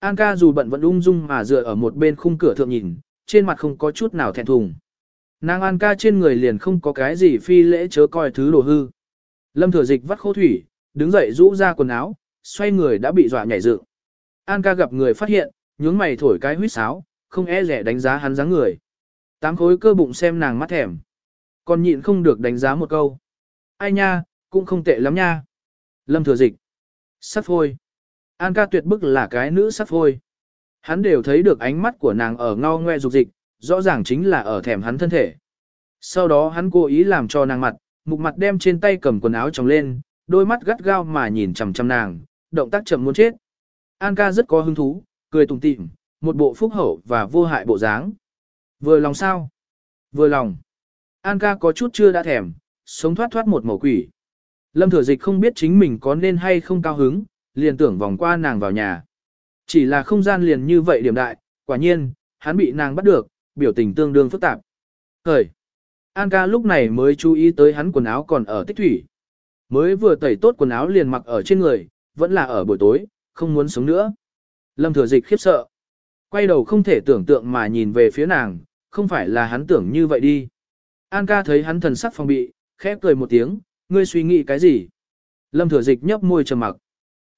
An ca dù bận vẫn ung dung mà dựa ở một bên khung cửa thượng nhìn, trên mặt không có chút nào thẹn thùng. Nàng An ca trên người liền không có cái gì phi lễ chớ coi thứ đồ hư. Lâm thừa dịch vắt khô thủy, đứng dậy rũ ra quần áo, xoay người đã bị dọa nhảy dựng. An ca gặp người phát hiện, nhướng mày thổi cái huýt sáo, không e rẻ đánh giá hắn dáng người. Tám khối cơ bụng xem nàng mắt thèm. Còn nhịn không được đánh giá một câu. Ai nha, cũng không tệ lắm nha. Lâm thừa dịch. sắp thôi. An ca tuyệt bức là cái nữ sắc phôi. Hắn đều thấy được ánh mắt của nàng ở ngao ngoe dục dịch, rõ ràng chính là ở thèm hắn thân thể. Sau đó hắn cố ý làm cho nàng mặt, mục mặt đem trên tay cầm quần áo trồng lên, đôi mắt gắt gao mà nhìn chằm chằm nàng, động tác chậm muốn chết. An ca rất có hứng thú, cười tùng tịm, một bộ phúc hậu và vô hại bộ dáng. Vừa lòng sao? Vừa lòng. An ca có chút chưa đã thèm, sống thoát thoát một mẩu quỷ. Lâm thừa dịch không biết chính mình có nên hay không cao hứng, liền tưởng vòng qua nàng vào nhà. Chỉ là không gian liền như vậy điểm đại, quả nhiên, hắn bị nàng bắt được, biểu tình tương đương phức tạp. Khởi! An ca lúc này mới chú ý tới hắn quần áo còn ở tích thủy. Mới vừa tẩy tốt quần áo liền mặc ở trên người, vẫn là ở buổi tối, không muốn sống nữa. Lâm thừa dịch khiếp sợ. Quay đầu không thể tưởng tượng mà nhìn về phía nàng, không phải là hắn tưởng như vậy đi. An ca thấy hắn thần sắc phòng bị, khẽ cười một tiếng, ngươi suy nghĩ cái gì? Lâm thừa dịch nhấp môi trầm mặc.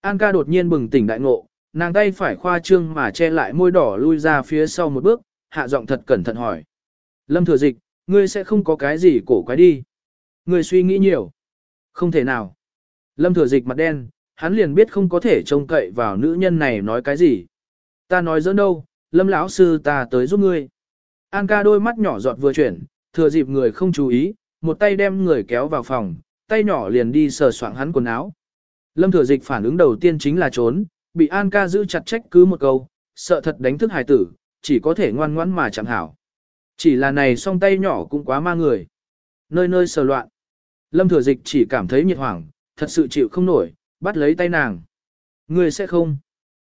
An ca đột nhiên bừng tỉnh đại ngộ, nàng tay phải khoa trương mà che lại môi đỏ lui ra phía sau một bước, hạ giọng thật cẩn thận hỏi. Lâm thừa dịch, ngươi sẽ không có cái gì cổ quái đi. Ngươi suy nghĩ nhiều. Không thể nào. Lâm thừa dịch mặt đen, hắn liền biết không có thể trông cậy vào nữ nhân này nói cái gì. Ta nói dỡ đâu, lâm lão sư ta tới giúp ngươi. An ca đôi mắt nhỏ giọt vừa chuyển, thừa dịp người không chú ý, một tay đem người kéo vào phòng, tay nhỏ liền đi sờ soạng hắn quần áo. Lâm thừa dịch phản ứng đầu tiên chính là trốn, bị An ca giữ chặt trách cứ một câu, sợ thật đánh thức hài tử, chỉ có thể ngoan ngoãn mà chẳng hảo. Chỉ là này song tay nhỏ cũng quá ma người. Nơi nơi sờ loạn. Lâm thừa dịch chỉ cảm thấy nhiệt hoảng, thật sự chịu không nổi, bắt lấy tay nàng. Người sẽ không.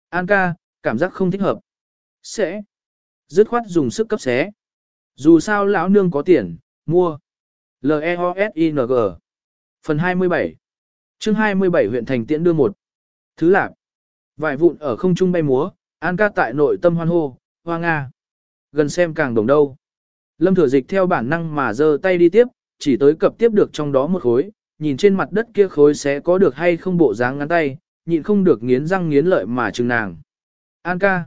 An ca, cảm giác không thích hợp. Sẽ. Dứt khoát dùng sức cấp xé. Dù sao lão nương có tiền, mua. L-E-O-S-I-N-G Phần 27 chương 27 huyện thành tiễn đưa một. Thứ lạc. Vài vụn ở không trung bay múa, An ca tại nội tâm hoan hô, hoa nga. Gần xem càng đồng đâu. Lâm thừa dịch theo bản năng mà giơ tay đi tiếp, chỉ tới cập tiếp được trong đó một khối, nhìn trên mặt đất kia khối sẽ có được hay không bộ dáng ngắn tay, nhịn không được nghiến răng nghiến lợi mà chừng nàng. An ca.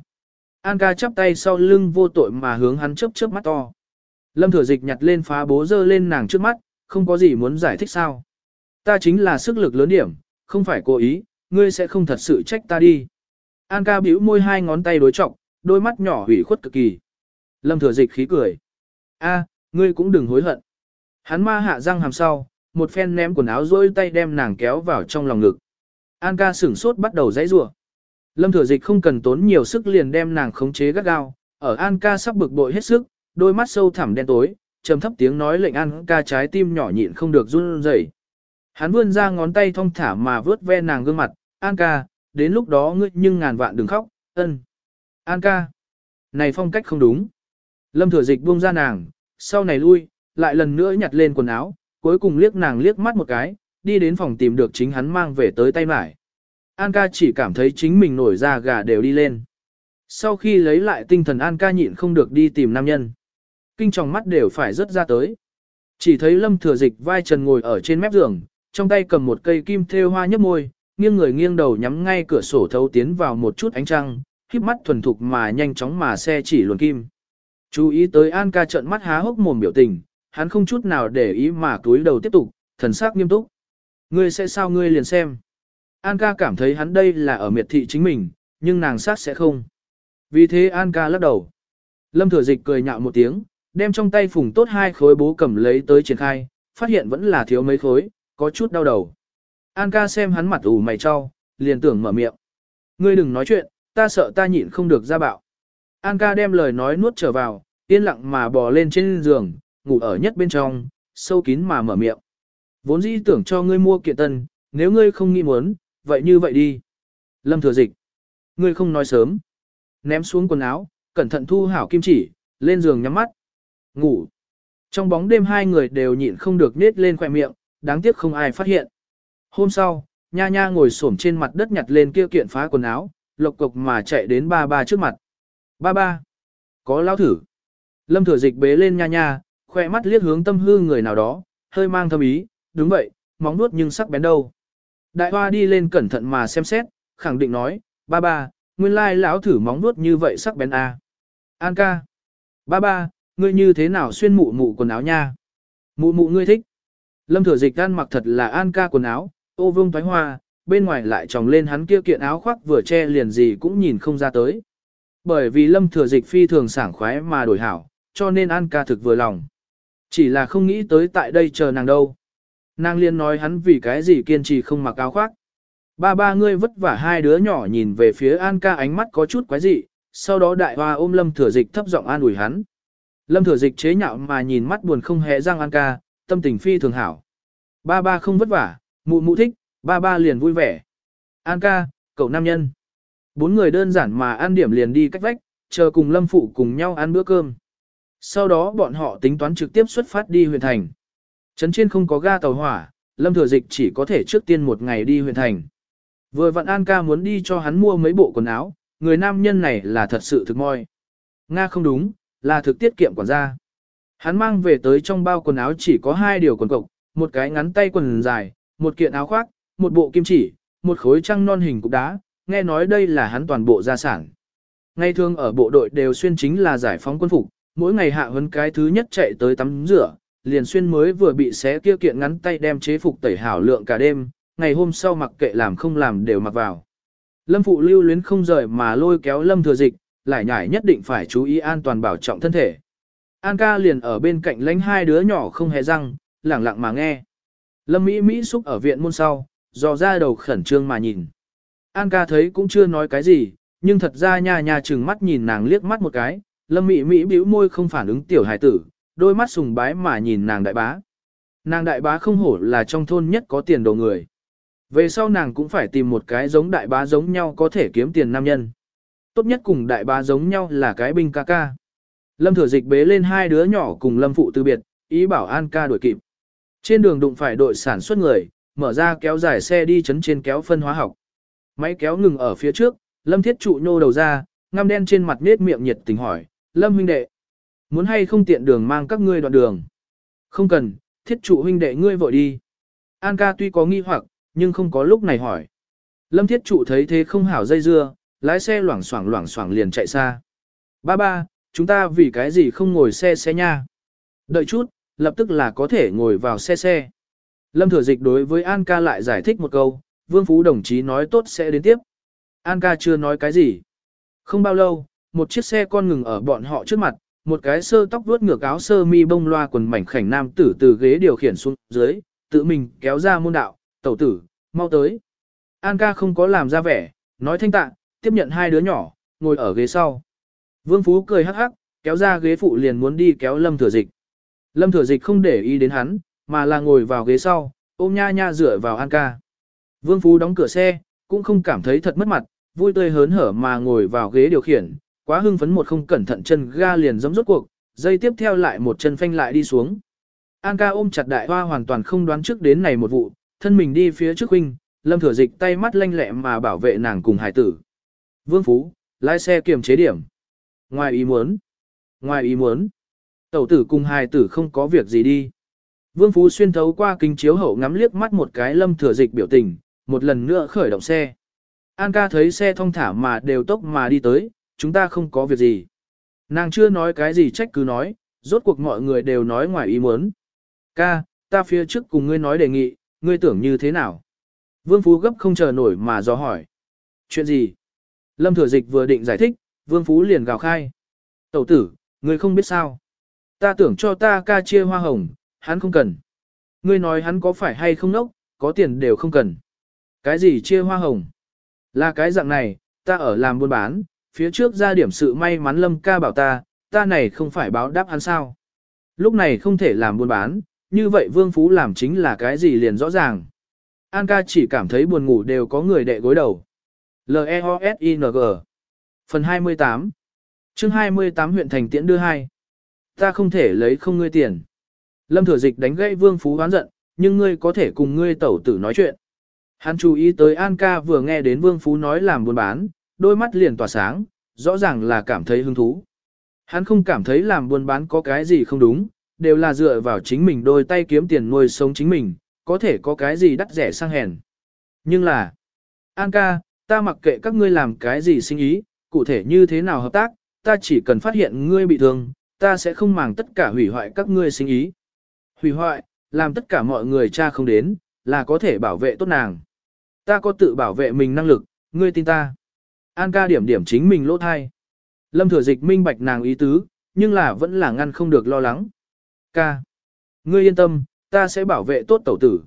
An ca chắp tay sau lưng vô tội mà hướng hắn chớp chớp mắt to. Lâm thừa dịch nhặt lên phá bố dơ lên nàng trước mắt, không có gì muốn giải thích sao. Ta chính là sức lực lớn điểm, không phải cố ý, ngươi sẽ không thật sự trách ta đi. An ca bĩu môi hai ngón tay đối trọng, đôi mắt nhỏ hủy khuất cực kỳ. Lâm thừa dịch khí cười. A, ngươi cũng đừng hối hận. Hắn ma hạ răng hàm sau, một phen ném quần áo dối tay đem nàng kéo vào trong lòng ngực. An ca sửng sốt bắt đầu dãy rủa. Lâm thừa dịch không cần tốn nhiều sức liền đem nàng khống chế gắt gao, ở An ca sắp bực bội hết sức, đôi mắt sâu thẳm đen tối, trầm thấp tiếng nói lệnh An ca trái tim nhỏ nhịn không được run rẩy. Hắn vươn ra ngón tay thong thả mà vớt ve nàng gương mặt, An ca, đến lúc đó ngươi nhưng ngàn vạn đừng khóc, ân. An ca, này phong cách không đúng. Lâm thừa dịch buông ra nàng, sau này lui, lại lần nữa nhặt lên quần áo, cuối cùng liếc nàng liếc mắt một cái, đi đến phòng tìm được chính hắn mang về tới tay mải. An ca chỉ cảm thấy chính mình nổi da gà đều đi lên. Sau khi lấy lại tinh thần An ca nhịn không được đi tìm nam nhân. Kinh tròng mắt đều phải rớt ra tới. Chỉ thấy lâm thừa dịch vai trần ngồi ở trên mép giường, trong tay cầm một cây kim thêu hoa nhấp môi, nghiêng người nghiêng đầu nhắm ngay cửa sổ thấu tiến vào một chút ánh trăng, híp mắt thuần thục mà nhanh chóng mà xe chỉ luồn kim. Chú ý tới An ca trợn mắt há hốc mồm biểu tình, hắn không chút nào để ý mà túi đầu tiếp tục, thần sắc nghiêm túc. Ngươi sẽ sao ngươi liền xem. An ca cảm thấy hắn đây là ở miệt thị chính mình, nhưng nàng sát sẽ không. Vì thế An ca lắc đầu. Lâm thừa dịch cười nhạo một tiếng, đem trong tay phùng tốt hai khối bố cầm lấy tới triển khai, phát hiện vẫn là thiếu mấy khối, có chút đau đầu. An ca xem hắn mặt ủ mày cho, liền tưởng mở miệng. Ngươi đừng nói chuyện, ta sợ ta nhịn không được ra bạo. An ca đem lời nói nuốt trở vào, yên lặng mà bò lên trên giường, ngủ ở nhất bên trong, sâu kín mà mở miệng. Vốn dĩ tưởng cho ngươi mua kiện tân, nếu ngươi không nghĩ muốn, vậy như vậy đi. Lâm thừa dịch. Ngươi không nói sớm. Ném xuống quần áo, cẩn thận thu hảo kim chỉ, lên giường nhắm mắt. Ngủ. Trong bóng đêm hai người đều nhịn không được nết lên khoẻ miệng, đáng tiếc không ai phát hiện. Hôm sau, nha nha ngồi xổm trên mặt đất nhặt lên kia kiện phá quần áo, lộc cộc mà chạy đến ba ba trước mặt. Ba ba, có lao thử. Lâm thừa dịch bế lên nha nha, khoe mắt liếc hướng tâm hư người nào đó, hơi mang thâm ý, đúng vậy, móng nuốt nhưng sắc bén đâu. Đại hoa đi lên cẩn thận mà xem xét, khẳng định nói, ba ba, nguyên lai lão thử móng nuốt như vậy sắc bén à. An ca. Ba ba, ngươi như thế nào xuyên mụ mụ quần áo nha? Mụ mụ ngươi thích. Lâm thừa dịch ăn mặc thật là an ca quần áo, ô vương thoái hoa, bên ngoài lại tròng lên hắn kia kiện áo khoác vừa che liền gì cũng nhìn không ra tới. Bởi vì lâm thừa dịch phi thường sảng khoái mà đổi hảo, cho nên an ca thực vừa lòng. Chỉ là không nghĩ tới tại đây chờ nàng đâu. Nàng liên nói hắn vì cái gì kiên trì không mặc áo khoác. Ba ba ngươi vất vả hai đứa nhỏ nhìn về phía An ca ánh mắt có chút quái dị, sau đó đại hoa ôm lâm thừa dịch thấp giọng an ủi hắn. Lâm thừa dịch chế nhạo mà nhìn mắt buồn không hề răng An ca, tâm tình phi thường hảo. Ba ba không vất vả, mụ mụ thích, ba ba liền vui vẻ. An ca, cậu nam nhân. Bốn người đơn giản mà ăn điểm liền đi cách vách, chờ cùng lâm phụ cùng nhau ăn bữa cơm. Sau đó bọn họ tính toán trực tiếp xuất phát đi huyện thành. Trấn trên không có ga tàu hỏa, lâm thừa dịch chỉ có thể trước tiên một ngày đi huyện thành. Vừa vặn An ca muốn đi cho hắn mua mấy bộ quần áo, người nam nhân này là thật sự thực moi. Nga không đúng, là thực tiết kiệm quản gia. Hắn mang về tới trong bao quần áo chỉ có hai điều quần cộc, một cái ngắn tay quần dài, một kiện áo khoác, một bộ kim chỉ, một khối trăng non hình cục đá, nghe nói đây là hắn toàn bộ gia sản. Ngày thường ở bộ đội đều xuyên chính là giải phóng quân phục, mỗi ngày hạ huấn cái thứ nhất chạy tới tắm rửa, liền xuyên mới vừa bị xé kia kiện ngắn tay đem chế phục tẩy hảo lượng cả đêm, ngày hôm sau mặc kệ làm không làm đều mặc vào. Lâm phụ lưu luyến không rời mà lôi kéo lâm thừa dịch, lại nhải nhất định phải chú ý an toàn bảo trọng thân thể. An ca liền ở bên cạnh lánh hai đứa nhỏ không hề răng, lẳng lặng mà nghe. Lâm Mỹ Mỹ xúc ở viện môn sau, dò ra đầu khẩn trương mà nhìn. An ca thấy cũng chưa nói cái gì, nhưng thật ra nha nha chừng mắt nhìn nàng liếc mắt một cái, Lâm Mỹ Mỹ bĩu môi không phản ứng tiểu hài tử, đôi mắt sùng bái mà nhìn nàng đại bá. Nàng đại bá không hổ là trong thôn nhất có tiền đồ người. Về sau nàng cũng phải tìm một cái giống đại bá giống nhau có thể kiếm tiền nam nhân. Tốt nhất cùng đại bá giống nhau là cái binh ca ca. Lâm thừa dịch bế lên hai đứa nhỏ cùng lâm phụ từ biệt, ý bảo an ca đuổi kịp. Trên đường đụng phải đội sản xuất người, mở ra kéo dài xe đi chấn trên kéo phân hóa học. Máy kéo ngừng ở phía trước, lâm thiết trụ nhô đầu ra, ngăm đen trên mặt nết miệng nhiệt tình hỏi, lâm huynh đệ. Muốn hay không tiện đường mang các ngươi đoạn đường? Không cần, thiết trụ huynh đệ ngươi vội đi. An ca tuy có nghi hoặc, nhưng không có lúc này hỏi. Lâm thiết trụ thấy thế không hảo dây dưa, lái xe loảng xoảng loảng xoảng liền chạy xa. Ba ba, chúng ta vì cái gì không ngồi xe xe nha? Đợi chút, lập tức là có thể ngồi vào xe xe. Lâm thừa dịch đối với An ca lại giải thích một câu, Vương Phú đồng chí nói tốt sẽ đến tiếp. An ca chưa nói cái gì. Không bao lâu, một chiếc xe con ngừng ở bọn họ trước mặt, một cái sơ tóc vuốt ngược áo sơ mi bông loa quần mảnh khảnh nam tử từ ghế điều khiển xuống dưới, tự mình kéo ra môn đạo, tẩu tử, mau tới. An ca không có làm ra vẻ, nói thanh tạ, tiếp nhận hai đứa nhỏ, ngồi ở ghế sau. Vương Phú cười hắc hắc, kéo ra ghế phụ liền muốn đi kéo Lâm Thừa Dịch. Lâm Thừa Dịch không để ý đến hắn, mà là ngồi vào ghế sau, ôm nha nha dựa vào An ca. Vương Phú đóng cửa xe, cũng không cảm thấy thật mất mặt, vui tươi hớn hở mà ngồi vào ghế điều khiển, quá hưng phấn một không cẩn thận chân ga liền giẫm rốt cuộc, dây tiếp theo lại một chân phanh lại đi xuống. An ca ôm chặt đại hoa hoàn toàn không đoán trước đến này một vụ, thân mình đi phía trước huynh, lâm thừa dịch tay mắt lanh lẹ mà bảo vệ nàng cùng hải tử. Vương Phú, lái xe kiềm chế điểm. Ngoài ý muốn. Ngoài ý muốn. Tẩu tử cùng hài tử không có việc gì đi. Vương Phú xuyên thấu qua kính chiếu hậu ngắm liếc mắt một cái lâm thừa dịch biểu tình, một lần nữa khởi động xe. An ca thấy xe thông thả mà đều tốc mà đi tới, chúng ta không có việc gì. Nàng chưa nói cái gì trách cứ nói, rốt cuộc mọi người đều nói ngoài ý muốn. Ca, ta phía trước cùng ngươi nói đề nghị, ngươi tưởng như thế nào? Vương Phú gấp không chờ nổi mà do hỏi. Chuyện gì? Lâm Thừa Dịch vừa định giải thích, Vương Phú liền gào khai. Tẩu tử, ngươi không biết sao? Ta tưởng cho ta ca chia hoa hồng, hắn không cần. Ngươi nói hắn có phải hay không nốc, có tiền đều không cần. Cái gì chia hoa hồng? Là cái dạng này, ta ở làm buôn bán, phía trước ra điểm sự may mắn Lâm ca bảo ta, ta này không phải báo đáp hắn sao. Lúc này không thể làm buôn bán, như vậy Vương Phú làm chính là cái gì liền rõ ràng. An ca chỉ cảm thấy buồn ngủ đều có người đệ gối đầu. L-E-O-S-I-N-G Phần 28 chương 28 huyện thành tiễn đưa hai. Ta không thể lấy không ngươi tiền. Lâm thừa dịch đánh gãy Vương Phú hoán giận, nhưng ngươi có thể cùng ngươi tẩu tử nói chuyện. Hắn chú ý tới An ca vừa nghe đến Vương Phú nói làm buôn bán, đôi mắt liền tỏa sáng, rõ ràng là cảm thấy hứng thú. Hắn không cảm thấy làm buôn bán có cái gì không đúng, đều là dựa vào chính mình đôi tay kiếm tiền nuôi sống chính mình, có thể có cái gì đắt rẻ sang hèn. Nhưng là, An ca, ta mặc kệ các ngươi làm cái gì sinh ý, cụ thể như thế nào hợp tác, ta chỉ cần phát hiện ngươi bị thương, ta sẽ không màng tất cả hủy hoại các ngươi sinh ý. Hủy hoại, làm tất cả mọi người cha không đến, là có thể bảo vệ tốt nàng. Ta có tự bảo vệ mình năng lực, ngươi tin ta. An ca điểm điểm chính mình lỗ thai. Lâm thừa dịch minh bạch nàng ý tứ, nhưng là vẫn là ngăn không được lo lắng. Ca. Ngươi yên tâm, ta sẽ bảo vệ tốt tẩu tử.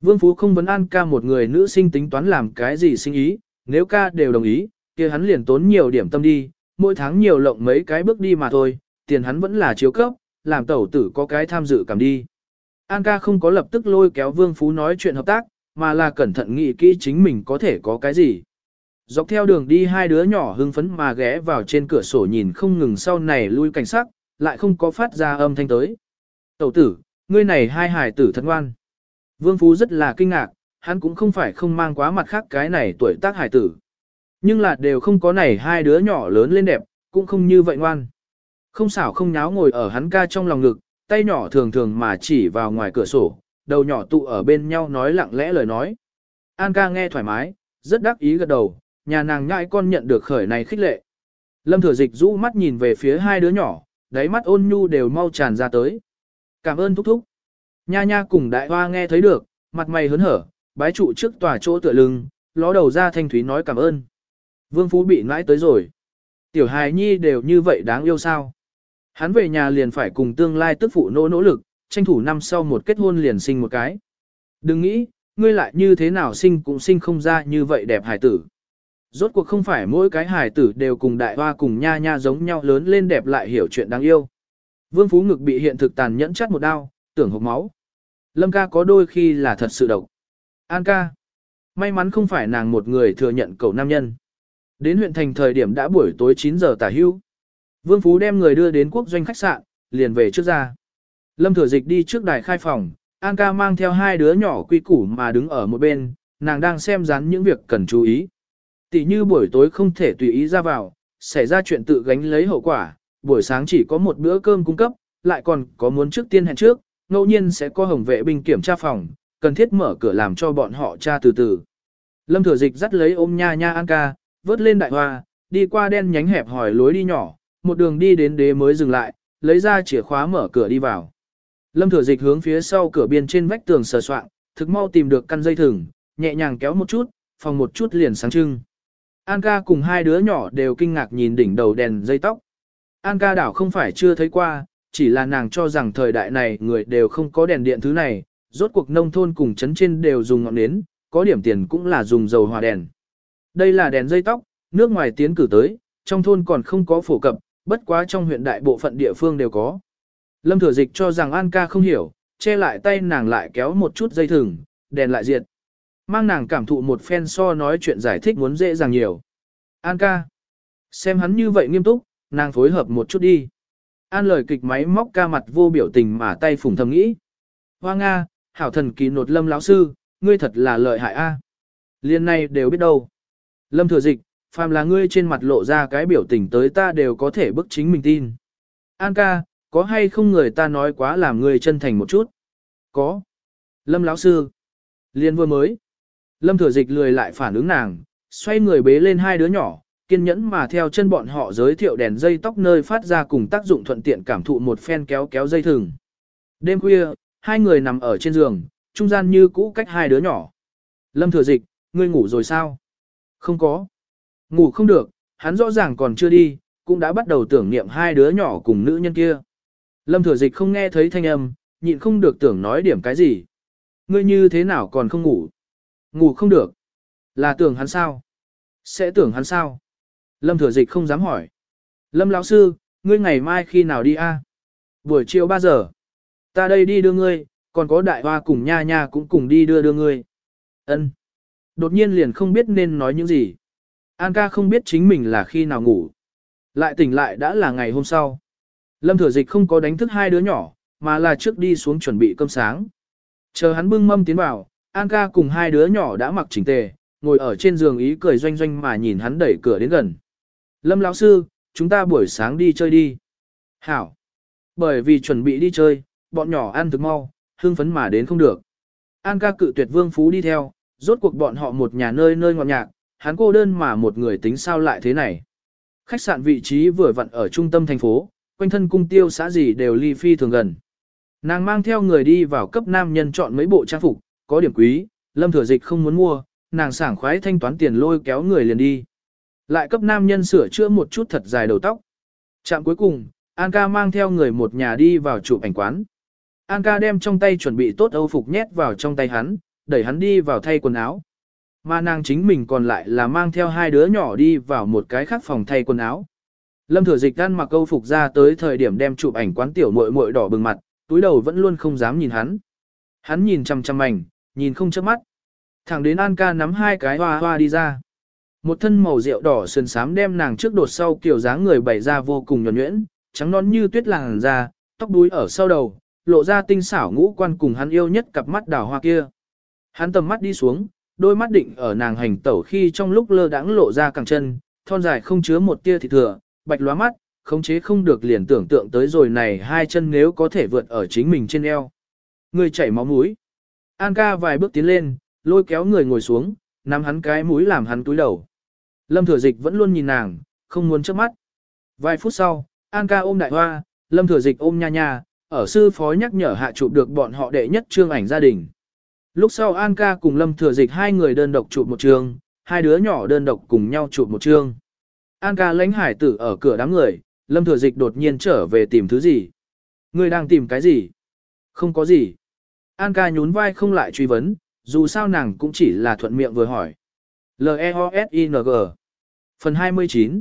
Vương Phú không vấn An ca một người nữ sinh tính toán làm cái gì sinh ý, nếu ca đều đồng ý, kia hắn liền tốn nhiều điểm tâm đi, mỗi tháng nhiều lộng mấy cái bước đi mà thôi, tiền hắn vẫn là chiếu cấp, làm tẩu tử có cái tham dự cảm đi. An ca không có lập tức lôi kéo Vương Phú nói chuyện hợp tác, mà là cẩn thận nghĩ kỹ chính mình có thể có cái gì. Dọc theo đường đi hai đứa nhỏ hưng phấn mà ghé vào trên cửa sổ nhìn không ngừng sau này lui cảnh sắc, lại không có phát ra âm thanh tới. Tẩu tử, ngươi này hai hải tử thân ngoan. Vương Phú rất là kinh ngạc, hắn cũng không phải không mang quá mặt khác cái này tuổi tác hải tử. Nhưng là đều không có này hai đứa nhỏ lớn lên đẹp, cũng không như vậy ngoan. Không xảo không nháo ngồi ở hắn ca trong lòng ngực, tay nhỏ thường thường mà chỉ vào ngoài cửa sổ, đầu nhỏ tụ ở bên nhau nói lặng lẽ lời nói. An ca nghe thoải mái, rất đắc ý gật đầu, nhà nàng ngại con nhận được khởi này khích lệ. Lâm thừa dịch rũ mắt nhìn về phía hai đứa nhỏ, đáy mắt ôn nhu đều mau tràn ra tới. Cảm ơn thúc thúc. Nha nha cùng đại hoa nghe thấy được, mặt mày hớn hở, bái trụ trước tòa chỗ tựa lưng, ló đầu ra thanh thúy nói cảm ơn. Vương Phú bị nãi tới rồi. Tiểu hài nhi đều như vậy đáng yêu sao. Hắn về nhà liền phải cùng tương lai tức phụ nỗ nỗ lực, tranh thủ năm sau một kết hôn liền sinh một cái. Đừng nghĩ, ngươi lại như thế nào sinh cũng sinh không ra như vậy đẹp hài tử. Rốt cuộc không phải mỗi cái hài tử đều cùng đại hoa cùng nha nha giống nhau lớn lên đẹp lại hiểu chuyện đáng yêu. Vương Phú ngực bị hiện thực tàn nhẫn chắt một đau, tưởng hộc máu. Lâm ca có đôi khi là thật sự độc. An ca. May mắn không phải nàng một người thừa nhận cầu nam nhân. Đến huyện thành thời điểm đã buổi tối 9 giờ tả hưu. Vương Phú đem người đưa đến quốc doanh khách sạn, liền về trước ra. Lâm thừa dịch đi trước đài khai phòng, An ca mang theo hai đứa nhỏ quy củ mà đứng ở một bên, nàng đang xem rán những việc cần chú ý. Tỷ như buổi tối không thể tùy ý ra vào, xảy ra chuyện tự gánh lấy hậu quả, buổi sáng chỉ có một bữa cơm cung cấp, lại còn có muốn trước tiên hẹn trước, ngẫu nhiên sẽ có hồng vệ binh kiểm tra phòng, cần thiết mở cửa làm cho bọn họ tra từ từ. Lâm thừa dịch dắt lấy ôm nha nha An ca, vớt lên đại hoa, đi qua đen nhánh hẹp hỏi lối đi nhỏ, một đường đi đến đế mới dừng lại, lấy ra chìa khóa mở cửa đi vào. Lâm thừa dịch hướng phía sau cửa biên trên vách tường sờ soạn, thực mau tìm được căn dây thừng, nhẹ nhàng kéo một chút, phòng một chút liền sáng trưng. An ca cùng hai đứa nhỏ đều kinh ngạc nhìn đỉnh đầu đèn dây tóc. An ca đảo không phải chưa thấy qua, chỉ là nàng cho rằng thời đại này người đều không có đèn điện thứ này, rốt cuộc nông thôn cùng trấn trên đều dùng ngọn nến, có điểm tiền cũng là dùng dầu hòa đèn. Đây là đèn dây tóc, nước ngoài tiến cử tới, trong thôn còn không có phổ cập, bất quá trong huyện đại bộ phận địa phương đều có. Lâm Thừa Dịch cho rằng An ca không hiểu, che lại tay nàng lại kéo một chút dây thừng, đèn lại diệt. Mang nàng cảm thụ một phen so nói chuyện giải thích muốn dễ dàng nhiều. An ca. Xem hắn như vậy nghiêm túc, nàng phối hợp một chút đi. An lời kịch máy móc ca mặt vô biểu tình mà tay phùng thầm nghĩ. Hoa Nga, hảo thần kỳ nột lâm lão sư, ngươi thật là lợi hại a. Liên này đều biết đâu. Lâm thừa dịch, phàm là ngươi trên mặt lộ ra cái biểu tình tới ta đều có thể bức chính mình tin. An ca, có hay không người ta nói quá làm ngươi chân thành một chút? Có. Lâm lão sư. Liên vừa mới. Lâm thừa dịch lười lại phản ứng nàng, xoay người bế lên hai đứa nhỏ, kiên nhẫn mà theo chân bọn họ giới thiệu đèn dây tóc nơi phát ra cùng tác dụng thuận tiện cảm thụ một phen kéo kéo dây thừng. Đêm khuya, hai người nằm ở trên giường, trung gian như cũ cách hai đứa nhỏ. Lâm thừa dịch, ngươi ngủ rồi sao? Không có. Ngủ không được, hắn rõ ràng còn chưa đi, cũng đã bắt đầu tưởng niệm hai đứa nhỏ cùng nữ nhân kia. Lâm thừa dịch không nghe thấy thanh âm, nhịn không được tưởng nói điểm cái gì. Ngươi như thế nào còn không ngủ? Ngủ không được. Là tưởng hắn sao? Sẽ tưởng hắn sao? Lâm thừa dịch không dám hỏi. Lâm lão sư, ngươi ngày mai khi nào đi a? Buổi chiều 3 giờ. Ta đây đi đưa ngươi, còn có đại hoa cùng nha nha cũng cùng đi đưa đưa ngươi. Ân. Đột nhiên liền không biết nên nói những gì. An ca không biết chính mình là khi nào ngủ. Lại tỉnh lại đã là ngày hôm sau. Lâm thừa dịch không có đánh thức hai đứa nhỏ, mà là trước đi xuống chuẩn bị cơm sáng. Chờ hắn bưng mâm tiến vào, An ca cùng hai đứa nhỏ đã mặc chỉnh tề, ngồi ở trên giường ý cười doanh doanh mà nhìn hắn đẩy cửa đến gần. Lâm lão sư, chúng ta buổi sáng đi chơi đi. Hảo. Bởi vì chuẩn bị đi chơi, bọn nhỏ ăn thực mau, hưng phấn mà đến không được. An ca cự tuyệt vương phú đi theo, rốt cuộc bọn họ một nhà nơi nơi ngọt nhạc, hắn cô đơn mà một người tính sao lại thế này. Khách sạn vị trí vừa vặn ở trung tâm thành phố, quanh thân cung tiêu xã gì đều ly phi thường gần. Nàng mang theo người đi vào cấp nam nhân chọn mấy bộ trang phục, có điểm quý, lâm thừa dịch không muốn mua, nàng sảng khoái thanh toán tiền lôi kéo người liền đi. Lại cấp nam nhân sửa chữa một chút thật dài đầu tóc. Trạm cuối cùng, An ca mang theo người một nhà đi vào chụp ảnh quán. An ca đem trong tay chuẩn bị tốt âu phục nhét vào trong tay hắn, đẩy hắn đi vào thay quần áo. Mà nàng chính mình còn lại là mang theo hai đứa nhỏ đi vào một cái khác phòng thay quần áo. Lâm thừa dịch ăn mặc câu phục ra tới thời điểm đem chụp ảnh quán tiểu muội muội đỏ bừng mặt, túi đầu vẫn luôn không dám nhìn hắn. Hắn nhìn chăm chăm ảnh, nhìn không chớp mắt. Thẳng đến An ca nắm hai cái hoa hoa đi ra. Một thân màu rượu đỏ sườn sám đem nàng trước đột sau kiểu dáng người bày ra vô cùng nhuần nhuyễn, trắng non như tuyết làng ra, tóc đuôi ở sau đầu, lộ ra tinh xảo ngũ quan cùng hắn yêu nhất cặp mắt đào hoa kia. Hắn tầm mắt đi xuống, đôi mắt định ở nàng hành tẩu khi trong lúc lơ đãng lộ ra càng chân, thon dài không chứa một tia thịt thừa, bạch lóa mắt, khống chế không được liền tưởng tượng tới rồi này hai chân nếu có thể vượt ở chính mình trên eo. Người chảy máu mũi. An ca vài bước tiến lên, lôi kéo người ngồi xuống, nắm hắn cái mũi làm hắn túi đầu. Lâm thừa dịch vẫn luôn nhìn nàng, không muốn chớp mắt. Vài phút sau, An ca ôm đại hoa, Lâm thừa dịch ôm nha nha, ở sư phó nhắc nhở hạ chụp được bọn họ đệ nhất trương ảnh gia đình. Lúc sau An ca cùng Lâm thừa dịch hai người đơn độc chụp một trường, hai đứa nhỏ đơn độc cùng nhau chụp một trường. An ca lãnh hải tử ở cửa đám người, Lâm thừa dịch đột nhiên trở về tìm thứ gì. Người đang tìm cái gì? Không có gì. An ca nhún vai không lại truy vấn, dù sao nàng cũng chỉ là thuận miệng vừa hỏi. L-E-O-S-I-N-G Phần 29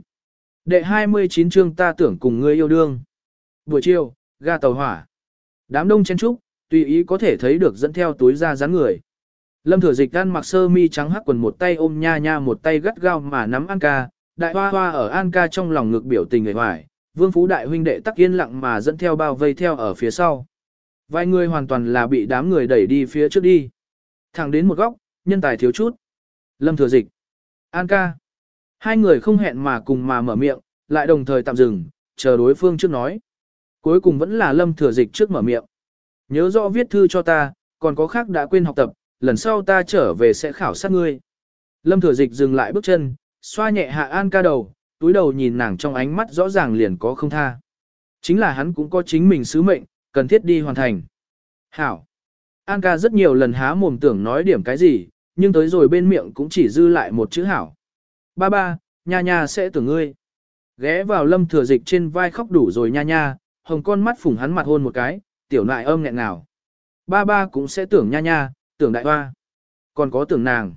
Đệ 29 chương ta tưởng cùng ngươi yêu đương. Buổi chiều, ga tàu hỏa. Đám đông chen trúc, tùy ý có thể thấy được dẫn theo túi ra dáng người. Lâm thừa dịch ăn mặc sơ mi trắng hắc quần một tay ôm nha nha một tay gắt gao mà nắm An ca, đại hoa hoa ở An ca trong lòng ngực biểu tình người hoài, vương phú đại huynh đệ tắc yên lặng mà dẫn theo bao vây theo ở phía sau. Vài người hoàn toàn là bị đám người đẩy đi phía trước đi. Thẳng đến một góc, nhân tài thiếu chút. Lâm thừa dịch. An ca. Hai người không hẹn mà cùng mà mở miệng, lại đồng thời tạm dừng, chờ đối phương trước nói. Cuối cùng vẫn là lâm thừa dịch trước mở miệng. Nhớ rõ viết thư cho ta, còn có khác đã quên học tập, lần sau ta trở về sẽ khảo sát ngươi. Lâm thừa dịch dừng lại bước chân, xoa nhẹ hạ An ca đầu, túi đầu nhìn nàng trong ánh mắt rõ ràng liền có không tha. Chính là hắn cũng có chính mình sứ mệnh, cần thiết đi hoàn thành. Hảo. An ca rất nhiều lần há mồm tưởng nói điểm cái gì, nhưng tới rồi bên miệng cũng chỉ dư lại một chữ hảo. Ba ba, nha nha sẽ tưởng ngươi. Ghé vào lâm thừa dịch trên vai khóc đủ rồi nha nha, hồng con mắt phủng hắn mặt hôn một cái, tiểu nại âm nghẹn nào. Ba ba cũng sẽ tưởng nha nha, tưởng đại hoa. Còn có tưởng nàng.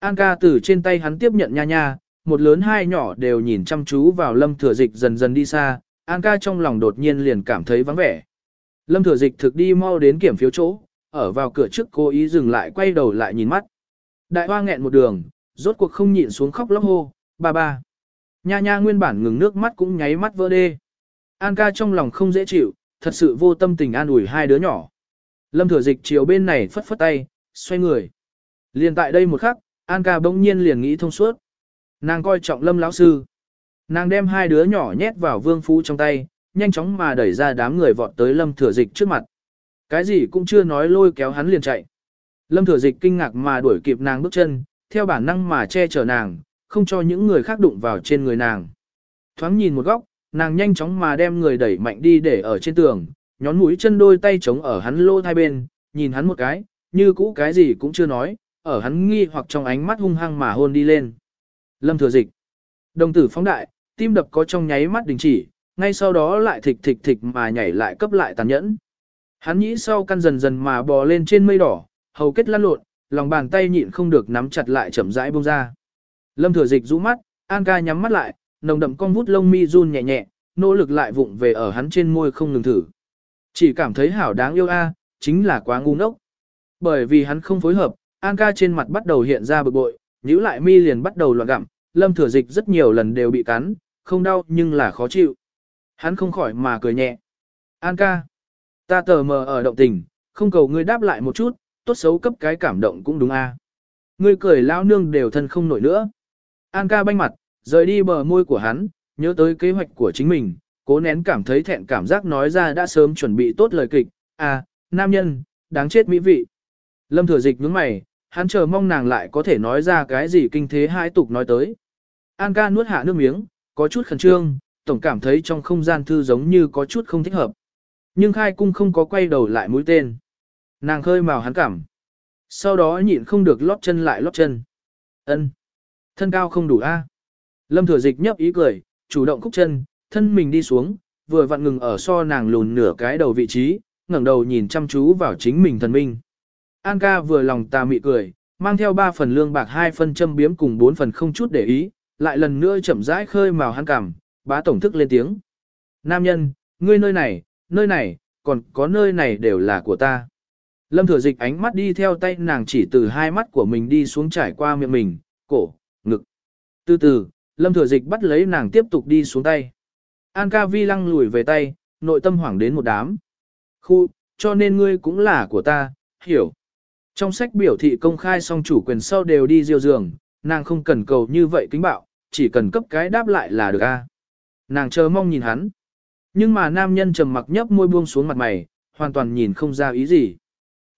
An ca từ trên tay hắn tiếp nhận nha nha, một lớn hai nhỏ đều nhìn chăm chú vào lâm thừa dịch dần dần đi xa, An ca trong lòng đột nhiên liền cảm thấy vắng vẻ. Lâm thừa dịch thực đi mau đến kiểm phiếu chỗ, ở vào cửa trước cố ý dừng lại quay đầu lại nhìn mắt. Đại hoa nghẹn một đường, rốt cuộc không nhịn xuống khóc lóc hô, ba ba. Nha nha nguyên bản ngừng nước mắt cũng nháy mắt vỡ đê. An ca trong lòng không dễ chịu, thật sự vô tâm tình an ủi hai đứa nhỏ. Lâm thừa dịch chiều bên này phất phất tay, xoay người. Liền tại đây một khắc, An ca bỗng nhiên liền nghĩ thông suốt. Nàng coi trọng lâm lão sư. Nàng đem hai đứa nhỏ nhét vào vương phú trong tay, nhanh chóng mà đẩy ra đám người vọt tới lâm thừa dịch trước mặt. Cái gì cũng chưa nói lôi kéo hắn liền chạy. Lâm thừa dịch kinh ngạc mà đuổi kịp nàng bước chân, theo bản năng mà che chở nàng, không cho những người khác đụng vào trên người nàng. Thoáng nhìn một góc, nàng nhanh chóng mà đem người đẩy mạnh đi để ở trên tường, nhón mũi chân đôi tay chống ở hắn lô hai bên, nhìn hắn một cái, như cũ cái gì cũng chưa nói, ở hắn nghi hoặc trong ánh mắt hung hăng mà hôn đi lên. Lâm thừa dịch. Đồng tử phóng đại, tim đập có trong nháy mắt đình chỉ, ngay sau đó lại thịch thịch thịch mà nhảy lại cấp lại tàn nhẫn. Hắn nhĩ sau căn dần dần mà bò lên trên mây đỏ, hầu kết lăn lộn, lòng bàn tay nhịn không được nắm chặt lại chậm rãi buông ra. Lâm Thừa Dịch rũ mắt, An ca nhắm mắt lại, nồng đậm con vút lông mi run nhẹ nhẹ, nỗ lực lại vụng về ở hắn trên môi không ngừng thử. Chỉ cảm thấy hảo đáng yêu a, chính là quá ngu ngốc. Bởi vì hắn không phối hợp, An ca trên mặt bắt đầu hiện ra bực bội, nhíu lại mi liền bắt đầu loạn gặm, Lâm Thừa Dịch rất nhiều lần đều bị cắn, không đau nhưng là khó chịu. Hắn không khỏi mà cười nhẹ. An ca, ta tờ mờ ở động tình, không cầu ngươi đáp lại một chút, tốt xấu cấp cái cảm động cũng đúng a. ngươi cười lão nương đều thân không nổi nữa. An ca banh mặt, rời đi bờ môi của hắn, nhớ tới kế hoạch của chính mình, cố nén cảm thấy thẹn cảm giác nói ra đã sớm chuẩn bị tốt lời kịch, à, nam nhân, đáng chết mỹ vị. Lâm thừa dịch nhướng mày, hắn chờ mong nàng lại có thể nói ra cái gì kinh thế hai tục nói tới. An ca nuốt hạ nước miếng, có chút khẩn trương, tổng cảm thấy trong không gian thư giống như có chút không thích hợp. Nhưng khai cung không có quay đầu lại mũi tên. Nàng khơi màu hắn cảm. Sau đó nhịn không được lót chân lại lót chân. ân Thân cao không đủ a Lâm thừa dịch nhấp ý cười, chủ động khúc chân, thân mình đi xuống, vừa vặn ngừng ở so nàng lùn nửa cái đầu vị trí, ngẩng đầu nhìn chăm chú vào chính mình thần minh. An ca vừa lòng tà mị cười, mang theo ba phần lương bạc hai phần châm biếm cùng bốn phần không chút để ý, lại lần nữa chậm rãi khơi màu hắn cảm, bá tổng thức lên tiếng. Nam nhân, ngươi nơi này, nơi này, còn có nơi này đều là của ta. Lâm thừa dịch ánh mắt đi theo tay nàng chỉ từ hai mắt của mình đi xuống trải qua miệng mình, cổ, ngực. Từ từ, lâm thừa dịch bắt lấy nàng tiếp tục đi xuống tay. An ca vi lăng lùi về tay, nội tâm hoảng đến một đám. Khu, cho nên ngươi cũng là của ta, hiểu. Trong sách biểu thị công khai song chủ quyền sau đều đi diêu giường, nàng không cần cầu như vậy kính bạo, chỉ cần cấp cái đáp lại là được a. Nàng chờ mong nhìn hắn. Nhưng mà nam nhân trầm mặc nhấp môi buông xuống mặt mày, hoàn toàn nhìn không ra ý gì.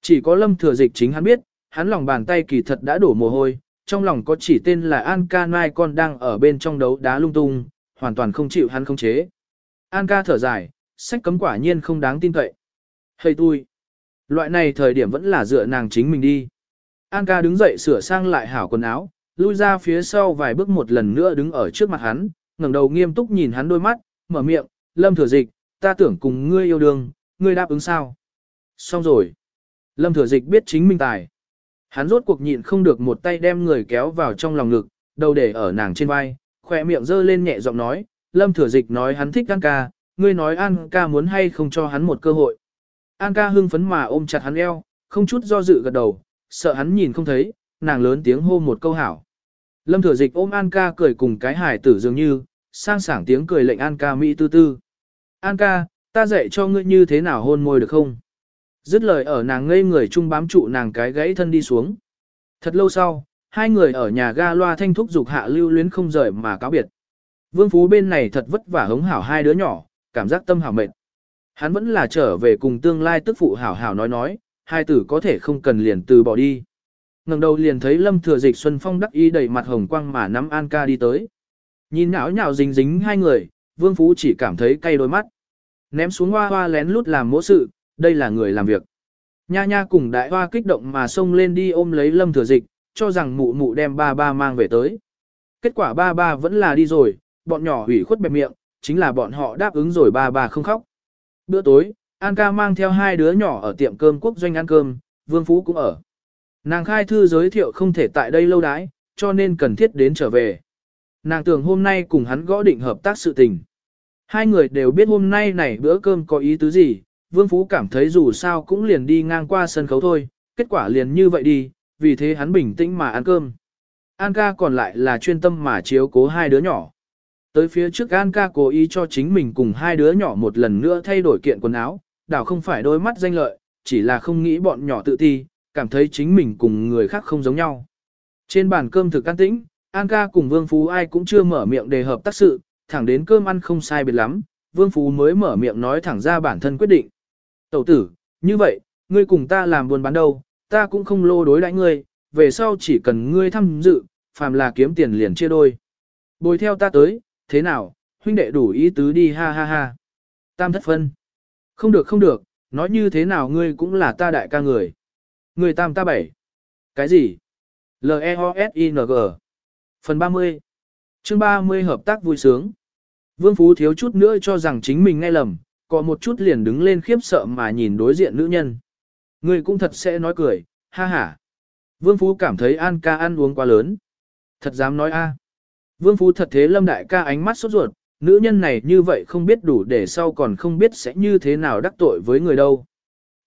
Chỉ có lâm thừa dịch chính hắn biết, hắn lòng bàn tay kỳ thật đã đổ mồ hôi, trong lòng có chỉ tên là An ca nai con đang ở bên trong đấu đá lung tung, hoàn toàn không chịu hắn không chế. An ca thở dài, sách cấm quả nhiên không đáng tin cậy. Hây tôi, loại này thời điểm vẫn là dựa nàng chính mình đi. An ca đứng dậy sửa sang lại hảo quần áo, lui ra phía sau vài bước một lần nữa đứng ở trước mặt hắn, ngẩng đầu nghiêm túc nhìn hắn đôi mắt, mở miệng, lâm thừa dịch, ta tưởng cùng ngươi yêu đương, ngươi đáp ứng sao? Xong rồi. Lâm thừa dịch biết chính mình tài. Hắn rốt cuộc nhịn không được một tay đem người kéo vào trong lòng ngực, đầu để ở nàng trên vai, khỏe miệng giơ lên nhẹ giọng nói, Lâm thừa dịch nói hắn thích An ca, ngươi nói An ca muốn hay không cho hắn một cơ hội. An ca hưng phấn mà ôm chặt hắn eo, không chút do dự gật đầu, sợ hắn nhìn không thấy, nàng lớn tiếng hô một câu hảo. Lâm thừa dịch ôm An ca cười cùng cái hải tử dường như, sang sảng tiếng cười lệnh An ca mỹ tư tư. An ca, ta dạy cho ngươi như thế nào hôn môi được không? Dứt lời ở nàng ngây người chung bám trụ nàng cái gãy thân đi xuống. Thật lâu sau, hai người ở nhà ga loa thanh thúc dục hạ lưu luyến không rời mà cáo biệt. Vương Phú bên này thật vất vả hống hảo hai đứa nhỏ, cảm giác tâm hảo mệt. Hắn vẫn là trở về cùng tương lai tức phụ hảo hảo nói nói, hai tử có thể không cần liền từ bỏ đi. ngẩng đầu liền thấy Lâm Thừa Dịch Xuân Phong đắc ý đầy mặt hồng quang mà nắm An ca đi tới. Nhìn nhão nhão dính dính hai người, Vương Phú chỉ cảm thấy cay đôi mắt. Ném xuống hoa hoa lén lút làm mỗ sự, đây là người làm việc. Nha nha cùng đại hoa kích động mà xông lên đi ôm lấy Lâm Thừa Dịch, cho rằng mụ mụ đem ba ba mang về tới. Kết quả ba ba vẫn là đi rồi, bọn nhỏ hủy khuất bẹp miệng, chính là bọn họ đáp ứng rồi ba ba không khóc. Bữa tối, An ca mang theo hai đứa nhỏ ở tiệm cơm quốc doanh ăn cơm, Vương Phú cũng ở. Nàng khai thư giới thiệu không thể tại đây lâu đãi, cho nên cần thiết đến trở về. Nàng tưởng hôm nay cùng hắn gõ định hợp tác sự tình. Hai người đều biết hôm nay này bữa cơm có ý tứ gì, Vương Phú cảm thấy dù sao cũng liền đi ngang qua sân khấu thôi, kết quả liền như vậy đi, vì thế hắn bình tĩnh mà ăn cơm. An ca còn lại là chuyên tâm mà chiếu cố hai đứa nhỏ. Tới phía trước An ca cố ý cho chính mình cùng hai đứa nhỏ một lần nữa thay đổi kiện quần áo, đảo không phải đôi mắt danh lợi, chỉ là không nghĩ bọn nhỏ tự ti, cảm thấy chính mình cùng người khác không giống nhau. Trên bàn cơm thực an tĩnh, An ca cùng Vương Phú ai cũng chưa mở miệng đề hợp tác sự, thẳng đến cơm ăn không sai biệt lắm, Vương Phú mới mở miệng nói thẳng ra bản thân quyết định. Tẩu tử, như vậy, ngươi cùng ta làm buôn bán đâu, ta cũng không lô đối đãi ngươi, về sau chỉ cần ngươi tham dự, phàm là kiếm tiền liền chia đôi. Bồi theo ta tới, thế nào, huynh đệ đủ ý tứ đi ha ha ha. Tam thất phân. Không được không được, nói như thế nào ngươi cũng là ta đại ca người. Người tam ta bảy. Cái gì? L-E-O-S-I-N-G Phần 30 chương 30 hợp tác vui sướng. Vương Phú thiếu chút nữa cho rằng chính mình nghe lầm, có một chút liền đứng lên khiếp sợ mà nhìn đối diện nữ nhân. Người cũng thật sẽ nói cười, ha ha. Vương Phú cảm thấy An ca ăn uống quá lớn. Thật dám nói a. Vương Phú thật thế lâm đại ca ánh mắt sốt ruột, nữ nhân này như vậy không biết đủ để sau còn không biết sẽ như thế nào đắc tội với người đâu.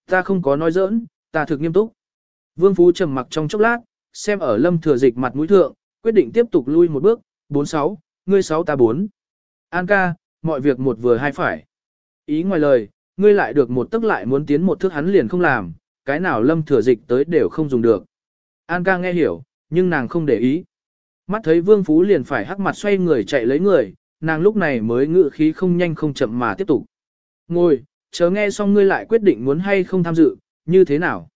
Ta không có nói giỡn, ta thực nghiêm túc. Vương Phú trầm mặc trong chốc lát, xem ở lâm thừa dịch mặt mũi thượng, quyết định tiếp tục lui một bước, 46, ngươi 6 ta 4. An ca, mọi việc một vừa hai phải. Ý ngoài lời, ngươi lại được một tức lại muốn tiến một thước hắn liền không làm, cái nào lâm thừa dịch tới đều không dùng được. An ca nghe hiểu, nhưng nàng không để ý. Mắt thấy Vương Phú liền phải hắc mặt xoay người chạy lấy người, nàng lúc này mới ngự khí không nhanh không chậm mà tiếp tục. Ngồi, chờ nghe xong ngươi lại quyết định muốn hay không tham dự, như thế nào?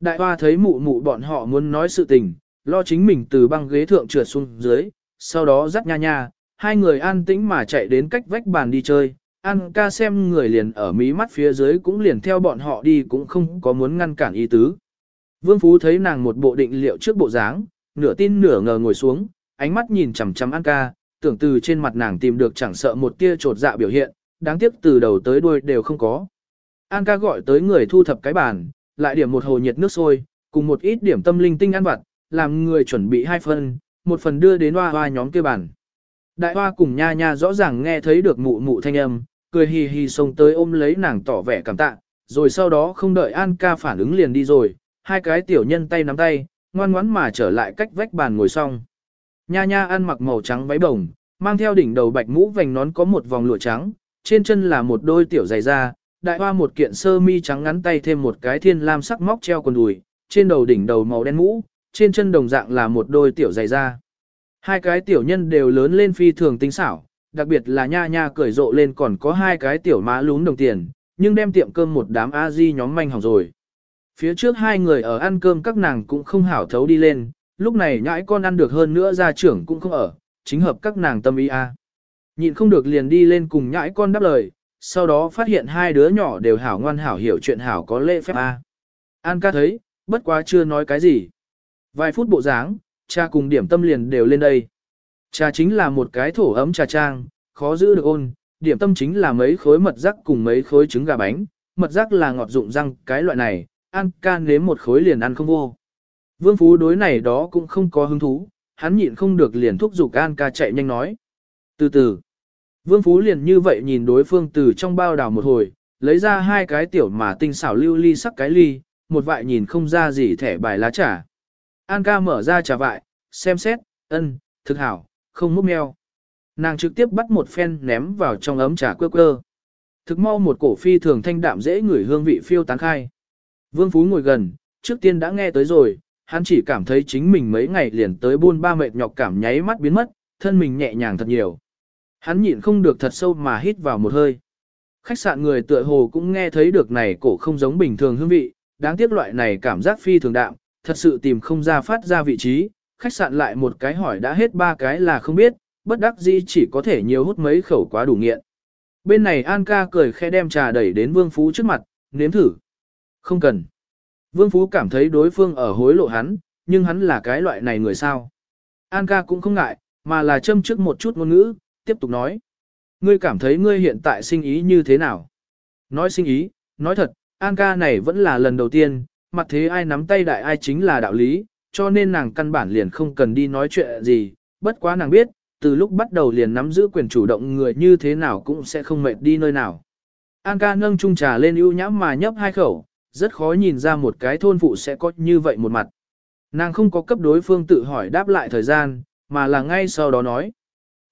Đại hoa thấy mụ mụ bọn họ muốn nói sự tình, lo chính mình từ băng ghế thượng trượt xuống dưới, sau đó dắt nha nha, hai người an tĩnh mà chạy đến cách vách bàn đi chơi. An ca xem người liền ở mí mắt phía dưới cũng liền theo bọn họ đi cũng không có muốn ngăn cản ý tứ. Vương Phú thấy nàng một bộ định liệu trước bộ dáng, nửa tin nửa ngờ ngồi xuống, ánh mắt nhìn chằm chằm An ca, tưởng từ trên mặt nàng tìm được chẳng sợ một tia trột dạ biểu hiện, đáng tiếc từ đầu tới đuôi đều không có. An ca gọi tới người thu thập cái bàn, lại điểm một hồ nhiệt nước sôi, cùng một ít điểm tâm linh tinh ăn vặt, làm người chuẩn bị hai phần, một phần đưa đến hoa hoa nhóm kia bàn. Đại hoa cùng nha nha rõ ràng nghe thấy được mụ mụ thanh âm, cười hì hì xông tới ôm lấy nàng tỏ vẻ cảm tạ, rồi sau đó không đợi An ca phản ứng liền đi rồi, hai cái tiểu nhân tay nắm tay, ngoan ngoãn mà trở lại cách vách bàn ngồi xong. Nha nha ăn mặc màu trắng váy bồng, mang theo đỉnh đầu bạch mũ vành nón có một vòng lụa trắng, trên chân là một đôi tiểu giày da, đại hoa một kiện sơ mi trắng ngắn tay thêm một cái thiên lam sắc móc treo quần đùi, trên đầu đỉnh đầu màu đen mũ, trên chân đồng dạng là một đôi tiểu giày da. Hai cái tiểu nhân đều lớn lên phi thường tinh xảo, đặc biệt là nha nha cười rộ lên còn có hai cái tiểu má lún đồng tiền, nhưng đem tiệm cơm một đám a di nhóm manh hỏng rồi. Phía trước hai người ở ăn cơm các nàng cũng không hảo thấu đi lên, lúc này nhãi con ăn được hơn nữa gia trưởng cũng không ở, chính hợp các nàng tâm ý a. Nhịn không được liền đi lên cùng nhãi con đáp lời, sau đó phát hiện hai đứa nhỏ đều hảo ngoan hảo hiểu chuyện hảo có lễ phép a. An ca thấy, bất quá chưa nói cái gì. Vài phút bộ dáng, cha cùng điểm tâm liền đều lên đây. Trà chính là một cái thổ ấm trà trang, khó giữ được ôn, điểm tâm chính là mấy khối mật rắc cùng mấy khối trứng gà bánh, mật rắc là ngọt dụng răng cái loại này, ăn can nếm một khối liền ăn không vô. Vương Phú đối này đó cũng không có hứng thú, hắn nhịn không được liền thúc giục An ca chạy nhanh nói. Từ từ, Vương Phú liền như vậy nhìn đối phương từ trong bao đảo một hồi, lấy ra hai cái tiểu mà tinh xảo lưu ly sắc cái ly, một vại nhìn không ra gì thẻ bài lá trà. An ca mở ra trà vại, xem xét, ân, thực hảo, không múc meo. Nàng trực tiếp bắt một phen ném vào trong ấm trà quơ quơ. Thực mau một cổ phi thường thanh đạm dễ ngửi hương vị phiêu tán khai. Vương Phú ngồi gần, trước tiên đã nghe tới rồi, hắn chỉ cảm thấy chính mình mấy ngày liền tới buôn ba mệt nhọc cảm nháy mắt biến mất, thân mình nhẹ nhàng thật nhiều. Hắn nhịn không được thật sâu mà hít vào một hơi. Khách sạn người tựa hồ cũng nghe thấy được này cổ không giống bình thường hương vị, đáng tiếc loại này cảm giác phi thường đạm, thật sự tìm không ra phát ra vị trí, khách sạn lại một cái hỏi đã hết ba cái là không biết, bất đắc dĩ chỉ có thể nhiều hút mấy khẩu quá đủ nghiện. Bên này An ca cười khẽ đem trà đẩy đến Vương Phú trước mặt, nếm thử. Không cần. Vương Phú cảm thấy đối phương ở hối lộ hắn, nhưng hắn là cái loại này người sao. An ca cũng không ngại, mà là châm trước một chút ngôn ngữ, tiếp tục nói. Ngươi cảm thấy ngươi hiện tại sinh ý như thế nào? Nói sinh ý, nói thật, An ca này vẫn là lần đầu tiên, mặt thế ai nắm tay đại ai chính là đạo lý, cho nên nàng căn bản liền không cần đi nói chuyện gì, bất quá nàng biết, từ lúc bắt đầu liền nắm giữ quyền chủ động người như thế nào cũng sẽ không mệt đi nơi nào. An ca nâng chung trà lên ưu nhãm mà nhấp hai khẩu, rất khó nhìn ra một cái thôn phụ sẽ có như vậy một mặt. Nàng không có cấp đối phương tự hỏi đáp lại thời gian, mà là ngay sau đó nói.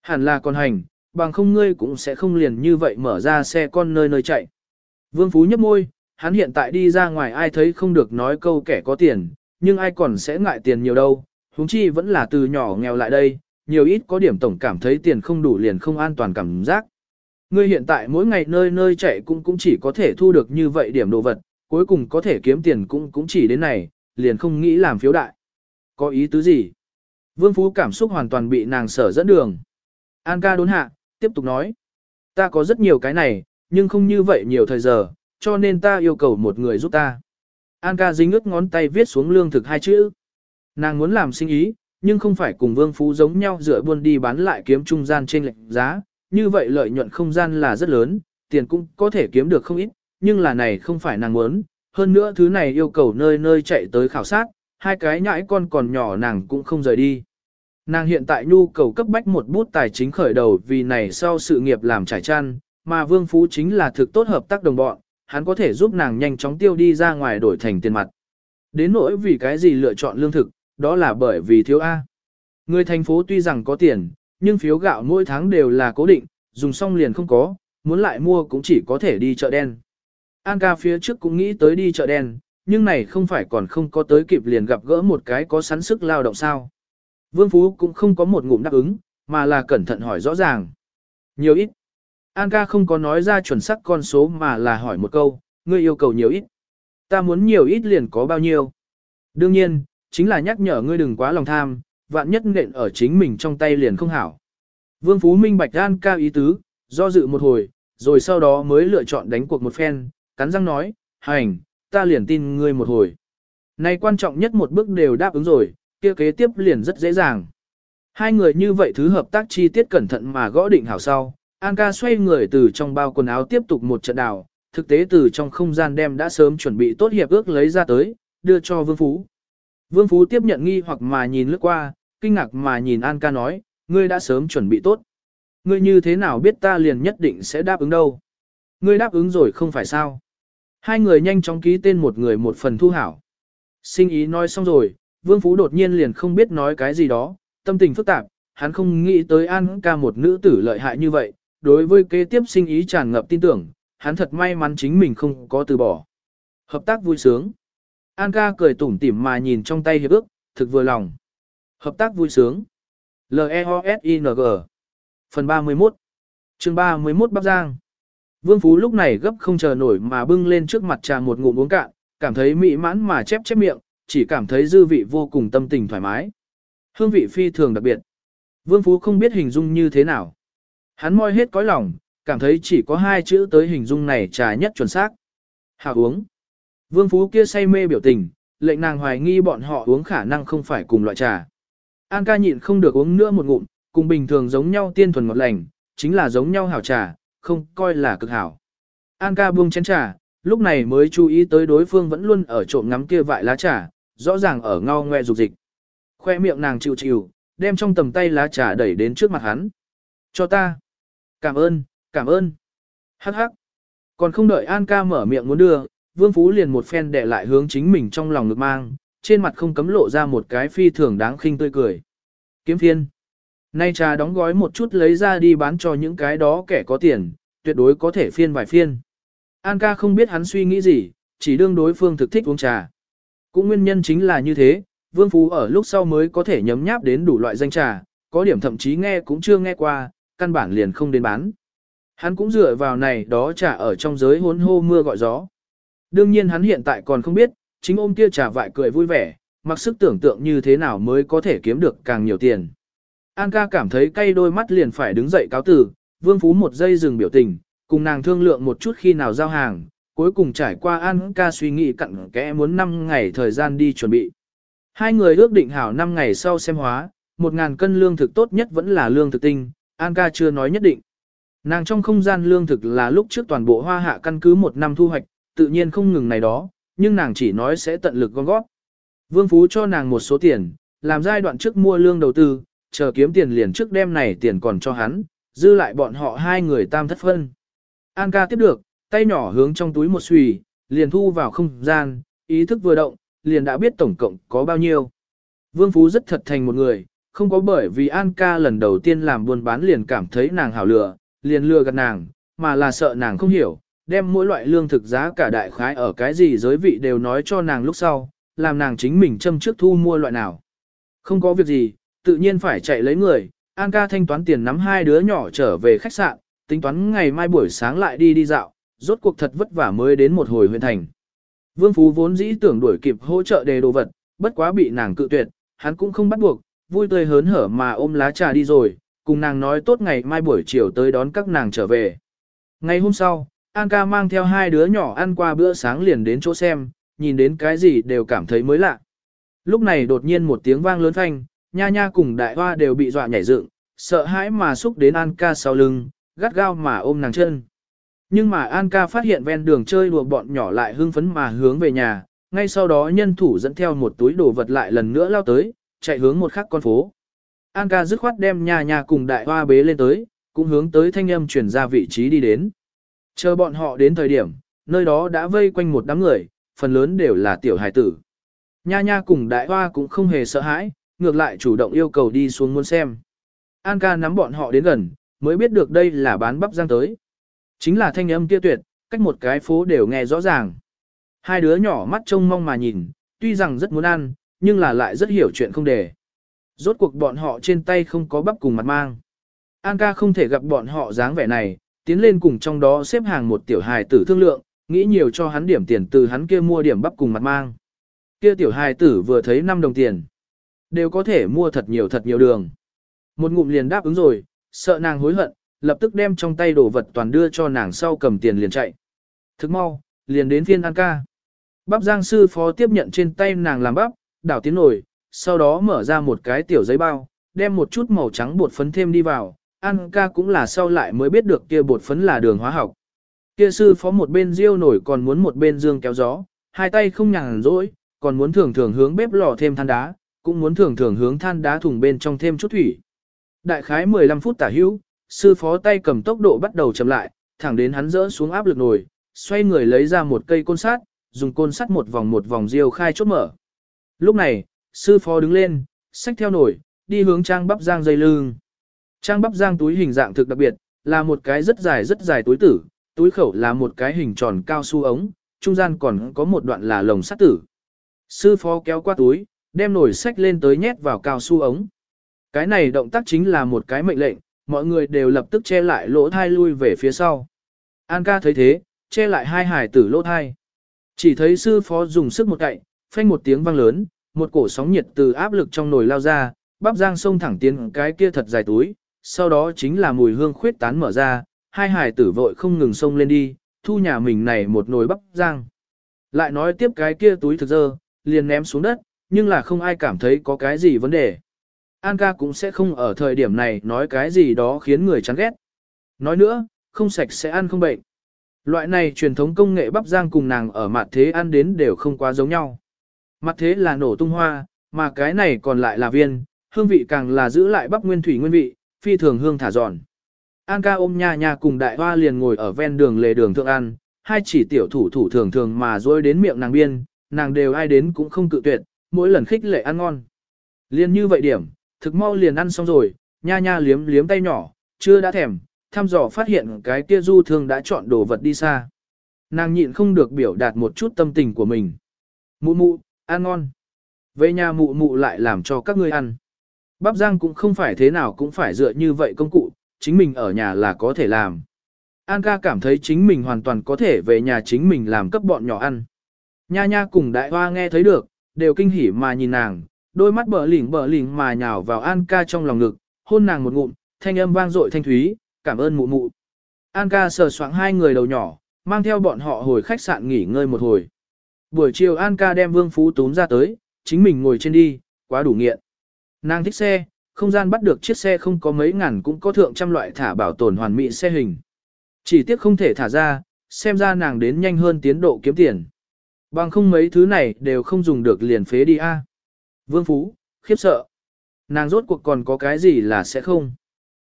Hẳn là con hành, bằng không ngươi cũng sẽ không liền như vậy mở ra xe con nơi nơi chạy. Vương Phú nhấp môi, hắn hiện tại đi ra ngoài ai thấy không được nói câu kẻ có tiền, nhưng ai còn sẽ ngại tiền nhiều đâu, huống chi vẫn là từ nhỏ nghèo lại đây, nhiều ít có điểm tổng cảm thấy tiền không đủ liền không an toàn cảm giác. Ngươi hiện tại mỗi ngày nơi nơi chạy cũng cũng chỉ có thể thu được như vậy điểm đồ vật, cuối cùng có thể kiếm tiền cũng cũng chỉ đến này, liền không nghĩ làm phiếu đại. Có ý tứ gì? Vương Phú cảm xúc hoàn toàn bị nàng sở dẫn đường. An ca đốn hạ, tiếp tục nói. Ta có rất nhiều cái này, nhưng không như vậy nhiều thời giờ, cho nên ta yêu cầu một người giúp ta. An ca dính ướt ngón tay viết xuống lương thực hai chữ. Nàng muốn làm sinh ý, nhưng không phải cùng vương phú giống nhau dựa buôn đi bán lại kiếm trung gian trên lệnh giá, như vậy lợi nhuận không gian là rất lớn, tiền cũng có thể kiếm được không ít, nhưng là này không phải nàng muốn, hơn nữa thứ này yêu cầu nơi nơi chạy tới khảo sát, hai cái nhãi con còn nhỏ nàng cũng không rời đi. Nàng hiện tại nhu cầu cấp bách một bút tài chính khởi đầu vì này sau sự nghiệp làm trải chăn, mà Vương Phú chính là thực tốt hợp tác đồng bọn, hắn có thể giúp nàng nhanh chóng tiêu đi ra ngoài đổi thành tiền mặt. Đến nỗi vì cái gì lựa chọn lương thực, đó là bởi vì thiếu A. Người thành phố tuy rằng có tiền, nhưng phiếu gạo mỗi tháng đều là cố định, dùng xong liền không có, muốn lại mua cũng chỉ có thể đi chợ đen. An ca phía trước cũng nghĩ tới đi chợ đen, nhưng này không phải còn không có tới kịp liền gặp gỡ một cái có sẵn sức lao động sao. Vương Phú cũng không có một ngụm đáp ứng, mà là cẩn thận hỏi rõ ràng. Nhiều ít. An ca không có nói ra chuẩn xác con số mà là hỏi một câu, ngươi yêu cầu nhiều ít. Ta muốn nhiều ít liền có bao nhiêu. Đương nhiên, chính là nhắc nhở ngươi đừng quá lòng tham, vạn nhất nện ở chính mình trong tay liền không hảo. Vương Phú minh bạch An ca ý tứ, do dự một hồi, rồi sau đó mới lựa chọn đánh cuộc một phen, cắn răng nói, hành, ta liền tin ngươi một hồi. Này quan trọng nhất một bước đều đáp ứng rồi, kia kế tiếp liền rất dễ dàng. Hai người như vậy thứ hợp tác chi tiết cẩn thận mà gõ định hảo sau, An ca xoay người từ trong bao quần áo tiếp tục một trận đào, thực tế từ trong không gian đem đã sớm chuẩn bị tốt hiệp ước lấy ra tới, đưa cho Vương Phú. Vương Phú tiếp nhận nghi hoặc mà nhìn lướt qua, kinh ngạc mà nhìn An ca nói, ngươi đã sớm chuẩn bị tốt. Ngươi như thế nào biết ta liền nhất định sẽ đáp ứng đâu? Ngươi đáp ứng rồi không phải sao? Hai người nhanh chóng ký tên một người một phần thu hảo. Sinh ý nói xong rồi, Vương Phú đột nhiên liền không biết nói cái gì đó, tâm tình phức tạp, hắn không nghĩ tới An ca một nữ tử lợi hại như vậy, đối với kế tiếp sinh ý tràn ngập tin tưởng, hắn thật may mắn chính mình không có từ bỏ. Hợp tác vui sướng. An ca cười tủm tỉm mà nhìn trong tay hiệp ước, thực vừa lòng. Hợp tác vui sướng. L-E-O-S-I-N-G Phần 31 chương 31 Bắc Giang Vương Phú lúc này gấp không chờ nổi mà bưng lên trước mặt trà một ngụm uống cạn, cảm thấy mỹ mãn mà chép chép miệng, chỉ cảm thấy dư vị vô cùng tâm tình thoải mái. Hương vị phi thường đặc biệt. Vương Phú không biết hình dung như thế nào. Hắn moi hết cõi lòng, cảm thấy chỉ có hai chữ tới hình dung này trà nhất chuẩn xác. Hạ uống. Vương Phú kia say mê biểu tình, lệnh nàng hoài nghi bọn họ uống khả năng không phải cùng loại trà. An ca nhịn không được uống nữa một ngụm, cùng bình thường giống nhau tiên thuần ngọt lành, chính là giống nhau hảo trà, không coi là cực hảo. An ca buông chén trà, lúc này mới chú ý tới đối phương vẫn luôn ở trộm ngắm kia vại lá trà, rõ ràng ở ngao ngoe dục dịch. Khoe miệng nàng chịu chịu, đem trong tầm tay lá trà đẩy đến trước mặt hắn. Cho ta. Cảm ơn, cảm ơn. Hắc hắc. Còn không đợi An ca mở miệng muốn đưa, Vương Phú liền một phen để lại hướng chính mình trong lòng ngực mang, trên mặt không cấm lộ ra một cái phi thường đáng khinh tươi cười. Kiếm phiên. Nay trà đóng gói một chút lấy ra đi bán cho những cái đó kẻ có tiền, tuyệt đối có thể phiên vài phiên. An ca không biết hắn suy nghĩ gì, chỉ đương đối phương thực thích uống trà. Cũng nguyên nhân chính là như thế, Vương Phú ở lúc sau mới có thể nhấm nháp đến đủ loại danh trà, có điểm thậm chí nghe cũng chưa nghe qua, căn bản liền không đến bán. Hắn cũng dựa vào này đó trà ở trong giới hốn hô mưa gọi gió. Đương nhiên hắn hiện tại còn không biết, chính ôm kia trà vại cười vui vẻ, mặc sức tưởng tượng như thế nào mới có thể kiếm được càng nhiều tiền. An ca cảm thấy cay đôi mắt liền phải đứng dậy cáo từ, Vương Phú một giây dừng biểu tình, cùng nàng thương lượng một chút khi nào giao hàng, cuối cùng trải qua An ca suy nghĩ cặn kẽ muốn 5 ngày thời gian đi chuẩn bị. Hai người ước định hảo 5 ngày sau xem hóa, 1.000 cân lương thực tốt nhất vẫn là lương thực tinh, An ca chưa nói nhất định. Nàng trong không gian lương thực là lúc trước toàn bộ hoa hạ căn cứ một năm thu hoạch, tự nhiên không ngừng này đó, nhưng nàng chỉ nói sẽ tận lực gom góp. Vương Phú cho nàng một số tiền, làm giai đoạn trước mua lương đầu tư, chờ kiếm tiền liền trước đem này tiền còn cho hắn, dư lại bọn họ hai người tam thất phân. An ca tiếp được, tay nhỏ hướng trong túi một xùy, liền thu vào không gian, ý thức vừa động, liền đã biết tổng cộng có bao nhiêu. Vương Phú rất thật thành một người, không có bởi vì An ca lần đầu tiên làm buôn bán liền cảm thấy nàng hảo lừa, liền lừa gạt nàng, mà là sợ nàng không hiểu, đem mỗi loại lương thực giá cả đại khái ở cái gì giới vị đều nói cho nàng lúc sau, làm nàng chính mình châm trước thu mua loại nào. Không có việc gì, tự nhiên phải chạy lấy người, An ca thanh toán tiền nắm hai đứa nhỏ trở về khách sạn, tính toán ngày mai buổi sáng lại đi đi dạo, rốt cuộc thật vất vả mới đến một hồi huyện thành. Vương Phú vốn dĩ tưởng đuổi kịp hỗ trợ đề đồ vật, bất quá bị nàng cự tuyệt, hắn cũng không bắt buộc, vui tươi hớn hở mà ôm lá trà đi rồi, cùng nàng nói tốt ngày mai buổi chiều tới đón các nàng trở về. Ngày hôm sau, An ca mang theo hai đứa nhỏ ăn qua bữa sáng liền đến chỗ xem, nhìn đến cái gì đều cảm thấy mới lạ. Lúc này đột nhiên một tiếng vang lớn thanh, nha nha cùng đại hoa đều bị dọa nhảy dựng, sợ hãi mà xúc đến An ca sau lưng, gắt gao mà ôm nàng chân. Nhưng mà An ca phát hiện ven đường chơi đùa bọn nhỏ lại hưng phấn mà hướng về nhà, ngay sau đó nhân thủ dẫn theo một túi đồ vật lại lần nữa lao tới, chạy hướng một khắc con phố. An ca dứt khoát đem nha nha cùng đại hoa bế lên tới, cũng hướng tới thanh âm chuyển ra vị trí đi đến. Chờ bọn họ đến thời điểm, nơi đó đã vây quanh một đám người, phần lớn đều là tiểu hài tử. Nha nha cùng đại hoa cũng không hề sợ hãi, ngược lại chủ động yêu cầu đi xuống muốn xem. An ca nắm bọn họ đến gần, mới biết được đây là bán bắp giang tới. Chính là thanh âm kia tuyệt, cách một cái phố đều nghe rõ ràng. Hai đứa nhỏ mắt trông mong mà nhìn, tuy rằng rất muốn ăn, nhưng là lại rất hiểu chuyện không để. Rốt cuộc bọn họ trên tay không có bắp cùng mặt mang. An ca không thể gặp bọn họ dáng vẻ này, tiến lên cùng trong đó xếp hàng một tiểu hài tử thương lượng, nghĩ nhiều cho hắn điểm tiền từ hắn kia mua điểm bắp cùng mặt mang. Kia tiểu hài tử vừa thấy 5 đồng tiền, đều có thể mua thật nhiều thật nhiều đường. Một ngụm liền đáp ứng rồi, sợ nàng hối hận, lập tức đem trong tay đồ vật toàn đưa cho nàng sau cầm tiền liền chạy. Thức mau, liền đến phiên An ca. Bắp giang sư phó tiếp nhận trên tay nàng làm bắp, đảo tiến nổi, sau đó mở ra một cái tiểu giấy bao, đem một chút màu trắng bột phấn thêm đi vào. An ca cũng là sau lại mới biết được kia bột phấn là đường hóa học. Kia sư phó một bên riêu nổi còn muốn một bên dương kéo gió, hai tay không nhàn rỗi, còn muốn thường thường hướng bếp lò thêm than đá, cũng muốn thường thường hướng than đá thùng bên trong thêm chút thủy. Đại khái 15 phút tả hữu, sư phó tay cầm tốc độ bắt đầu chậm lại, thẳng đến hắn rỡ xuống áp lực nồi, xoay người lấy ra một cây côn sắt, dùng côn sắt một vòng một vòng riêu khai chốt mở. Lúc này, sư phó đứng lên, xách theo nổi, đi hướng trang bắp giang dây lưng. Trang bắp giang túi hình dạng thực đặc biệt, là một cái rất dài rất dài túi tử, túi khẩu là một cái hình tròn cao su ống, trung gian còn có một đoạn là lồng sắt tử. Sư phó kéo qua túi, đem nổi sách lên tới nhét vào cao su ống. Cái này động tác chính là một cái mệnh lệnh, mọi người đều lập tức che lại lỗ thai lui về phía sau. An ca thấy thế, che lại hai hải tử lỗ thai. Chỉ thấy sư phó dùng sức một cậy, phanh một tiếng vang lớn, một cổ sóng nhiệt từ áp lực trong nồi lao ra, bắp giang sông thẳng tiến cái kia thật dài túi, sau đó chính là mùi hương khuyết tán mở ra, hai hải tử vội không ngừng xông lên đi, thu nhà mình này một nồi bắp giang. Lại nói tiếp cái kia túi thực dơ, liền ném xuống đất, nhưng là không ai cảm thấy có cái gì vấn đề. An ca cũng sẽ không ở thời điểm này nói cái gì đó khiến người chán ghét. Nói nữa, không sạch sẽ ăn không bệnh. Loại này truyền thống công nghệ bắp giang cùng nàng ở mặt thế ăn đến đều không quá giống nhau. Mặt thế là nổ tung hoa, mà cái này còn lại là viên, hương vị càng là giữ lại bắp nguyên thủy nguyên vị, phi thường hương thả giòn. An ca ôm nha nha cùng đại hoa liền ngồi ở ven đường lề đường thượng ăn, hai chỉ tiểu thủ thủ thường thường mà rôi đến miệng nàng biên, nàng đều ai đến cũng không cự tuyệt, mỗi lần khích lệ ăn ngon. Liên như vậy điểm, thực mau liền ăn xong rồi, nha nha liếm liếm tay nhỏ, chưa đã thèm, thăm dò phát hiện cái kia du thương đã chọn đồ vật đi xa. Nàng nhịn không được biểu đạt một chút tâm tình của mình. Mụ mụ, ăn ngon. Về nhà mụ mụ lại làm cho các ngươi ăn. Bắp giang cũng không phải thế nào cũng phải dựa như vậy công cụ, chính mình ở nhà là có thể làm. An ca cảm thấy chính mình hoàn toàn có thể về nhà chính mình làm cấp bọn nhỏ ăn. Nha nha cùng đại hoa nghe thấy được, đều kinh hỉ mà nhìn nàng, đôi mắt bờ lỉnh bờ lỉnh mà nhào vào An ca trong lòng ngực, hôn nàng một ngụm, thanh âm vang dội thanh thúy, cảm ơn mụ mụ. An ca sờ soạng hai người đầu nhỏ, mang theo bọn họ hồi khách sạn nghỉ ngơi một hồi. Buổi chiều An ca đem Vương Phú túm ra tới, chính mình ngồi trên đi, quá đủ nghiện. Nàng thích xe, không gian bắt được chiếc xe không có mấy ngàn cũng có thượng trăm loại thả bảo tồn hoàn mỹ xe hình. Chỉ tiếc không thể thả ra, xem ra nàng đến nhanh hơn tiến độ kiếm tiền. Bằng không mấy thứ này đều không dùng được liền phế đi a. Vương Phú, khiếp sợ. Nàng rốt cuộc còn có cái gì là sẽ không.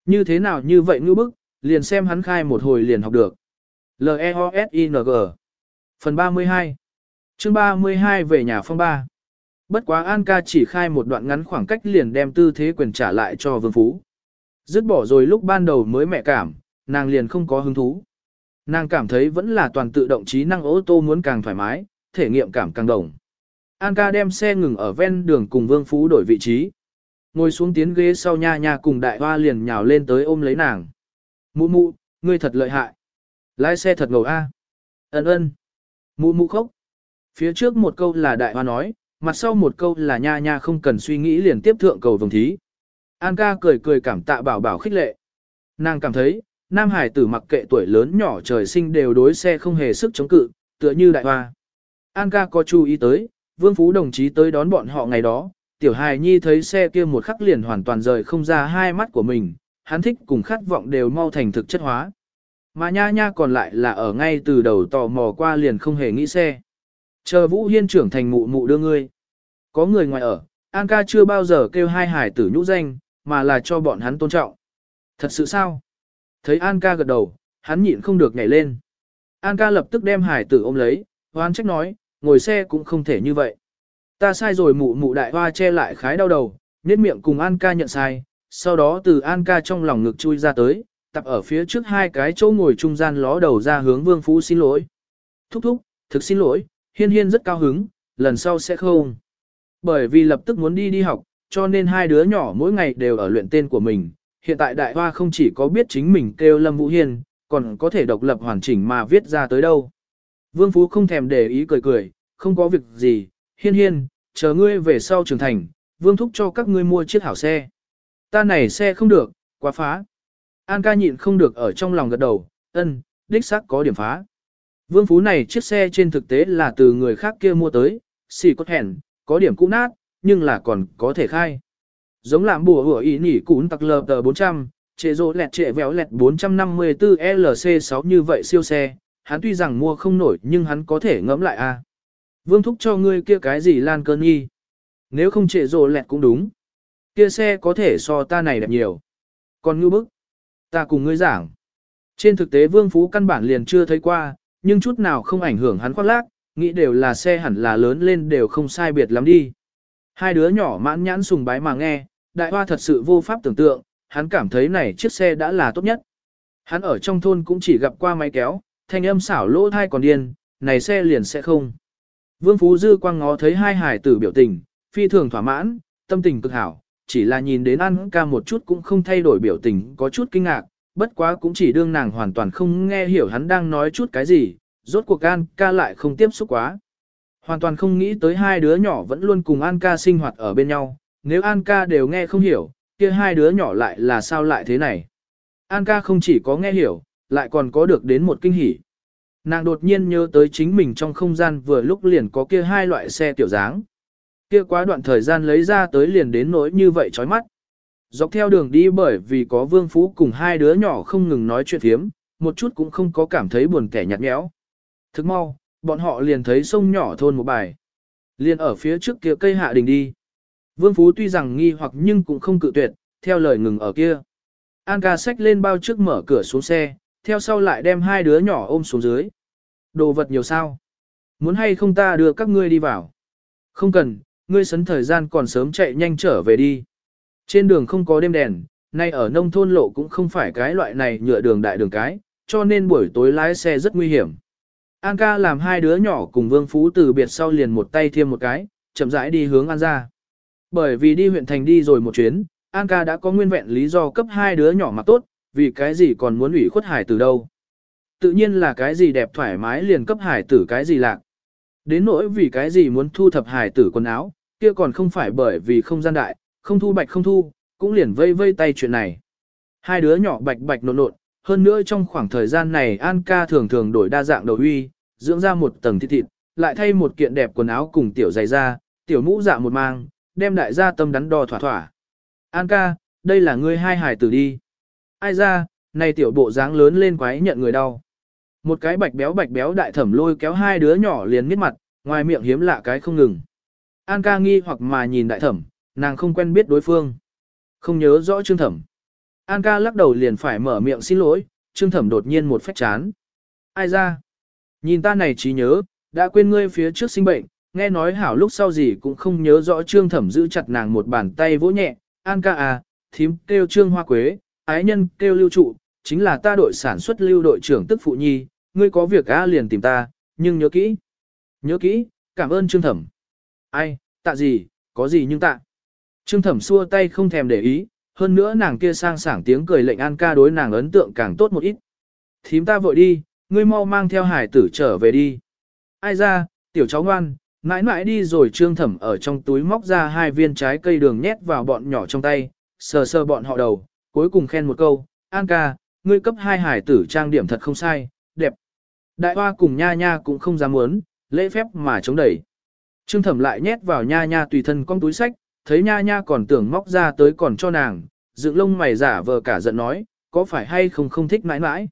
Như thế nào như vậy ngư bức, liền xem hắn khai một hồi liền học được. L-E-O-S-I-N-G Phần 32 chương 32 về nhà phong ba. Bất quá An ca chỉ khai một đoạn ngắn khoảng cách liền đem tư thế quyền trả lại cho Vương Phú. Dứt bỏ rồi lúc ban đầu mới mẹ cảm, nàng liền không có hứng thú. Nàng cảm thấy vẫn là toàn tự động trí năng ô tô muốn càng thoải mái, thể nghiệm cảm càng đồng. An ca đem xe ngừng ở ven đường cùng Vương Phú đổi vị trí. Ngồi xuống tiến ghế sau nha nha cùng đại hoa liền nhào lên tới ôm lấy nàng. Mụ mụ, ngươi thật lợi hại. Lái xe thật ngầu a. Ấn ơn. Mụ mụ khóc. Phía trước một câu là đại hoa nói, mặt sau một câu là nha nha không cần suy nghĩ liền tiếp thượng cầu vồng thí. An ca cười cười cảm tạ bảo bảo khích lệ. Nàng cảm thấy, nam hải tử mặc kệ tuổi lớn nhỏ trời sinh đều đối xe không hề sức chống cự, tựa như đại hoa. An ca có chú ý tới, vương phú đồng chí tới đón bọn họ ngày đó, tiểu hài nhi thấy xe kia một khắc liền hoàn toàn rời không ra hai mắt của mình, hắn thích cùng khát vọng đều mau thành thực chất hóa. Mà nha nha còn lại là ở ngay từ đầu tò mò qua liền không hề nghĩ xe. Chờ Vũ Hiên trưởng thành mụ mụ đưa ngươi. Có người ngoài ở, An ca chưa bao giờ kêu hai hải tử nhũ danh, mà là cho bọn hắn tôn trọng. Thật sự sao? Thấy An ca gật đầu, hắn nhịn không được nhảy lên. An ca lập tức đem hải tử ôm lấy, hoan trách nói, ngồi xe cũng không thể như vậy. Ta sai rồi mụ mụ đại hoa che lại khái đau đầu, nhét miệng cùng An ca nhận sai, sau đó từ An ca trong lòng ngực chui ra tới, tập ở phía trước hai cái chỗ ngồi trung gian ló đầu ra hướng Vương Phú xin lỗi. Thúc thúc, thực xin lỗi, hiên hiên rất cao hứng, lần sau sẽ không. Bởi vì lập tức muốn đi đi học, cho nên hai đứa nhỏ mỗi ngày đều ở luyện tên của mình. Hiện tại đại hoa không chỉ có biết chính mình kêu Lâm Vũ Hiên, còn có thể độc lập hoàn chỉnh mà viết ra tới đâu. Vương Phú không thèm để ý cười cười, không có việc gì, hiên hiên, chờ ngươi về sau trưởng thành, Vương thúc cho các ngươi mua chiếc hảo xe. Ta này xe không được, quá phá. An ca nhịn không được ở trong lòng gật đầu, ân, đích xác có điểm phá. Vương Phú này chiếc xe trên thực tế là từ người khác kia mua tới, xì cốt hèn, có điểm cũ nát, nhưng là còn có thể khai. Giống làm bùa hủa ý nỉ cún tặc lờ tờ 400, trệ rô lẹt trệ véo lẹt 454 LC6 như vậy siêu xe, hắn tuy rằng mua không nổi nhưng hắn có thể ngẫm lại a. Vương thúc cho ngươi kia cái gì lan cơn nghi. Nếu không trệ rô lẹt cũng đúng. Kia xe có thể so ta này đẹp nhiều. Còn ngư bức. Ta cùng ngươi giảng. Trên thực tế Vương Phú căn bản liền chưa thấy qua, nhưng chút nào không ảnh hưởng hắn khoác lác, nghĩ đều là xe hẳn là lớn lên đều không sai biệt lắm đi. Hai đứa nhỏ mãn nhãn sùng bái mà nghe, đại hoa thật sự vô pháp tưởng tượng, hắn cảm thấy này chiếc xe đã là tốt nhất. Hắn ở trong thôn cũng chỉ gặp qua máy kéo, thanh âm xảo lỗ thai còn điên, này xe liền sẽ không. Vương Phú Dư quang ngó thấy hai hải tử biểu tình, phi thường thỏa mãn, tâm tình cực hảo, chỉ là nhìn đến ăn ca một chút cũng không thay đổi biểu tình, có chút kinh ngạc, bất quá cũng chỉ đương nàng hoàn toàn không nghe hiểu hắn đang nói chút cái gì, rốt cuộc An ca lại không tiếp xúc quá. Hoàn toàn không nghĩ tới hai đứa nhỏ vẫn luôn cùng An ca sinh hoạt ở bên nhau, nếu An ca đều nghe không hiểu, kia hai đứa nhỏ lại là sao lại thế này. An ca không chỉ có nghe hiểu, lại còn có được đến một kinh hỉ. Nàng đột nhiên nhớ tới chính mình trong không gian vừa lúc liền có kia hai loại xe tiểu dáng. Kia quá đoạn thời gian lấy ra tới liền đến nỗi như vậy chói mắt. Dọc theo đường đi bởi vì có vương phú cùng hai đứa nhỏ không ngừng nói chuyện thiếm, một chút cũng không có cảm thấy buồn kẻ nhạt nhẽo. Thức mau, bọn họ liền thấy sông nhỏ thôn một bài. Liền ở phía trước kia cây hạ đình đi. Vương Phú tuy rằng nghi hoặc nhưng cũng không cự tuyệt, theo lời ngừng ở kia. An ca xách lên bao trước mở cửa xuống xe, theo sau lại đem hai đứa nhỏ ôm xuống dưới. Đồ vật nhiều sao? Muốn hay không ta đưa các ngươi đi vào? Không cần, ngươi sấn thời gian còn sớm chạy nhanh trở về đi. Trên đường không có đêm đèn, nay ở nông thôn lộ cũng không phải cái loại này nhựa đường đại đường cái, cho nên buổi tối lái xe rất nguy hiểm. An ca làm hai đứa nhỏ cùng Vương Phú từ biệt sau liền một tay thêm một cái, chậm rãi đi hướng An ra. Bởi vì đi huyện thành đi rồi một chuyến, An ca đã có nguyên vẹn lý do cấp hai đứa nhỏ mặc tốt, vì cái gì còn muốn ủy khuất hải từ đâu. Tự nhiên là cái gì đẹp thoải mái liền cấp hải tử cái gì lạc. Đến nỗi vì cái gì muốn thu thập hải tử quần áo, kia còn không phải bởi vì không gian đại, không thu bạch không thu, cũng liền vây vây tay chuyện này. Hai đứa nhỏ bạch bạch nộn nộn, hơn nữa trong khoảng thời gian này An ca thường thường đổi đa dạng đầu uy, dưỡng ra một tầng thịt thịt, lại thay một kiện đẹp quần áo cùng tiểu giày da, tiểu mũ dạ một mang, đem đại gia tâm đắn đo thỏa thỏa. An ca, đây là ngươi hai hải tử đi. Ai ra, này tiểu bộ dáng lớn lên quái nhận người đau. Một cái bạch béo bạch béo đại thẩm lôi kéo hai đứa nhỏ liền miết mặt, ngoài miệng hiếm lạ cái không ngừng. An ca nghi hoặc mà nhìn đại thẩm, nàng không quen biết đối phương. Không nhớ rõ trương thẩm. An ca lắc đầu liền phải mở miệng xin lỗi, trương thẩm đột nhiên một phách chán. Ai ra? Nhìn ta này trí nhớ, đã quên ngươi phía trước sinh bệnh, nghe nói hảo lúc sau gì cũng không nhớ rõ trương thẩm giữ chặt nàng một bàn tay vỗ nhẹ. An ca à, thím kêu trương hoa quế, ái nhân kêu lưu trụ, chính là ta đội sản xuất lưu đội trưởng tức phụ nhi, ngươi có việc á liền tìm ta, nhưng nhớ kỹ. Nhớ kỹ, cảm ơn trương thẩm. Ai, tạ gì, có gì nhưng tạ. Trương thẩm xua tay không thèm để ý, hơn nữa nàng kia sang sảng tiếng cười lệnh An ca đối nàng ấn tượng càng tốt một ít. Thím ta vội đi, ngươi mau mang theo hải tử trở về đi. Ai ra, tiểu cháu ngoan, mãi mãi đi rồi trương thẩm ở trong túi móc ra hai viên trái cây đường nhét vào bọn nhỏ trong tay, sờ sờ bọn họ đầu, cuối cùng khen một câu, An ca, ngươi cấp hai hải tử trang điểm thật không sai, đẹp. Đại hoa cùng nha nha cũng không dám muốn, lễ phép mà chống đẩy. Trương thẩm lại nhét vào nha nha tùy thân con túi sách, thấy nha nha còn tưởng móc ra tới còn cho nàng, dựng lông mày giả vờ cả giận nói, có phải hay không không thích mãi mãi.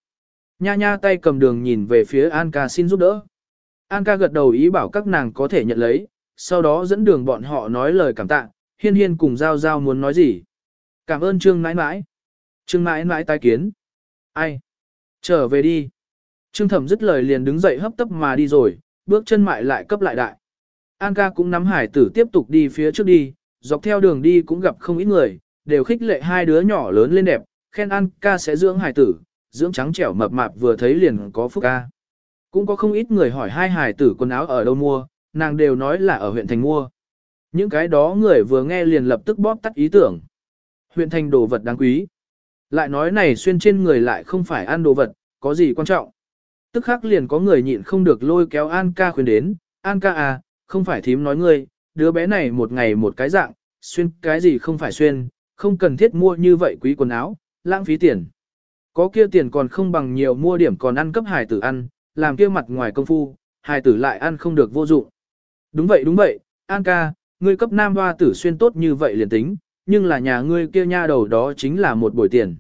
Nha nha tay cầm đường nhìn về phía An ca xin giúp đỡ. An ca gật đầu ý bảo các nàng có thể nhận lấy, sau đó dẫn đường bọn họ nói lời cảm tạ, hiên hiên cùng giao giao muốn nói gì. Cảm ơn Trương mãi mãi. Trương mãi mãi tai kiến. Ai? Trở về đi. Trương thẩm dứt lời liền đứng dậy hấp tấp mà đi rồi, bước chân mại lại cấp lại đại. An ca cũng nắm hải tử tiếp tục đi phía trước đi, dọc theo đường đi cũng gặp không ít người, đều khích lệ hai đứa nhỏ lớn lên đẹp, khen An ca sẽ dưỡng hải tử, dưỡng trắng trẻo mập mạp vừa thấy liền có phúc ca. Cũng có không ít người hỏi hai hải tử quần áo ở đâu mua, nàng đều nói là ở huyện thành mua. Những cái đó người vừa nghe liền lập tức bóp tắt ý tưởng. Huyện thành đồ vật đáng quý. Lại nói này xuyên trên người lại không phải ăn đồ vật, có gì quan trọng. Tức khắc liền có người nhịn không được lôi kéo An ca khuyên đến, An ca à, không phải thím nói ngươi, đứa bé này một ngày một cái dạng, xuyên cái gì không phải xuyên, không cần thiết mua như vậy quý quần áo, lãng phí tiền. Có kia tiền còn không bằng nhiều mua điểm còn ăn cấp hài tử ăn, làm kia mặt ngoài công phu, hài tử lại ăn không được vô dụng. Đúng vậy đúng vậy, An ca, ngươi cấp nam hoa tử xuyên tốt như vậy liền tính, nhưng là nhà ngươi kia nha đầu đó chính là một buổi tiền.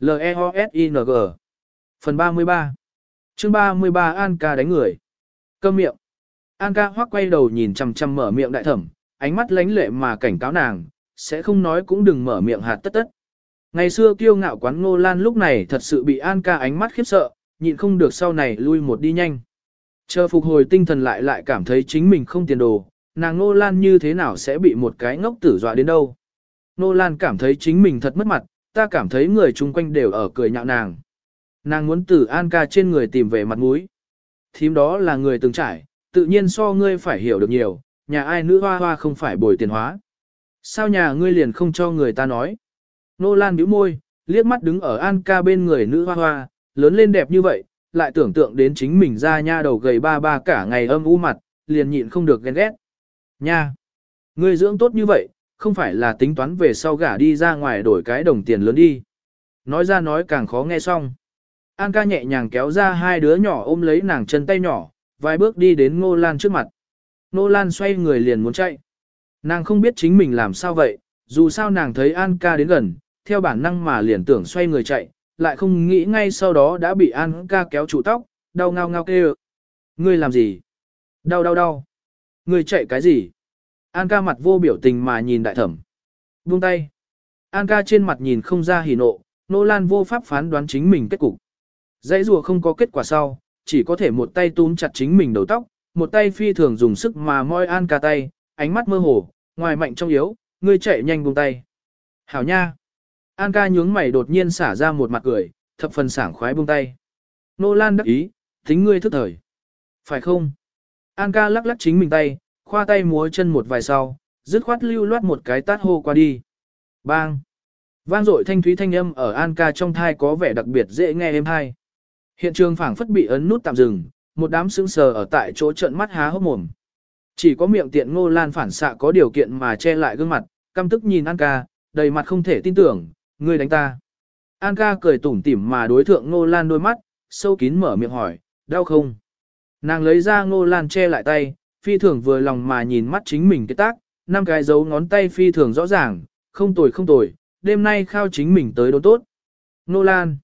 L-E-O-S-I-N-G Phần 33 chương 33 An ca đánh người. Câm miệng. An ca hoắc quay đầu nhìn chằm chằm mở miệng đại thẩm, ánh mắt lánh lệ mà cảnh cáo nàng, sẽ không nói cũng đừng mở miệng hạt tất tất. Ngày xưa kiêu ngạo quán ngô lan lúc này thật sự bị An ca ánh mắt khiếp sợ, nhịn không được sau này lui một đi nhanh. Chờ phục hồi tinh thần lại lại cảm thấy chính mình không tiền đồ, nàng ngô lan như thế nào sẽ bị một cái ngốc tử dọa đến đâu. Ngô lan cảm thấy chính mình thật mất mặt, ta cảm thấy người chung quanh đều ở cười nhạo nàng. Nàng muốn từ An ca trên người tìm về mặt mũi. Thím đó là người từng trải, tự nhiên so ngươi phải hiểu được nhiều, nhà ai nữ hoa hoa không phải bồi tiền hóa. Sao nhà ngươi liền không cho người ta nói? Nô Lan bĩu môi, liếc mắt đứng ở An ca bên người nữ hoa hoa, lớn lên đẹp như vậy, lại tưởng tượng đến chính mình ra nha đầu gầy ba ba cả ngày âm u mặt, liền nhịn không được ghen ghét. Nha! Ngươi dưỡng tốt như vậy, không phải là tính toán về sau gả đi ra ngoài đổi cái đồng tiền lớn đi. Nói ra nói càng khó nghe xong. An ca nhẹ nhàng kéo ra hai đứa nhỏ ôm lấy nàng chân tay nhỏ, vài bước đi đến Ngô Lan trước mặt. Ngô Lan xoay người liền muốn chạy. Nàng không biết chính mình làm sao vậy, dù sao nàng thấy An ca đến gần, theo bản năng mà liền tưởng xoay người chạy, lại không nghĩ ngay sau đó đã bị An ca kéo trụ tóc, đau ngao ngao kêu. Ngươi làm gì? Đau đau đau. Ngươi chạy cái gì? An ca mặt vô biểu tình mà nhìn đại thẩm. Buông tay. An ca trên mặt nhìn không ra hỉ nộ, Nô Lan vô pháp phán đoán chính mình kết cục. Dãy rùa không có kết quả sau, chỉ có thể một tay túm chặt chính mình đầu tóc, một tay phi thường dùng sức mà moi An ca tay, ánh mắt mơ hồ, ngoài mạnh trong yếu, ngươi chạy nhanh buông tay. Hảo nha. An ca nhướng mày đột nhiên xả ra một mặt cười, thập phần sảng khoái buông tay. Nô Lan đắc ý, tính ngươi thức thời. Phải không? An ca lắc lắc chính mình tay, khoa tay múa chân một vài sau, dứt khoát lưu loát một cái tát hô qua đi. Bang! Vang dội thanh thúy thanh âm ở An ca trong thai có vẻ đặc biệt dễ nghe êm thai. Hiện trường phảng phất bị ấn nút tạm dừng, một đám sững sờ ở tại chỗ trận mắt há hốc mồm. Chỉ có miệng tiện ngô lan phản xạ có điều kiện mà che lại gương mặt, căm tức nhìn An ca, đầy mặt không thể tin tưởng, ngươi đánh ta. An ca cười tủm tỉm mà đối thượng ngô lan đôi mắt, sâu kín mở miệng hỏi, đau không? Nàng lấy ra ngô lan che lại tay, phi thường vừa lòng mà nhìn mắt chính mình cái tác, năm cái dấu ngón tay phi thường rõ ràng, không tồi không tồi, đêm nay khao chính mình tới đốn tốt. Ngô lan.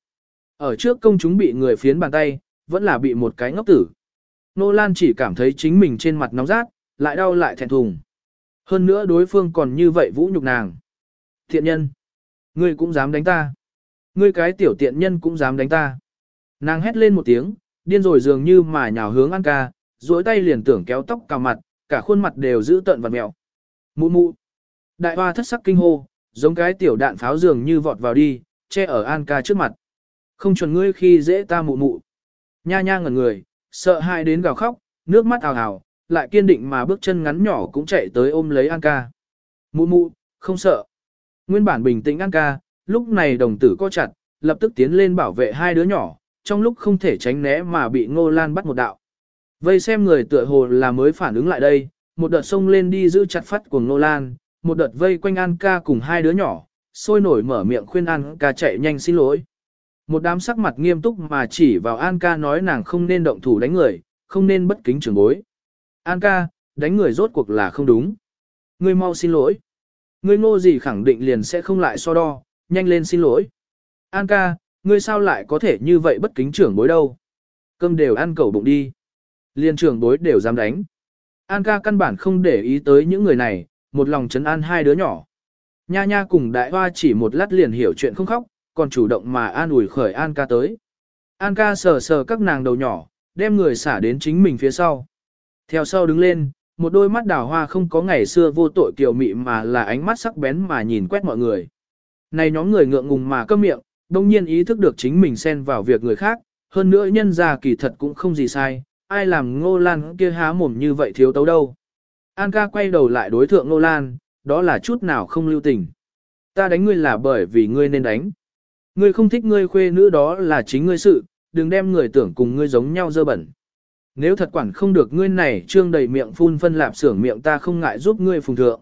Ở trước công chúng bị người phiến bàn tay, vẫn là bị một cái ngốc tử. Nô Lan chỉ cảm thấy chính mình trên mặt nóng rát, lại đau lại thẹn thùng. Hơn nữa đối phương còn như vậy vũ nhục nàng. Thiện nhân. Ngươi cũng dám đánh ta. Ngươi cái tiểu tiện nhân cũng dám đánh ta. Nàng hét lên một tiếng, điên rồi dường như mà nhào hướng An ca, duỗi tay liền tưởng kéo tóc cào mặt, cả khuôn mặt đều giữ tận và mèo. Mụ mụ. Đại hoa thất sắc kinh hô, giống cái tiểu đạn pháo dường như vọt vào đi, che ở An ca trước mặt. Không chuẩn ngươi khi dễ ta mụ mụ. Nha nha ngẩn người, sợ hãi đến gào khóc, nước mắt ào ào, lại kiên định mà bước chân ngắn nhỏ cũng chạy tới ôm lấy An ca. Mụ mụ, không sợ. Nguyên bản bình tĩnh An ca, lúc này đồng tử co chặt, lập tức tiến lên bảo vệ hai đứa nhỏ, trong lúc không thể tránh né mà bị Ngô Lan bắt một đạo. Vây xem người tựa hồ là mới phản ứng lại đây, một đợt xông lên đi giữ chặt phát của Ngô Lan, một đợt vây quanh An ca cùng hai đứa nhỏ, sôi nổi mở miệng khuyên An ca chạy nhanh xin lỗi. Một đám sắc mặt nghiêm túc mà chỉ vào An ca nói nàng không nên động thủ đánh người, không nên bất kính trưởng bối. An ca, đánh người rốt cuộc là không đúng. Ngươi mau xin lỗi. Ngươi ngô gì khẳng định liền sẽ không lại so đo, nhanh lên xin lỗi. An ca, ngươi sao lại có thể như vậy bất kính trưởng bối đâu. Cơm đều ăn cầu bụng đi. Liên trưởng bối đều dám đánh. An ca căn bản không để ý tới những người này, một lòng chấn an hai đứa nhỏ. Nha nha cùng đại hoa chỉ một lát liền hiểu chuyện không khóc, còn chủ động mà an ủi khởi An ca tới. An ca sờ sờ các nàng đầu nhỏ, đem người xả đến chính mình phía sau. Theo sau đứng lên, một đôi mắt đào hoa không có ngày xưa vô tội kiều mị mà là ánh mắt sắc bén mà nhìn quét mọi người. Này nhóm người ngượng ngùng mà câm miệng, đông nhiên ý thức được chính mình xen vào việc người khác, Hơn nữa nhân ra kỳ thật cũng không gì sai, ai làm Ngô Lan kia há mồm như vậy thiếu tấu đâu. An ca quay đầu lại đối thượng Ngô Lan, đó là chút nào không lưu tình. Ta đánh ngươi là bởi vì ngươi nên đánh. Ngươi không thích ngươi khuê nữ đó là chính ngươi sự, đừng đem người tưởng cùng ngươi giống nhau dơ bẩn. Nếu thật quản không được ngươi này trương đầy miệng phun phân lạp xưởng miệng ta không ngại giúp ngươi phùng thượng.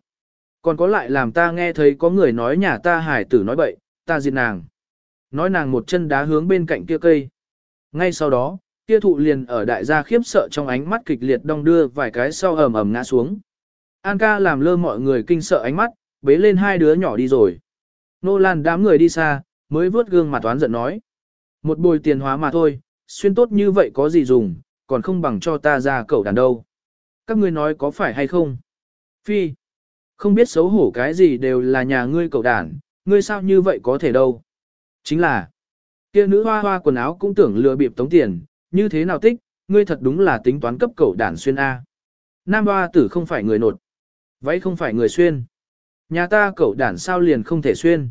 Còn có lại làm ta nghe thấy có người nói nhà ta hải tử nói bậy, ta diệt nàng. Nói nàng một chân đá hướng bên cạnh kia cây. Ngay sau đó, kia thụ liền ở đại gia khiếp sợ trong ánh mắt kịch liệt đong đưa vài cái sau ầm ầm ngã xuống. An ca làm lơ mọi người kinh sợ ánh mắt, bế lên hai đứa nhỏ đi rồi. Nô Lan đám người đi xa, mới vớt gương mặt toán giận nói. Một bồi tiền hóa mà thôi, xuyên tốt như vậy có gì dùng, còn không bằng cho ta ra cậu đàn đâu. Các ngươi nói có phải hay không? Phi, không biết xấu hổ cái gì đều là nhà ngươi cậu đàn, ngươi sao như vậy có thể đâu. Chính là, kia nữ hoa hoa quần áo cũng tưởng lừa bịp tống tiền, như thế nào tích, ngươi thật đúng là tính toán cấp cậu đàn xuyên A. Nam hoa tử không phải người nột, váy không phải người xuyên. Nhà ta cậu đàn sao liền không thể xuyên.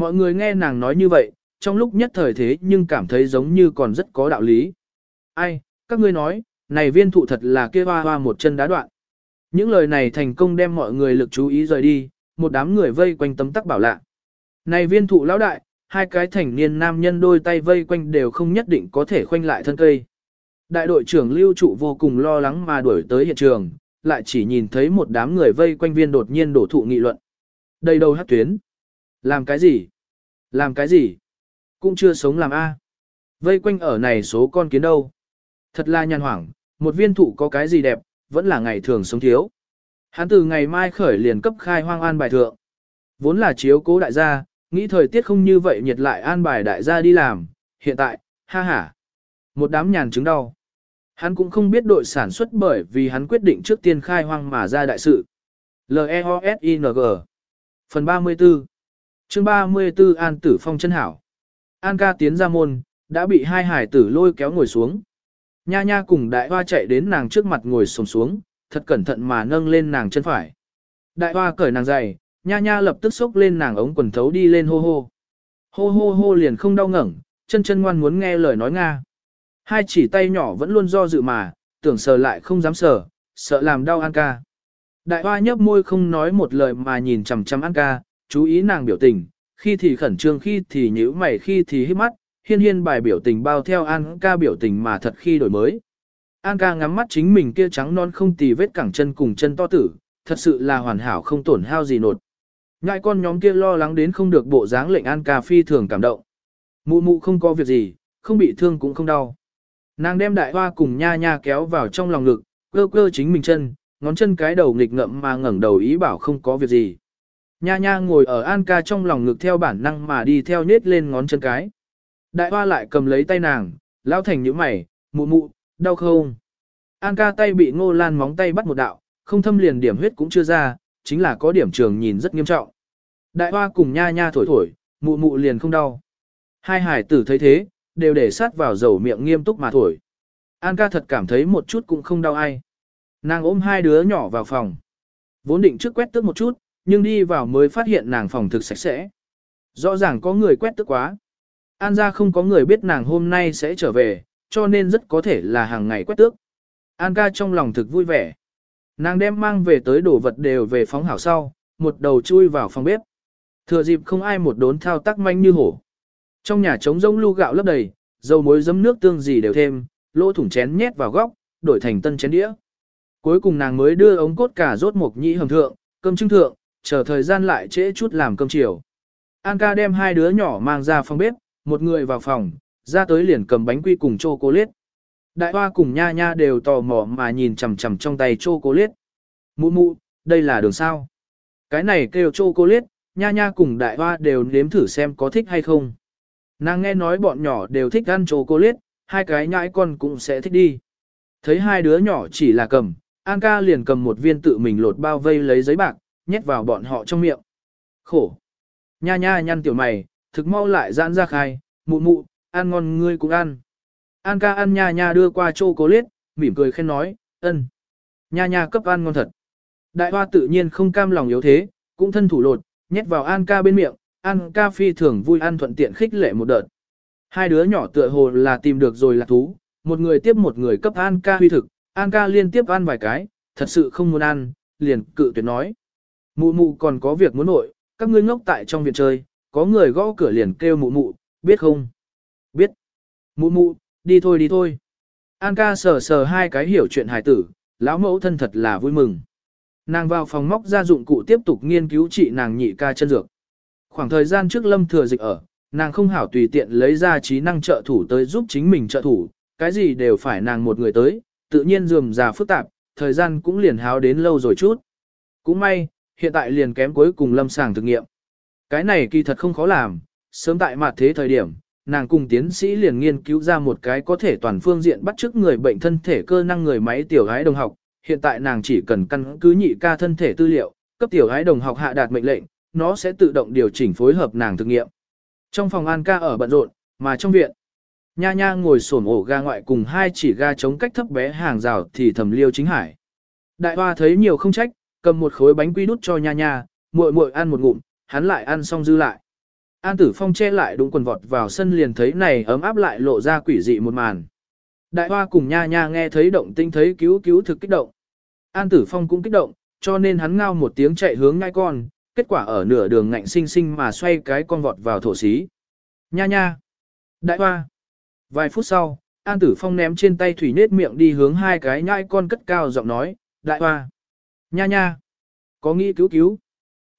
Mọi người nghe nàng nói như vậy, trong lúc nhất thời thế nhưng cảm thấy giống như còn rất có đạo lý. Ai, các ngươi nói, này viên thụ thật là kia hoa hoa một chân đá đoạn. Những lời này thành công đem mọi người lực chú ý rời đi, một đám người vây quanh tấm tắc bảo lạ. Này viên thụ lão đại, hai cái thành niên nam nhân đôi tay vây quanh đều không nhất định có thể khoanh lại thân cây. Đại đội trưởng lưu trụ vô cùng lo lắng mà đuổi tới hiện trường, lại chỉ nhìn thấy một đám người vây quanh viên đột nhiên đổ thụ nghị luận. Đây đâu hát tuyến. Làm cái gì? Làm cái gì? Cũng chưa sống làm A. Vây quanh ở này số con kiến đâu. Thật là nhàn hoảng, một viên thụ có cái gì đẹp, vẫn là ngày thường sống thiếu. Hắn từ ngày mai khởi liền cấp khai hoang an bài thượng. Vốn là chiếu cố đại gia, nghĩ thời tiết không như vậy nhiệt lại an bài đại gia đi làm, hiện tại, ha ha. Một đám nhàn chứng đau. Hắn cũng không biết đội sản xuất bởi vì hắn quyết định trước tiên khai hoang mà ra đại sự. L-E-O-S-I-N-G Phần 34 chương 34 An Tử Phong chân hảo An ca tiến ra môn, đã bị hai hải tử lôi kéo ngồi xuống. Nha nha cùng đại hoa chạy đến nàng trước mặt ngồi sồm xuống, thật cẩn thận mà nâng lên nàng chân phải. Đại hoa cởi nàng giày, nha nha lập tức xốc lên nàng ống quần thấu đi lên hô hô. Hô hô hô liền không đau ngẩng, chân chân ngoan muốn nghe lời nói Nga. Hai chỉ tay nhỏ vẫn luôn do dự mà, tưởng sờ lại không dám sờ, sợ làm đau An ca. Đại hoa nhấp môi không nói một lời mà nhìn chằm chằm An ca, chú ý nàng biểu tình, khi thì khẩn trương khi thì nhíu mày khi thì hít mắt, hiên hiên bài biểu tình bao theo An ca biểu tình mà thật khi đổi mới. An ca ngắm mắt chính mình kia trắng non không tì vết cẳng chân cùng chân to tử, thật sự là hoàn hảo không tổn hao gì nột. Ngại con nhóm kia lo lắng đến không được bộ dáng lệnh An ca phi thường cảm động. Mụ mụ không có việc gì, không bị thương cũng không đau. Nàng đem đại hoa cùng nha nha kéo vào trong lòng ngực, cơ cơ chính mình chân, ngón chân cái đầu nghịch ngậm mà ngẩng đầu ý bảo không có việc gì. Nha nha ngồi ở An ca trong lòng ngực theo bản năng mà đi theo nết lên ngón chân cái. Đại hoa lại cầm lấy tay nàng, lao thành những mày, mụ mụ, đau không? An ca tay bị ngô lan móng tay bắt một đạo, không thâm liền điểm huyết cũng chưa ra, chính là có điểm trường nhìn rất nghiêm trọng. Đại hoa cùng nha nha thổi thổi, mụ mụ liền không đau. Hai hải tử thấy thế, đều để sát vào dầu miệng nghiêm túc mà thổi. An ca thật cảm thấy một chút cũng không đau ai. Nàng ôm hai đứa nhỏ vào phòng. Vốn định trước quét tước một chút, nhưng đi vào mới phát hiện nàng phòng thực sạch sẽ. Rõ ràng có người quét tước quá. An ra không có người biết nàng hôm nay sẽ trở về, cho nên rất có thể là hàng ngày quét tước. An ca trong lòng thực vui vẻ. Nàng đem mang về tới đồ vật đều về phóng hảo sau, một đầu chui vào phòng bếp. Thừa dịp không ai một đốn thao tác manh như hổ. Trong nhà trống rỗng lu gạo lấp đầy, dầu muối giấm nước tương gì đều thêm, lỗ thủng chén nhét vào góc, đổi thành tân chén đĩa. Cuối cùng nàng mới đưa ống cốt cả rốt mộc nhĩ hầm thượng, cơm trưng thượng, chờ thời gian lại trễ chút làm cơm chiều. An ca đem hai đứa nhỏ mang ra phòng bếp, một người vào phòng, ra tới liền cầm bánh quy cùng chocolate. Đại hoa cùng nha nha đều tò mò mà nhìn chằm chằm trong tay chocolate. Mụ mụ, đây là đường sao? Cái này kêu chocolate, nha nha cùng đại hoa đều nếm thử xem có thích hay không. Nàng nghe nói bọn nhỏ đều thích ăn chocolate, hai cái nhãi con cũng sẽ thích đi. Thấy hai đứa nhỏ chỉ là cầm, An ca liền cầm một viên tự mình lột bao vây lấy giấy bạc, nhét vào bọn họ trong miệng. Khổ. Nha nha nhăn tiểu mày, thực mau lại giãn ra khai, mụ mụ, ăn ngon ngươi cũng ăn. An ca ăn nha nha đưa qua chô cố liết, mỉm cười khen nói, ân. Nha nha cấp ăn ngon thật. Đại hoa tự nhiên không cam lòng yếu thế, cũng thân thủ lột, nhét vào An ca bên miệng, An ca phi thường vui ăn thuận tiện khích lệ một đợt. Hai đứa nhỏ tựa hồ là tìm được rồi là thú, một người tiếp một người cấp An ca huy thực, An ca liên tiếp ăn vài cái, thật sự không muốn ăn, liền cự tuyệt nói. Mụ mụ còn có việc muốn nội, các ngươi ngốc tại trong viện chơi, có người gõ cửa liền kêu mụ mụ, biết không? Biết. Mụ mụ, đi thôi đi thôi. An ca sờ sờ hai cái hiểu chuyện hài tử, lão mẫu thân thật là vui mừng. Nàng vào phòng móc ra dụng cụ tiếp tục nghiên cứu trị nàng nhị ca chân dược. Khoảng thời gian trước lâm thừa dịch ở, nàng không hảo tùy tiện lấy ra trí năng trợ thủ tới giúp chính mình trợ thủ, cái gì đều phải nàng một người tới, tự nhiên dườm già phức tạp, thời gian cũng liền háo đến lâu rồi chút. Cũng may, hiện tại liền kém cuối cùng lâm sàng thực nghiệm. Cái này kỳ thật không khó làm, sớm tại mặt thế thời điểm, nàng cùng tiến sĩ liền nghiên cứu ra một cái có thể toàn phương diện bắt chước người bệnh thân thể cơ năng người máy tiểu gái đồng học. Hiện tại nàng chỉ cần căn cứ nhị ca thân thể tư liệu, cấp tiểu gái đồng học hạ đạt mệnh lệnh, nó sẽ tự động điều chỉnh phối hợp nàng thực nghiệm. Trong phòng An ca ở bận rộn, mà trong viện, Nha Nha ngồi xổm ổ ga ngoại cùng hai chỉ ga chống cách thấp bé hàng rào thì thầm liêu chính hải. Đại hoa thấy nhiều không trách, cầm một khối bánh quy đút cho Nha Nha, muội muội ăn một ngụm, hắn lại ăn xong dư lại. An Tử Phong che lại đúng quần vọt vào sân liền thấy này ấm áp lại lộ ra quỷ dị một màn. Đại hoa cùng Nha Nha nghe thấy động tinh thấy cứu cứu thực kích động. An Tử Phong cũng kích động, cho nên hắn ngao một tiếng chạy hướng ngai con, kết quả ở nửa đường ngạnh sinh sinh mà xoay cái con vọt vào thổ xí. Nha nha! Đại hoa! Vài phút sau, An Tử Phong ném trên tay thủy nết miệng đi hướng hai cái nhai con cất cao giọng nói, đại hoa! Nha nha! Có nghĩ cứu cứu!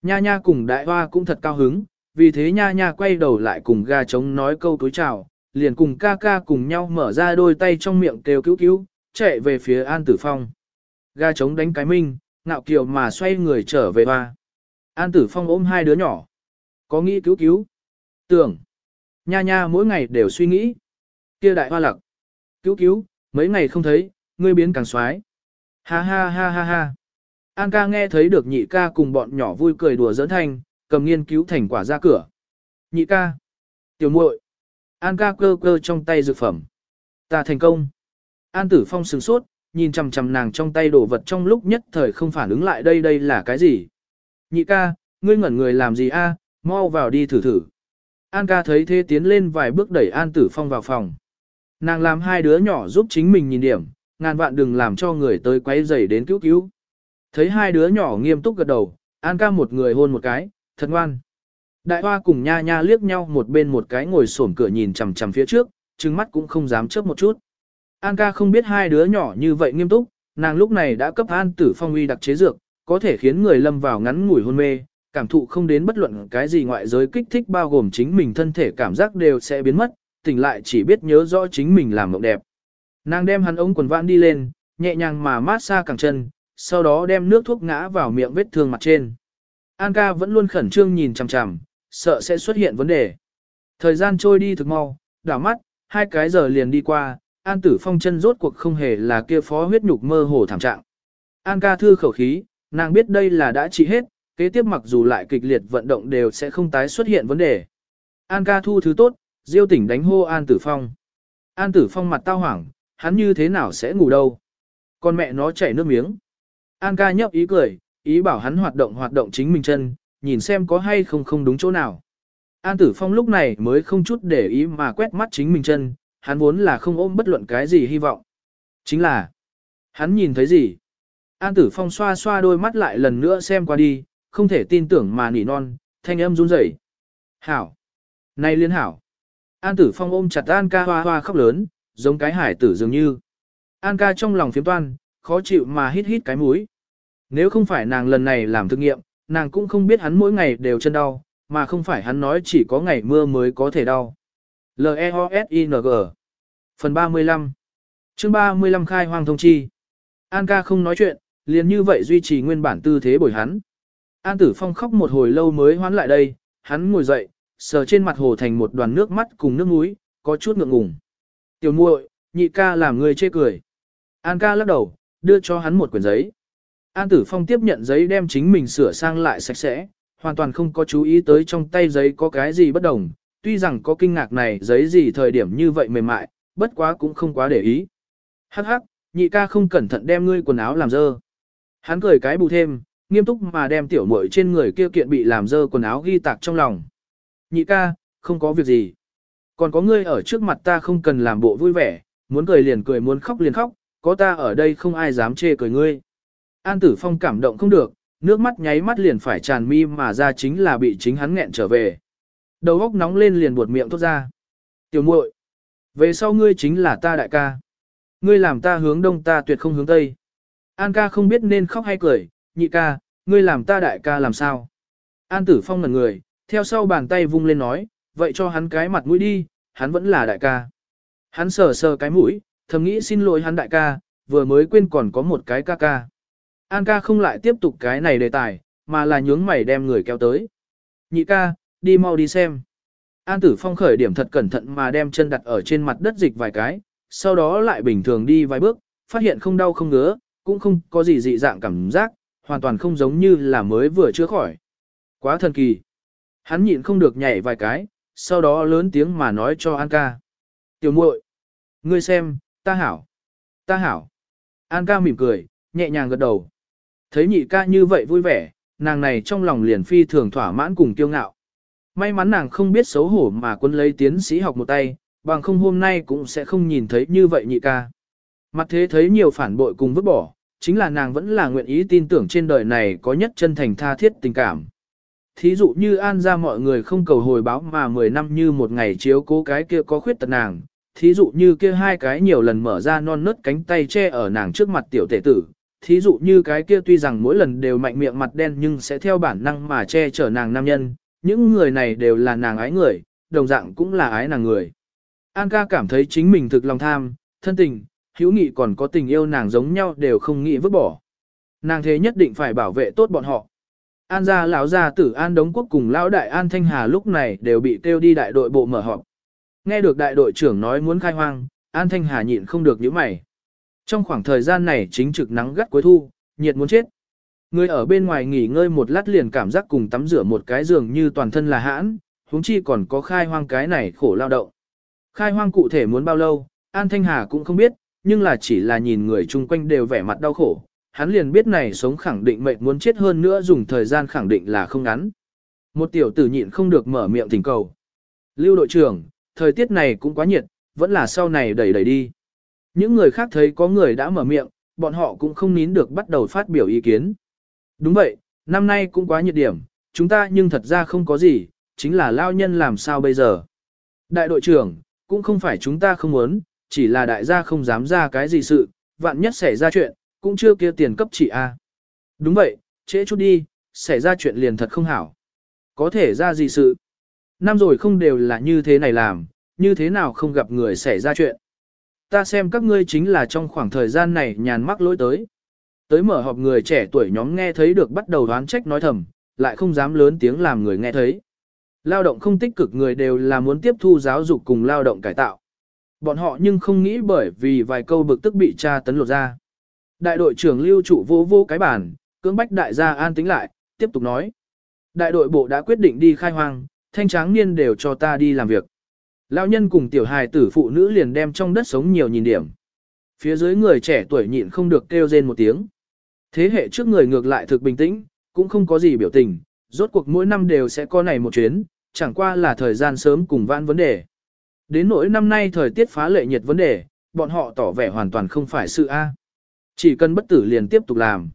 Nha nha cùng đại hoa cũng thật cao hứng, vì thế nha nha quay đầu lại cùng gà trống nói câu tối chào, liền cùng ca ca cùng nhau mở ra đôi tay trong miệng kêu cứu cứu, chạy về phía An Tử Phong. Gà trống đánh cái minh, ngạo kiều mà xoay người trở về hoa. An Tử Phong ôm hai đứa nhỏ. Có nghĩ cứu cứu. Tưởng. Nha nha mỗi ngày đều suy nghĩ. Kia đại hoa lặc. Cứu cứu, mấy ngày không thấy, ngươi biến càng xoái. Ha ha ha ha ha. An ca nghe thấy được nhị ca cùng bọn nhỏ vui cười đùa dẫn thanh, cầm nghiên cứu thành quả ra cửa. Nhị ca. Tiểu muội. An ca cơ cơ trong tay dược phẩm. Ta thành công. An tử phong sừng sốt, nhìn chằm chằm nàng trong tay đồ vật trong lúc nhất thời không phản ứng lại đây đây là cái gì. Nhị ca, ngươi ngẩn người làm gì a? mau vào đi thử thử. An ca thấy thế tiến lên vài bước đẩy An Tử Phong vào phòng. Nàng làm hai đứa nhỏ giúp chính mình nhìn điểm, ngàn vạn đừng làm cho người tới quấy rầy đến cứu cứu. Thấy hai đứa nhỏ nghiêm túc gật đầu, An ca một người hôn một cái, thật ngoan. Đại hoa cùng nha nha liếc nhau một bên một cái ngồi xổm cửa nhìn chằm chằm phía trước, trừng mắt cũng không dám chớp một chút. An ca không biết hai đứa nhỏ như vậy nghiêm túc, nàng lúc này đã cấp An Tử Phong uy đặc chế dược, có thể khiến người lâm vào ngắn ngủi hôn mê, cảm thụ không đến bất luận cái gì ngoại giới kích thích bao gồm chính mình thân thể cảm giác đều sẽ biến mất, tỉnh lại chỉ biết nhớ rõ chính mình làm mộng đẹp. Nàng đem hắn ống quần vãn đi lên, nhẹ nhàng mà mát xa cẳng chân, sau đó đem nước thuốc ngã vào miệng vết thương mặt trên. An ca vẫn luôn khẩn trương nhìn chằm chằm, sợ sẽ xuất hiện vấn đề. Thời gian trôi đi thực mau, đảo mắt, hai cái giờ liền đi qua, An tử phong chân rốt cuộc không hề là kia phó huyết nhục mơ hồ thảm trạng. An ca thư khẩu khí, nàng biết đây là đã trị hết, kế tiếp mặc dù lại kịch liệt vận động đều sẽ không tái xuất hiện vấn đề. An ca thu thứ tốt, diêu tỉnh đánh hô An Tử Phong. An Tử Phong mặt tao hoảng, hắn như thế nào sẽ ngủ đâu. Con mẹ nó chảy nước miếng. An ca nhấp ý cười, ý bảo hắn hoạt động hoạt động chính mình chân, nhìn xem có hay không không đúng chỗ nào. An Tử Phong lúc này mới không chút để ý mà quét mắt chính mình chân, hắn vốn là không ôm bất luận cái gì hy vọng. Chính là, hắn nhìn thấy gì? An Tử Phong xoa xoa đôi mắt lại lần nữa xem qua đi, không thể tin tưởng mà nỉ non, thanh âm run rẩy. Hảo! Này liên hảo! An Tử Phong ôm chặt An ca hoa hoa khóc lớn, giống cái hải tử dường như. An ca trong lòng phiếm toan, khó chịu mà hít hít cái mũi. Nếu không phải nàng lần này làm thực nghiệm, nàng cũng không biết hắn mỗi ngày đều chân đau, mà không phải hắn nói chỉ có ngày mưa mới có thể đau. L-E-O-S-I-N-G Phần 35 chương 35 khai hoang thông chi An ca không nói chuyện, liền như vậy duy trì nguyên bản tư thế bồi hắn. An Tử Phong khóc một hồi lâu mới hoán lại đây, hắn ngồi dậy, sờ trên mặt hồ thành một đoàn nước mắt cùng nước mũi, có chút ngượng ngùng. Tiểu muội, nhị ca làm người chê cười. An ca lắc đầu, đưa cho hắn một quyển giấy. An Tử Phong tiếp nhận giấy đem chính mình sửa sang lại sạch sẽ, hoàn toàn không có chú ý tới trong tay giấy có cái gì bất đồng, tuy rằng có kinh ngạc này giấy gì thời điểm như vậy mềm mại, bất quá cũng không quá để ý. Hắc hắc, nhị ca không cẩn thận đem ngươi quần áo làm dơ. Hắn cười cái bù thêm, nghiêm túc mà đem tiểu muội trên người kia kiện bị làm dơ quần áo ghi tạc trong lòng. Nhị ca, không có việc gì. Còn có ngươi ở trước mặt ta không cần làm bộ vui vẻ, muốn cười liền cười muốn khóc liền khóc, có ta ở đây không ai dám chê cười ngươi. An Tử Phong cảm động không được, nước mắt nháy mắt liền phải tràn mi mà ra chính là bị chính hắn nghẹn trở về. Đầu óc nóng lên liền buột miệng tốt ra. Tiểu muội, về sau ngươi chính là ta đại ca. Ngươi làm ta hướng đông ta tuyệt không hướng tây. An ca không biết nên khóc hay cười, nhị ca, ngươi làm ta đại ca làm sao. An Tử Phong ngẩn người, theo sau bàn tay vung lên nói, vậy cho hắn cái mặt mũi đi, hắn vẫn là đại ca. Hắn sờ sờ cái mũi, thầm nghĩ xin lỗi hắn đại ca, vừa mới quên còn có một cái ca ca. An ca không lại tiếp tục cái này đề tài, mà là nhướng mày đem người kéo tới. Nhị ca, đi mau đi xem. An tử phong khởi điểm thật cẩn thận mà đem chân đặt ở trên mặt đất dịch vài cái, sau đó lại bình thường đi vài bước, phát hiện không đau không ngứa, cũng không có gì dị dạng cảm giác, hoàn toàn không giống như là mới vừa chữa khỏi. Quá thần kỳ. Hắn nhịn không được nhảy vài cái, sau đó lớn tiếng mà nói cho An ca. Tiểu muội, ngươi xem, ta hảo, ta hảo. An ca mỉm cười, nhẹ nhàng gật đầu. Thấy nhị ca như vậy vui vẻ, nàng này trong lòng liền phi thường thỏa mãn cùng kiêu ngạo. May mắn nàng không biết xấu hổ mà quân lấy tiến sĩ học một tay, bằng không hôm nay cũng sẽ không nhìn thấy như vậy nhị ca. Mặt thế thấy nhiều phản bội cùng vứt bỏ, chính là nàng vẫn là nguyện ý tin tưởng trên đời này có nhất chân thành tha thiết tình cảm. Thí dụ như an ra mọi người không cầu hồi báo mà 10 năm như một ngày chiếu cố cái kia có khuyết tật nàng, thí dụ như kia hai cái nhiều lần mở ra non nớt cánh tay che ở nàng trước mặt tiểu tể tử, thí dụ như cái kia tuy rằng mỗi lần đều mạnh miệng mặt đen nhưng sẽ theo bản năng mà che chở nàng nam nhân, những người này đều là nàng ái người, đồng dạng cũng là ái nàng người. An ca cảm thấy chính mình thực lòng tham, thân tình, hữu nghị còn có tình yêu nàng giống nhau đều không nghĩ vứt bỏ. Nàng thế nhất định phải bảo vệ tốt bọn họ. An gia lão gia tử An Đống Quốc cùng lão đại An Thanh Hà lúc này đều bị kêu đi đại đội bộ mở họp. Nghe được đại đội trưởng nói muốn khai hoang, An Thanh Hà nhịn không được nhíu mày. Trong khoảng thời gian này chính trực nắng gắt cuối thu, nhiệt muốn chết. Người ở bên ngoài nghỉ ngơi một lát liền cảm giác cùng tắm rửa một cái giường như toàn thân là hãn, huống chi còn có khai hoang cái này khổ lao động. Khai hoang cụ thể muốn bao lâu, An Thanh Hà cũng không biết, nhưng là chỉ là nhìn người chung quanh đều vẻ mặt đau khổ, hắn liền biết này sống khẳng định mệnh muốn chết hơn nữa dùng thời gian khẳng định là không ngắn. Một tiểu tử nhịn không được mở miệng thỉnh cầu. Lưu đội trưởng, thời tiết này cũng quá nhiệt, vẫn là sau này đẩy đẩy đi. Những người khác thấy có người đã mở miệng, bọn họ cũng không nín được bắt đầu phát biểu ý kiến. Đúng vậy, năm nay cũng quá nhiệt điểm, chúng ta nhưng thật ra không có gì, chính là lao nhân làm sao bây giờ. Đại đội trưởng, cũng không phải chúng ta không muốn, chỉ là đại gia không dám ra cái gì sự, vạn nhất xảy ra chuyện, cũng chưa kia tiền cấp chỉ A. Đúng vậy, trễ chút đi, xảy ra chuyện liền thật không hảo. Có thể ra gì sự. Năm rồi không đều là như thế này làm, như thế nào không gặp người xảy ra chuyện. Ta xem các ngươi chính là trong khoảng thời gian này nhàn mắc lỗi tới. Tới mở họp người trẻ tuổi nhóm nghe thấy được bắt đầu đoán trách nói thầm, lại không dám lớn tiếng làm người nghe thấy. Lao động không tích cực người đều là muốn tiếp thu giáo dục cùng lao động cải tạo. Bọn họ nhưng không nghĩ bởi vì vài câu bực tức bị tra tấn lột ra. Đại đội trưởng lưu trụ vô vô cái bản, cưỡng bách đại gia an tính lại, tiếp tục nói. Đại đội bộ đã quyết định đi khai hoang, thanh tráng niên đều cho ta đi làm việc. Lão nhân cùng tiểu hài tử phụ nữ liền đem trong đất sống nhiều nhìn điểm. Phía dưới người trẻ tuổi nhịn không được kêu rên một tiếng. Thế hệ trước người ngược lại thực bình tĩnh, cũng không có gì biểu tình, rốt cuộc mỗi năm đều sẽ có này một chuyến, chẳng qua là thời gian sớm cùng vãn vấn đề. Đến nỗi năm nay thời tiết phá lệ nhiệt vấn đề, bọn họ tỏ vẻ hoàn toàn không phải sự A. Chỉ cần bất tử liền tiếp tục làm.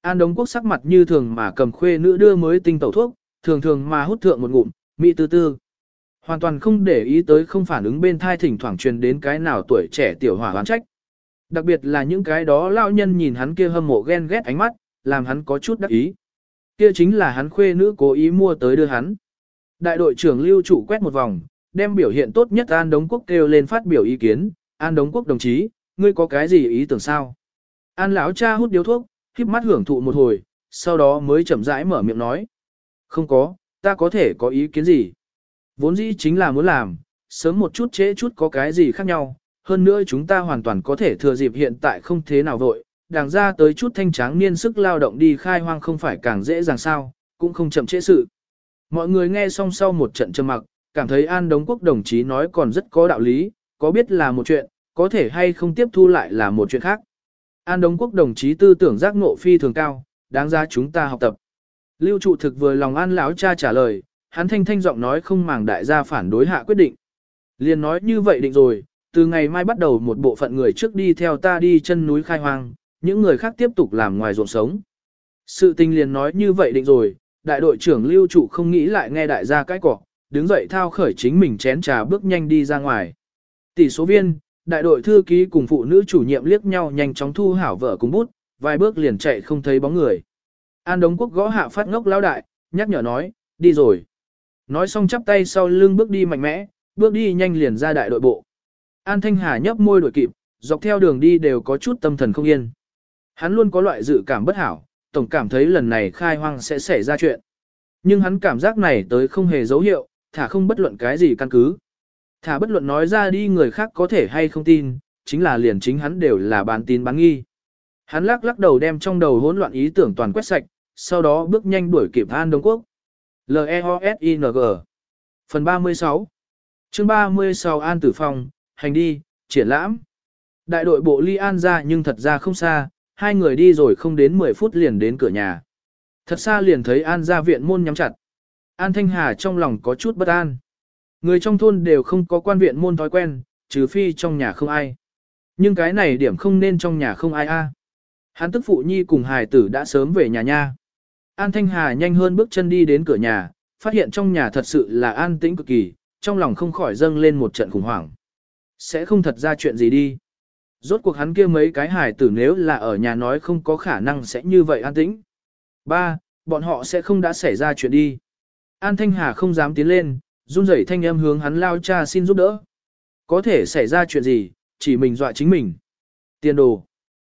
An Đống Quốc sắc mặt như thường mà cầm khuê nữ đưa mới tinh tẩu thuốc, thường thường mà hút thượng một ngụm, mỹ tư tư. Hoàn toàn không để ý tới không phản ứng bên thai thỉnh thoảng truyền đến cái nào tuổi trẻ tiểu hỏa hoán trách. Đặc biệt là những cái đó lão nhân nhìn hắn kia hâm mộ ghen ghét ánh mắt, làm hắn có chút đắc ý. Kia chính là hắn khuê nữ cố ý mua tới đưa hắn. Đại đội trưởng lưu trụ quét một vòng, đem biểu hiện tốt nhất An Đống Quốc kêu lên phát biểu ý kiến. An Đống Quốc đồng chí, ngươi có cái gì ý tưởng sao? An lão cha hút điếu thuốc, khiếp mắt hưởng thụ một hồi, sau đó mới chậm rãi mở miệng nói. Không có, ta có thể có ý kiến gì? Vốn dĩ chính là muốn làm, sớm một chút trễ chút có cái gì khác nhau, hơn nữa chúng ta hoàn toàn có thể thừa dịp hiện tại không thế nào vội, đàng ra tới chút thanh tráng niên sức lao động đi khai hoang không phải càng dễ dàng sao, cũng không chậm trễ sự. Mọi người nghe xong sau một trận trầm mặc, cảm thấy An Đống Quốc đồng chí nói còn rất có đạo lý, có biết là một chuyện, có thể hay không tiếp thu lại là một chuyện khác. An Đống Quốc đồng chí tư tưởng giác ngộ phi thường cao, đáng ra chúng ta học tập. Lưu trụ thực vừa lòng An lão cha trả lời, hắn thanh thanh giọng nói không màng đại gia phản đối hạ quyết định. Liền nói như vậy định rồi, từ ngày mai bắt đầu một bộ phận người trước đi theo ta đi chân núi khai hoang, những người khác tiếp tục làm ngoài ruộng sống. Sự tình liền nói như vậy định rồi, đại đội trưởng lưu trụ không nghĩ lại nghe đại gia cái cỏ, đứng dậy thao khởi chính mình chén trà bước nhanh đi ra ngoài. Tỷ số viên, đại đội thư ký cùng phụ nữ chủ nhiệm liếc nhau nhanh chóng thu hảo vợ cùng bút, vài bước liền chạy không thấy bóng người. An Đống Quốc gõ hạ phát ngốc lao đại, nhắc nhở nói, đi rồi. Nói xong chắp tay sau lưng bước đi mạnh mẽ, bước đi nhanh liền ra đại đội bộ. An Thanh Hà nhấp môi đuổi kịp, dọc theo đường đi đều có chút tâm thần không yên. Hắn luôn có loại dự cảm bất hảo, tổng cảm thấy lần này khai hoang sẽ xảy ra chuyện. Nhưng hắn cảm giác này tới không hề dấu hiệu, thả không bất luận cái gì căn cứ. Thả bất luận nói ra đi người khác có thể hay không tin, chính là liền chính hắn đều là bán tin bán nghi. Hắn lắc lắc đầu đem trong đầu hỗn loạn ý tưởng toàn quét sạch, sau đó bước nhanh đuổi kịp An Đông Quốc. L-E-O-S-I-N-G Phần 36 chương 36 An Tử Phong, hành đi, triển lãm. Đại đội bộ ly an ra nhưng thật ra không xa, hai người đi rồi không đến 10 phút liền đến cửa nhà. Thật xa liền thấy An ra viện môn nhắm chặt. An Thanh Hà trong lòng có chút bất an. Người trong thôn đều không có quan viện môn thói quen, trừ phi trong nhà không ai. Nhưng cái này điểm không nên trong nhà không ai a. Hắn tức phụ nhi cùng hài tử đã sớm về nhà nha. An Thanh Hà nhanh hơn bước chân đi đến cửa nhà, phát hiện trong nhà thật sự là an tĩnh cực kỳ, trong lòng không khỏi dâng lên một trận khủng hoảng. Sẽ không thật ra chuyện gì đi. Rốt cuộc hắn kia mấy cái hài tử nếu là ở nhà nói không có khả năng sẽ như vậy an tĩnh. Ba, bọn họ sẽ không đã xảy ra chuyện đi. An Thanh Hà không dám tiến lên, run rẩy thanh âm hướng hắn lao cha xin giúp đỡ. Có thể xảy ra chuyện gì, chỉ mình dọa chính mình. Tiền đồ.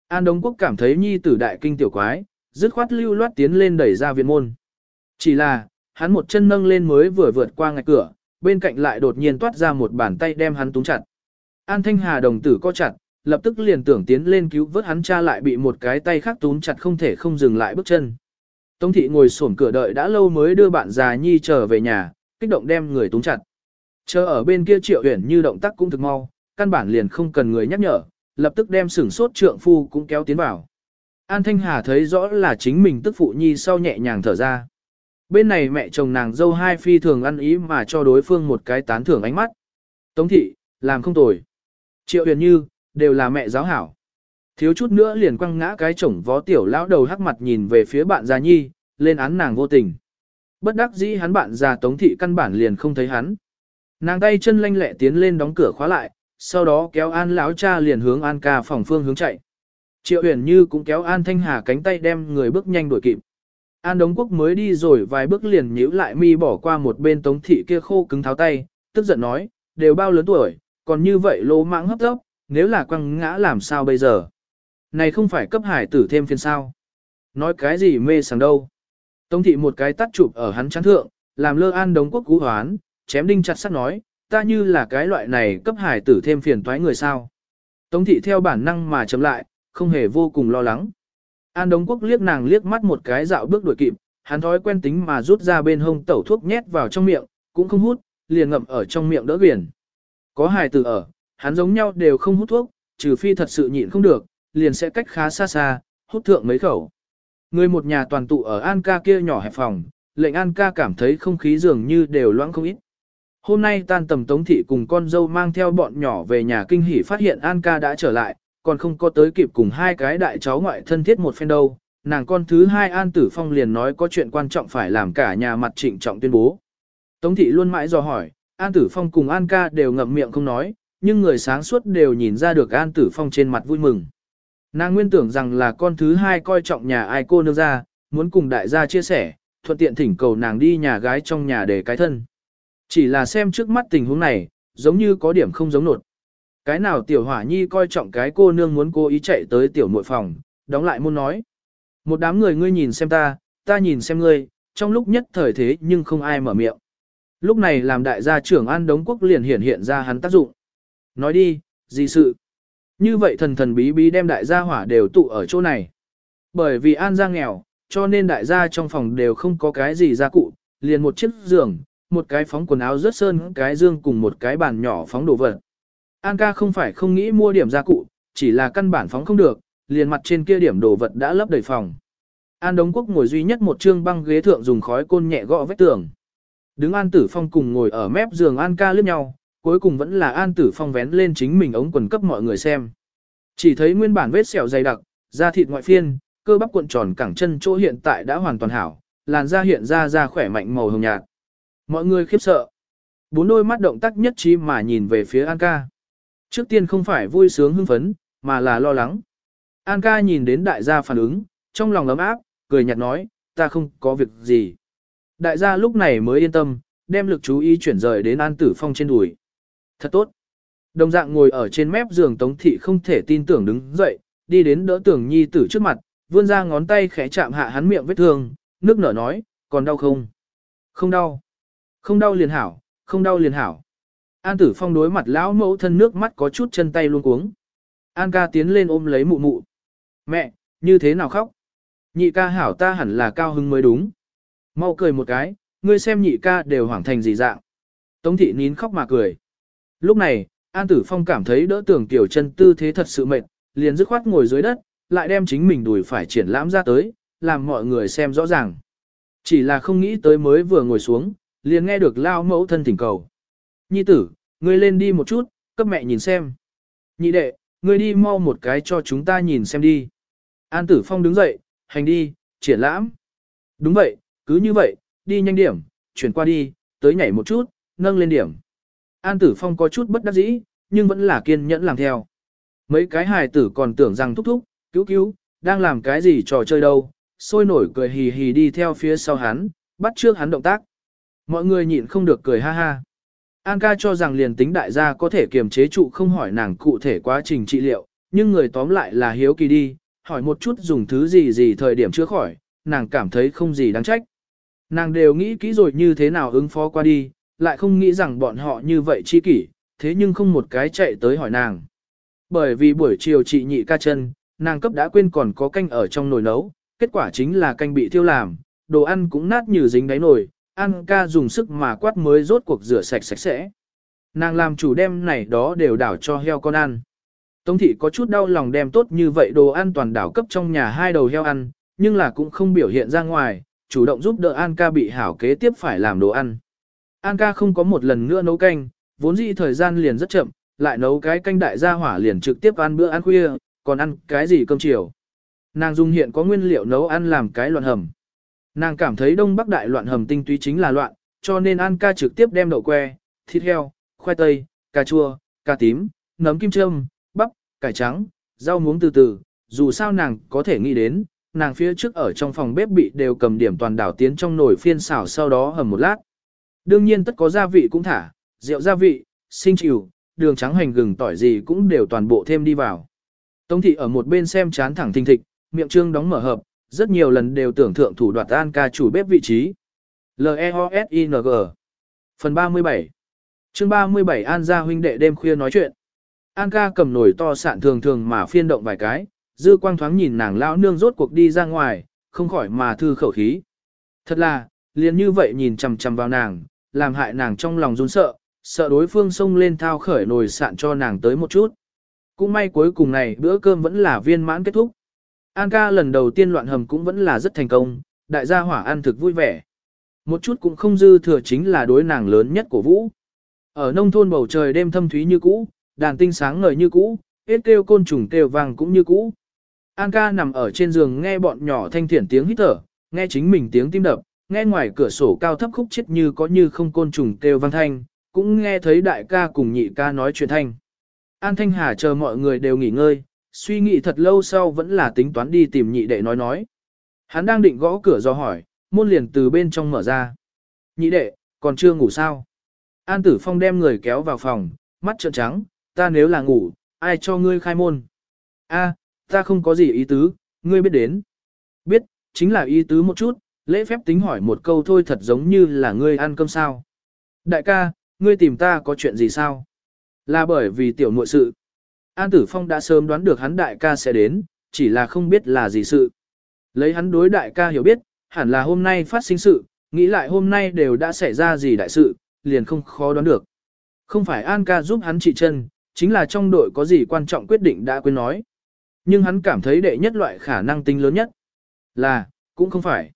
An Đông Quốc cảm thấy nhi tử đại kinh tiểu quái, dứt khoát lưu loát tiến lên đẩy ra viện môn. Chỉ là, hắn một chân nâng lên mới vừa vượt qua ngạch cửa, bên cạnh lại đột nhiên toát ra một bàn tay đem hắn túng chặt. An Thanh Hà đồng tử co chặt, lập tức liền tưởng tiến lên cứu vớt hắn cha lại bị một cái tay khác túng chặt không thể không dừng lại bước chân. Tống thị ngồi xổm cửa đợi đã lâu mới đưa bạn già nhi trở về nhà, kích động đem người túng chặt. Chờ ở bên kia triệu uyển như động tác cũng thực mau, căn bản liền không cần người nhắc nhở, lập tức đem sửng sốt trượng phu cũng kéo tiến vào. An Thanh Hà thấy rõ là chính mình tức phụ nhi sau nhẹ nhàng thở ra. Bên này mẹ chồng nàng dâu hai phi thường ăn ý mà cho đối phương một cái tán thưởng ánh mắt. Tống thị, làm không tồi. Triệu huyền như, đều là mẹ giáo hảo. Thiếu chút nữa liền quăng ngã cái chồng vó tiểu lão đầu hắc mặt nhìn về phía bạn già nhi, lên án nàng vô tình. Bất đắc dĩ hắn bạn già tống thị căn bản liền không thấy hắn. Nàng tay chân lanh lẹ tiến lên đóng cửa khóa lại, sau đó kéo an lão cha liền hướng an ca phòng phương hướng chạy. Triệu huyền như cũng kéo an thanh hà cánh tay đem người bước nhanh đuổi kịp. An đống quốc mới đi rồi vài bước liền nhíu lại mi bỏ qua một bên tống thị kia khô cứng tháo tay, tức giận nói, đều bao lớn tuổi, còn như vậy lỗ mãng hấp tốc, nếu là quăng ngã làm sao bây giờ? Này không phải cấp hải tử thêm phiền sao? Nói cái gì mê sảng đâu? Tống thị một cái tắt chụp ở hắn chán thượng, làm lơ an đống quốc cú hoán, chém đinh chặt sắt nói, ta như là cái loại này cấp hải tử thêm phiền toái người sao. Tống thị theo bản năng mà chấm lại, không hề vô cùng lo lắng. An đống quốc liếc nàng liếc mắt một cái dạo bước đuổi kịp, hắn thói quen tính mà rút ra bên hông tẩu thuốc nhét vào trong miệng, cũng không hút, liền ngậm ở trong miệng đỡ biển. Có hài tử ở, hắn giống nhau đều không hút thuốc, trừ phi thật sự nhịn không được, liền sẽ cách khá xa xa, hút thượng mấy khẩu. Người một nhà toàn tụ ở An ca kia nhỏ hẹp phòng, lệnh An ca cảm thấy không khí dường như đều loãng không ít. Hôm nay tan tầm tống thị cùng con dâu mang theo bọn nhỏ về nhà kinh hỉ phát hiện An ca đã trở lại, còn không có tới kịp cùng hai cái đại cháu ngoại thân thiết một phen đâu. Nàng con thứ hai An Tử Phong liền nói có chuyện quan trọng phải làm cả nhà mặt trịnh trọng tuyên bố. Tống thị luôn mãi dò hỏi, An Tử Phong cùng An ca đều ngậm miệng không nói, nhưng người sáng suốt đều nhìn ra được An Tử Phong trên mặt vui mừng. Nàng nguyên tưởng rằng là con thứ hai coi trọng nhà ai cô nương ra, muốn cùng đại gia chia sẻ, thuận tiện thỉnh cầu nàng đi nhà gái trong nhà để cái thân. Chỉ là xem trước mắt tình huống này, giống như có điểm không giống nột. Cái nào tiểu hỏa nhi coi trọng cái cô nương muốn cố ý chạy tới tiểu muội phòng, đóng lại môn nói. Một đám người ngươi nhìn xem ta, ta nhìn xem ngươi, trong lúc nhất thời thế nhưng không ai mở miệng. Lúc này làm đại gia trưởng An Đống Quốc liền hiện hiện ra hắn tác dụng. Nói đi, gì sự? Như vậy thần thần bí bí đem đại gia hỏa đều tụ ở chỗ này. Bởi vì An gia nghèo, cho nên đại gia trong phòng đều không có cái gì gia cụ, liền một chiếc giường, một cái phóng quần áo rớt sơn, cái dương cùng một cái bàn nhỏ phóng đồ vật. An ca không phải không nghĩ mua điểm gia cụ, chỉ là căn bản phóng không được, liền mặt trên kia điểm đồ vật đã lấp đầy phòng. An Đống Quốc ngồi duy nhất một trương băng ghế thượng dùng khói côn nhẹ gõ vách tường. Đứng An Tử Phong cùng ngồi ở mép giường An ca liếc nhau, cuối cùng vẫn là An Tử Phong vén lên chính mình ống quần cấp mọi người xem. Chỉ thấy nguyên bản vết sẹo dày đặc, da thịt ngoại phiên, cơ bắp cuộn tròn cẳng chân chỗ hiện tại đã hoàn toàn hảo, làn da hiện ra da khỏe mạnh màu hồng nhạt. Mọi người khiếp sợ. Bốn đôi mắt động tác nhất trí mà nhìn về phía An ca. Trước tiên không phải vui sướng hưng phấn, mà là lo lắng. An ca nhìn đến đại gia phản ứng, trong lòng ấm áp, cười nhạt nói, ta không có việc gì. Đại gia lúc này mới yên tâm, đem lực chú ý chuyển rời đến An Tử Phong trên đùi. Thật tốt. Đồng dạng ngồi ở trên mép giường Tống Thị không thể tin tưởng đứng dậy, đi đến đỡ tưởng nhi tử trước mặt, vươn ra ngón tay khẽ chạm hạ hắn miệng vết thương, nước nở nói, còn đau không? Không đau. Không đau liền hảo, không đau liền hảo. An Tử Phong đối mặt lão mẫu thân nước mắt có chút chân tay luôn cuống. An ca tiến lên ôm lấy mụ mụ. Mẹ, như thế nào khóc? Nhị ca hảo ta hẳn là cao hứng mới đúng. Mau cười một cái, ngươi xem nhị ca đều hoảng thành gì dạng. Tống thị nín khóc mà cười. Lúc này, An Tử Phong cảm thấy đỡ tưởng tiểu chân tư thế thật sự mệt, liền dứt khoát ngồi dưới đất, lại đem chính mình đùi phải triển lãm ra tới, làm mọi người xem rõ ràng. Chỉ là không nghĩ tới mới vừa ngồi xuống, liền nghe được lao mẫu thân thỉnh cầu. Nhi tử, ngươi lên đi một chút, cấp mẹ nhìn xem. Nhị đệ, ngươi đi mau một cái cho chúng ta nhìn xem đi. An Tử Phong đứng dậy, hành đi, triển lãm. Đúng vậy, cứ như vậy, đi nhanh điểm, chuyển qua đi, tới nhảy một chút, nâng lên điểm. An Tử Phong có chút bất đắc dĩ, nhưng vẫn là kiên nhẫn làm theo. Mấy cái hài tử còn tưởng rằng thúc thúc, cứu cứu, đang làm cái gì trò chơi đâu, sôi nổi cười hì hì đi theo phía sau hắn, bắt trước hắn động tác. Mọi người nhịn không được cười ha ha. An ca cho rằng liền tính đại gia có thể kiềm chế trụ không hỏi nàng cụ thể quá trình trị liệu, nhưng người tóm lại là hiếu kỳ đi, hỏi một chút dùng thứ gì gì thời điểm chữa khỏi, nàng cảm thấy không gì đáng trách. Nàng đều nghĩ kỹ rồi như thế nào ứng phó qua đi, lại không nghĩ rằng bọn họ như vậy chi kỷ, thế nhưng không một cái chạy tới hỏi nàng. Bởi vì buổi chiều chị nhị ca chân, nàng cấp đã quên còn có canh ở trong nồi nấu, kết quả chính là canh bị thiêu làm, đồ ăn cũng nát như dính đáy nồi, An ca dùng sức mà quát mới rốt cuộc rửa sạch sạch sẽ. Nàng làm chủ đem này đó đều đảo cho heo con ăn. Tống thị có chút đau lòng đem tốt như vậy đồ ăn toàn đảo cấp trong nhà hai đầu heo ăn, nhưng là cũng không biểu hiện ra ngoài, chủ động giúp đỡ An ca bị hảo kế tiếp phải làm đồ ăn. An ca không có một lần nữa nấu canh, vốn dĩ thời gian liền rất chậm, lại nấu cái canh đại gia hỏa liền trực tiếp ăn bữa ăn khuya, còn ăn cái gì cơm chiều. Nàng dùng hiện có nguyên liệu nấu ăn làm cái loạn hầm. Nàng cảm thấy đông bắc đại loạn hầm tinh túy chính là loạn, cho nên An ca trực tiếp đem đậu que, thịt heo, khoai tây, cà chua, cà tím, nấm kim châm, bắp, cải trắng, rau muống từ từ, dù sao nàng có thể nghĩ đến, nàng phía trước ở trong phòng bếp bị đều cầm điểm toàn đảo tiến trong nồi phiên xào sau đó hầm một lát. Đương nhiên tất có gia vị cũng thả, rượu gia vị, sinh chịu, đường trắng hành gừng tỏi gì cũng đều toàn bộ thêm đi vào. Tống thị ở một bên xem chán thẳng thình thịch, miệng trương đóng mở hợp, rất nhiều lần đều tưởng thượng thủ đoạt An ca chủ bếp vị trí. L-E-O-S-I-N-G Phần 37 chương 37 An gia huynh đệ đêm khuya nói chuyện. An ca cầm nồi to sạn thường thường mà phiên động vài cái, dư quang thoáng nhìn nàng lão nương rốt cuộc đi ra ngoài, không khỏi mà thư khẩu khí. Thật là, liền như vậy nhìn chằm chằm vào nàng, làm hại nàng trong lòng run sợ, sợ đối phương xông lên thao khởi nồi sạn cho nàng tới một chút. Cũng may cuối cùng này bữa cơm vẫn là viên mãn kết thúc. An ca lần đầu tiên loạn hầm cũng vẫn là rất thành công, đại gia hỏa ăn thực vui vẻ. Một chút cũng không dư thừa chính là đối nàng lớn nhất của Vũ. Ở nông thôn bầu trời đêm thâm thúy như cũ, đàn tinh sáng ngời như cũ, hết kêu côn trùng kêu vàng cũng như cũ. An ca nằm ở trên giường nghe bọn nhỏ thanh thiển tiếng hít thở, nghe chính mình tiếng tim đập, nghe ngoài cửa sổ cao thấp khúc chết như có như không côn trùng kêu vang thanh, cũng nghe thấy đại ca cùng nhị ca nói chuyện thanh. An Thanh Hà chờ mọi người đều nghỉ ngơi, suy nghĩ thật lâu sau vẫn là tính toán đi tìm nhị đệ nói nói. Hắn đang định gõ cửa do hỏi, môn liền từ bên trong mở ra. Nhị đệ, còn chưa ngủ sao? An Tử Phong đem người kéo vào phòng, mắt trợn trắng, ta nếu là ngủ, ai cho ngươi khai môn? A, ta không có gì ý tứ, ngươi biết đến. Biết, chính là ý tứ một chút, lễ phép tính hỏi một câu thôi thật giống như là ngươi ăn cơm sao. Đại ca, ngươi tìm ta có chuyện gì sao? Là bởi vì tiểu muội sự. An Tử Phong đã sớm đoán được hắn đại ca sẽ đến, chỉ là không biết là gì sự. Lấy hắn đối đại ca hiểu biết, hẳn là hôm nay phát sinh sự, nghĩ lại hôm nay đều đã xảy ra gì đại sự, liền không khó đoán được. Không phải An ca giúp hắn trị chân, chính là trong đội có gì quan trọng quyết định đã quên nói. Nhưng hắn cảm thấy đệ nhất loại khả năng tính lớn nhất là, cũng không phải.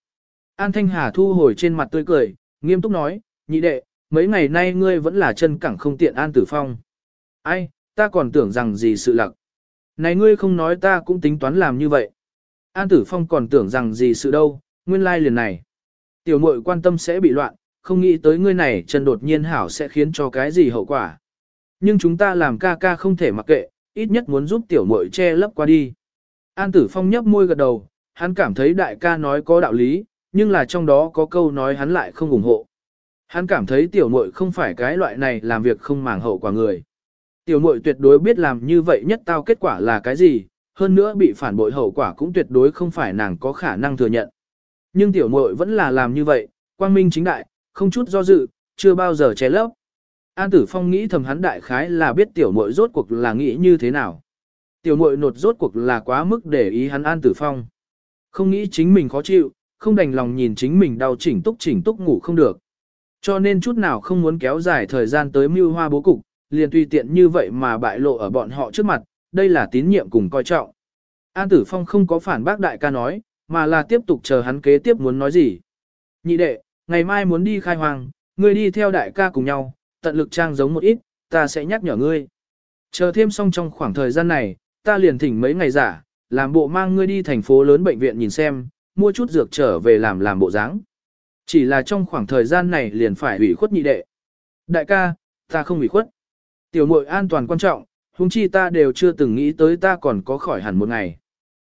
An Thanh Hà thu hồi trên mặt tươi cười, nghiêm túc nói, nhị đệ, mấy ngày nay ngươi vẫn là chân cẳng không tiện An Tử Phong. Ai, ta còn tưởng rằng gì sự lặc. Này ngươi không nói ta cũng tính toán làm như vậy. An Tử Phong còn tưởng rằng gì sự đâu, nguyên lai liền này. Tiểu muội quan tâm sẽ bị loạn, không nghĩ tới ngươi này chân đột nhiên hảo sẽ khiến cho cái gì hậu quả. Nhưng chúng ta làm ca ca không thể mặc kệ, ít nhất muốn giúp tiểu muội che lấp qua đi. An Tử Phong nhấp môi gật đầu, hắn cảm thấy đại ca nói có đạo lý, nhưng là trong đó có câu nói hắn lại không ủng hộ. Hắn cảm thấy tiểu muội không phải cái loại này làm việc không màng hậu quả người. Tiểu muội tuyệt đối biết làm như vậy nhất tao kết quả là cái gì, hơn nữa bị phản bội hậu quả cũng tuyệt đối không phải nàng có khả năng thừa nhận. Nhưng tiểu muội vẫn là làm như vậy, quang minh chính đại, không chút do dự, chưa bao giờ che lấp. An Tử Phong nghĩ thầm hắn đại khái là biết tiểu muội rốt cuộc là nghĩ như thế nào. Tiểu muội nột rốt cuộc là quá mức để ý hắn An Tử Phong. Không nghĩ chính mình khó chịu, không đành lòng nhìn chính mình đau chỉnh túc chỉnh túc ngủ không được. Cho nên chút nào không muốn kéo dài thời gian tới mưu hoa bố cục, liền tùy tiện như vậy mà bại lộ ở bọn họ trước mặt, đây là tín nhiệm cùng coi trọng. An Tử Phong không có phản bác đại ca nói, mà là tiếp tục chờ hắn kế tiếp muốn nói gì. Nhị đệ, ngày mai muốn đi khai hoàng, ngươi đi theo đại ca cùng nhau, tận lực trang giống một ít, ta sẽ nhắc nhở ngươi. Chờ thêm xong trong khoảng thời gian này, ta liền thỉnh mấy ngày giả, làm bộ mang ngươi đi thành phố lớn bệnh viện nhìn xem, mua chút dược trở về làm làm bộ dáng. Chỉ là trong khoảng thời gian này liền phải ủy khuất nhị đệ. Đại ca, ta không ủy khuất. Tiểu muội an toàn quan trọng, huống chi ta đều chưa từng nghĩ tới ta còn có khỏi hẳn một ngày.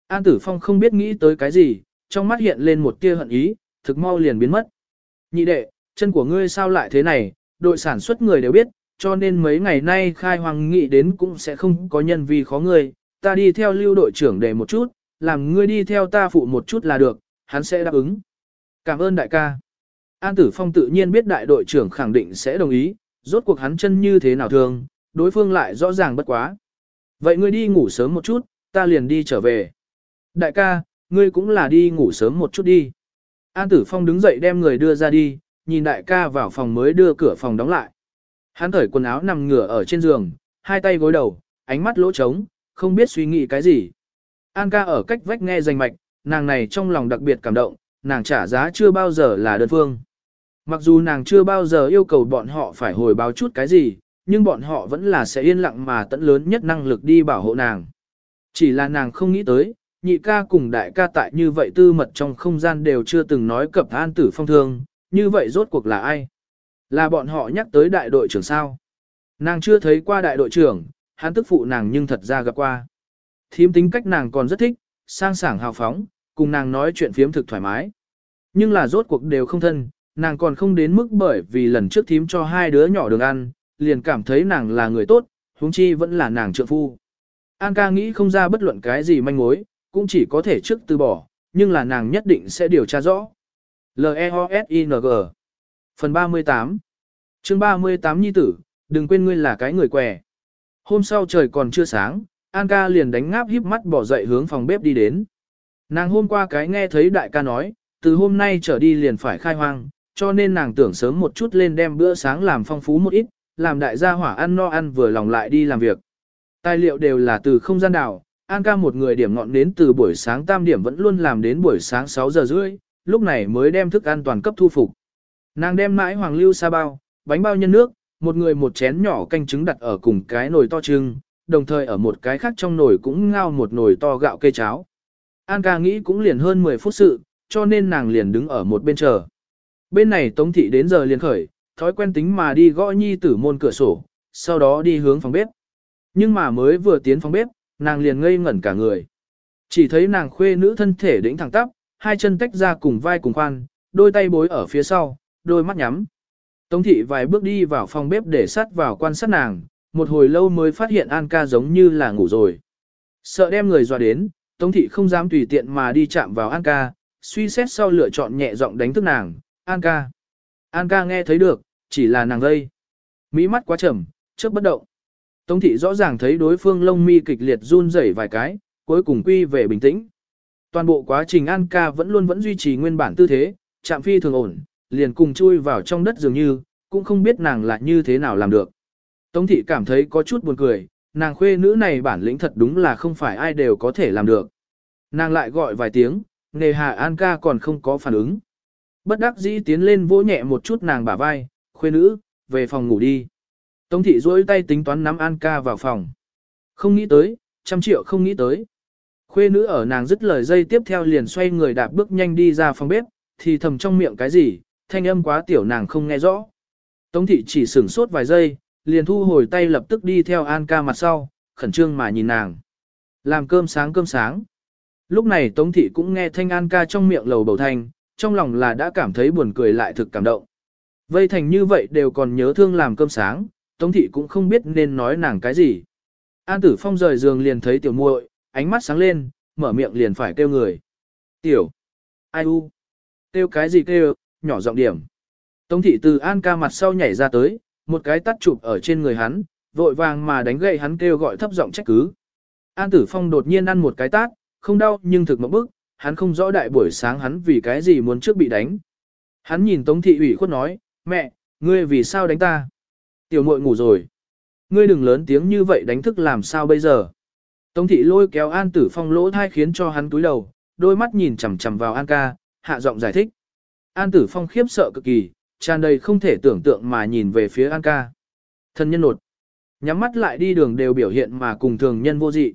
An Tử Phong không biết nghĩ tới cái gì, trong mắt hiện lên một tia hận ý, thực mau liền biến mất. Nhị đệ, chân của ngươi sao lại thế này, đội sản xuất người đều biết, cho nên mấy ngày nay khai hoàng nghị đến cũng sẽ không có nhân vì khó ngươi, ta đi theo lưu đội trưởng để một chút, làm ngươi đi theo ta phụ một chút là được, hắn sẽ đáp ứng. Cảm ơn đại ca. An Tử Phong tự nhiên biết đại đội trưởng khẳng định sẽ đồng ý, rốt cuộc hắn chân như thế nào thường, đối phương lại rõ ràng bất quá. Vậy ngươi đi ngủ sớm một chút, ta liền đi trở về. Đại ca, ngươi cũng là đi ngủ sớm một chút đi. An Tử Phong đứng dậy đem người đưa ra đi, nhìn đại ca vào phòng mới đưa cửa phòng đóng lại. Hắn thởi quần áo nằm ngửa ở trên giường, hai tay gối đầu, ánh mắt lỗ trống, không biết suy nghĩ cái gì. An ca ở cách vách nghe danh mạch, nàng này trong lòng đặc biệt cảm động, nàng trả giá chưa bao giờ là đơn phương. Mặc dù nàng chưa bao giờ yêu cầu bọn họ phải hồi báo chút cái gì, nhưng bọn họ vẫn là sẽ yên lặng mà tận lớn nhất năng lực đi bảo hộ nàng. Chỉ là nàng không nghĩ tới, nhị ca cùng đại ca tại như vậy tư mật trong không gian đều chưa từng nói cập an tử phong thương, như vậy rốt cuộc là ai? Là bọn họ nhắc tới đại đội trưởng sao? Nàng chưa thấy qua đại đội trưởng, hắn tức phụ nàng nhưng thật ra gặp qua. Thím tính cách nàng còn rất thích, sang sảng hào phóng, cùng nàng nói chuyện phiếm thực thoải mái. Nhưng là rốt cuộc đều không thân, nàng còn không đến mức bởi vì lần trước thím cho hai đứa nhỏ đường ăn, liền cảm thấy nàng là người tốt, huống chi vẫn là nàng trượng phu. An ca nghĩ không ra bất luận cái gì manh mối, cũng chỉ có thể trước từ bỏ, nhưng là nàng nhất định sẽ điều tra rõ. L-E-O-S-I-N-G Phần 38 chương 38 Nhi tử, đừng quên ngươi là cái người què. Hôm sau trời còn chưa sáng, An ca liền đánh ngáp híp mắt bỏ dậy hướng phòng bếp đi đến. Nàng hôm qua cái nghe thấy đại ca nói, từ hôm nay trở đi liền phải khai hoang, cho nên nàng tưởng sớm một chút lên đem bữa sáng làm phong phú một ít, làm đại gia hỏa ăn no ăn vừa lòng lại đi làm việc. Tài liệu đều là từ không gian đảo, An ca một người điểm ngọn đến từ buổi sáng tam điểm vẫn luôn làm đến buổi sáng 6 giờ rưỡi, lúc này mới đem thức ăn toàn cấp thu phục. Nàng đem mãi hoàng lưu sa bao, bánh bao nhân nước, một người một chén nhỏ canh trứng đặt ở cùng cái nồi to trưng, đồng thời ở một cái khác trong nồi cũng ngao một nồi to gạo cây cháo. An ca nghĩ cũng liền hơn 10 phút sự, cho nên nàng liền đứng ở một bên chờ. Bên này Tống Thị đến giờ liền khởi, thói quen tính mà đi gõ nhi tử môn cửa sổ, sau đó đi hướng phòng bếp. Nhưng mà mới vừa tiến phòng bếp, nàng liền ngây ngẩn cả người. Chỉ thấy nàng khuê nữ thân thể đĩnh thẳng tắp, hai chân tách ra cùng vai cùng khoan, đôi tay bối ở phía sau, đôi mắt nhắm. Tống thị vài bước đi vào phòng bếp để sát vào quan sát nàng, một hồi lâu mới phát hiện An ca giống như là ngủ rồi. Sợ đem người dọa đến, Tống thị không dám tùy tiện mà đi chạm vào An ca, suy xét sau lựa chọn nhẹ giọng đánh thức nàng, An ca. An ca nghe thấy được, chỉ là nàng gây. Mỹ mắt quá trầm, trước bất động. Tống thị rõ ràng thấy đối phương lông mi kịch liệt run rẩy vài cái, cuối cùng quy về bình tĩnh. Toàn bộ quá trình An ca vẫn luôn vẫn duy trì nguyên bản tư thế, chạm phi thường ổn, liền cùng chui vào trong đất dường như, cũng không biết nàng là như thế nào làm được. Tống thị cảm thấy có chút buồn cười, nàng khuê nữ này bản lĩnh thật đúng là không phải ai đều có thể làm được. Nàng lại gọi vài tiếng, nề hà An ca còn không có phản ứng. Bất đắc dĩ tiến lên vỗ nhẹ một chút nàng bả vai, khuê nữ, về phòng ngủ đi. Tống thị duỗi tay tính toán nắm An ca vào phòng. Không nghĩ tới, trăm triệu không nghĩ tới. Khuê nữ ở nàng dứt lời dây tiếp theo liền xoay người đạp bước nhanh đi ra phòng bếp, thì thầm trong miệng cái gì, thanh âm quá tiểu nàng không nghe rõ. Tống thị chỉ sửng sốt vài giây, liền thu hồi tay lập tức đi theo An ca mặt sau, khẩn trương mà nhìn nàng. Làm cơm sáng cơm sáng. Lúc này Tống thị cũng nghe thanh An ca trong miệng lầu bầu thanh, trong lòng là đã cảm thấy buồn cười lại thực cảm động. Vây thành như vậy đều còn nhớ thương làm cơm sáng, Tống thị cũng không biết nên nói nàng cái gì. An tử phong rời giường liền thấy tiểu muội, ánh mắt sáng lên, mở miệng liền phải kêu người. Tiểu. Ai u. Kêu cái gì kêu, nhỏ giọng điểm. Tống thị từ An ca mặt sau nhảy ra tới, một cái tắt chụp ở trên người hắn, vội vàng mà đánh gậy hắn kêu gọi thấp giọng trách cứ. An tử phong đột nhiên ăn một cái tát, không đau nhưng thực một bức, hắn không rõ đại buổi sáng hắn vì cái gì muốn trước bị đánh. Hắn nhìn Tống thị ủy khuất nói, mẹ, ngươi vì sao đánh ta? Tiểu muội ngủ rồi. Ngươi đừng lớn tiếng như vậy đánh thức làm sao bây giờ? Tống thị lôi kéo An Tử Phong lỗ thai khiến cho hắn túi đầu, đôi mắt nhìn chằm chằm vào An ca, hạ giọng giải thích. An Tử Phong khiếp sợ cực kỳ, tràn đầy không thể tưởng tượng mà nhìn về phía An ca. Thân nhân nột. Nhắm mắt lại đi đường đều biểu hiện mà cùng thường nhân vô dị.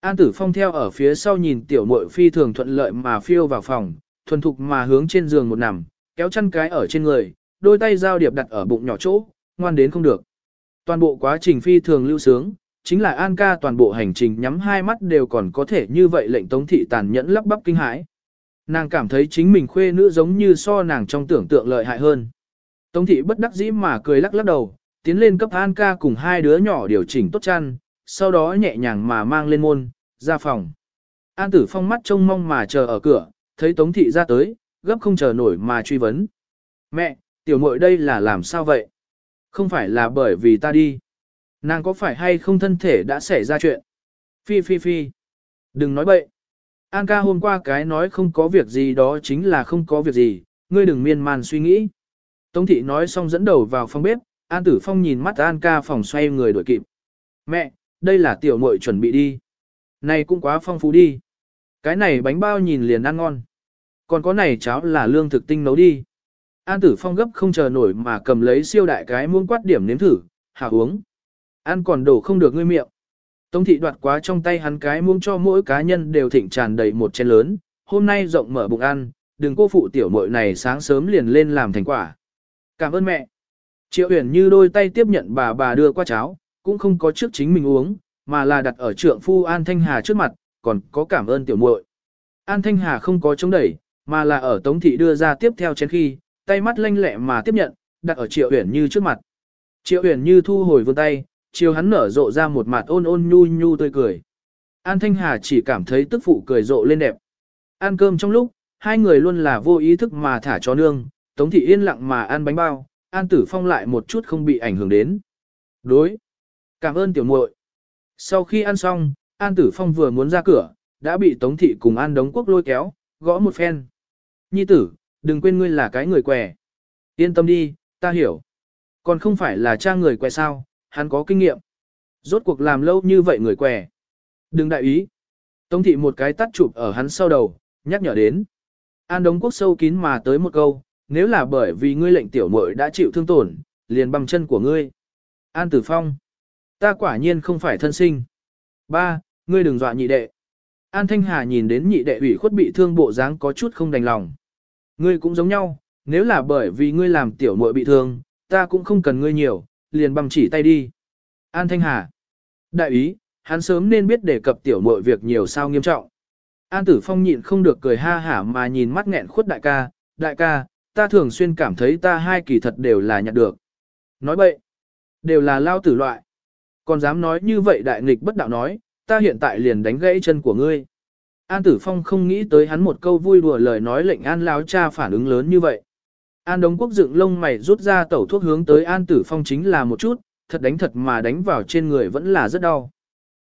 An Tử Phong theo ở phía sau nhìn tiểu muội phi thường thuận lợi mà phiêu vào phòng, thuần thục mà hướng trên giường một nằm, kéo chân cái ở trên người, đôi tay giao điệp đặt ở bụng nhỏ chỗ, ngoan đến không được. Toàn bộ quá trình phi thường lưu sướng, chính là An ca toàn bộ hành trình nhắm hai mắt đều còn có thể như vậy lệnh tống thị tàn nhẫn lắp bắp kinh hãi. Nàng cảm thấy chính mình khuê nữ giống như so nàng trong tưởng tượng lợi hại hơn. Tống thị bất đắc dĩ mà cười lắc lắc đầu, tiến lên cấp An ca cùng hai đứa nhỏ điều chỉnh tốt chăn, sau đó nhẹ nhàng mà mang lên môn, ra phòng. An tử phong mắt trông mong mà chờ ở cửa, thấy tống thị ra tới, gấp không chờ nổi mà truy vấn. Mẹ, tiểu muội đây là làm sao vậy? Không phải là bởi vì ta đi. Nàng có phải hay không thân thể đã xảy ra chuyện? Phi phi phi. Đừng nói bậy. An ca hôm qua cái nói không có việc gì đó chính là không có việc gì, ngươi đừng miên man suy nghĩ. Tống thị nói xong dẫn đầu vào phòng bếp, An tử phong nhìn mắt An ca phòng xoay người đổi kịp. Mẹ, đây là tiểu muội chuẩn bị đi. Này cũng quá phong phú đi. Cái này bánh bao nhìn liền ăn ngon. Còn có này cháo là lương thực tinh nấu đi. An tử phong gấp không chờ nổi mà cầm lấy siêu đại cái muông quát điểm nếm thử, hạ uống. Ăn còn đổ không được ngươi miệng. Tống thị đoạt quá trong tay hắn cái muông cho mỗi cá nhân đều thịnh tràn đầy một chén lớn, hôm nay rộng mở bụng ăn, đừng cô phụ tiểu muội này sáng sớm liền lên làm thành quả. Cảm ơn mẹ. Triệu Uyển như đôi tay tiếp nhận bà bà đưa qua cháo, cũng không có trước chính mình uống, mà là đặt ở trượng phu An Thanh Hà trước mặt, còn có cảm ơn tiểu muội. An Thanh Hà không có chống đẩy, mà là ở Tống thị đưa ra tiếp theo chén khi, tay mắt lanh lẹ mà tiếp nhận, đặt ở Triệu Uyển Như trước mặt. Triệu Uyển Như thu hồi vươn tay, chiều hắn nở rộ ra một mặt ôn ôn nhu nhu tươi cười. An Thanh Hà chỉ cảm thấy tức phụ cười rộ lên đẹp. Ăn cơm trong lúc, hai người luôn là vô ý thức mà thả cho nương, Tống thị yên lặng mà ăn bánh bao, An Tử Phong lại một chút không bị ảnh hưởng đến. Đối. Cảm ơn tiểu muội. Sau khi ăn xong, An Tử Phong vừa muốn ra cửa, đã bị Tống thị cùng An Đống Quốc lôi kéo, gõ một phen. Nhi tử, đừng quên ngươi là cái người què. Yên tâm đi, ta hiểu. Còn không phải là cha người què sao, hắn có kinh nghiệm. Rốt cuộc làm lâu như vậy người què. Đừng đại ý. Tống thị một cái tắt chụp ở hắn sau đầu, nhắc nhở đến. An Đống Quốc sâu kín mà tới một câu, nếu là bởi vì ngươi lệnh tiểu muội đã chịu thương tổn, liền bằng chân của ngươi. An Tử Phong. Ta quả nhiên không phải thân sinh. Ba, ngươi đừng dọa nhị đệ. An Thanh Hà nhìn đến nhị đệ ủy khuất bị thương bộ dáng có chút không đành lòng. Ngươi cũng giống nhau, nếu là bởi vì ngươi làm tiểu muội bị thương, ta cũng không cần ngươi nhiều, liền bằng chỉ tay đi. An Thanh Hà. Đại ý, hắn sớm nên biết đề cập tiểu muội việc nhiều sao nghiêm trọng. An Tử Phong nhịn không được cười ha hả mà nhìn mắt nghẹn khuất đại ca, đại ca, ta thường xuyên cảm thấy ta hai kỳ thật đều là nhặt được. Nói bậy, đều là lao tử loại. Còn dám nói như vậy đại nghịch bất đạo nói, ta hiện tại liền đánh gãy chân của ngươi. An Tử Phong không nghĩ tới hắn một câu vui đùa lời nói lệnh An Lão cha phản ứng lớn như vậy. An Đống Quốc dựng lông mày rút ra tẩu thuốc hướng tới An Tử Phong chính là một chút, thật đánh thật mà đánh vào trên người vẫn là rất đau.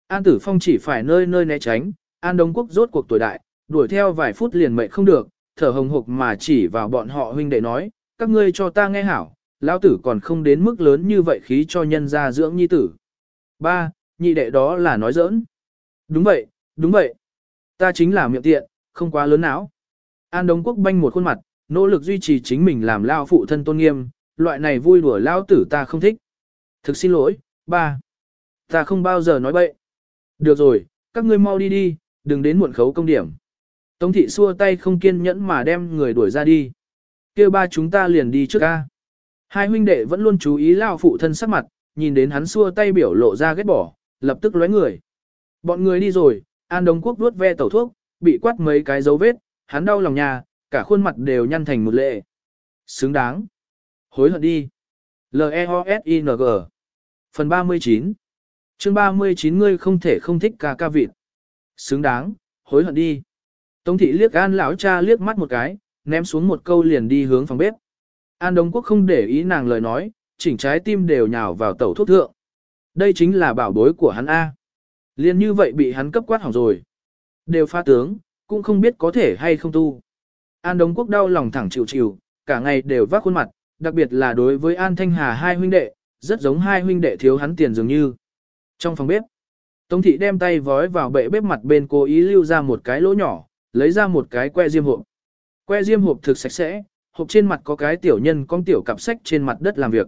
An Tử Phong chỉ phải nơi nơi né tránh, An Đống Quốc rốt cuộc tuổi đại, đuổi theo vài phút liền mệt không được, thở hồng hộc mà chỉ vào bọn họ huynh đệ nói, các ngươi cho ta nghe hảo, lão tử còn không đến mức lớn như vậy khí cho nhân gia dưỡng nhi tử. Ba, nhị đệ đó là nói giỡn. Đúng vậy, đúng vậy. Ta chính là miệng tiện, không quá lớn não. An Đông Quốc banh một khuôn mặt, nỗ lực duy trì chính mình làm lao phụ thân tôn nghiêm, loại này vui đùa lao tử ta không thích. Thực xin lỗi, ba. Ta không bao giờ nói bậy. Được rồi, các ngươi mau đi đi, đừng đến muộn khấu công điểm. Tống thị xua tay không kiên nhẫn mà đem người đuổi ra đi. Kêu ba chúng ta liền đi trước ca. Hai huynh đệ vẫn luôn chú ý lao phụ thân sắc mặt, nhìn đến hắn xua tay biểu lộ ra ghét bỏ, lập tức lóe người. Bọn người đi rồi, An Đông Quốc vuốt ve tẩu thuốc, bị quát mấy cái dấu vết, hắn đau lòng nhà, cả khuôn mặt đều nhăn thành một lệ. Xứng đáng. Hối hận đi. L-E-O-S-I-N-G Phần 39 chương 39 ngươi không thể không thích ca ca vịt. Xứng đáng, hối hận đi. Tống thị liếc an lão cha liếc mắt một cái, ném xuống một câu liền đi hướng phòng bếp. An Đông Quốc không để ý nàng lời nói, chỉnh trái tim đều nhào vào tẩu thuốc thượng. Đây chính là bảo bối của hắn A. Liên như vậy bị hắn cấp quát hỏng rồi. Đều pha tướng, cũng không biết có thể hay không tu. An Đông Quốc đau lòng thẳng chịu chịu, cả ngày đều vác khuôn mặt, đặc biệt là đối với An Thanh Hà hai huynh đệ, rất giống hai huynh đệ thiếu hắn tiền dường như. Trong phòng bếp, Tống thị đem tay vói vào bệ bếp mặt bên cố ý lưu ra một cái lỗ nhỏ, lấy ra một cái que diêm hộp. Que diêm hộp thực sạch sẽ, hộp trên mặt có cái tiểu nhân con tiểu cặp sách trên mặt đất làm việc.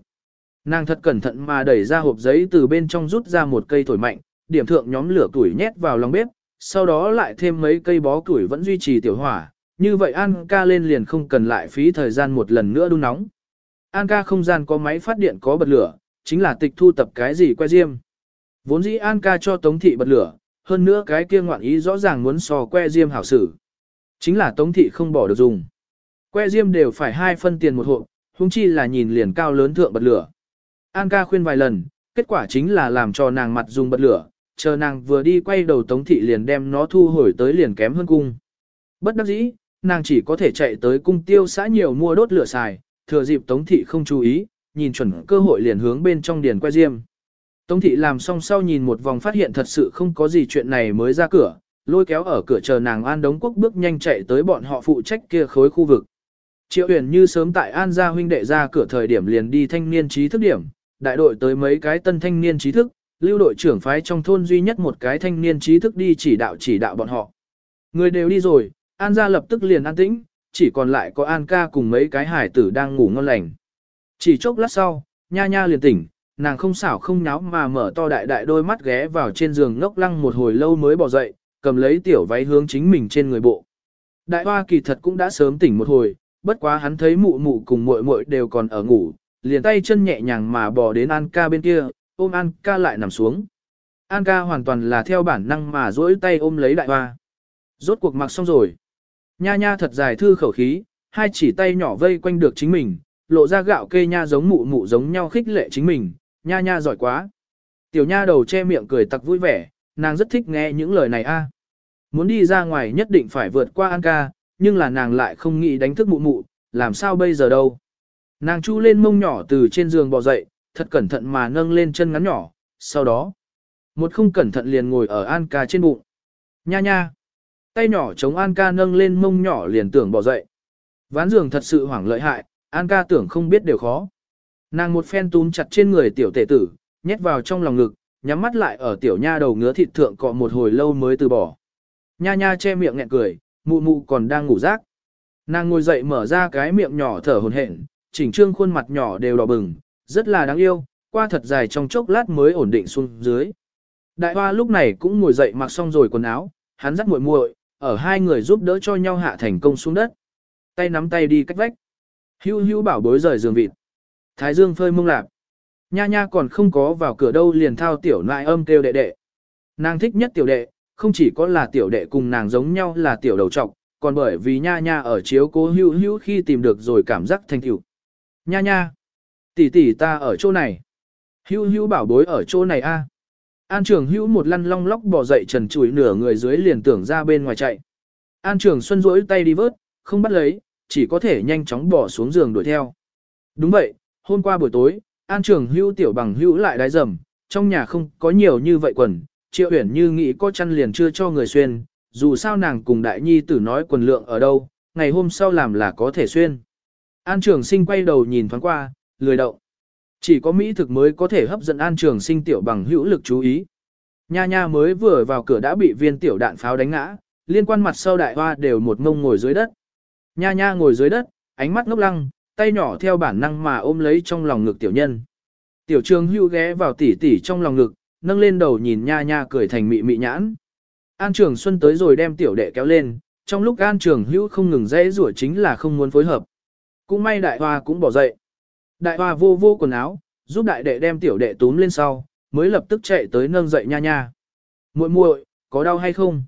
Nàng thật cẩn thận mà đẩy ra hộp giấy từ bên trong rút ra một cây thổi mạnh, điểm thượng nhóm lửa tuổi nhét vào lòng bếp, sau đó lại thêm mấy cây bó củi vẫn duy trì tiểu hỏa, như vậy An ca lên liền không cần lại phí thời gian một lần nữa đun nóng. An ca không gian có máy phát điện có bật lửa, chính là tịch thu tập cái gì que diêm. Vốn dĩ An ca cho Tống Thị bật lửa, hơn nữa cái kia ngoạn ý rõ ràng muốn so que diêm hảo sử. Chính là Tống Thị không bỏ được dùng. Que diêm đều phải hai phân tiền một hộp, huống chi là nhìn liền cao lớn thượng bật lửa. An ca khuyên vài lần, kết quả chính là làm cho nàng mặt dùng bật lửa, chờ nàng vừa đi quay đầu Tống Thị liền đem nó thu hồi tới liền kém hơn cung. Bất đắc dĩ, nàng chỉ có thể chạy tới cung tiêu xã nhiều mua đốt lửa xài, thừa dịp Tống Thị không chú ý, nhìn chuẩn cơ hội liền hướng bên trong điền quay diêm. Tống Thị làm xong sau nhìn một vòng phát hiện thật sự không có gì chuyện này mới ra cửa, lôi kéo ở cửa chờ nàng An Đống Quốc bước nhanh chạy tới bọn họ phụ trách kia khối khu vực. Triệu Uyển như sớm tại An gia huynh đệ ra cửa thời điểm liền đi thanh niên trí thức điểm, đại đội tới mấy cái tân thanh niên trí thức, lưu đội trưởng phái trong thôn duy nhất một cái thanh niên trí thức đi chỉ đạo chỉ đạo bọn họ. Người đều đi rồi, An gia lập tức liền an tĩnh, chỉ còn lại có An ca cùng mấy cái hải tử đang ngủ ngon lành. Chỉ chốc lát sau, nha nha liền tỉnh, nàng không xảo không nháo mà mở to đại đại đôi mắt ghé vào trên giường ngốc lăng một hồi lâu mới bỏ dậy, cầm lấy tiểu váy hướng chính mình trên người bộ. Đại hoa kỳ thật cũng đã sớm tỉnh một hồi, bất quá hắn thấy mụ mụ cùng muội muội đều còn ở ngủ, liền tay chân nhẹ nhàng mà bò đến An ca bên kia, ôm An ca lại nằm xuống. An ca hoàn toàn là theo bản năng mà duỗi tay ôm lấy đại hoa. Rốt cuộc mặc xong rồi. Nha nha thật dài thư khẩu khí, hai chỉ tay nhỏ vây quanh được chính mình, lộ ra gạo kê nha giống mụ mụ giống nhau khích lệ chính mình, nha nha giỏi quá. Tiểu nha đầu che miệng cười tặc vui vẻ, nàng rất thích nghe những lời này a. À. Muốn đi ra ngoài nhất định phải vượt qua An ca, nhưng là nàng lại không nghĩ đánh thức mụ mụ, làm sao bây giờ đâu. Nàng chu lên mông nhỏ từ trên giường bò dậy, thật cẩn thận mà nâng lên chân ngắn nhỏ, sau đó, một không cẩn thận liền ngồi ở An ca trên bụng. Nha nha, tay nhỏ chống An ca nâng lên mông nhỏ liền tưởng bò dậy. Ván giường thật sự hoảng lợi hại, An ca tưởng không biết đều khó. Nàng một phen túm chặt trên người tiểu tể tử, nhét vào trong lòng ngực, nhắm mắt lại ở tiểu nha đầu ngứa thịt thượng cọ một hồi lâu mới từ bỏ. Nha nha che miệng nghẹn cười, mụ mụ còn đang ngủ rác. Nàng ngồi dậy mở ra cái miệng nhỏ thở hồn hển, chỉnh trương khuôn mặt nhỏ đều đỏ bừng, rất là đáng yêu, qua thật dài trong chốc lát mới ổn định xuống dưới. Đại hoa lúc này cũng ngồi dậy mặc xong rồi quần áo, hắn dắt muội muội, ở hai người giúp đỡ cho nhau hạ thành công xuống đất. Tay nắm tay đi cách vách. Hưu hưu bảo bối rời giường vịt. Thái dương phơi mông lạp. Nha nha còn không có vào cửa đâu liền thao tiểu nại âm kêu đệ đệ. Nàng thích nhất tiểu đệ, không chỉ có là tiểu đệ cùng nàng giống nhau là tiểu đầu trọc, còn bởi vì nha nha ở chiếu cố hưu hưu khi tìm được rồi cảm giác thành tiểu. Nha nha, tỷ tỷ ta ở chỗ này. Hưu hưu bảo bối ở chỗ này a. An trường hưu một lăn long lóc bỏ dậy trần trụi nửa người dưới liền tưởng ra bên ngoài chạy. An trường xuân rỗi tay đi vớt, không bắt lấy, chỉ có thể nhanh chóng bỏ xuống giường đuổi theo. Đúng vậy, hôm qua buổi tối, An trường hưu tiểu bằng hưu lại đái dầm, trong nhà không có nhiều như vậy quần, triệu Uyển như nghĩ có chăn liền chưa cho người xuyên, dù sao nàng cùng đại nhi tử nói quần lượng ở đâu, ngày hôm sau làm là có thể xuyên. An trường sinh quay đầu nhìn thoáng qua, lười động. Chỉ có mỹ thực mới có thể hấp dẫn an trường sinh tiểu bằng hữu lực chú ý. Nha nha mới vừa vào cửa đã bị viên tiểu đạn pháo đánh ngã, liên quan mặt sau đại hoa đều một ngông ngồi dưới đất. Nha nha ngồi dưới đất, ánh mắt ngốc lăng, tay nhỏ theo bản năng mà ôm lấy trong lòng ngực tiểu nhân. Tiểu trường hưu ghé vào tỉ tỉ trong lòng ngực, nâng lên đầu nhìn nha nha cười thành mị mị nhãn. An Trường Xuân tới rồi đem tiểu đệ kéo lên, trong lúc An Trường Hữu không ngừng dãy rủa chính là không muốn phối hợp. Cũng may đại hoa cũng bỏ dậy. Đại hoa vô vô quần áo, giúp đại đệ đem tiểu đệ túm lên sau, mới lập tức chạy tới nâng dậy nha nha. Muội muội, có đau hay không?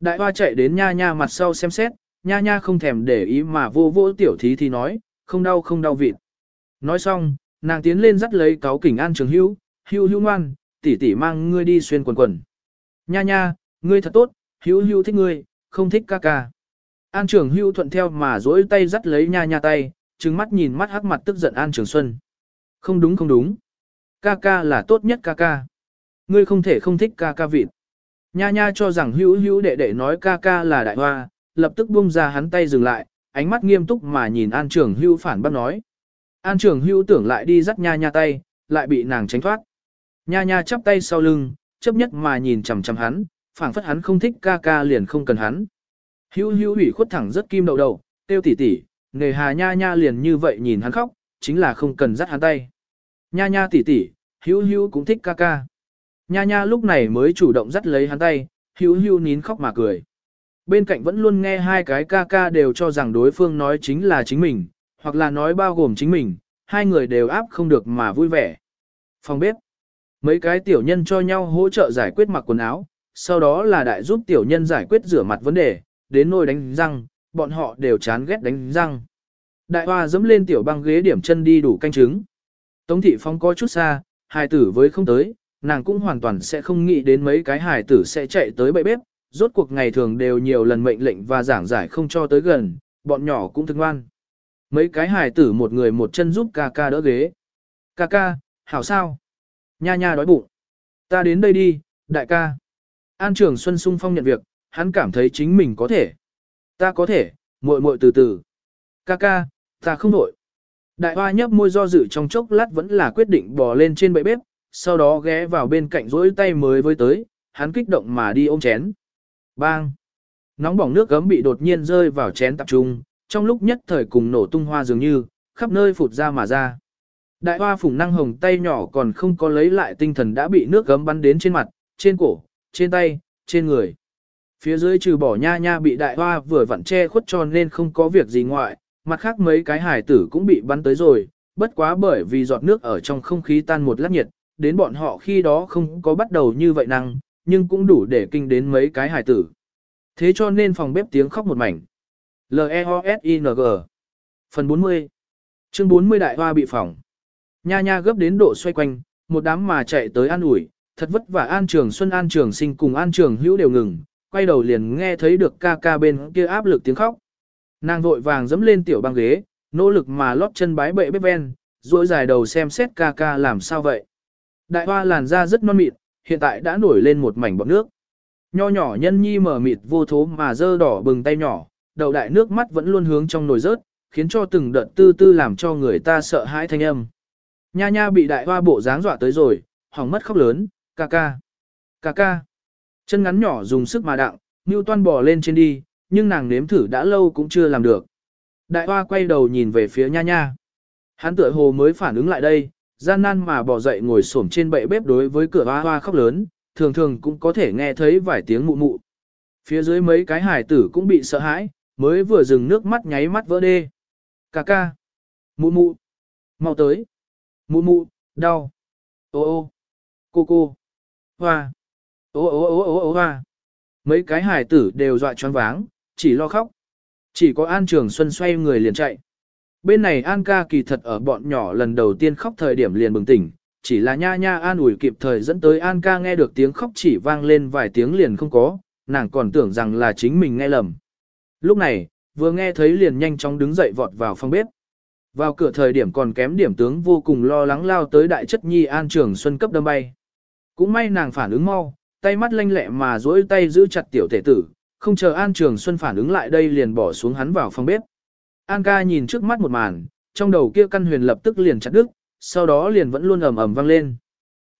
Đại hoa chạy đến nha nha mặt sau xem xét, nha nha không thèm để ý mà vô vô tiểu thí thì nói, không đau không đau vịt. Nói xong, nàng tiến lên dắt lấy cáo kỉnh An Trường Hữu, hưu hưu ngoan, tỷ tỷ mang ngươi đi xuyên quần quần. Nha nha, ngươi thật tốt, hữu hữu thích ngươi, không thích ca ca. An trưởng Hưu thuận theo mà dỗi tay dắt lấy nha nha tay, trừng mắt nhìn mắt hắc mặt tức giận An Trường Xuân. Không đúng không đúng. Ca ca là tốt nhất ca ca. Ngươi không thể không thích ca ca vịt. Nha nha cho rằng hữu hữu đệ đệ nói ca ca là đại hoa, lập tức buông ra hắn tay dừng lại, ánh mắt nghiêm túc mà nhìn An trưởng hữu phản bác nói. An trưởng hữu tưởng lại đi dắt nha nha tay, lại bị nàng tránh thoát. Nha nha chắp tay sau lưng, chấp nhất mà nhìn chằm chằm hắn, phảng phất hắn không thích ca ca liền không cần hắn. Hữu hữu ủy khuất thẳng rất kim đầu đầu, tiêu tỉ tỉ, nghề hà nha nha liền như vậy nhìn hắn khóc, chính là không cần dắt hắn tay. Nha nha tỉ tỉ, hữu hữu cũng thích ca ca. Nha nha lúc này mới chủ động dắt lấy hắn tay, hữu hữu nín khóc mà cười. Bên cạnh vẫn luôn nghe hai cái ca ca đều cho rằng đối phương nói chính là chính mình, hoặc là nói bao gồm chính mình, hai người đều áp không được mà vui vẻ. Phòng bếp. Mấy cái tiểu nhân cho nhau hỗ trợ giải quyết mặc quần áo, sau đó là đại giúp tiểu nhân giải quyết rửa mặt vấn đề, đến nôi đánh răng, bọn họ đều chán ghét đánh răng. Đại hoa dẫm lên tiểu băng ghế điểm chân đi đủ canh trứng. Tống thị phong có chút xa, hài tử với không tới, nàng cũng hoàn toàn sẽ không nghĩ đến mấy cái hài tử sẽ chạy tới bậy bếp, rốt cuộc ngày thường đều nhiều lần mệnh lệnh và giảng giải không cho tới gần, bọn nhỏ cũng thương ngoan. Mấy cái hài tử một người một chân giúp ca ca đỡ ghế. Ca ca, hảo sao? Nha nha đói bụng. Ta đến đây đi, đại ca. An trưởng Xuân sung phong nhận việc, hắn cảm thấy chính mình có thể. Ta có thể, muội muội từ từ. Ca ca, ta không nổi. Đại hoa nhấp môi do dự trong chốc lát vẫn là quyết định bò lên trên bệ bếp, sau đó ghé vào bên cạnh rỗi tay mới với tới, hắn kích động mà đi ôm chén. Bang! Nóng bỏng nước gấm bị đột nhiên rơi vào chén tập trung, trong lúc nhất thời cùng nổ tung hoa dường như, khắp nơi phụt ra mà ra. Đại hoa phùng năng hồng tay nhỏ còn không có lấy lại tinh thần đã bị nước gấm bắn đến trên mặt, trên cổ, trên tay, trên người. Phía dưới trừ bỏ nha nha bị đại hoa vừa vặn che khuất cho nên không có việc gì ngoại, mặt khác mấy cái hải tử cũng bị bắn tới rồi, bất quá bởi vì giọt nước ở trong không khí tan một lát nhiệt, đến bọn họ khi đó không có bắt đầu như vậy năng, nhưng cũng đủ để kinh đến mấy cái hải tử. Thế cho nên phòng bếp tiếng khóc một mảnh. L-E-O-S-I-N-G Phần 40 Chương 40 Đại Hoa bị phỏng Nha nha gấp đến độ xoay quanh, một đám mà chạy tới an ủi, thật vất vả An Trường Xuân An Trường Sinh cùng An Trường Hữu đều ngừng, quay đầu liền nghe thấy được ca ca bên kia áp lực tiếng khóc. Nàng vội vàng dẫm lên tiểu băng ghế, nỗ lực mà lót chân bái bệ bếp ven, duỗi dài đầu xem xét ca ca làm sao vậy. Đại hoa làn da rất non mịn, hiện tại đã nổi lên một mảnh bọt nước. Nho nhỏ nhân nhi mở mịt vô thố mà dơ đỏ bừng tay nhỏ, đầu đại nước mắt vẫn luôn hướng trong nồi rớt, khiến cho từng đợt tư tư làm cho người ta sợ hãi thanh âm. Nha nha bị đại hoa bộ dáng dọa tới rồi, hỏng mất khóc lớn, ca ca, ca ca. Chân ngắn nhỏ dùng sức mà đặng, Ngưu toan bò lên trên đi, nhưng nàng nếm thử đã lâu cũng chưa làm được. Đại hoa quay đầu nhìn về phía nha nha. Hắn tựa hồ mới phản ứng lại đây, gian nan mà bò dậy ngồi xổm trên bệ bếp đối với cửa hoa hoa khóc lớn, thường thường cũng có thể nghe thấy vài tiếng mụ mụ. Phía dưới mấy cái hải tử cũng bị sợ hãi, mới vừa dừng nước mắt nháy mắt vỡ đê. Cà ca. Mụ mụ. Mau tới. Mụ mụ, đau. Ô ô. Cô cô. Hoa. Ô ô ô ô ô hoa. Mấy cái hải tử đều dọa choáng váng, chỉ lo khóc. Chỉ có An Trường Xuân xoay người liền chạy. Bên này An ca kỳ thật ở bọn nhỏ lần đầu tiên khóc thời điểm liền bừng tỉnh, chỉ là nha nha an ủi kịp thời dẫn tới An ca nghe được tiếng khóc chỉ vang lên vài tiếng liền không có, nàng còn tưởng rằng là chính mình nghe lầm. Lúc này, vừa nghe thấy liền nhanh chóng đứng dậy vọt vào phòng bếp. Vào cửa thời điểm còn kém điểm tướng vô cùng lo lắng lao tới đại chất nhi An Trường Xuân cấp đâm bay. Cũng may nàng phản ứng mau, tay mắt lanh lẹ mà duỗi tay giữ chặt tiểu thể tử, không chờ An Trường Xuân phản ứng lại đây liền bỏ xuống hắn vào phòng bếp. An ca nhìn trước mắt một màn, trong đầu kia căn huyền lập tức liền chặt đứt, sau đó liền vẫn luôn ầm ầm vang lên.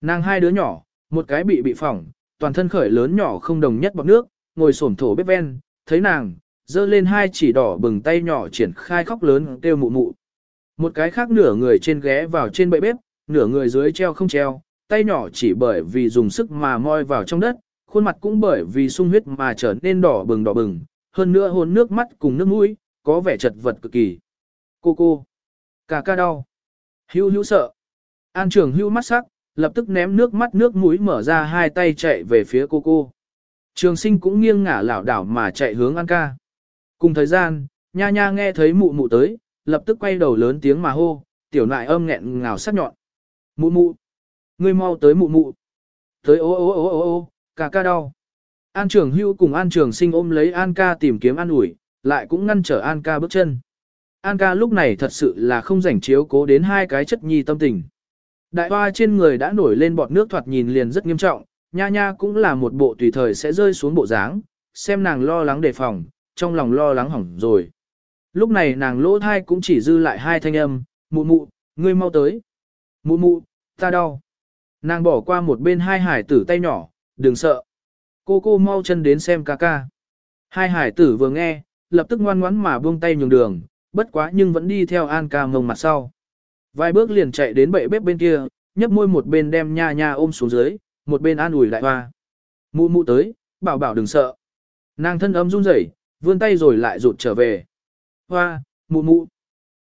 Nàng hai đứa nhỏ, một cái bị bị phỏng, toàn thân khởi lớn nhỏ không đồng nhất bọt nước, ngồi xổm thổ bếp ven, thấy nàng, giơ lên hai chỉ đỏ bừng tay nhỏ triển khai khóc lớn kêu mụ mụ. Một cái khác nửa người trên ghé vào trên bệ bếp, nửa người dưới treo không treo, tay nhỏ chỉ bởi vì dùng sức mà moi vào trong đất, khuôn mặt cũng bởi vì sung huyết mà trở nên đỏ bừng đỏ bừng, hơn nữa hôn nước mắt cùng nước mũi, có vẻ chật vật cực kỳ. Cô cô, cả ca đau, hưu hưu sợ. An trường hưu mắt sắc, lập tức ném nước mắt nước mũi mở ra hai tay chạy về phía cô cô. Trường sinh cũng nghiêng ngả lảo đảo mà chạy hướng An ca. Cùng thời gian, nha nha nghe thấy mụ mụ tới, lập tức quay đầu lớn tiếng mà hô, tiểu nại âm nghẹn ngào sắc nhọn. Mụ mụ, ngươi mau tới mụ mụ. Tới ô ô ô ô ô, ca ca đau. An trường hưu cùng an trường sinh ôm lấy An ca tìm kiếm an ủi, lại cũng ngăn trở An ca bước chân. An ca lúc này thật sự là không rảnh chiếu cố đến hai cái chất nhi tâm tình. Đại hoa trên người đã nổi lên bọt nước thoạt nhìn liền rất nghiêm trọng, nha nha cũng là một bộ tùy thời sẽ rơi xuống bộ dáng, xem nàng lo lắng đề phòng, trong lòng lo lắng hỏng rồi. Lúc này nàng lỗ thai cũng chỉ dư lại hai thanh âm, mụ mụ, ngươi mau tới. Mụ mụ, ta đau. Nàng bỏ qua một bên hai hải tử tay nhỏ, đừng sợ. Cô cô mau chân đến xem ca ca. Hai hải tử vừa nghe, lập tức ngoan ngoãn mà buông tay nhường đường, bất quá nhưng vẫn đi theo An ca mông mặt sau. Vài bước liền chạy đến bệ bếp bên kia, nhấp môi một bên đem nha nha ôm xuống dưới, một bên an ủi lại hoa. Mụ mụ tới, bảo bảo đừng sợ. Nàng thân ấm run rẩy, vươn tay rồi lại rụt trở về. Hoa, mụ mụ.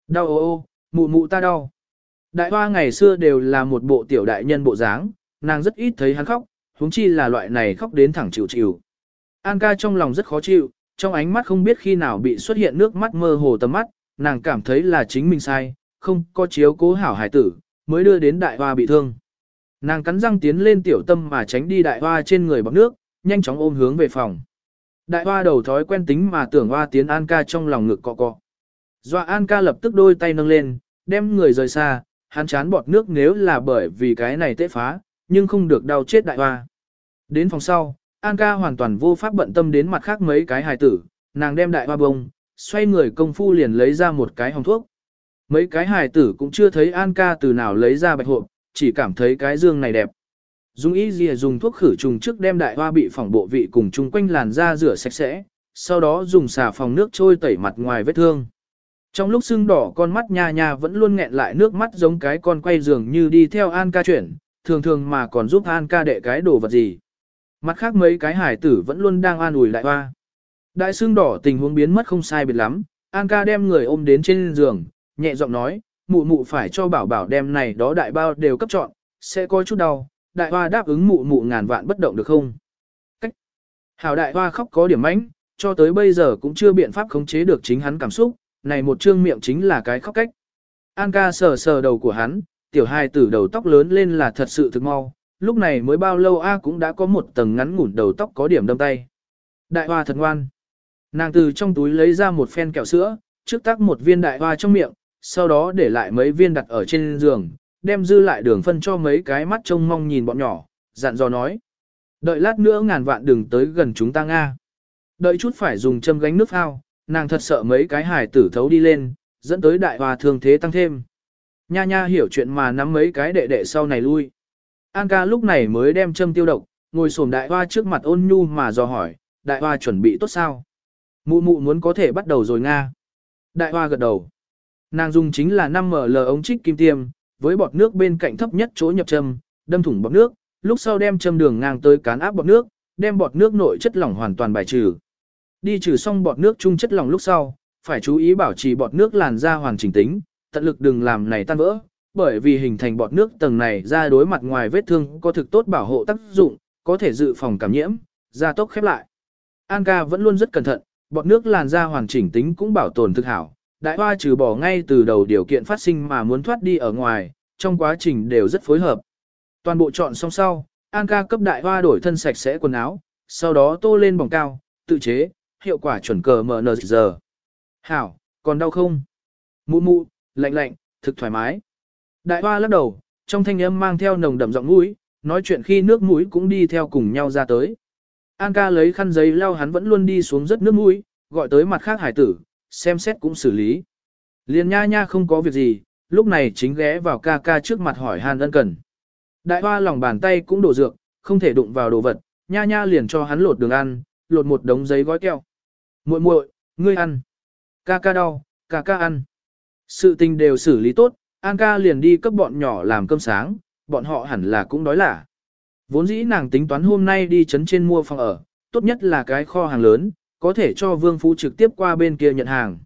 Đau ô ô, mụ mụ ta đau. Đại hoa ngày xưa đều là một bộ tiểu đại nhân bộ dáng, nàng rất ít thấy hắn khóc, huống chi là loại này khóc đến thẳng chịu chịu. An ca trong lòng rất khó chịu, trong ánh mắt không biết khi nào bị xuất hiện nước mắt mơ hồ tầm mắt, nàng cảm thấy là chính mình sai, không có chiếu cố hảo hải tử, mới đưa đến đại hoa bị thương. Nàng cắn răng tiến lên tiểu tâm mà tránh đi đại hoa trên người bọc nước, nhanh chóng ôm hướng về phòng. Đại hoa đầu thói quen tính mà tưởng hoa tiến An ca trong lòng ngực cọ cọ. Dọa An ca lập tức đôi tay nâng lên, đem người rời xa, hắn chán bọt nước nếu là bởi vì cái này tệ phá, nhưng không được đau chết đại hoa. Đến phòng sau, An ca hoàn toàn vô pháp bận tâm đến mặt khác mấy cái hài tử, nàng đem đại hoa bông, xoay người công phu liền lấy ra một cái hồng thuốc. Mấy cái hài tử cũng chưa thấy An ca từ nào lấy ra bạch hộp, chỉ cảm thấy cái dương này đẹp. Dung ý dìa dùng thuốc khử trùng trước đem đại hoa bị phỏng bộ vị cùng chung quanh làn da rửa sạch sẽ, sau đó dùng xà phòng nước trôi tẩy mặt ngoài vết thương. Trong lúc sưng đỏ con mắt nha nha vẫn luôn nghẹn lại nước mắt giống cái con quay giường như đi theo An ca chuyển, thường thường mà còn giúp An ca đệ cái đồ vật gì. Mặt khác mấy cái hải tử vẫn luôn đang an ủi lại hoa. Đại sưng đỏ tình huống biến mất không sai biệt lắm, An ca đem người ôm đến trên giường, nhẹ giọng nói, mụ mụ phải cho bảo bảo đem này đó đại bao đều cấp chọn, sẽ có chút đau, đại hoa đáp ứng mụ mụ ngàn vạn bất động được không? Cách. Hảo đại hoa khóc có điểm mánh, cho tới bây giờ cũng chưa biện pháp khống chế được chính hắn cảm xúc, này một trương miệng chính là cái khóc cách. An ca sờ sờ đầu của hắn, tiểu hai tử đầu tóc lớn lên là thật sự thực mau, lúc này mới bao lâu A cũng đã có một tầng ngắn ngủn đầu tóc có điểm đâm tay. Đại hoa thật ngoan. Nàng từ trong túi lấy ra một phen kẹo sữa, trước tắc một viên đại hoa trong miệng, sau đó để lại mấy viên đặt ở trên giường, đem dư lại đường phân cho mấy cái mắt trông mong nhìn bọn nhỏ, dặn dò nói. Đợi lát nữa ngàn vạn đừng tới gần chúng ta Nga. Đợi chút phải dùng châm gánh nước phao, nàng thật sợ mấy cái hải tử thấu đi lên, dẫn tới đại hòa thương thế tăng thêm. Nha nha hiểu chuyện mà nắm mấy cái đệ đệ sau này lui. An ca lúc này mới đem châm tiêu độc, ngồi xổm đại hoa trước mặt ôn nhu mà dò hỏi, đại hoa chuẩn bị tốt sao? Mụ mụ muốn có thể bắt đầu rồi Nga. Đại hoa gật đầu. Nàng dùng chính là 5ml ống trích kim tiêm, với bọt nước bên cạnh thấp nhất chỗ nhập châm, đâm thủng bọt nước, lúc sau đem châm đường ngang tới cán áp bọt nước, đem bọt nước nội chất lỏng hoàn toàn bài trừ. Đi trừ xong bọt nước chung chất lỏng lúc sau, phải chú ý bảo trì bọt nước làn da hoàn chỉnh tính, tận lực đừng làm này tan vỡ, bởi vì hình thành bọt nước tầng này ra đối mặt ngoài vết thương có thực tốt bảo hộ tác dụng, có thể dự phòng cảm nhiễm, da tốc khép lại. An ca vẫn luôn rất cẩn thận, bọt nước làn da hoàn chỉnh tính cũng bảo tồn thực hảo, đại hoa trừ bỏ ngay từ đầu điều kiện phát sinh mà muốn thoát đi ở ngoài, trong quá trình đều rất phối hợp. Toàn bộ chọn xong sau, An ca cấp đại hoa đổi thân sạch sẽ quần áo, sau đó tô lên bỏng cao, tự chế, hiệu quả chuẩn cờ mờ nờ giờ. Hảo, còn đau không? Mụ mụ, lạnh lạnh, thực thoải mái. Đại hoa lắc đầu, trong thanh âm mang theo nồng đậm giọng mũi, nói chuyện khi nước mũi cũng đi theo cùng nhau ra tới. An ca lấy khăn giấy lau hắn vẫn luôn đi xuống rất nước mũi, gọi tới mặt khác hải tử, xem xét cũng xử lý. Liên nha nha không có việc gì, lúc này chính ghé vào ca ca trước mặt hỏi han ân cần. Đại hoa lòng bàn tay cũng đổ dược, không thể đụng vào đồ vật, nha nha liền cho hắn lột đường ăn, lột một đống giấy gói keo. Muội muội, ngươi ăn. Ca ca đau, ca ca ăn. Sự tình đều xử lý tốt, An ca liền đi cấp bọn nhỏ làm cơm sáng, bọn họ hẳn là cũng đói lả. Vốn dĩ nàng tính toán hôm nay đi chấn trên mua phòng ở, tốt nhất là cái kho hàng lớn, có thể cho Vương Phú trực tiếp qua bên kia nhận hàng.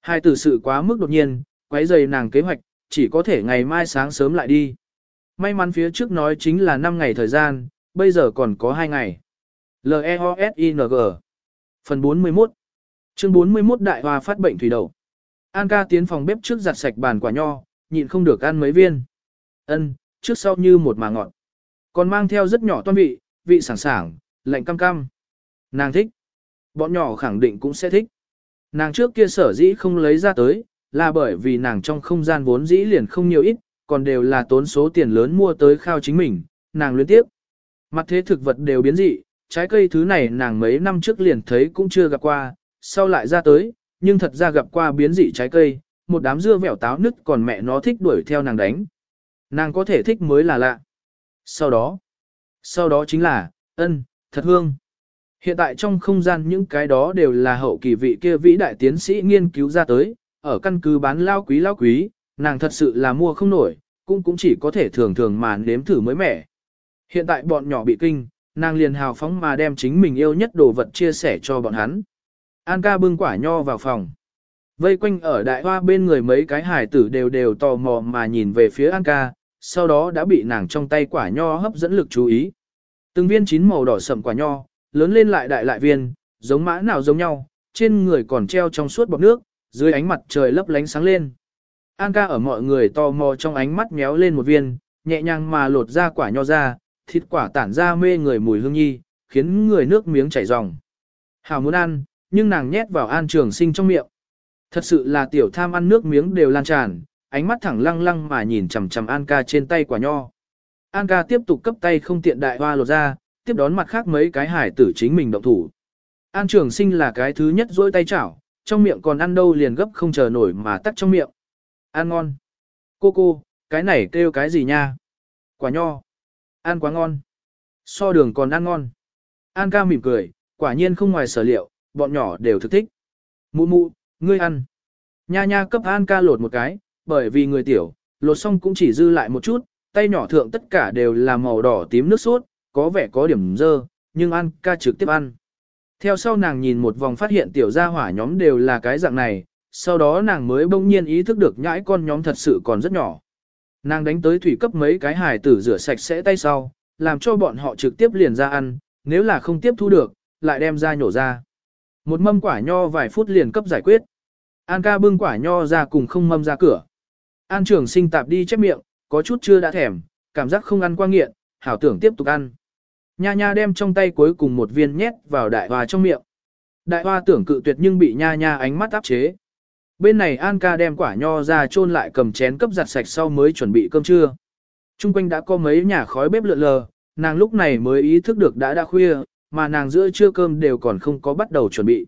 Hai tử sự quá mức đột nhiên, quấy rầy nàng kế hoạch, chỉ có thể ngày mai sáng sớm lại đi. May mắn phía trước nói chính là 5 ngày thời gian, bây giờ còn có 2 ngày. L-E-O-S-I-N-G Phần 41 Chương 41 Đại Hoa phát bệnh thủy đậu. An ca tiến phòng bếp trước giặt sạch bàn quả nho, nhịn không được ăn mấy viên. Ân, trước sau như một mà ngọt. Còn mang theo rất nhỏ toan vị, vị sảng sảng, lạnh cam cam. Nàng thích. Bọn nhỏ khẳng định cũng sẽ thích. Nàng trước kia sở dĩ không lấy ra tới, là bởi vì nàng trong không gian vốn dĩ liền không nhiều ít, còn đều là tốn số tiền lớn mua tới khao chính mình, nàng luyến tiếp. Mặt thế thực vật đều biến dị, trái cây thứ này nàng mấy năm trước liền thấy cũng chưa gặp qua, sau lại ra tới, nhưng thật ra gặp qua biến dị trái cây, một đám dưa vẻo táo nứt còn mẹ nó thích đuổi theo nàng đánh. Nàng có thể thích mới là lạ. Sau đó, sau đó chính là, ân, thật hương. Hiện tại trong không gian những cái đó đều là hậu kỳ vị kia vĩ đại tiến sĩ nghiên cứu ra tới, ở căn cứ bán lao quý lao quý, nàng thật sự là mua không nổi, cũng cũng chỉ có thể thường thường mà nếm thử mới mẻ. Hiện tại bọn nhỏ bị kinh, nàng liền hào phóng mà đem chính mình yêu nhất đồ vật chia sẻ cho bọn hắn. An ca bưng quả nho vào phòng. Vây quanh ở đại hoa bên người mấy cái hải tử đều đều tò mò mà nhìn về phía An ca, sau đó đã bị nàng trong tay quả nho hấp dẫn lực chú ý. Từng viên chín màu đỏ sậm quả nho, lớn lên lại đại lại viên, giống mã nào giống nhau, trên người còn treo trong suốt bọt nước, dưới ánh mặt trời lấp lánh sáng lên. An ca ở mọi người tò mò trong ánh mắt méo lên một viên, nhẹ nhàng mà lột ra quả nho ra, thịt quả tản ra mê người mùi hương nhi, khiến người nước miếng chảy ròng. Hảo muốn ăn, nhưng nàng nhét vào an trường sinh trong miệng. Thật sự là tiểu tham ăn nước miếng đều lan tràn, ánh mắt thẳng lăng lăng mà nhìn chằm chằm An ca trên tay quả nho. An ca tiếp tục cấp tay không tiện đại hoa lột ra, tiếp đón mặt khác mấy cái hải tử chính mình động thủ. An trường sinh là cái thứ nhất dỗi tay chảo, trong miệng còn ăn đâu liền gấp không chờ nổi mà tắt trong miệng. Ăn ngon. Cô cô, cái này kêu cái gì nha? Quả nho. Ăn quá ngon. So đường còn ăn ngon. An ca mỉm cười, quả nhiên không ngoài sở liệu, bọn nhỏ đều thực thích. Mụ mụ, ngươi ăn. Nha nha cấp An ca lột một cái, bởi vì người tiểu, lột xong cũng chỉ dư lại một chút, tay nhỏ thượng tất cả đều là màu đỏ tím nước sốt, có vẻ có điểm dơ, nhưng An ca trực tiếp ăn. Theo sau nàng nhìn một vòng phát hiện tiểu gia hỏa nhóm đều là cái dạng này, sau đó nàng mới bỗng nhiên ý thức được nhãi con nhóm thật sự còn rất nhỏ. Nàng đánh tới thủy cấp mấy cái hài tử rửa sạch sẽ tay sau, làm cho bọn họ trực tiếp liền ra ăn, nếu là không tiếp thu được, lại đem ra nhổ ra. Một mâm quả nho vài phút liền cấp giải quyết. An ca bưng quả nho ra cùng không mâm ra cửa. An trưởng sinh tạp đi chép miệng, có chút chưa đã thèm, cảm giác không ăn qua nghiện, hảo tưởng tiếp tục ăn. Nha nha đem trong tay cuối cùng một viên nhét vào đại hoa trong miệng. Đại hoa tưởng cự tuyệt nhưng bị nha nha ánh mắt áp chế. Bên này An ca đem quả nho ra chôn lại cầm chén cấp giặt sạch sau mới chuẩn bị cơm trưa. Trung quanh đã có mấy nhà khói bếp lượn lờ, nàng lúc này mới ý thức được đã đã khuya, mà nàng giữa trưa cơm đều còn không có bắt đầu chuẩn bị.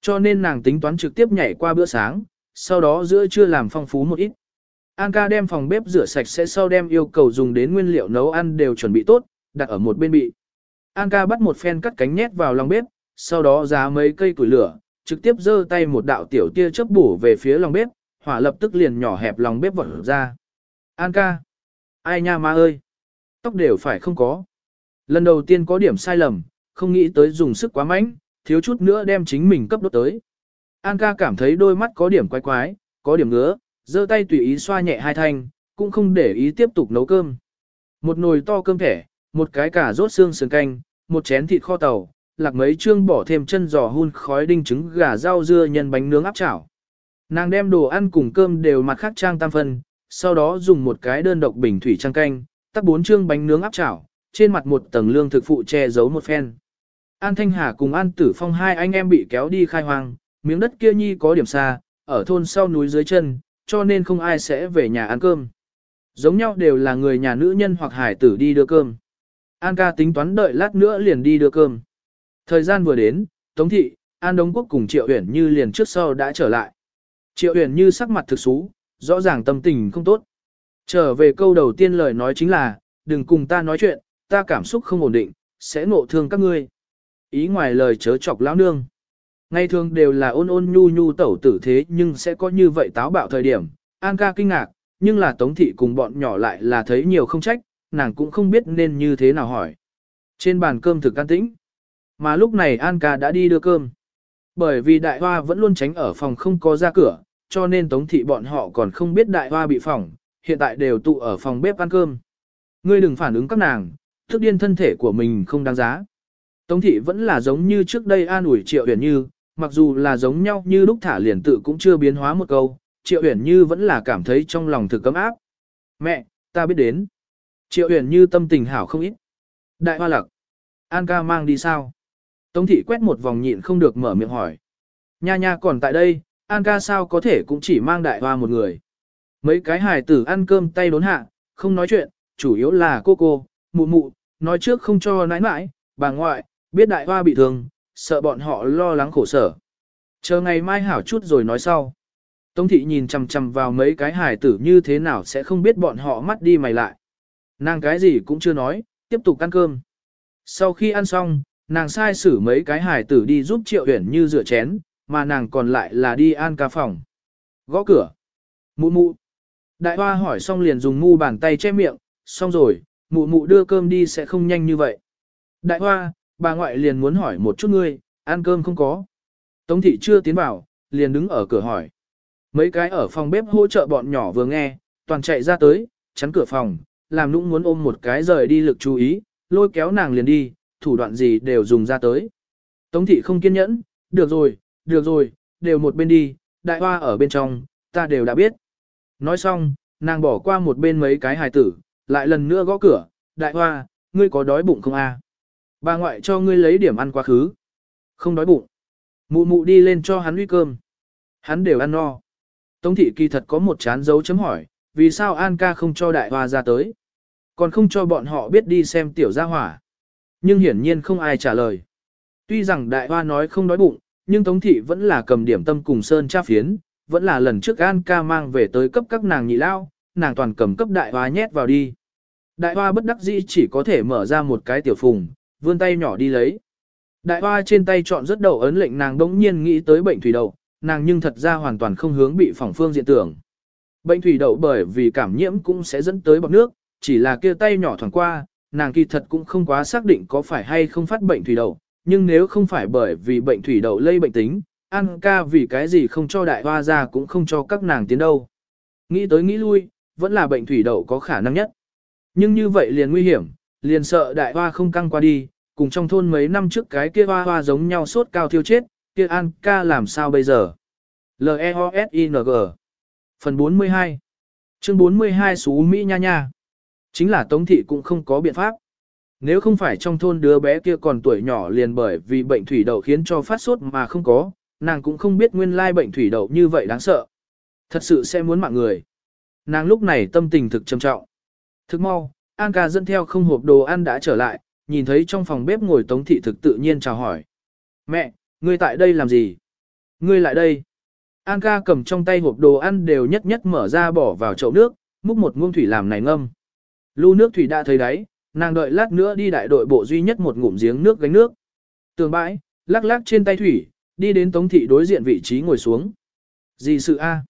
Cho nên nàng tính toán trực tiếp nhảy qua bữa sáng, sau đó giữa trưa làm phong phú một ít. An ca đem phòng bếp rửa sạch sẽ sau đem yêu cầu dùng đến nguyên liệu nấu ăn đều chuẩn bị tốt, đặt ở một bên bị. An ca bắt một phen cắt cánh nhét vào lòng bếp, sau đó giá mấy cây củi lửa, trực tiếp giơ tay một đạo tiểu tia chớp bổ về phía lòng bếp, hỏa lập tức liền nhỏ hẹp lòng bếp vọt ra. An ca! Ai nha ma ơi! Tóc đều phải không có. Lần đầu tiên có điểm sai lầm, không nghĩ tới dùng sức quá mạnh, thiếu chút nữa đem chính mình cấp đốt tới. An ca cảm thấy đôi mắt có điểm quái quái, có điểm ngứa, giơ tay tùy ý xoa nhẹ hai thanh, cũng không để ý tiếp tục nấu cơm. Một nồi to cơm thẻ, một cái cả rốt xương sườn canh, một chén thịt kho tàu, lạc mấy chương bỏ thêm chân giò hun khói đinh trứng gà rau dưa nhân bánh nướng áp chảo. Nàng đem đồ ăn cùng cơm đều mặt khác trang tam phân, sau đó dùng một cái đơn độc bình thủy trang canh, tắt bốn chương bánh nướng áp chảo, trên mặt một tầng lương thực phụ che giấu một phen. An Thanh Hà cùng An Tử Phong hai anh em bị kéo đi khai hoang, miếng đất kia nhi có điểm xa, ở thôn sau núi dưới chân, cho nên không ai sẽ về nhà ăn cơm. Giống nhau đều là người nhà nữ nhân hoặc hải tử đi đưa cơm. An ca tính toán đợi lát nữa liền đi đưa cơm. Thời gian vừa đến, Tống Thị, An Đông Quốc cùng Triệu Uyển Như liền trước sau đã trở lại. Triệu Uyển Như sắc mặt thực xú, rõ ràng tâm tình không tốt. Trở về câu đầu tiên lời nói chính là, đừng cùng ta nói chuyện, ta cảm xúc không ổn định, sẽ ngộ thương các ngươi. Ý ngoài lời chớ chọc lão nương. Ngày thường đều là ôn ôn nhu nhu tẩu tử thế nhưng sẽ có như vậy táo bạo thời điểm, An ca kinh ngạc, nhưng là Tống Thị cùng bọn nhỏ lại là thấy nhiều không trách, nàng cũng không biết nên như thế nào hỏi. Trên bàn cơm thực an tĩnh, mà lúc này An ca đã đi đưa cơm. Bởi vì đại hoa vẫn luôn tránh ở phòng không có ra cửa, cho nên Tống Thị bọn họ còn không biết đại hoa bị phỏng, hiện tại đều tụ ở phòng bếp ăn cơm. Ngươi đừng phản ứng các nàng, thức điên thân thể của mình không đáng giá. Tống Thị vẫn là giống như trước đây an ủi Triệu Uyển Như, mặc dù là giống nhau như lúc thả liền tự cũng chưa biến hóa một câu, Triệu Uyển Như vẫn là cảm thấy trong lòng thực cấm áp. Mẹ, ta biết đến. Triệu Uyển Như tâm tình hảo không ít. Đại hoa lặc. An ca mang đi sao? Tống thị quét một vòng nhịn không được mở miệng hỏi. Nha nha còn tại đây, An ca sao có thể cũng chỉ mang đại hoa một người. Mấy cái hài tử ăn cơm tay đốn hạ, không nói chuyện, chủ yếu là cô cô, mụ mụ, nói trước không cho nãi nãi, bà ngoại, biết đại hoa bị thương, sợ bọn họ lo lắng khổ sở. Chờ ngày mai hảo chút rồi nói sau. Tống thị nhìn chằm chằm vào mấy cái hài tử như thế nào sẽ không biết bọn họ mắt đi mày lại. Nàng cái gì cũng chưa nói, tiếp tục ăn cơm. Sau khi ăn xong, nàng sai xử mấy cái hài tử đi giúp triệu uyển như rửa chén, mà nàng còn lại là đi an ca phòng. Gõ cửa. Mụ mụ. Đại hoa hỏi xong liền dùng ngu bàn tay che miệng, xong rồi, mụ mụ đưa cơm đi sẽ không nhanh như vậy. Đại hoa, bà ngoại liền muốn hỏi một chút ngươi, ăn cơm không có. Tống thị chưa tiến vào, liền đứng ở cửa hỏi. Mấy cái ở phòng bếp hỗ trợ bọn nhỏ vừa nghe, toàn chạy ra tới, chắn cửa phòng, làm nũng muốn ôm một cái rời đi lực chú ý, lôi kéo nàng liền đi, thủ đoạn gì đều dùng ra tới. Tống thị không kiên nhẫn, được rồi, được rồi, đều một bên đi, đại hoa ở bên trong, ta đều đã biết. Nói xong, nàng bỏ qua một bên mấy cái hài tử, lại lần nữa gõ cửa, đại hoa, ngươi có đói bụng không a? Bà ngoại cho ngươi lấy điểm ăn quá khứ. Không đói bụng. Mụ mụ đi lên cho hắn uy cơm. Hắn đều ăn no. Tống thị kỳ thật có một chán dấu chấm hỏi, vì sao An ca không cho đại hoa ra tới? Còn không cho bọn họ biết đi xem tiểu gia hỏa. Nhưng hiển nhiên không ai trả lời. Tuy rằng đại hoa nói không đói bụng, nhưng Tống thị vẫn là cầm điểm tâm cùng sơn tra phiến, vẫn là lần trước An ca mang về tới cấp các nàng nhị lao, nàng toàn cầm cấp đại hoa nhét vào đi. Đại hoa bất đắc dĩ chỉ có thể mở ra một cái tiểu phùng, vươn tay nhỏ đi lấy. Đại hoa trên tay chọn rất đầu ấn lệnh nàng đống nhiên nghĩ tới bệnh thủy đậu, nàng nhưng thật ra hoàn toàn không hướng bị phỏng phương diện tưởng. Bệnh thủy đậu bởi vì cảm nhiễm cũng sẽ dẫn tới bọc nước, chỉ là kia tay nhỏ thoảng qua, nàng kỳ thật cũng không quá xác định có phải hay không phát bệnh thủy đậu, nhưng nếu không phải bởi vì bệnh thủy đậu lây bệnh tính, An ca vì cái gì không cho đại hoa ra cũng không cho các nàng tiến đâu. Nghĩ tới nghĩ lui, vẫn là bệnh thủy đậu có khả năng nhất. Nhưng như vậy liền nguy hiểm, liền sợ đại hoa không căng qua đi, cùng trong thôn mấy năm trước cái kia hoa hoa giống nhau sốt cao thiêu chết, kia An ca làm sao bây giờ? L-E-O-S-I-N-G Phần 42 Chương 42 Sú Mỹ Nha Nha Chính là Tống Thị cũng không có biện pháp. Nếu không phải trong thôn đứa bé kia còn tuổi nhỏ liền bởi vì bệnh thủy đậu khiến cho phát sốt mà không có, nàng cũng không biết nguyên lai bệnh thủy đậu như vậy đáng sợ. Thật sự sẽ muốn mạng người. Nàng lúc này tâm tình thực trầm trọng. Thức mau, An ca dẫn theo không hộp đồ ăn đã trở lại, nhìn thấy trong phòng bếp ngồi Tống Thị thực tự nhiên chào hỏi. Mẹ, ngươi tại đây làm gì? Ngươi lại đây. An ca cầm trong tay hộp đồ ăn đều nhất nhất mở ra bỏ vào chậu nước, múc một ngụm thủy làm này ngâm. Lưu nước thủy đã thấy đáy, nàng đợi lát nữa đi đại đội bộ duy nhất một ngụm giếng nước gánh nước. Tường bãi, lắc lắc trên tay thủy, đi đến Tống thị đối diện vị trí ngồi xuống. Gì sự a?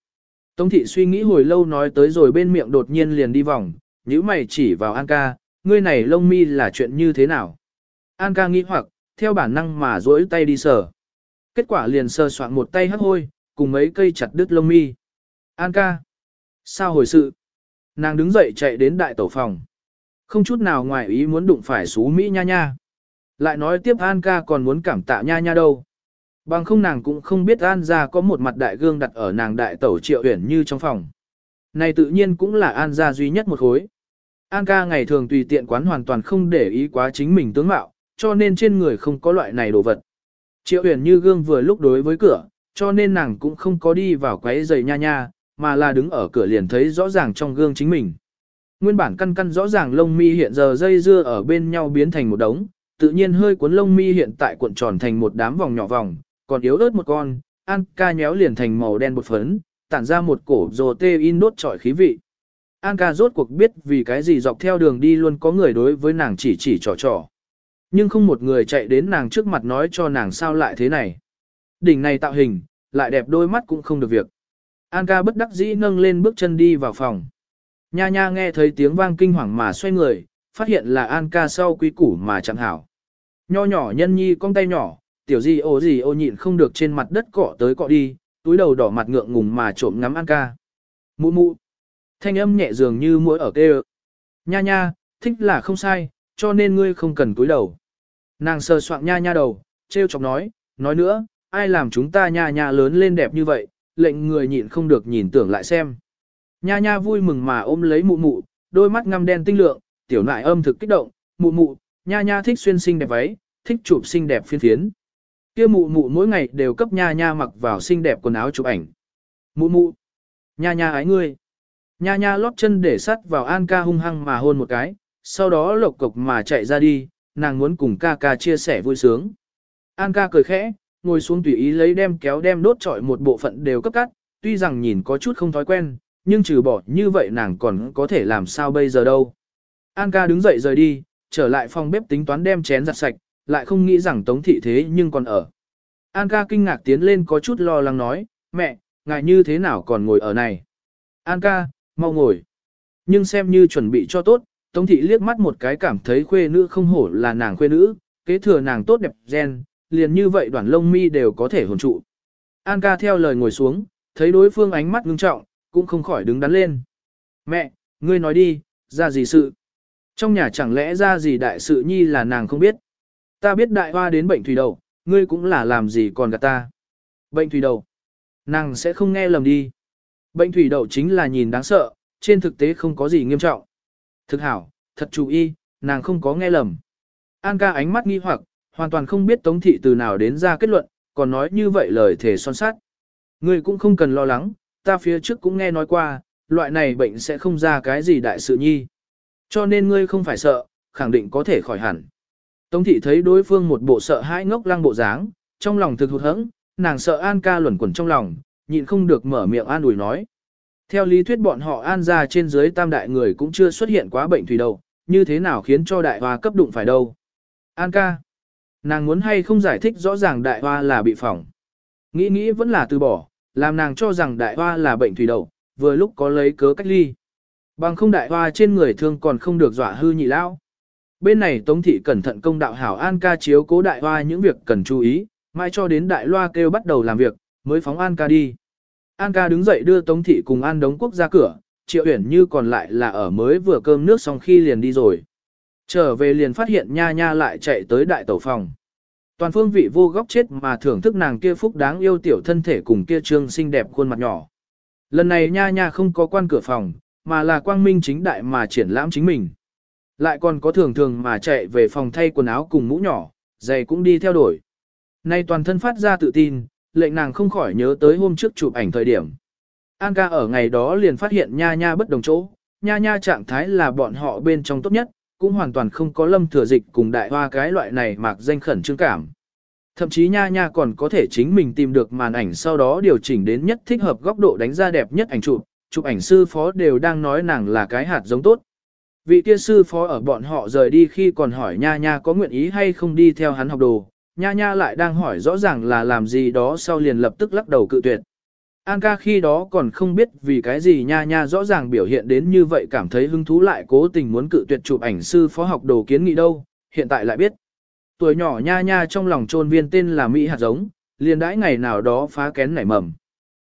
Tống thị suy nghĩ hồi lâu nói tới rồi bên miệng đột nhiên liền đi vòng, nhíu mày chỉ vào An ca, ngươi này lông mi là chuyện như thế nào? An ca nghĩ hoặc, theo bản năng mà duỗi tay đi sờ. Kết quả liền sờ soạn một tay hắc hôi, cùng mấy cây chặt đứt lông mi. An ca. Sao hồi sự? Nàng đứng dậy chạy đến đại tổ phòng. Không chút nào ngoài ý muốn đụng phải xú Mỹ nha nha. Lại nói tiếp An ca còn muốn cảm tạ nha nha đâu. Bằng không nàng cũng không biết An ra có một mặt đại gương đặt ở nàng đại tẩu triệu huyển như trong phòng. Này tự nhiên cũng là An gia duy nhất một khối. An ca ngày thường tùy tiện quán hoàn toàn không để ý quá chính mình tướng mạo, cho nên trên người không có loại này đồ vật. Triệu huyền như gương vừa lúc đối với cửa, cho nên nàng cũng không có đi vào quấy giày nha nha, mà là đứng ở cửa liền thấy rõ ràng trong gương chính mình. Nguyên bản căn căn rõ ràng lông mi hiện giờ dây dưa ở bên nhau biến thành một đống, tự nhiên hơi cuốn lông mi hiện tại cuộn tròn thành một đám vòng nhỏ vòng, còn yếu ớt một con, An ca nhéo liền thành màu đen bột phấn, tản ra một cổ rồ tê in đốt trọi khí vị. An ca rốt cuộc biết vì cái gì dọc theo đường đi luôn có người đối với nàng chỉ chỉ trò trò. Nhưng không một người chạy đến nàng trước mặt nói cho nàng sao lại thế này. Đỉnh này tạo hình, lại đẹp đôi mắt cũng không được việc. An ca bất đắc dĩ nâng lên bước chân đi vào phòng. Nha nha nghe thấy tiếng vang kinh hoàng mà xoay người, phát hiện là An ca sau quý củ mà chẳng hảo. Nho nhỏ nhân nhi cong tay nhỏ, tiểu gì ô gì ô nhịn không được trên mặt đất cọ tới cọ đi, túi đầu đỏ mặt ngượng ngùng mà trộm ngắm An ca. Mụ mụ. Thanh âm nhẹ dường như mũi ở kêu. Nha nha, thích là không sai, cho nên ngươi không cần túi đầu. Nàng sờ soạn nha nha đầu, trêu chọc nói, nói nữa, ai làm chúng ta nha nha lớn lên đẹp như vậy, lệnh người nhịn không được nhìn tưởng lại xem. Nha nha vui mừng mà ôm lấy mụ mụ, đôi mắt ngăm đen tinh lượng, tiểu nại âm thực kích động, mụ mụ, nha nha thích xuyên xinh đẹp váy, thích chụp xinh đẹp phiên phiến. Kia mụ mụ mỗi ngày đều cấp nha nha mặc vào xinh đẹp quần áo chụp ảnh. Mụ mụ, nha nha ái ngươi. Nha nha lóp chân để sắt vào An ca hung hăng mà hôn một cái, sau đó lộc cộc mà chạy ra đi, nàng muốn cùng ca ca chia sẻ vui sướng. An ca cười khẽ, ngồi xuống tùy ý lấy đem kéo đem đốt trọi một bộ phận đều cấp cắt, tuy rằng nhìn có chút không thói quen, nhưng trừ bỏ như vậy nàng còn có thể làm sao bây giờ đâu. An ca đứng dậy rời đi, trở lại phòng bếp tính toán đem chén giặt sạch, lại không nghĩ rằng tống thị thế nhưng còn ở. An ca kinh ngạc tiến lên có chút lo lắng nói, mẹ, ngài như thế nào còn ngồi ở này. An ca, mau ngồi. Nhưng xem như chuẩn bị cho tốt, Tống thị liếc mắt một cái cảm thấy khuê nữ không hổ là nàng khuê nữ, kế thừa nàng tốt đẹp gen, liền như vậy đoàn lông mi đều có thể hồn trụ. An ca theo lời ngồi xuống, thấy đối phương ánh mắt ngưng trọng, cũng không khỏi đứng đắn lên. Mẹ, ngươi nói đi, ra gì sự? Trong nhà chẳng lẽ ra gì đại sự nhi là nàng không biết? Ta biết đại hoa đến bệnh thủy đầu, ngươi cũng là làm gì còn gạt ta? Bệnh thủy đầu. Nàng sẽ không nghe lầm đi. Bệnh thủy đậu chính là nhìn đáng sợ, trên thực tế không có gì nghiêm trọng. Thực hảo, thật chú ý, nàng không có nghe lầm. An ca ánh mắt nghi hoặc, hoàn toàn không biết Tống Thị từ nào đến ra kết luận, còn nói như vậy lời thể son sát. Ngươi cũng không cần lo lắng, ta phía trước cũng nghe nói qua, loại này bệnh sẽ không ra cái gì đại sự nhi. Cho nên ngươi không phải sợ, khẳng định có thể khỏi hẳn. Tống Thị thấy đối phương một bộ sợ hãi ngốc lăng bộ dáng, trong lòng thực hụt hẫng, nàng sợ An ca luẩn quẩn trong lòng, nhịn không được mở miệng an ủi nói. Theo lý thuyết bọn họ an ra trên dưới tam đại người cũng chưa xuất hiện quá bệnh thủy đâu, như thế nào khiến cho đại hòa cấp đụng phải đâu. An ca. Nàng muốn hay không giải thích rõ ràng đại hoa là bị phỏng. Nghĩ nghĩ vẫn là từ bỏ, làm nàng cho rằng đại hoa là bệnh thủy đậu, vừa lúc có lấy cớ cách ly. Bằng không đại hoa trên người thương còn không được dọa hư nhị lão. Bên này Tống Thị cẩn thận công đạo hảo An ca chiếu cố đại hoa những việc cần chú ý, mai cho đến đại loa kêu bắt đầu làm việc, mới phóng An ca đi. An ca đứng dậy đưa Tống Thị cùng An Đống Quốc ra cửa, Triệu Uyển Như còn lại là ở mới vừa cơm nước xong khi liền đi rồi. Trở về liền phát hiện nha nha lại chạy tới đại tẩu phòng. Toàn phương vị vô góc chết mà thưởng thức nàng kia phúc đáng yêu tiểu thân thể cùng kia trương xinh đẹp khuôn mặt nhỏ. Lần này nha nha không có quan cửa phòng, mà là quang minh chính đại mà triển lãm chính mình. Lại còn có thường thường mà chạy về phòng thay quần áo cùng mũ nhỏ, giày cũng đi theo đuổi. Nay toàn thân phát ra tự tin, lệnh nàng không khỏi nhớ tới hôm trước chụp ảnh thời điểm. An ca ở ngày đó liền phát hiện nha nha bất đồng chỗ, nha nha trạng thái là bọn họ bên trong tốt nhất, cũng hoàn toàn không có lâm thừa dịch cùng đại hoa cái loại này mạc danh khẩn trương cảm. Thậm chí nha nha còn có thể chính mình tìm được màn ảnh sau đó điều chỉnh đến nhất thích hợp góc độ đánh ra đẹp nhất ảnh chụp, chụp ảnh sư phó đều đang nói nàng là cái hạt giống tốt. Vị kia sư phó ở bọn họ rời đi khi còn hỏi nha nha có nguyện ý hay không đi theo hắn học đồ, nha nha lại đang hỏi rõ ràng là làm gì đó sau liền lập tức lắc đầu cự tuyệt. An ca khi đó còn không biết vì cái gì nha nha rõ ràng biểu hiện đến như vậy cảm thấy hứng thú lại cố tình muốn cự tuyệt chụp ảnh sư phó học đồ kiến nghị đâu, hiện tại lại biết. Tuổi nhỏ nha nha trong lòng trôn viên tên là Mỹ hạt giống, liền đãi ngày nào đó phá kén nảy mầm.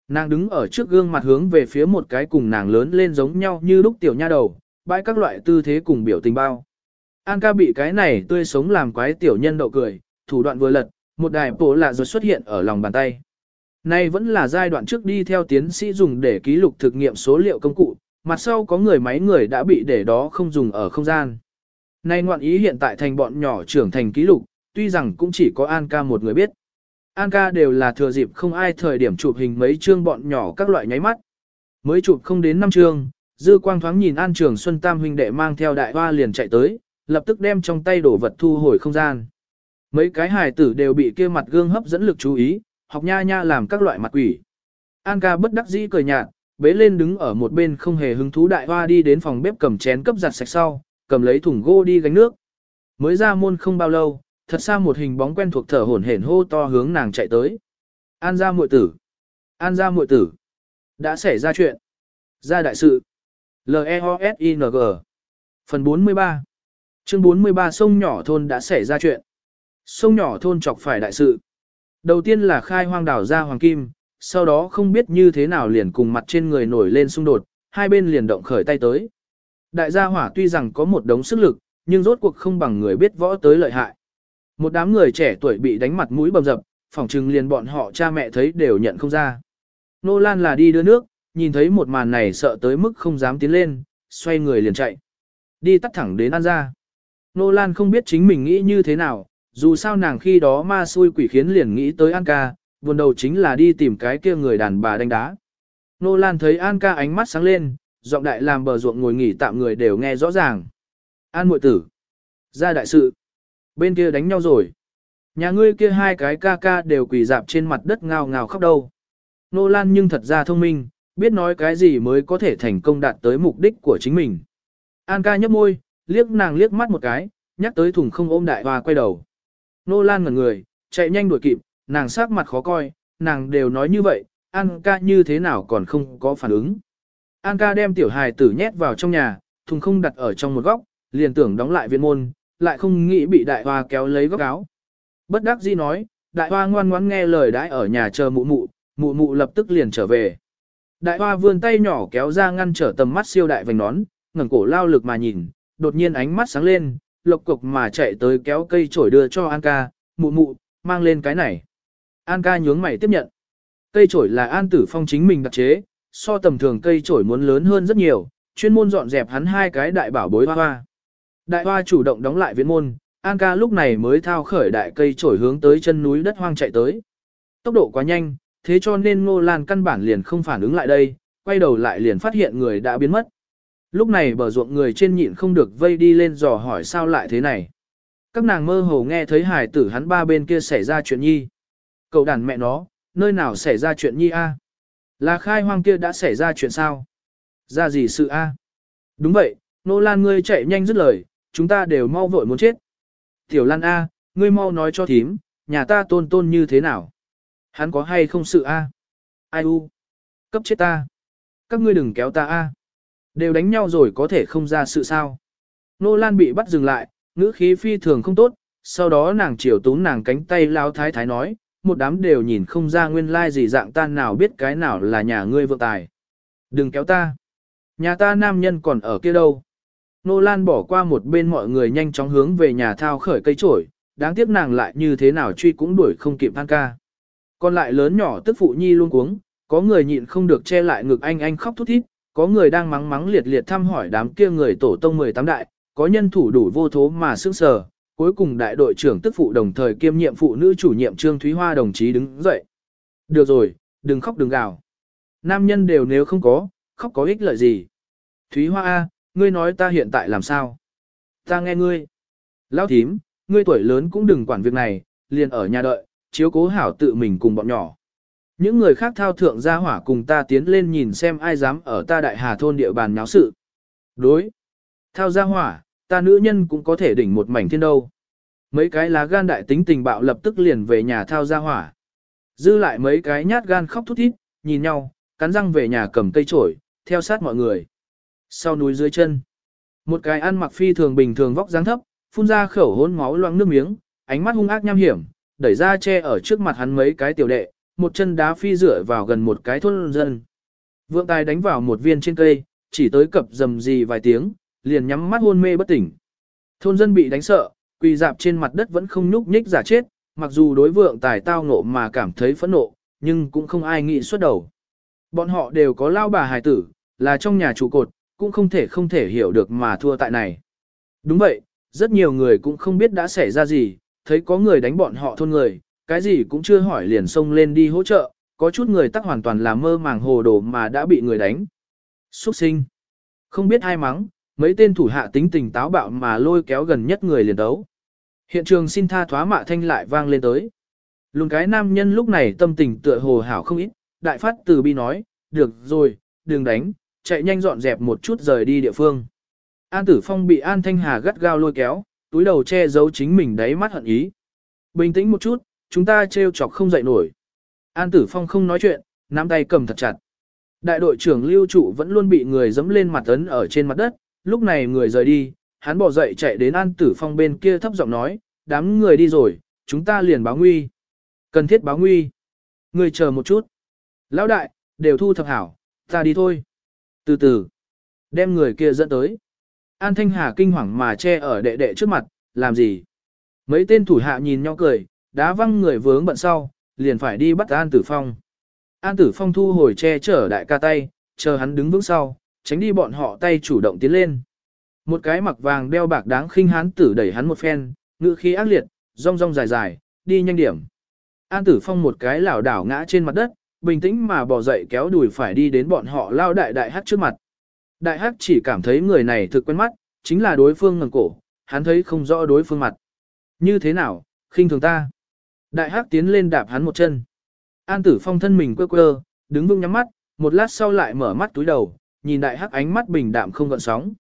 Nàng đứng ở trước gương mặt hướng về phía một cái cùng nàng lớn lên giống nhau như lúc tiểu nha đầu, bãi các loại tư thế cùng biểu tình bao. An ca bị cái này tươi sống làm quái tiểu nhân đậu cười, thủ đoạn vừa lật, một đài bộ lạ rồi xuất hiện ở lòng bàn tay. Nay vẫn là giai đoạn trước đi theo tiến sĩ dùng để ký lục thực nghiệm số liệu công cụ, mặt sau có người máy người đã bị để đó không dùng ở không gian. Nay ngoạn ý hiện tại thành bọn nhỏ trưởng thành ký lục, tuy rằng cũng chỉ có An ca một người biết. An ca đều là thừa dịp không ai thời điểm chụp hình mấy chương bọn nhỏ các loại nháy mắt. Mới chụp không đến năm chương, dư quang thoáng nhìn An Trường Xuân Tam huynh đệ mang theo đại hoa liền chạy tới, lập tức đem trong tay đổ vật thu hồi không gian. Mấy cái hài tử đều bị kia mặt gương hấp dẫn lực chú ý, học nha nha làm các loại mặt quỷ. An ca bất đắc dĩ cười nhạt, bế lên đứng ở một bên không hề hứng thú đại hoa đi đến phòng bếp cầm chén cấp giặt sạch sau, cầm lấy thùng gỗ đi gánh nước. Mới ra môn không bao lâu, thật xa một hình bóng quen thuộc thở hổn hển hô to hướng nàng chạy tới. An gia muội tử. An gia muội tử. Đã xảy ra chuyện. Ra đại sự. L-E-O-S-I-N-G Phần 43 Chương 43 sông nhỏ thôn đã xảy ra chuyện. Sông nhỏ thôn chọc phải đại sự. Đầu tiên là khai hoang đảo ra hoàng kim, sau đó không biết như thế nào liền cùng mặt trên người nổi lên xung đột, hai bên liền động khởi tay tới. Đại gia hỏa tuy rằng có một đống sức lực, nhưng rốt cuộc không bằng người biết võ tới lợi hại. Một đám người trẻ tuổi bị đánh mặt mũi bầm dập, phỏng chừng liền bọn họ cha mẹ thấy đều nhận không ra. Nô Lan là đi đưa nước, nhìn thấy một màn này sợ tới mức không dám tiến lên, xoay người liền chạy. Đi tắt thẳng đến An ra. Nô Lan không biết chính mình nghĩ như thế nào, dù sao nàng khi đó ma xui quỷ khiến liền nghĩ tới An ca, buồn đầu chính là đi tìm cái kia người đàn bà đánh đá. Nô Lan thấy An ca ánh mắt sáng lên, giọng đại làm bờ ruộng ngồi nghỉ tạm người đều nghe rõ ràng. An muội tử. Ra đại sự. Bên kia đánh nhau rồi. Nhà ngươi kia hai cái ca ca đều quỳ dạp trên mặt đất ngào ngào khóc đâu. Nô Lan nhưng thật ra thông minh, biết nói cái gì mới có thể thành công đạt tới mục đích của chính mình. An ca nhấp môi, liếc nàng liếc mắt một cái, nhắc tới thùng không ôm đại hoa quay đầu. Nô Lan ngẩn người, chạy nhanh đuổi kịp, nàng sắc mặt khó coi, nàng đều nói như vậy, An ca như thế nào còn không có phản ứng. An ca đem tiểu hài tử nhét vào trong nhà, thùng không đặt ở trong một góc, liền tưởng đóng lại viện môn, lại không nghĩ bị đại hoa kéo lấy góc áo. Bất đắc dĩ nói, đại hoa ngoan ngoãn nghe lời đãi ở nhà chờ mụ mụ, mụ mụ lập tức liền trở về. Đại hoa vươn tay nhỏ kéo ra ngăn trở tầm mắt siêu đại vành nón, ngẩng cổ lao lực mà nhìn, đột nhiên ánh mắt sáng lên, lộc cục mà chạy tới kéo cây chổi đưa cho An ca, mụ mụ, mang lên cái này. An ca nhướng mày tiếp nhận. Cây chổi là An tử phong chính mình đặc chế, so tầm thường cây chổi muốn lớn hơn rất nhiều, chuyên môn dọn dẹp hắn hai cái đại bảo bối hoa hoa. Đại hoa chủ động đóng lại viện môn, An ca lúc này mới thao khởi đại cây chổi hướng tới chân núi đất hoang chạy tới. Tốc độ quá nhanh, thế cho nên Ngô Lan căn bản liền không phản ứng lại đây, quay đầu lại liền phát hiện người đã biến mất. Lúc này bờ ruộng người trên nhịn không được vây đi lên dò hỏi sao lại thế này. Các nàng mơ hồ nghe thấy hải tử hắn ba bên kia xảy ra chuyện nhi. Cậu đàn mẹ nó, nơi nào xảy ra chuyện nhi a? Là khai hoang kia đã xảy ra chuyện sao? Ra gì sự a? Đúng vậy, nô lan ngươi chạy nhanh dứt lời, chúng ta đều mau vội muốn chết. Tiểu lan a, ngươi mau nói cho thím, nhà ta tôn tôn như thế nào? Hắn có hay không sự a? Ai u? Cấp chết ta. Các ngươi đừng kéo ta a. Đều đánh nhau rồi có thể không ra sự sao. Nô Lan bị bắt dừng lại, ngữ khí phi thường không tốt, sau đó nàng chiều tún nàng cánh tay lao thái thái nói, một đám đều nhìn không ra nguyên lai gì dạng ta nào biết cái nào là nhà ngươi vượng tài. Đừng kéo ta. Nhà ta nam nhân còn ở kia đâu. Nô Lan bỏ qua một bên mọi người nhanh chóng hướng về nhà thao khởi cây trổi, đáng tiếc nàng lại như thế nào truy cũng đuổi không kịp than ca. Còn lại lớn nhỏ tức phụ nhi luôn cuống, có người nhịn không được che lại ngực anh anh khóc thút thít, có người đang mắng mắng liệt liệt thăm hỏi đám kia người tổ tông 18 đại, có nhân thủ đủ vô thố mà sững sờ, cuối cùng đại đội trưởng tức phụ đồng thời kiêm nhiệm phụ nữ chủ nhiệm Trương Thúy Hoa đồng chí đứng dậy. Được rồi, đừng khóc đừng gào. Nam nhân đều nếu không có, khóc có ích lợi gì. Thúy Hoa A, ngươi nói ta hiện tại làm sao? Ta nghe ngươi. Lão thím, ngươi tuổi lớn cũng đừng quản việc này, liền ở nhà đợi, chiếu cố hảo tự mình cùng bọn nhỏ. Những người khác thao thượng gia hỏa cùng ta tiến lên nhìn xem ai dám ở ta đại hà thôn địa bàn nháo sự. Đối. Thao gia hỏa, ta nữ nhân cũng có thể đỉnh một mảnh thiên đâu. Mấy cái lá gan đại tính tình bạo lập tức liền về nhà thao gia hỏa. Dư lại mấy cái nhát gan khóc thút thít, nhìn nhau, cắn răng về nhà cầm cây trổi, theo sát mọi người. Sau núi dưới chân, một cái ăn mặc phi thường bình thường vóc dáng thấp, phun ra khẩu hôn máu loang nước miếng, ánh mắt hung ác nham hiểm, đẩy ra che ở trước mặt hắn mấy cái tiểu đệ, một chân đá phi rửa vào gần một cái thôn dân. Vượng tài đánh vào một viên trên cây, chỉ tới cập dầm gì vài tiếng, liền nhắm mắt hôn mê bất tỉnh. Thôn dân bị đánh sợ, quỳ dạp trên mặt đất vẫn không nhúc nhích giả chết, mặc dù đối vượng tài tao ngộ mà cảm thấy phẫn nộ, nhưng cũng không ai nghĩ xuất đầu. Bọn họ đều có lao bà hài tử, là trong nhà trụ cột, cũng không thể không thể hiểu được mà thua tại này. Đúng vậy, rất nhiều người cũng không biết đã xảy ra gì, thấy có người đánh bọn họ thôn người, cái gì cũng chưa hỏi liền xông lên đi hỗ trợ, có chút người tắc hoàn toàn là mơ màng hồ đồ mà đã bị người đánh. Xuất sinh. Không biết ai mắng, mấy tên thủ hạ tính tình táo bạo mà lôi kéo gần nhất người liền đấu. Hiện trường xin tha thoá mạ thanh lại vang lên tới. Lùn cái nam nhân lúc này tâm tình tựa hồ hảo không ít, đại phát từ bi nói, được rồi, đừng đánh, chạy nhanh dọn dẹp một chút rời đi địa phương. An tử phong bị An Thanh Hà gắt gao lôi kéo, túi đầu che giấu chính mình đáy mắt hận ý. Bình tĩnh một chút, chúng ta trêu chọc không dậy nổi. An Tử Phong không nói chuyện, nắm tay cầm thật chặt. Đại đội trưởng lưu trụ vẫn luôn bị người dẫm lên mặt ấn ở trên mặt đất, lúc này người rời đi, hắn bỏ dậy chạy đến An Tử Phong bên kia thấp giọng nói, đám người đi rồi, chúng ta liền báo nguy. Cần thiết báo nguy. Người chờ một chút. Lão đại, đều thu thập hảo, ta đi thôi. Từ từ, đem người kia dẫn tới. An Thanh Hà kinh hoàng mà che ở đệ đệ trước mặt, làm gì? Mấy tên thủ hạ nhìn nhau cười, đá văng người vướng bận sau, liền phải đi bắt An Tử Phong. An Tử Phong thu hồi che chở đại ca tay, chờ hắn đứng vững sau, tránh đi bọn họ tay chủ động tiến lên. Một cái mặc vàng đeo bạc đáng khinh hán tử đẩy hắn một phen, ngữ khí ác liệt, rong rong dài dài, đi nhanh điểm. An Tử Phong một cái lảo đảo ngã trên mặt đất, bình tĩnh mà bò dậy kéo đùi phải đi đến bọn họ lao đại đại hắc trước mặt. Đại hắc chỉ cảm thấy người này thực quen mắt, chính là đối phương ngẩng cổ, hắn thấy không rõ đối phương mặt. Như thế nào, khinh thường ta. Đại hắc tiến lên đạp hắn một chân. An tử phong thân mình quơ quơ, đứng vững nhắm mắt, một lát sau lại mở mắt túi đầu, nhìn đại hắc ánh mắt bình đạm không gợn sóng.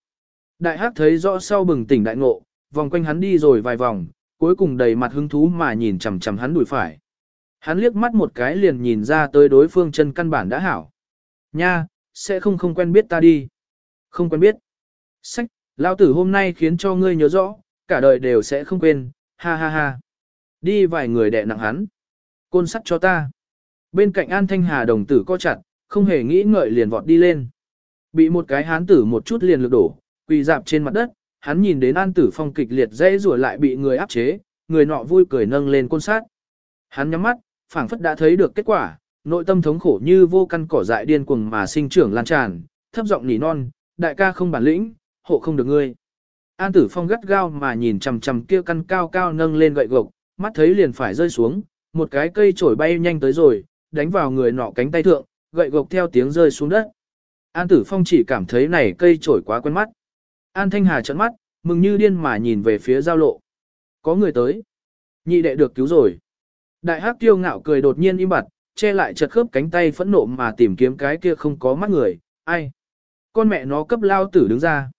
Đại hắc thấy rõ sau bừng tỉnh đại ngộ, vòng quanh hắn đi rồi vài vòng, cuối cùng đầy mặt hứng thú mà nhìn chằm chằm hắn đuổi phải. Hắn liếc mắt một cái liền nhìn ra tới đối phương chân căn bản đã hảo. Nha, sẽ không không quen biết ta đi. Không quen biết. Sách, lao tử hôm nay khiến cho ngươi nhớ rõ, cả đời đều sẽ không quên, ha ha ha. Đi vài người đè nặng hắn. Côn sắt cho ta. Bên cạnh An Thanh Hà đồng tử co chặt, không hề nghĩ ngợi liền vọt đi lên. Bị một cái hán tử một chút liền lực đổ, quỳ dạp trên mặt đất, hắn nhìn đến An Tử Phong kịch liệt dễ rủa lại bị người áp chế, người nọ vui cười nâng lên côn sát. Hắn nhắm mắt, phảng phất đã thấy được kết quả, nội tâm thống khổ như vô căn cỏ dại điên cuồng mà sinh trưởng lan tràn, thấp giọng nỉ non, đại ca không bản lĩnh, hộ không được ngươi. An Tử Phong gắt gao mà nhìn chằm chằm kia căn cao cao nâng lên gậy gộc, mắt thấy liền phải rơi xuống, một cái cây trổi bay nhanh tới rồi, đánh vào người nọ cánh tay thượng, gậy gộc theo tiếng rơi xuống đất. An Tử Phong chỉ cảm thấy này cây trổi quá quen mắt. An Thanh Hà trợn mắt, mừng như điên mà nhìn về phía giao lộ. Có người tới. Nhị đệ được cứu rồi. Đại hắc tiêu ngạo cười đột nhiên im bặt, che lại chật khớp cánh tay phẫn nộ mà tìm kiếm cái kia không có mắt người. Ai? Con mẹ nó cấp lao tử đứng ra.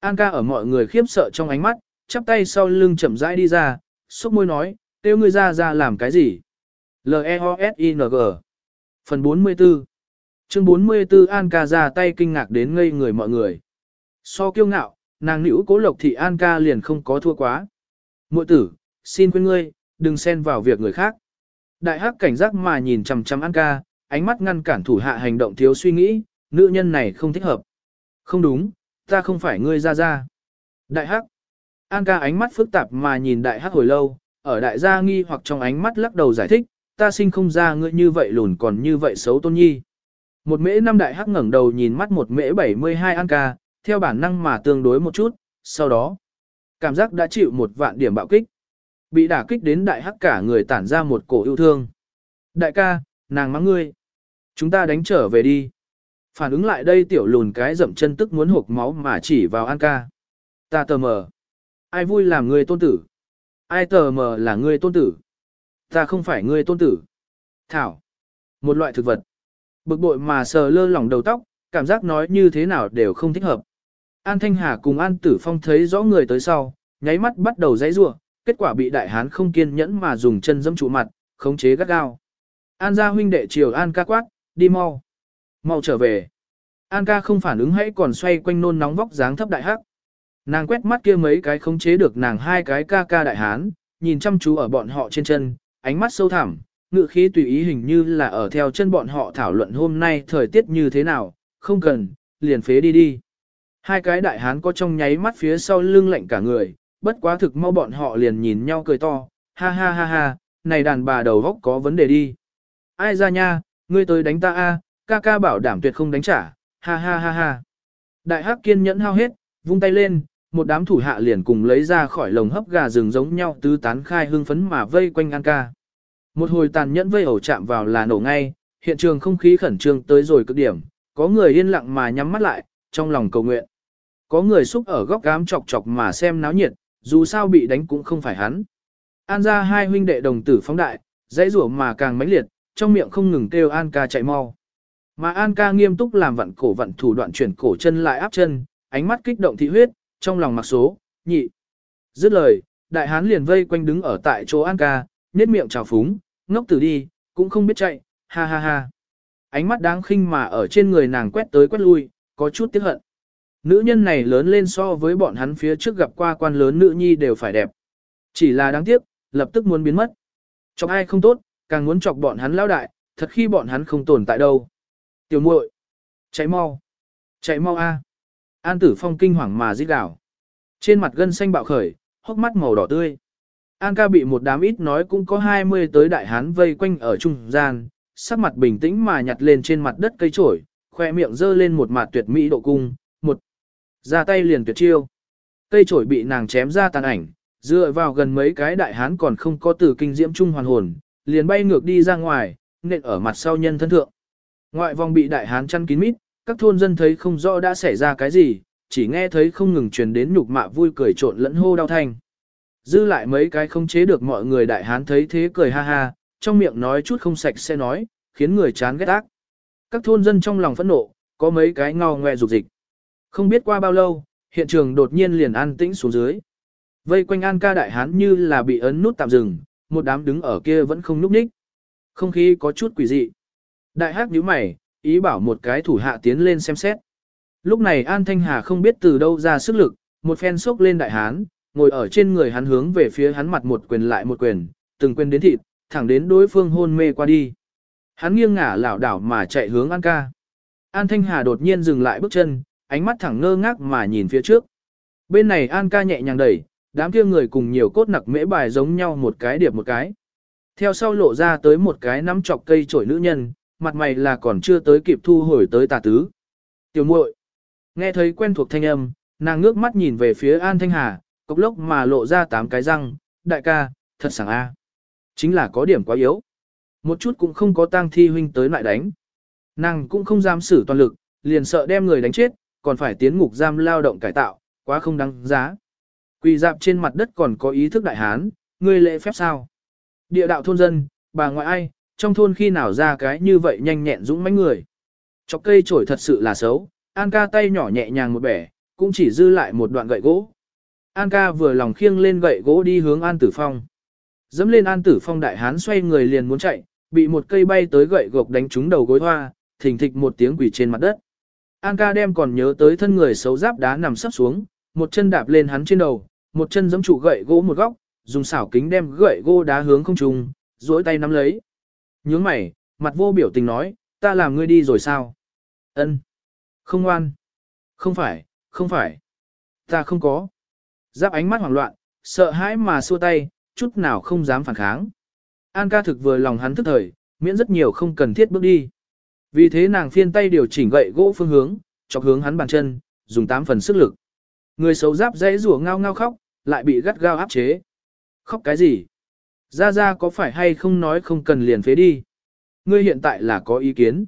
An ca ở mọi người khiếp sợ trong ánh mắt, chắp tay sau lưng chậm rãi đi ra, sốc môi nói, tiêu ngươi ra ra làm cái gì? L-E-O-S-I-N-G Phần 44 Chương 44 An ca ra tay kinh ngạc đến ngây người mọi người. So kiêu ngạo, nàng nữ cố lộc thị An ca liền không có thua quá. Mội tử, xin quên ngươi, đừng xen vào việc người khác. Đại hắc cảnh giác mà nhìn chằm chằm An ca, ánh mắt ngăn cản thủ hạ hành động thiếu suy nghĩ, nữ nhân này không thích hợp. Không đúng, ta không phải ngươi ra ra. Đại hắc. An ca ánh mắt phức tạp mà nhìn đại hắc hồi lâu, ở đại gia nghi hoặc trong ánh mắt lắc đầu giải thích, ta sinh không ra ngươi như vậy lùn còn như vậy xấu tôn nhi. Một mễ năm đại hắc ngẩng đầu nhìn mắt một mễ 72 An ca, theo bản năng mà tương đối một chút, sau đó, cảm giác đã chịu một vạn điểm bạo kích. Bị đả kích đến đại hắc cả người tản ra một cổ yêu thương. Đại ca, nàng mắng ngươi. Chúng ta đánh trở về đi. Phản ứng lại đây tiểu lùn cái dậm chân tức muốn hộp máu mà chỉ vào An ca. Ta tờ mờ. Ai vui làm ngươi tôn tử? Ai tờ mờ là ngươi tôn tử? Ta không phải ngươi tôn tử. Thảo. Một loại thực vật. Bực bội mà sờ lơ lỏng đầu tóc, cảm giác nói như thế nào đều không thích hợp. An Thanh Hà cùng An Tử Phong thấy rõ người tới sau, nháy mắt bắt đầu dãy rủa, kết quả bị đại hán không kiên nhẫn mà dùng chân dẫm trụ mặt, khống chế gắt gao. An gia huynh đệ chiều An ca quát, đi mau. Mau trở về. An ca không phản ứng hãy còn xoay quanh nôn nóng vóc dáng thấp đại hắc. Nàng quét mắt kia mấy cái khống chế được nàng hai cái ca ca đại hán, nhìn chăm chú ở bọn họ trên chân, ánh mắt sâu thẳm, ngự khí tùy ý hình như là ở theo chân bọn họ thảo luận hôm nay thời tiết như thế nào, không cần, liền phế đi đi. Hai cái đại hán có trong nháy mắt phía sau lưng lạnh cả người, bất quá thực mau bọn họ liền nhìn nhau cười to, ha ha ha ha, này đàn bà đầu góc có vấn đề đi. Ai ra nha, ngươi tới đánh ta a, ca ca bảo đảm tuyệt không đánh trả, ha ha ha ha. Đại hắc kiên nhẫn hao hết, vung tay lên, một đám thủ hạ liền cùng lấy ra khỏi lồng hấp gà rừng giống nhau tứ tán khai hưng phấn mà vây quanh An ca. Một hồi tàn nhẫn vây ẩu chạm vào là nổ ngay, hiện trường không khí khẩn trương tới rồi cực điểm, có người yên lặng mà nhắm mắt lại, trong lòng cầu nguyện. Có người xúc ở góc gám chọc chọc mà xem náo nhiệt, dù sao bị đánh cũng không phải hắn. An ra hai huynh đệ đồng tử phóng đại, dãy rủa mà càng mãnh liệt, trong miệng không ngừng kêu An ca chạy mau. Mà An ca nghiêm túc làm vặn cổ vặn thủ đoạn chuyển cổ chân lại áp chân, ánh mắt kích động thị huyết, trong lòng mặc số, nhị. Dứt lời, đại hán liền vây quanh đứng ở tại chỗ An ca, nết miệng trào phúng, ngốc tử đi, cũng không biết chạy, ha ha ha. Ánh mắt đáng khinh mà ở trên người nàng quét tới quét lui, có chút tiếc hận. Nữ nhân này lớn lên so với bọn hắn phía trước gặp qua quan lớn nữ nhi đều phải đẹp. Chỉ là đáng tiếc, lập tức muốn biến mất. Chọc ai không tốt, càng muốn chọc bọn hắn lao đại, thật khi bọn hắn không tồn tại đâu. Tiểu muội, chạy mau, chạy mau a. An Tử Phong kinh hoàng mà rít gào. Trên mặt gân xanh bạo khởi, hốc mắt màu đỏ tươi. An ca bị một đám ít nói cũng có 20 tới đại hán vây quanh ở trung gian, sắc mặt bình tĩnh mà nhặt lên trên mặt đất cây trổi, khoe miệng dơ lên một mặt tuyệt mỹ độ cung, một ra tay liền tuyệt chiêu. Cây trổi bị nàng chém ra tàn ảnh, dựa vào gần mấy cái đại hán còn không có từ kinh diễm trung hoàn hồn, liền bay ngược đi ra ngoài, nện ở mặt sau nhân thân thượng. Ngoại vòng bị đại hán chăn kín mít, các thôn dân thấy không rõ đã xảy ra cái gì, chỉ nghe thấy không ngừng truyền đến nhục mạ vui cười trộn lẫn hô đau thanh. Dư lại mấy cái không chế được mọi người đại hán thấy thế cười ha ha, trong miệng nói chút không sạch sẽ nói, khiến người chán ghét ác. Các thôn dân trong lòng phẫn nộ, có mấy cái ngao ngoe dục dịch. Không biết qua bao lâu, hiện trường đột nhiên liền an tĩnh xuống dưới. Vây quanh An ca đại hán như là bị ấn nút tạm dừng, một đám đứng ở kia vẫn không núp ních. Không khí có chút quỷ dị. Đại hát nhíu mày, ý bảo một cái thủ hạ tiến lên xem xét. Lúc này An Thanh Hà không biết từ đâu ra sức lực, một phen sốc lên đại hán, ngồi ở trên người hắn hướng về phía hắn mặt một quyền lại một quyền, từng quyền đến thịt, thẳng đến đối phương hôn mê qua đi. Hắn nghiêng ngả lảo đảo mà chạy hướng An ca. An Thanh Hà đột nhiên dừng lại bước chân, ánh mắt thẳng ngơ ngác mà nhìn phía trước. Bên này An ca nhẹ nhàng đẩy, đám kia người cùng nhiều cốt nặc mễ bài giống nhau một cái điệp một cái. Theo sau lộ ra tới một cái nắm chọc cây chổi nữ nhân, mặt mày là còn chưa tới kịp thu hồi tới tà tứ. Tiểu muội nghe thấy quen thuộc thanh âm, nàng ngước mắt nhìn về phía An Thanh Hà, cốc lốc mà lộ ra tám cái răng, đại ca, thật sảng a. À. Chính là có điểm quá yếu. Một chút cũng không có tang thi huynh tới lại đánh. Nàng cũng không dám xử toàn lực, liền sợ đem người đánh chết, còn phải tiến ngục giam lao động cải tạo, quá không đáng giá. Quỳ dạp trên mặt đất còn có ý thức đại hán, ngươi lễ phép sao? Địa đạo thôn dân, bà ngoại ai, trong thôn khi nào ra cái như vậy nhanh nhẹn dũng mãnh người. Chọc cây trổi thật sự là xấu, An ca tay nhỏ nhẹ nhàng một bẻ, cũng chỉ dư lại một đoạn gậy gỗ. An ca vừa lòng khiêng lên gậy gỗ đi hướng An Tử Phong. Dẫm lên An Tử Phong đại hán xoay người liền muốn chạy, bị một cây bay tới gậy gộc đánh trúng đầu gối hoa, thình thịch một tiếng quỷ trên mặt đất. An ca đem còn nhớ tới thân người xấu giáp đá nằm sắp xuống, một chân đạp lên hắn trên đầu, một chân giẫm trụ gậy gỗ một góc, dùng xảo kính đem gậy gỗ đá hướng không trùng duỗi tay nắm lấy. Nhướng mày, mặt vô biểu tình nói, ta làm ngươi đi rồi sao? Ân, Không ngoan. Không phải, không phải. Ta không có. Giáp ánh mắt hoảng loạn, sợ hãi mà xua tay, chút nào không dám phản kháng. An ca thực vừa lòng hắn thức thời, miễn rất nhiều không cần thiết bước đi. Vì thế nàng phiên tay điều chỉnh gậy gỗ phương hướng, chọc hướng hắn bàn chân, dùng tám phần sức lực. Người xấu giáp dãy rủa ngao ngao khóc, lại bị gắt gao áp chế. Khóc cái gì? Ra ra có phải hay không nói không cần liền phế đi? Ngươi hiện tại là có ý kiến.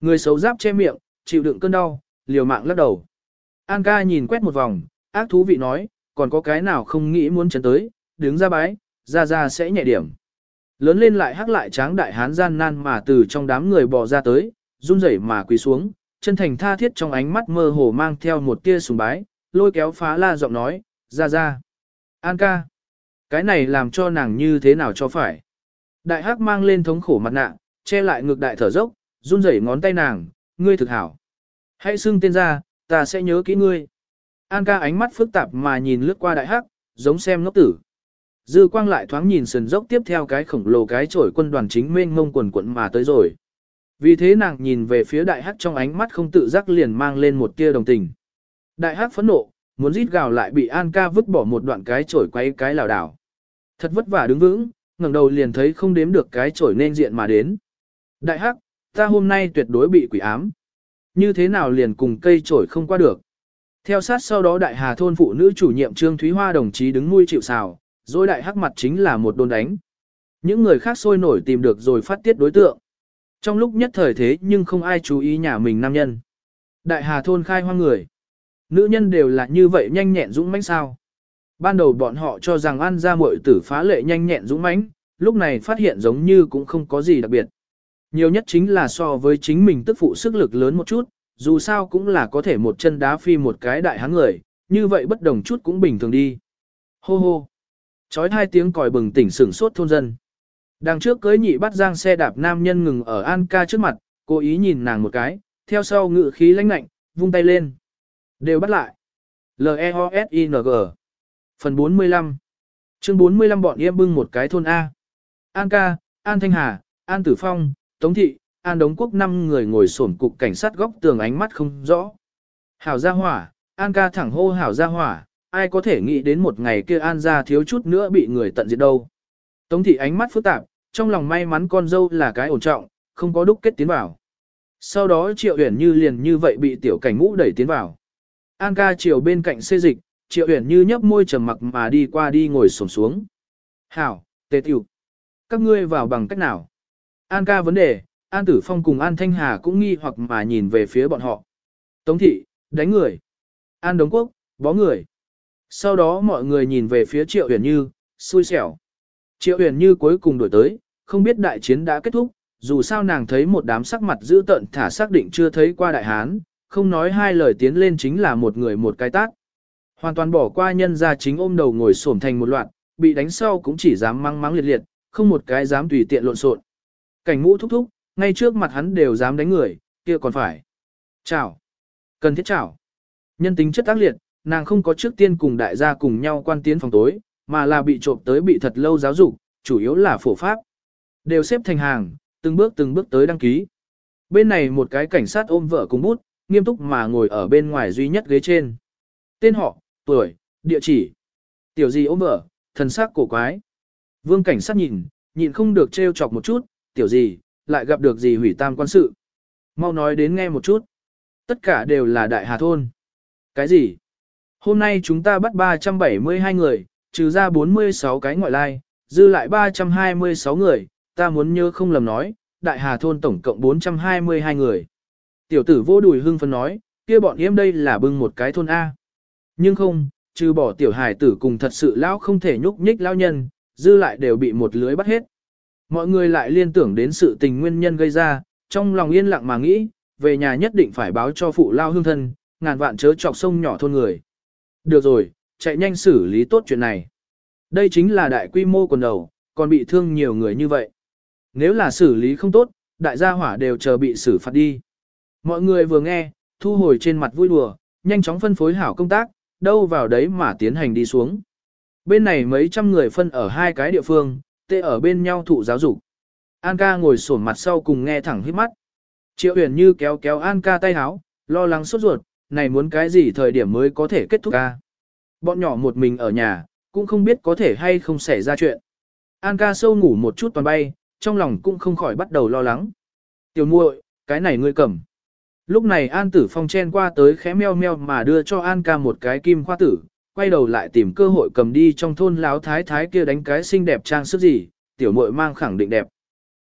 Người xấu giáp che miệng, chịu đựng cơn đau, liều mạng lắc đầu. An ca nhìn quét một vòng, ác thú vị nói, còn có cái nào không nghĩ muốn chấn tới, đứng ra bái, ra ra sẽ nhẹ điểm. Lớn lên lại hắc lại tráng đại hán gian nan mà từ trong đám người bò ra tới, run rẩy mà quỳ xuống, chân thành tha thiết trong ánh mắt mơ hồ mang theo một tia sùng bái, lôi kéo phá la giọng nói, ra ra. An ca. Cái này làm cho nàng như thế nào cho phải. Đại hắc mang lên thống khổ mặt nạ, che lại ngực đại thở dốc, run rẩy ngón tay nàng, ngươi thực hảo. Hãy xưng tên ra, ta sẽ nhớ kỹ ngươi. An ca ánh mắt phức tạp mà nhìn lướt qua đại hắc, giống xem ngốc tử. Dư quang lại thoáng nhìn sườn dốc tiếp theo cái khổng lồ cái chổi quân đoàn chính mênh ngông quần quận mà tới rồi. Vì thế nàng nhìn về phía đại hắc trong ánh mắt không tự giác liền mang lên một tia đồng tình. Đại hắc phẫn nộ, muốn rít gào lại bị An ca vứt bỏ một đoạn cái chổi quay cái lảo đảo. Thật vất vả đứng vững, ngẩng đầu liền thấy không đếm được cái chổi nên diện mà đến. Đại hắc, ta hôm nay tuyệt đối bị quỷ ám. Như thế nào liền cùng cây chổi không qua được. Theo sát sau đó đại hà thôn phụ nữ chủ nhiệm Trương Thúy Hoa đồng chí đứng nuôi chịu xào, rồi đại hắc mặt chính là một đôn đánh. Những người khác sôi nổi tìm được rồi phát tiết đối tượng. Trong lúc nhất thời thế nhưng không ai chú ý nhà mình nam nhân. Đại hà thôn khai hoang người. Nữ nhân đều là như vậy nhanh nhẹn dũng mãnh sao. Ban đầu bọn họ cho rằng ăn ra muội tử phá lệ nhanh nhẹn dũng mãnh, lúc này phát hiện giống như cũng không có gì đặc biệt. Nhiều nhất chính là so với chính mình tức phụ sức lực lớn một chút, dù sao cũng là có thể một chân đá phi một cái đại hán người, như vậy bất đồng chút cũng bình thường đi. Hô hô. Chói hai tiếng còi bừng tỉnh sửng sốt thôn dân. Đằng trước cưới nhị bắt giang xe đạp nam nhân ngừng ở An ca trước mặt, cố ý nhìn nàng một cái, theo sau ngự khí lãnh lạnh, vung tay lên. Đều bắt lại. L-E-O-S-I-N-G Phần 45 Chương 45 bọn em bưng một cái thôn A. An ca, An Thanh Hà, An Tử Phong, Tống Thị, An Đống Quốc năm người ngồi sổn cục cảnh sát góc tường ánh mắt không rõ. Hảo gia hỏa, An ca thẳng hô hảo gia hỏa, ai có thể nghĩ đến một ngày kia An gia thiếu chút nữa bị người tận diệt đâu. Tống Thị ánh mắt phức tạp, trong lòng may mắn con dâu là cái ổn trọng, không có đúc kết tiến vào. Sau đó Triệu Uyển Như liền như vậy bị tiểu cảnh ngũ đẩy tiến vào. An ca chiều bên cạnh xê dịch, Triệu Uyển Như nhấp môi trầm mặc mà đi qua đi ngồi xổm xuống. "Hảo, Tề Tiểu, các ngươi vào bằng cách nào?" An ca vấn đề, An Tử Phong cùng An Thanh Hà cũng nghi hoặc mà nhìn về phía bọn họ. Tống thị, đánh người. An Đống Quốc, bó người. Sau đó mọi người nhìn về phía Triệu Uyển Như, xui xẻo. Triệu Uyển Như cuối cùng đổi tới, không biết đại chiến đã kết thúc, dù sao nàng thấy một đám sắc mặt dữ tợn thả xác định chưa thấy qua đại hán, không nói hai lời tiến lên chính là một người một cái tác. Hoàn toàn bỏ qua nhân ra chính ôm đầu ngồi xổm thành một loạt, bị đánh sau cũng chỉ dám mắng mắng liệt liệt, không một cái dám tùy tiện lộn xộn. Cảnh ngũ thúc thúc, ngay trước mặt hắn đều dám đánh người, kia còn phải. Chào. Cần thiết chào. Nhân tính chất tác liệt, nàng không có trước tiên cùng đại gia cùng nhau quan tiến phòng tối, mà là bị trộm tới bị thật lâu giáo dục, chủ yếu là phổ pháp. Đều xếp thành hàng, từng bước từng bước tới đăng ký. Bên này một cái cảnh sát ôm vợ cùng bút, nghiêm túc mà ngồi ở bên ngoài duy nhất ghế trên. Tên họ, tuổi, địa chỉ. Tiểu gì ôm mở, thần sắc cổ quái. Vương cảnh sát nhìn, nhịn không được trêu chọc một chút, tiểu gì, lại gặp được gì hủy tam quan sự. Mau nói đến nghe một chút. Tất cả đều là đại hà thôn. Cái gì? Hôm nay chúng ta bắt 372 người, trừ ra 46 cái ngoại lai, dư lại 326 người, ta muốn nhớ không lầm nói, đại hà thôn tổng cộng 422 người. Tiểu tử vô đùi hưng phấn nói, kia bọn em đây là bưng một cái thôn A. Nhưng không, trừ bỏ tiểu hải tử cùng thật sự lão không thể nhúc nhích lão nhân, dư lại đều bị một lưới bắt hết. Mọi người lại liên tưởng đến sự tình nguyên nhân gây ra, trong lòng yên lặng mà nghĩ, về nhà nhất định phải báo cho phụ lao hương thân, ngàn vạn chớ chọc sông nhỏ thôn người. Được rồi, chạy nhanh xử lý tốt chuyện này. Đây chính là đại quy mô quần đầu, còn bị thương nhiều người như vậy. Nếu là xử lý không tốt, đại gia hỏa đều chờ bị xử phạt đi. Mọi người vừa nghe, thu hồi trên mặt vui đùa, nhanh chóng phân phối hảo công tác, đâu vào đấy mà tiến hành đi xuống. Bên này mấy trăm người phân ở hai cái địa phương, tê ở bên nhau thụ giáo dục. An ca ngồi sổn mặt sau cùng nghe thẳng hít mắt. Triệu huyền như kéo kéo An ca tay háo, lo lắng sốt ruột, này muốn cái gì thời điểm mới có thể kết thúc ca. Bọn nhỏ một mình ở nhà, cũng không biết có thể hay không xảy ra chuyện. An ca sâu ngủ một chút toàn bay, trong lòng cũng không khỏi bắt đầu lo lắng. Tiểu muội, cái này ngươi cầm. Lúc này An Tử Phong chen qua tới khẽ meo meo mà đưa cho An ca một cái kim khoa tử, quay đầu lại tìm cơ hội cầm đi trong thôn láo thái thái kia đánh cái xinh đẹp trang sức gì, tiểu muội mang khẳng định đẹp.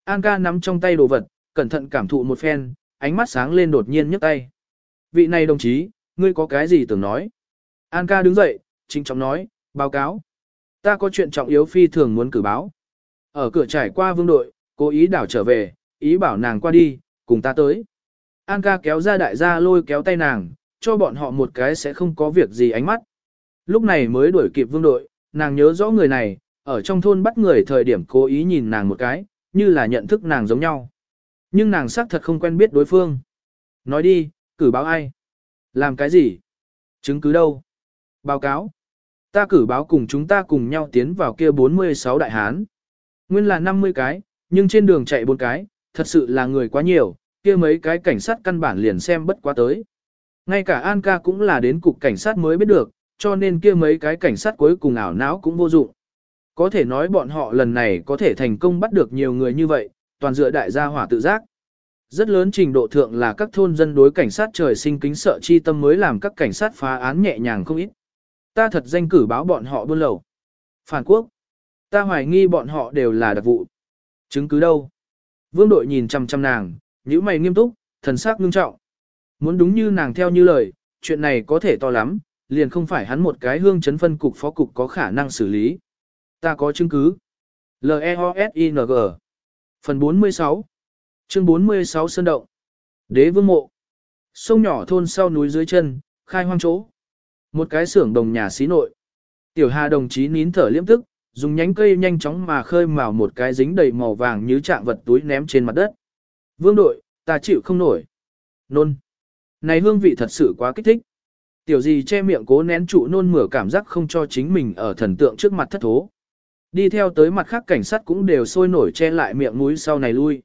An ca nắm trong tay đồ vật, cẩn thận cảm thụ một phen, ánh mắt sáng lên đột nhiên nhấc tay. Vị này đồng chí, ngươi có cái gì tưởng nói? An ca đứng dậy, chính trọng nói, báo cáo. Ta có chuyện trọng yếu phi thường muốn cử báo. Ở cửa trải qua vương đội, cố ý đảo trở về, ý bảo nàng qua đi, cùng ta tới. An ca kéo ra đại gia lôi kéo tay nàng, cho bọn họ một cái sẽ không có việc gì ánh mắt. Lúc này mới đuổi kịp vương đội, nàng nhớ rõ người này, ở trong thôn bắt người thời điểm cố ý nhìn nàng một cái, như là nhận thức nàng giống nhau. Nhưng nàng xác thật không quen biết đối phương. Nói đi, cử báo ai? Làm cái gì? Chứng cứ đâu? Báo cáo. Ta cử báo cùng chúng ta cùng nhau tiến vào kia 46 đại hán. Nguyên là 50 cái, nhưng trên đường chạy bốn cái, thật sự là người quá nhiều, kia mấy cái cảnh sát căn bản liền xem bất quá tới. Ngay cả An ca cũng là đến cục cảnh sát mới biết được, cho nên kia mấy cái cảnh sát cuối cùng ảo não cũng vô dụng. Có thể nói bọn họ lần này có thể thành công bắt được nhiều người như vậy, toàn dựa đại gia hỏa tự giác. Rất lớn trình độ thượng là các thôn dân đối cảnh sát trời sinh kính sợ chi tâm mới làm các cảnh sát phá án nhẹ nhàng không ít. Ta thật danh cử báo bọn họ buôn lậu. Phản quốc. Ta hoài nghi bọn họ đều là đặc vụ. Chứng cứ đâu? Vương đội nhìn chăm chăm nàng, nhíu mày nghiêm túc, thần sắc nghiêm trọng. Muốn đúng như nàng theo như lời, chuyện này có thể to lắm, liền không phải hắn một cái hương chấn phân cục phó cục có khả năng xử lý. Ta có chứng cứ. L-E-O-S-I-N-G Phần 46 Chương 46 Sơn Động Đế vương mộ Sông nhỏ thôn sau núi dưới chân, khai hoang chỗ. Một cái xưởng đồng nhà xí nội. Tiểu Hà đồng chí nín thở liễm tức, dùng nhánh cây nhanh chóng mà khơi mào một cái dính đầy màu vàng như trạng vật túi ném trên mặt đất. Vương đội, ta chịu không nổi. Nôn. Này hương vị thật sự quá kích thích. Tiểu gì che miệng cố nén trụ nôn mửa cảm giác không cho chính mình ở thần tượng trước mặt thất thố. Đi theo tới mặt khác cảnh sát cũng đều sôi nổi che lại miệng mũi sau này lui.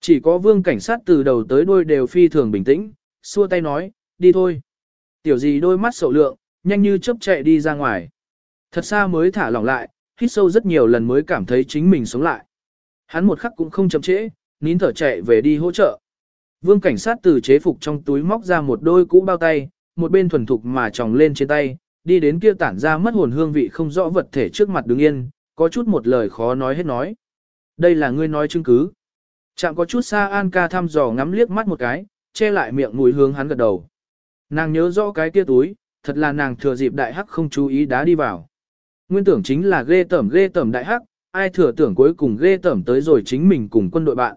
Chỉ có vương cảnh sát từ đầu tới đuôi đều phi thường bình tĩnh, xua tay nói, đi thôi. Tiểu gì đôi mắt sầu lượng, nhanh như chớp chạy đi ra ngoài. Thật xa mới thả lỏng lại, hít sâu rất nhiều lần mới cảm thấy chính mình sống lại. Hắn một khắc cũng không chậm trễ, nín thở chạy về đi hỗ trợ. Vương cảnh sát từ chế phục trong túi móc ra một đôi cũ bao tay, một bên thuần thục mà tròng lên trên tay, đi đến kia tản ra mất hồn hương vị không rõ vật thể trước mặt đứng yên, có chút một lời khó nói hết nói. Đây là ngươi nói chứng cứ. Chạm có chút xa An ca thăm dò ngắm liếc mắt một cái, che lại miệng mũi hướng hắn gật đầu. Nàng nhớ rõ cái kia túi, thật là nàng thừa dịp đại hắc không chú ý đá đi vào. Nguyên tưởng chính là ghê tẩm ghê tẩm đại hắc, ai thừa tưởng cuối cùng ghê tẩm tới rồi chính mình cùng quân đội bạn.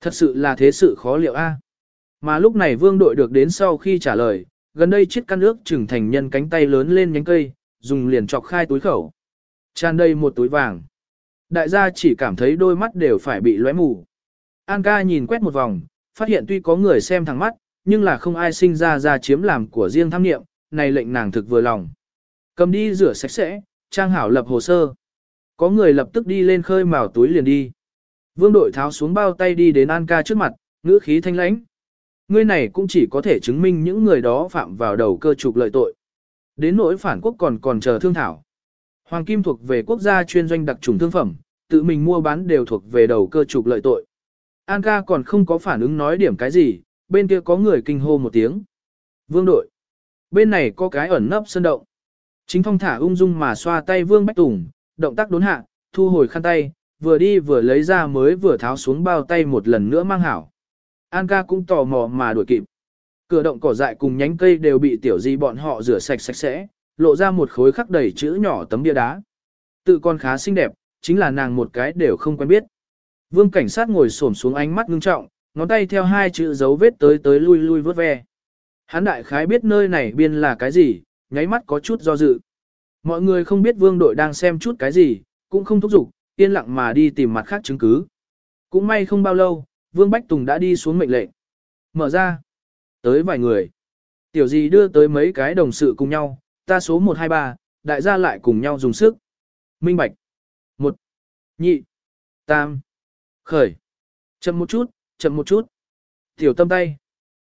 Thật sự là thế sự khó liệu a. Mà lúc này vương đội được đến sau khi trả lời, gần đây chiếc căn ước trưởng thành nhân cánh tay lớn lên nhánh cây, dùng liền chọc khai túi khẩu. Tràn đầy một túi vàng. Đại gia chỉ cảm thấy đôi mắt đều phải bị lóe mù. An ca nhìn quét một vòng, phát hiện tuy có người xem thẳng mắt, nhưng là không ai sinh ra ra chiếm làm của riêng tham nghiệm, này lệnh nàng thực vừa lòng. Cầm đi rửa sạch sẽ, trang hảo lập hồ sơ. Có người lập tức đi lên khơi mào túi liền đi. Vương đội tháo xuống bao tay đi đến An ca trước mặt, ngữ khí thanh lãnh. Ngươi này cũng chỉ có thể chứng minh những người đó phạm vào đầu cơ trục lợi tội. Đến nỗi phản quốc còn còn chờ thương thảo. Hoàng Kim thuộc về quốc gia chuyên doanh đặc trùng thương phẩm, tự mình mua bán đều thuộc về đầu cơ trục lợi tội. An ca còn không có phản ứng nói điểm cái gì, bên kia có người kinh hô một tiếng. Vương đội. Bên này có cái ẩn nấp sơn động. Chính phong thả ung dung mà xoa tay Vương Bách Tùng, động tác đốn hạ, thu hồi khăn tay, vừa đi vừa lấy ra mới vừa tháo xuống bao tay một lần nữa mang hảo. An ca cũng tò mò mà đuổi kịp. Cửa động cỏ dại cùng nhánh cây đều bị tiểu di bọn họ rửa sạch sạch sẽ, lộ ra một khối khắc đầy chữ nhỏ tấm bia đá. Tự con khá xinh đẹp, chính là nàng một cái đều không quen biết. Vương cảnh sát ngồi xổm xuống ánh mắt ngưng trọng, ngón tay theo hai chữ dấu vết tới tới lui lui vớt ve. Hắn đại khái biết nơi này biên là cái gì, nháy mắt có chút do dự. Mọi người không biết vương đội đang xem chút cái gì, cũng không thúc giục, yên lặng mà đi tìm mặt khác chứng cứ. Cũng may không bao lâu, vương Bách Tùng đã đi xuống mệnh lệnh. Mở ra. Tới vài người. Tiểu gì đưa tới mấy cái đồng sự cùng nhau, ta số 123, đại gia lại cùng nhau dùng sức. Minh Bạch. Một. Nhị. Tam. Khởi. Chậm một chút, chậm một chút. Tiểu tâm tay.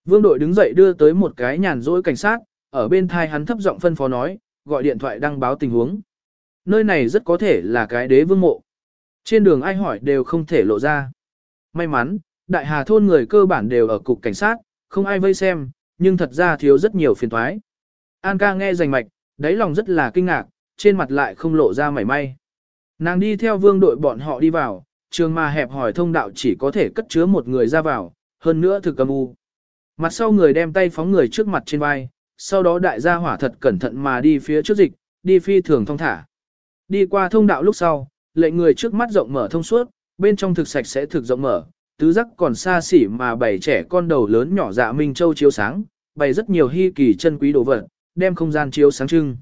Vương đội đứng dậy đưa tới một cái nhàn rỗi cảnh sát, ở bên thai hắn thấp giọng phân phó nói, gọi điện thoại đăng báo tình huống. Nơi này rất có thể là cái đế vương mộ. Trên đường ai hỏi đều không thể lộ ra. May mắn, đại hà thôn người cơ bản đều ở cục cảnh sát, không ai vây xem, nhưng thật ra thiếu rất nhiều phiền thoái. An ca nghe rành mạch, đáy lòng rất là kinh ngạc, trên mặt lại không lộ ra mảy may. Nàng đi theo vương đội bọn họ đi vào, trường mà hẹp hỏi thông đạo chỉ có thể cất chứa một người ra vào, hơn nữa thực cầm u. Mặt sau người đem tay phóng người trước mặt trên vai, sau đó đại gia hỏa thật cẩn thận mà đi phía trước dịch, đi phi thường thông thả. Đi qua thông đạo lúc sau, lệnh người trước mắt rộng mở thông suốt, bên trong thực sạch sẽ thực rộng mở, tứ giác còn xa xỉ mà bày trẻ con đầu lớn nhỏ dạ Minh Châu chiếu sáng, bày rất nhiều hy kỳ chân quý đồ vật, đem không gian chiếu sáng trưng.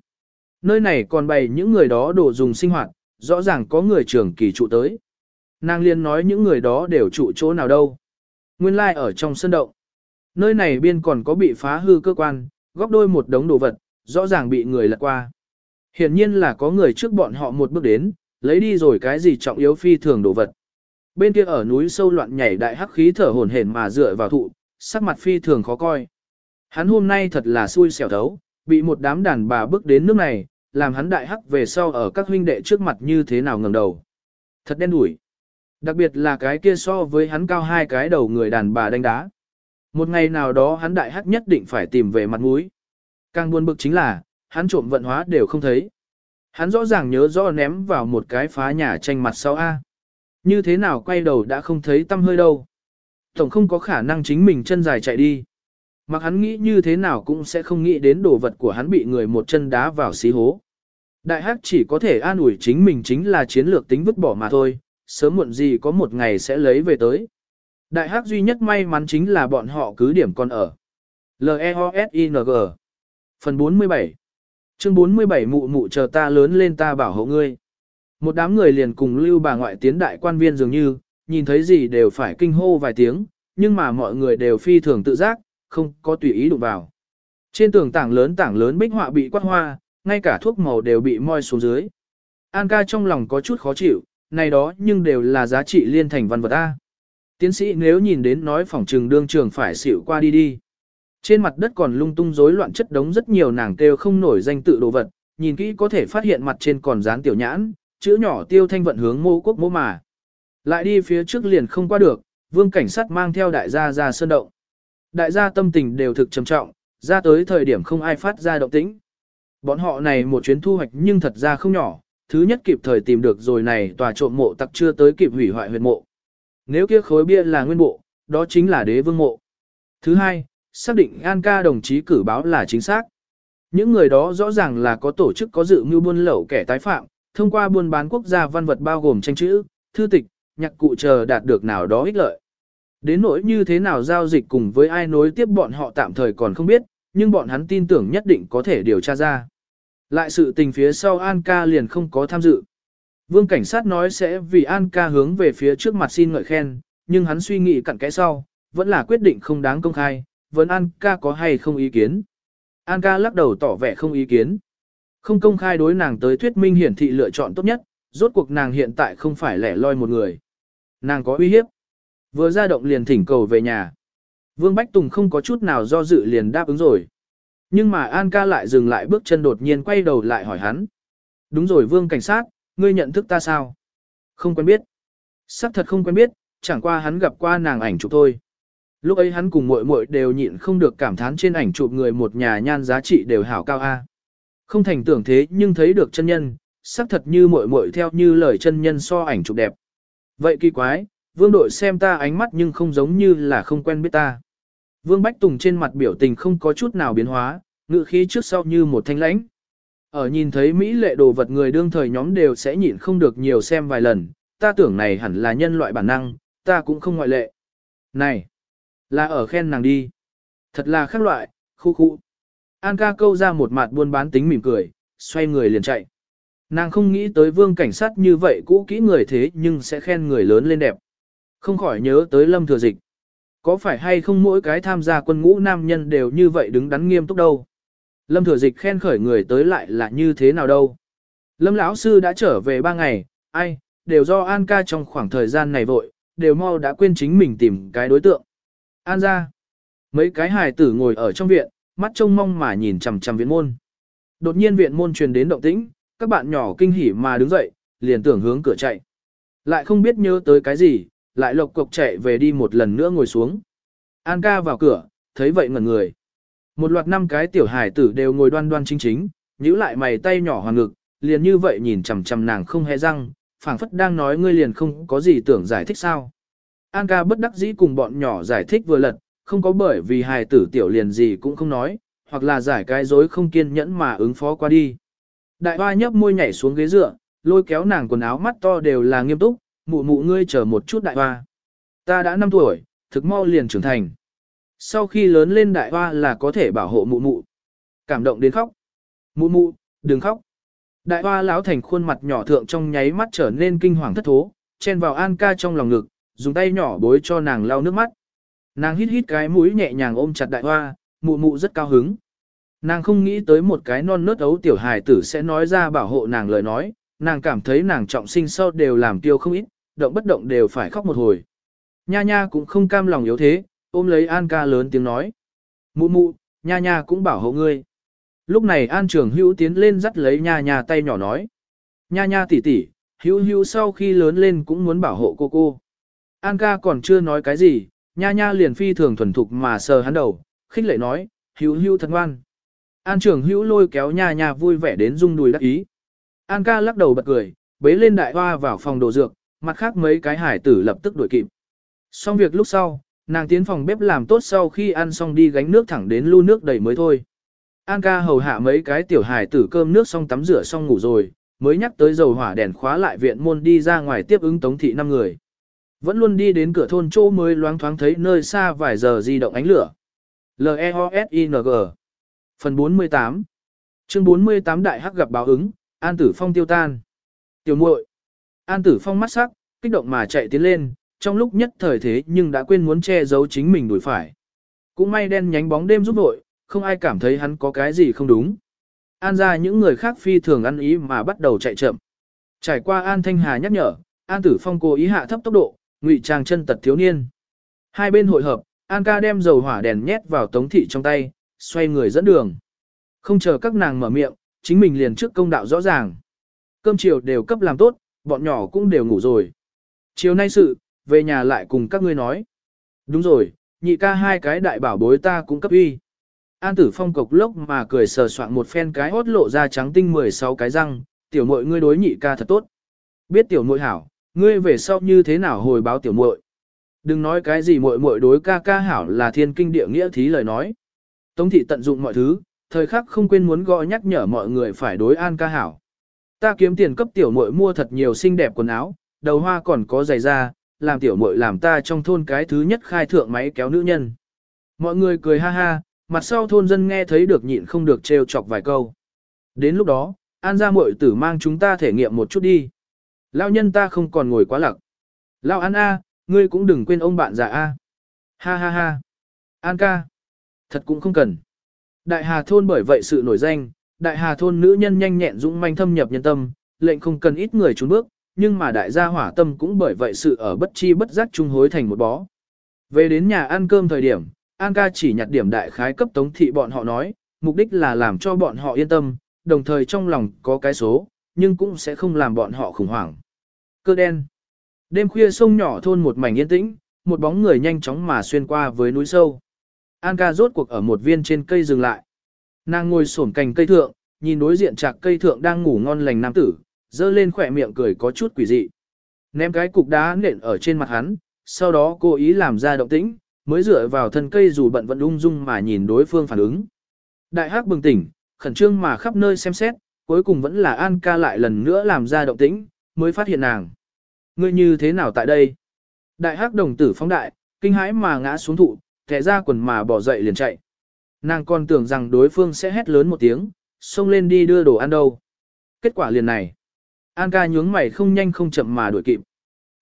Nơi này còn bày những người đó đồ dùng sinh hoạt, rõ ràng có người trưởng kỳ trụ tới. Nàng liên nói những người đó đều trụ chỗ nào đâu. Nguyên lai like ở trong sân động. Nơi này biên còn có bị phá hư cơ quan, góc đôi một đống đồ vật, rõ ràng bị người lật qua. Hiển nhiên là có người trước bọn họ một bước đến, lấy đi rồi cái gì trọng yếu phi thường đồ vật. Bên kia ở núi sâu loạn nhảy đại hắc khí thở hổn hển mà dựa vào thụ, sắc mặt phi thường khó coi. Hắn hôm nay thật là xui xẻo thấu, bị một đám đàn bà bước đến nước này, làm hắn đại hắc về sau ở các huynh đệ trước mặt như thế nào ngẩng đầu. Thật đen đủi. Đặc biệt là cái kia so với hắn cao hai cái đầu người đàn bà đánh đá. Một ngày nào đó hắn đại hắc nhất định phải tìm về mặt mũi. Càng buồn bực chính là, hắn trộm vận hóa đều không thấy. Hắn rõ ràng nhớ rõ ném vào một cái phá nhà tranh mặt sau A. Như thế nào quay đầu đã không thấy tâm hơi đâu. Tổng không có khả năng chính mình chân dài chạy đi. Mặc hắn nghĩ như thế nào cũng sẽ không nghĩ đến đồ vật của hắn bị người một chân đá vào xí hố. Đại hắc chỉ có thể an ủi chính mình chính là chiến lược tính vứt bỏ mà thôi, sớm muộn gì có một ngày sẽ lấy về tới. Đại hắc duy nhất may mắn chính là bọn họ cứ điểm còn ở. L-E-O-S-I-N-G Phần 47 Chương 47 mụ mụ chờ ta lớn lên ta bảo hộ ngươi. Một đám người liền cùng lưu bà ngoại tiến đại quan viên dường như, nhìn thấy gì đều phải kinh hô vài tiếng, nhưng mà mọi người đều phi thường tự giác, không có tùy ý đụng vào. Trên tường tảng lớn tảng lớn bích họa bị quát hoa, ngay cả thuốc màu đều bị moi xuống dưới. An ca trong lòng có chút khó chịu, này đó nhưng đều là giá trị liên thành văn vật A. Tiến sĩ nếu nhìn đến nói phòng trừng đương trường phải xỉu qua đi đi. Trên mặt đất còn lung tung rối loạn chất đống rất nhiều nàng kêu không nổi danh tự đồ vật, nhìn kỹ có thể phát hiện mặt trên còn dán tiểu nhãn, chữ nhỏ tiêu thanh vận hướng mô quốc mô mà. Lại đi phía trước liền không qua được, vương cảnh sát mang theo đại gia ra sơn động. Đại gia tâm tình đều thực trầm trọng, ra tới thời điểm không ai phát ra động tĩnh. Bọn họ này một chuyến thu hoạch nhưng thật ra không nhỏ, thứ nhất kịp thời tìm được rồi này tòa trộm mộ tặc chưa tới kịp hủy hoại huyệt mộ. Nếu kia khối bia là nguyên bộ, đó chính là đế vương mộ. Thứ hai, xác định An ca đồng chí cử báo là chính xác. Những người đó rõ ràng là có tổ chức có dự mưu buôn lậu kẻ tái phạm, thông qua buôn bán quốc gia văn vật bao gồm tranh chữ, thư tịch, nhạc cụ chờ đạt được nào đó ích lợi. Đến nỗi như thế nào giao dịch cùng với ai nối tiếp bọn họ tạm thời còn không biết, nhưng bọn hắn tin tưởng nhất định có thể điều tra ra. Lại sự tình phía sau An ca liền không có tham dự. Vương cảnh sát nói sẽ vì An ca hướng về phía trước mặt xin ngợi khen, nhưng hắn suy nghĩ cặn kẽ sau, vẫn là quyết định không đáng công khai, Vân An ca có hay không ý kiến. An ca lắc đầu tỏ vẻ không ý kiến. Không công khai đối nàng tới thuyết minh hiển thị lựa chọn tốt nhất, rốt cuộc nàng hiện tại không phải lẻ loi một người. Nàng có uy hiếp. Vừa ra động liền thỉnh cầu về nhà. Vương Bách Tùng không có chút nào do dự liền đáp ứng rồi. Nhưng mà An ca lại dừng lại bước chân đột nhiên quay đầu lại hỏi hắn. Đúng rồi Vương cảnh sát, ngươi nhận thức ta sao? Không quen biết. Sắc thật không quen biết, chẳng qua hắn gặp qua nàng ảnh chụp thôi. Lúc ấy hắn cùng muội muội đều nhịn không được cảm thán trên ảnh chụp người một nhà nhan giá trị đều hảo cao a. Không thành tưởng thế nhưng thấy được chân nhân, xác thật như muội muội theo như lời chân nhân so ảnh chụp đẹp. Vậy kỳ quái, vương đội xem ta ánh mắt nhưng không giống như là không quen biết ta. Vương Bách Tùng trên mặt biểu tình không có chút nào biến hóa, ngự khí trước sau như một thanh lãnh. Ở nhìn thấy Mỹ lệ đồ vật người đương thời nhóm đều sẽ nhịn không được nhiều xem vài lần, ta tưởng này hẳn là nhân loại bản năng, ta cũng không ngoại lệ. Này, là ở khen nàng đi. Thật là khác loại, khu khu. An ca câu ra một mặt buôn bán tính mỉm cười, xoay người liền chạy. Nàng không nghĩ tới vương cảnh sát như vậy cũ kỹ người thế nhưng sẽ khen người lớn lên đẹp. Không khỏi nhớ tới lâm thừa dịch. Có phải hay không mỗi cái tham gia quân ngũ nam nhân đều như vậy đứng đắn nghiêm túc đâu. Lâm thừa dịch khen khởi người tới lại là như thế nào đâu. Lâm lão sư đã trở về ba ngày, ai, đều do An ca trong khoảng thời gian này vội, đều mau đã quên chính mình tìm cái đối tượng. An ra. Mấy cái hài tử ngồi ở trong viện, mắt trông mong mà nhìn chằm chằm viện môn. Đột nhiên viện môn truyền đến động tĩnh, các bạn nhỏ kinh hỉ mà đứng dậy, liền tưởng hướng cửa chạy. Lại không biết nhớ tới cái gì, lại lộc cộc chạy về đi một lần nữa ngồi xuống. An ca vào cửa, thấy vậy ngẩn người. Một loạt năm cái tiểu hài tử đều ngồi đoan đoan chính chính, nhíu lại mày tay nhỏ hoàng ngực, liền như vậy nhìn chằm chằm nàng không hề răng, phảng phất đang nói ngươi liền không có gì tưởng giải thích sao. An ca bất đắc dĩ cùng bọn nhỏ giải thích vừa lật, không có bởi vì hài tử tiểu liền gì cũng không nói, hoặc là giải cái dối không kiên nhẫn mà ứng phó qua đi. Đại hoa nhấp môi nhảy xuống ghế dựa, lôi kéo nàng quần áo mắt to đều là nghiêm túc, mụ mụ ngươi chờ một chút đại hoa. Ta đã 5 tuổi, thực mau liền trưởng thành. Sau khi lớn lên đại hoa là có thể bảo hộ mụ mụ. Cảm động đến khóc. Mụ mụ, đừng khóc. Đại hoa lão thành khuôn mặt nhỏ thượng trong nháy mắt trở nên kinh hoàng thất thố, chen vào An ca trong lòng ngực, dùng tay nhỏ bối cho nàng lau nước mắt. Nàng hít hít cái mũi nhẹ nhàng ôm chặt đại hoa, mụ mụ rất cao hứng. Nàng không nghĩ tới một cái non nớt ấu tiểu hài tử sẽ nói ra bảo hộ nàng lời nói, nàng cảm thấy nàng trọng sinh sau đều làm tiêu không ít, động bất động đều phải khóc một hồi. Nha nha cũng không cam lòng yếu thế, ôm lấy An ca lớn tiếng nói. Mụ mụ, nha nha cũng bảo hộ ngươi. Lúc này An trường hữu tiến lên dắt lấy nha nha tay nhỏ nói. Nha nha tỷ tỷ, hữu hữu sau khi lớn lên cũng muốn bảo hộ cô cô. An ca còn chưa nói cái gì, nha nha liền phi thường thuần thục mà sờ hắn đầu, khích lệ nói, hữu hữu thật ngoan. An trưởng hữu lôi kéo nha nha vui vẻ đến rung đùi đắc ý. An ca lắc đầu bật cười, bế lên đại hoa vào phòng đồ dược, mặt khác mấy cái hải tử lập tức đuổi kịp. Xong việc lúc sau, nàng tiến phòng bếp làm tốt sau khi ăn xong đi gánh nước thẳng đến lu nước đầy mới thôi. An ca hầu hạ mấy cái tiểu hải tử cơm nước xong tắm rửa xong ngủ rồi, mới nhắc tới dầu hỏa đèn khóa lại viện môn đi ra ngoài tiếp ứng tống thị năm người. Vẫn luôn đi đến cửa thôn chỗ mới loáng thoáng thấy nơi xa vài giờ di động ánh lửa. L-E-O-S-I-N-G Phần 48 Chương 48 Đại Hắc gặp báo ứng, An Tử Phong tiêu tan. Tiểu muội An Tử Phong mắt sắc, kích động mà chạy tiến lên, trong lúc nhất thời thế nhưng đã quên muốn che giấu chính mình đuổi phải. Cũng may đen nhánh bóng đêm giúp đội, không ai cảm thấy hắn có cái gì không đúng. An ra những người khác phi thường ăn ý mà bắt đầu chạy chậm. Trải qua An Thanh Hà nhắc nhở, An Tử Phong cố ý hạ thấp tốc độ, ngụy trang chân tật thiếu niên. Hai bên hội hợp, An ca đem dầu hỏa đèn nhét vào tống thị trong tay, xoay người dẫn đường. Không chờ các nàng mở miệng, chính mình liền trước công đạo rõ ràng. Cơm chiều đều cấp làm tốt, bọn nhỏ cũng đều ngủ rồi. Chiều nay sự, về nhà lại cùng các ngươi nói. Đúng rồi, nhị ca hai cái đại bảo bối ta cũng cấp uy. An tử phong cộc lốc mà cười sờ soạn một phen cái hốt lộ ra trắng tinh 16 cái răng, tiểu mội ngươi đối nhị ca thật tốt. Biết tiểu mội hảo, ngươi về sau như thế nào hồi báo tiểu muội. Đừng nói cái gì muội muội đối ca ca hảo là thiên kinh địa nghĩa thí lời nói. Tống thị tận dụng mọi thứ, thời khắc không quên muốn gọi nhắc nhở mọi người phải đối an ca hảo. Ta kiếm tiền cấp tiểu muội mua thật nhiều xinh đẹp quần áo, đầu hoa còn có giày da, làm tiểu muội làm ta trong thôn cái thứ nhất khai thượng máy kéo nữ nhân. Mọi người cười ha ha, mặt sau thôn dân nghe thấy được nhịn không được trêu chọc vài câu. Đến lúc đó, an gia muội tử mang chúng ta thể nghiệm một chút đi. Lao nhân ta không còn ngồi quá lặc. Lao an a, ngươi cũng đừng quên ông bạn già a. Ha ha ha. An ca. Thật cũng không cần. Đại Hà thôn bởi vậy sự nổi danh, Đại Hà thôn nữ nhân nhanh nhẹn dũng manh thâm nhập nhân tâm, lệnh không cần ít người trốn bước, nhưng mà đại gia hỏa tâm cũng bởi vậy sự ở bất chi bất giác trung hối thành một bó. Về đến nhà ăn cơm thời điểm, An ca chỉ nhặt điểm đại khái cấp tống thị bọn họ nói, mục đích là làm cho bọn họ yên tâm, đồng thời trong lòng có cái số, nhưng cũng sẽ không làm bọn họ khủng hoảng. Cơ đen. Đêm khuya sông nhỏ thôn một mảnh yên tĩnh, một bóng người nhanh chóng mà xuyên qua với núi sâu. An ca rốt cuộc ở một viên trên cây dừng lại. Nàng ngồi xổm cành cây thượng, nhìn đối diện chạc cây thượng đang ngủ ngon lành nam tử, dơ lên khỏe miệng cười có chút quỷ dị. Ném cái cục đá nện ở trên mặt hắn, sau đó cố ý làm ra động tĩnh, mới dựa vào thân cây dù bận vẫn ung dung mà nhìn đối phương phản ứng. Đại hắc bừng tỉnh, khẩn trương mà khắp nơi xem xét, cuối cùng vẫn là An ca lại lần nữa làm ra động tĩnh, mới phát hiện nàng. Ngươi như thế nào tại đây? Đại hắc đồng tử phóng đại, kinh hãi mà ngã xuống thụ, thẻ ra quần mà bỏ dậy liền chạy. Nàng còn tưởng rằng đối phương sẽ hét lớn một tiếng, xông lên đi đưa đồ ăn đâu. Kết quả liền này. An ca nhướng mày không nhanh không chậm mà đuổi kịp.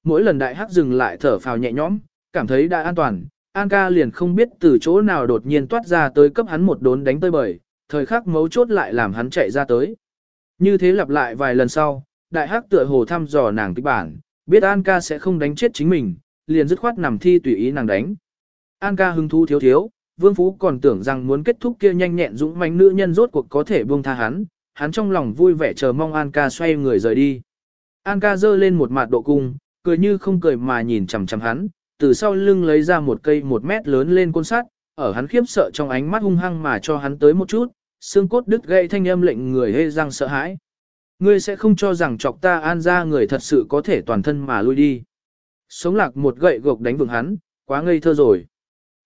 Mỗi lần đại hắc dừng lại thở phào nhẹ nhõm, cảm thấy đã an toàn, An ca liền không biết từ chỗ nào đột nhiên toát ra tới cấp hắn một đốn đánh tơi bời, thời khắc mấu chốt lại làm hắn chạy ra tới. Như thế lặp lại vài lần sau, đại hắc tựa hồ thăm dò nàng kịch bản, biết An ca sẽ không đánh chết chính mình, liền dứt khoát nằm thi tùy ý nàng đánh. An ca hứng thú thiếu thiếu, Vương Phú còn tưởng rằng muốn kết thúc kia nhanh nhẹn dũng mãnh nữ nhân rốt cuộc có thể buông tha hắn, hắn trong lòng vui vẻ chờ mong An ca xoay người rời đi. An ca giơ lên một mặt độ cung, cười như không cười mà nhìn chằm chằm hắn, từ sau lưng lấy ra một cây một mét lớn lên côn sắt, ở hắn khiếp sợ trong ánh mắt hung hăng mà cho hắn tới một chút, xương cốt đứt gãy thanh âm lệnh người hê răng sợ hãi. Ngươi sẽ không cho rằng chọc ta an ra người thật sự có thể toàn thân mà lui đi. Sống lạc một gậy gộc đánh vượng hắn, quá ngây thơ rồi.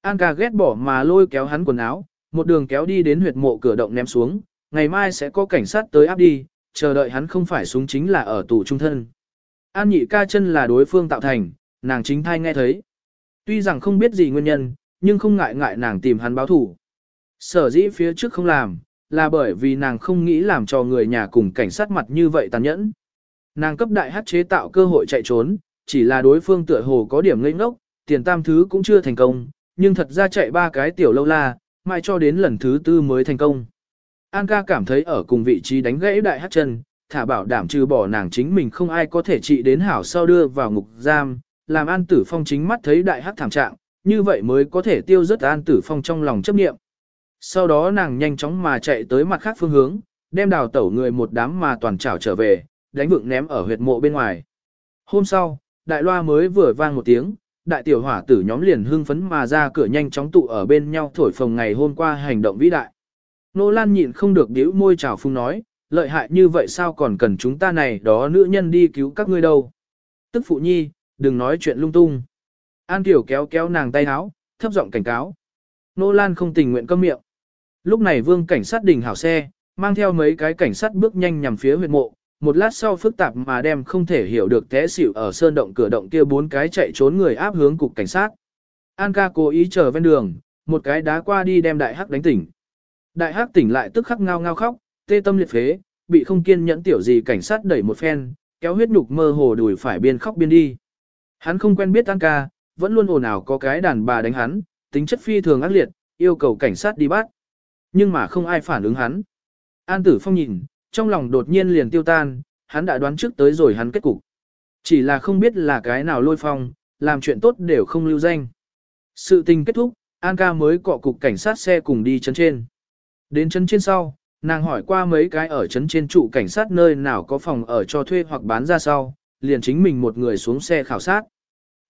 An ca ghét bỏ mà lôi kéo hắn quần áo, một đường kéo đi đến huyệt mộ cửa động ném xuống, ngày mai sẽ có cảnh sát tới áp đi, chờ đợi hắn không phải súng chính là ở tù trung thân. An nhị ca chân là đối phương tạo thành, nàng chính thai nghe thấy. Tuy rằng không biết gì nguyên nhân, nhưng không ngại ngại nàng tìm hắn báo thủ. Sở dĩ phía trước không làm, là bởi vì nàng không nghĩ làm cho người nhà cùng cảnh sát mặt như vậy tàn nhẫn. Nàng cấp đại hát chế tạo cơ hội chạy trốn, chỉ là đối phương tựa hồ có điểm ngây ngốc, tiền tam thứ cũng chưa thành công, nhưng thật ra chạy ba cái tiểu lâu la, mãi cho đến lần thứ tư mới thành công. An ca cảm thấy ở cùng vị trí đánh gãy đại hát chân, thả bảo đảm trừ bỏ nàng chính mình không ai có thể trị đến hảo sau đưa vào ngục giam, làm An Tử Phong chính mắt thấy đại hát thảm trạng, như vậy mới có thể tiêu rất An Tử Phong trong lòng chấp niệm. Sau đó nàng nhanh chóng mà chạy tới mặt khác phương hướng, đem đào tẩu người một đám mà toàn trảo trở về, đánh vượng ném ở huyệt mộ bên ngoài. Hôm sau, đại loa mới vừa vang một tiếng, đại tiểu hỏa tử nhóm liền hưng phấn mà ra cửa nhanh chóng tụ ở bên nhau thổi phồng ngày hôm qua hành động vĩ đại. Nô Lan nhịn không được điếu môi chào phung nói, lợi hại như vậy sao còn cần chúng ta này đó nữ nhân đi cứu các ngươi đâu. Tức phụ nhi, đừng nói chuyện lung tung. An Tiểu kéo kéo nàng tay áo, thấp giọng cảnh cáo. Nô Lan không tình nguyện câm miệng. Lúc này vương cảnh sát đình hảo xe, mang theo mấy cái cảnh sát bước nhanh nhằm phía huyệt mộ, một lát sau phức tạp mà đem không thể hiểu được té xỉu ở sơn động cửa động kia bốn cái chạy trốn người áp hướng cục cảnh sát. An ca cố ý chờ ven đường, một cái đá qua đi đem đại hắc đánh tỉnh. Đại hắc tỉnh lại tức khắc ngao ngao khóc, tê tâm liệt phế, bị không kiên nhẫn tiểu gì cảnh sát đẩy một phen, kéo huyết nhục mơ hồ đùi phải biên khóc biên đi. Hắn không quen biết An ca, vẫn luôn ồn ào có cái đàn bà đánh hắn, tính chất phi thường ác liệt, yêu cầu cảnh sát đi bắt. Nhưng mà không ai phản ứng hắn. An Tử Phong nhìn, trong lòng đột nhiên liền tiêu tan, hắn đã đoán trước tới rồi hắn kết cục. Chỉ là không biết là cái nào lôi phong, làm chuyện tốt đều không lưu danh. Sự tình kết thúc, An ca mới cọ cục cảnh sát xe cùng đi chấn trên. Đến chấn trên sau, nàng hỏi qua mấy cái ở chấn trên trụ cảnh sát nơi nào có phòng ở cho thuê hoặc bán ra sau, liền chính mình một người xuống xe khảo sát.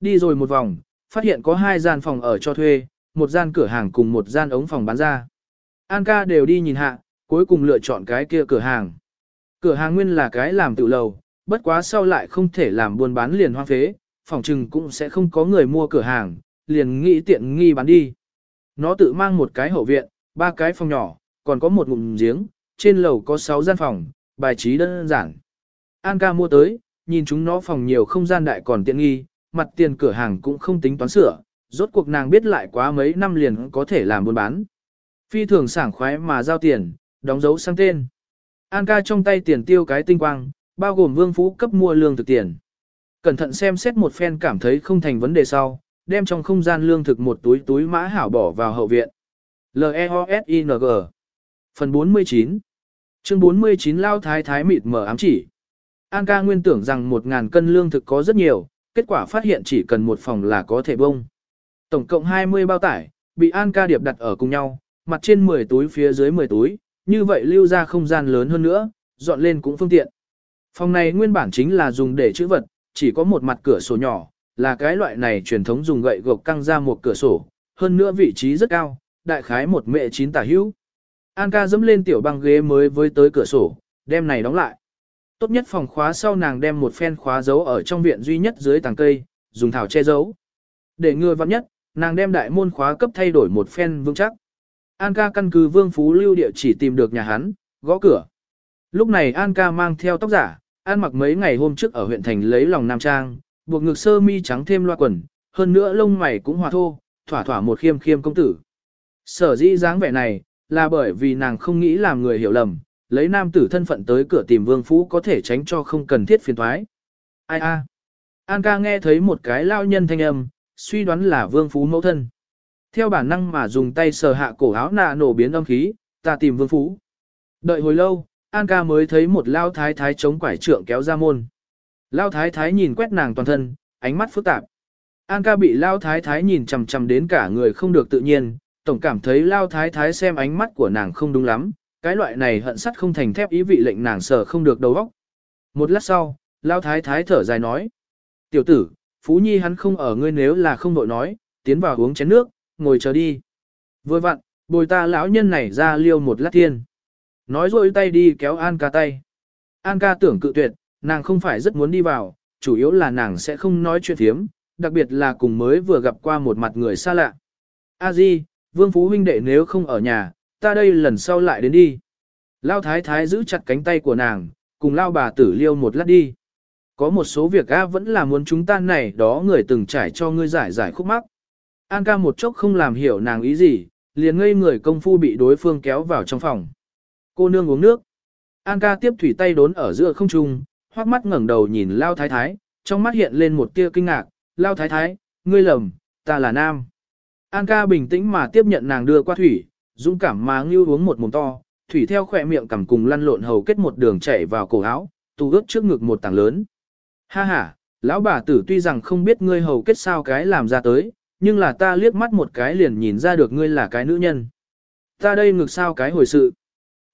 Đi rồi một vòng, phát hiện có hai gian phòng ở cho thuê, một gian cửa hàng cùng một gian ống phòng bán ra. An ca đều đi nhìn hạ, cuối cùng lựa chọn cái kia cửa hàng. Cửa hàng nguyên là cái làm tự lầu, bất quá sau lại không thể làm buôn bán liền hoang phế, phòng trừng cũng sẽ không có người mua cửa hàng, liền nghĩ tiện nghi bán đi. Nó tự mang một cái hậu viện, ba cái phòng nhỏ, còn có một ngụm giếng, trên lầu có sáu gian phòng, bài trí đơn giản. An ca mua tới, nhìn chúng nó phòng nhiều không gian đại còn tiện nghi, mặt tiền cửa hàng cũng không tính toán sửa, rốt cuộc nàng biết lại quá mấy năm liền có thể làm buôn bán. Phi thường sảng khoái mà giao tiền, đóng dấu sang tên. An ca trong tay tiền tiêu cái tinh quang, bao gồm vương phú cấp mua lương thực tiền. Cẩn thận xem xét một phen cảm thấy không thành vấn đề sau, đem trong không gian lương thực một túi túi mã hảo bỏ vào hậu viện. L-E-O-S-I-N-G Phần 49 Chương 49 Lao Thái Thái mịt mở ám chỉ. An ca nguyên tưởng rằng 1.000 cân lương thực có rất nhiều, kết quả phát hiện chỉ cần một phòng là có thể bông. Tổng cộng 20 bao tải, bị An ca điệp đặt ở cùng nhau, mặt trên 10 túi phía dưới 10 túi, như vậy lưu ra không gian lớn hơn nữa, dọn lên cũng phương tiện. Phòng này nguyên bản chính là dùng để chữ vật, chỉ có một mặt cửa sổ nhỏ, là cái loại này truyền thống dùng gậy gộc căng ra một cửa sổ, hơn nữa vị trí rất cao, đại khái một mệ chín tả hữu. An ca dẫm lên tiểu băng ghế mới với tới cửa sổ, đem này đóng lại. Tốt nhất phòng khóa sau nàng đem một phen khóa giấu ở trong viện duy nhất dưới tàng cây, dùng thảo che giấu. Để ngừa vặn nhất, nàng đem đại môn khóa cấp thay đổi một phen vững chắc. An ca căn cứ vương phú lưu địa chỉ tìm được nhà hắn, gõ cửa. Lúc này An ca mang theo tóc giả, An mặc mấy ngày hôm trước ở huyện thành lấy lòng nam trang, buộc ngực sơ mi trắng thêm loa quần, hơn nữa lông mày cũng hòa thô, thỏa thỏa một khiêm khiêm công tử. Sở dĩ dáng vẻ này, là bởi vì nàng không nghĩ làm người hiểu lầm, lấy nam tử thân phận tới cửa tìm vương phú có thể tránh cho không cần thiết phiền thoái. Ai a? An ca nghe thấy một cái lao nhân thanh âm, suy đoán là vương phú mẫu thân. Theo bản năng mà dùng tay sờ hạ cổ áo nạ nổ biến âm khí, ta tìm vương phú. Đợi hồi lâu, An ca mới thấy một lao thái thái chống quải trượng kéo ra môn. Lao thái thái nhìn quét nàng toàn thân, ánh mắt phức tạp. An ca bị lao thái thái nhìn chằm chằm đến cả người không được tự nhiên, tổng cảm thấy lao thái thái xem ánh mắt của nàng không đúng lắm, cái loại này hận sắt không thành thép ý vị lệnh nàng sợ không được đầu óc. Một lát sau, lao thái thái thở dài nói. Tiểu tử, Phú Nhi hắn không ở ngươi nếu là không đội nói, tiến vào uống chén nước, ngồi chờ đi. Vừa vặn, bồi ta lão nhân này ra liêu một lát thiên. Nói rồi tay đi kéo An ca tay. An ca tưởng cự tuyệt, nàng không phải rất muốn đi vào, chủ yếu là nàng sẽ không nói chuyện thiếm, đặc biệt là cùng mới vừa gặp qua một mặt người xa lạ. A Di, Vương Phú huynh đệ nếu không ở nhà, ta đây lần sau lại đến đi. Lao thái thái giữ chặt cánh tay của nàng, cùng lao bà tử liêu một lát đi. Có một số việc A vẫn là muốn chúng ta này đó người từng trải cho ngươi giải giải khúc mắc. An ca một chốc không làm hiểu nàng ý gì, liền ngây người công phu bị đối phương kéo vào trong phòng. Cô nương uống nước. An ca tiếp thủy tay đốn ở giữa không trung, hoắc mắt ngẩng đầu nhìn Lao Thái Thái, trong mắt hiện lên một tia kinh ngạc, Lao Thái Thái, ngươi lầm, ta là nam. An ca bình tĩnh mà tiếp nhận nàng đưa qua thủy, dũng cảm mà ngưu uống một mồm to, thủy theo khỏe miệng cầm cùng lăn lộn hầu kết một đường chảy vào cổ áo, tu ướt trước ngực một tảng lớn. Ha ha, lão bà tử tuy rằng không biết ngươi hầu kết sao cái làm ra tới, nhưng là ta liếc mắt một cái liền nhìn ra được ngươi là cái nữ nhân. Ta đây ngược sao cái hồi sự.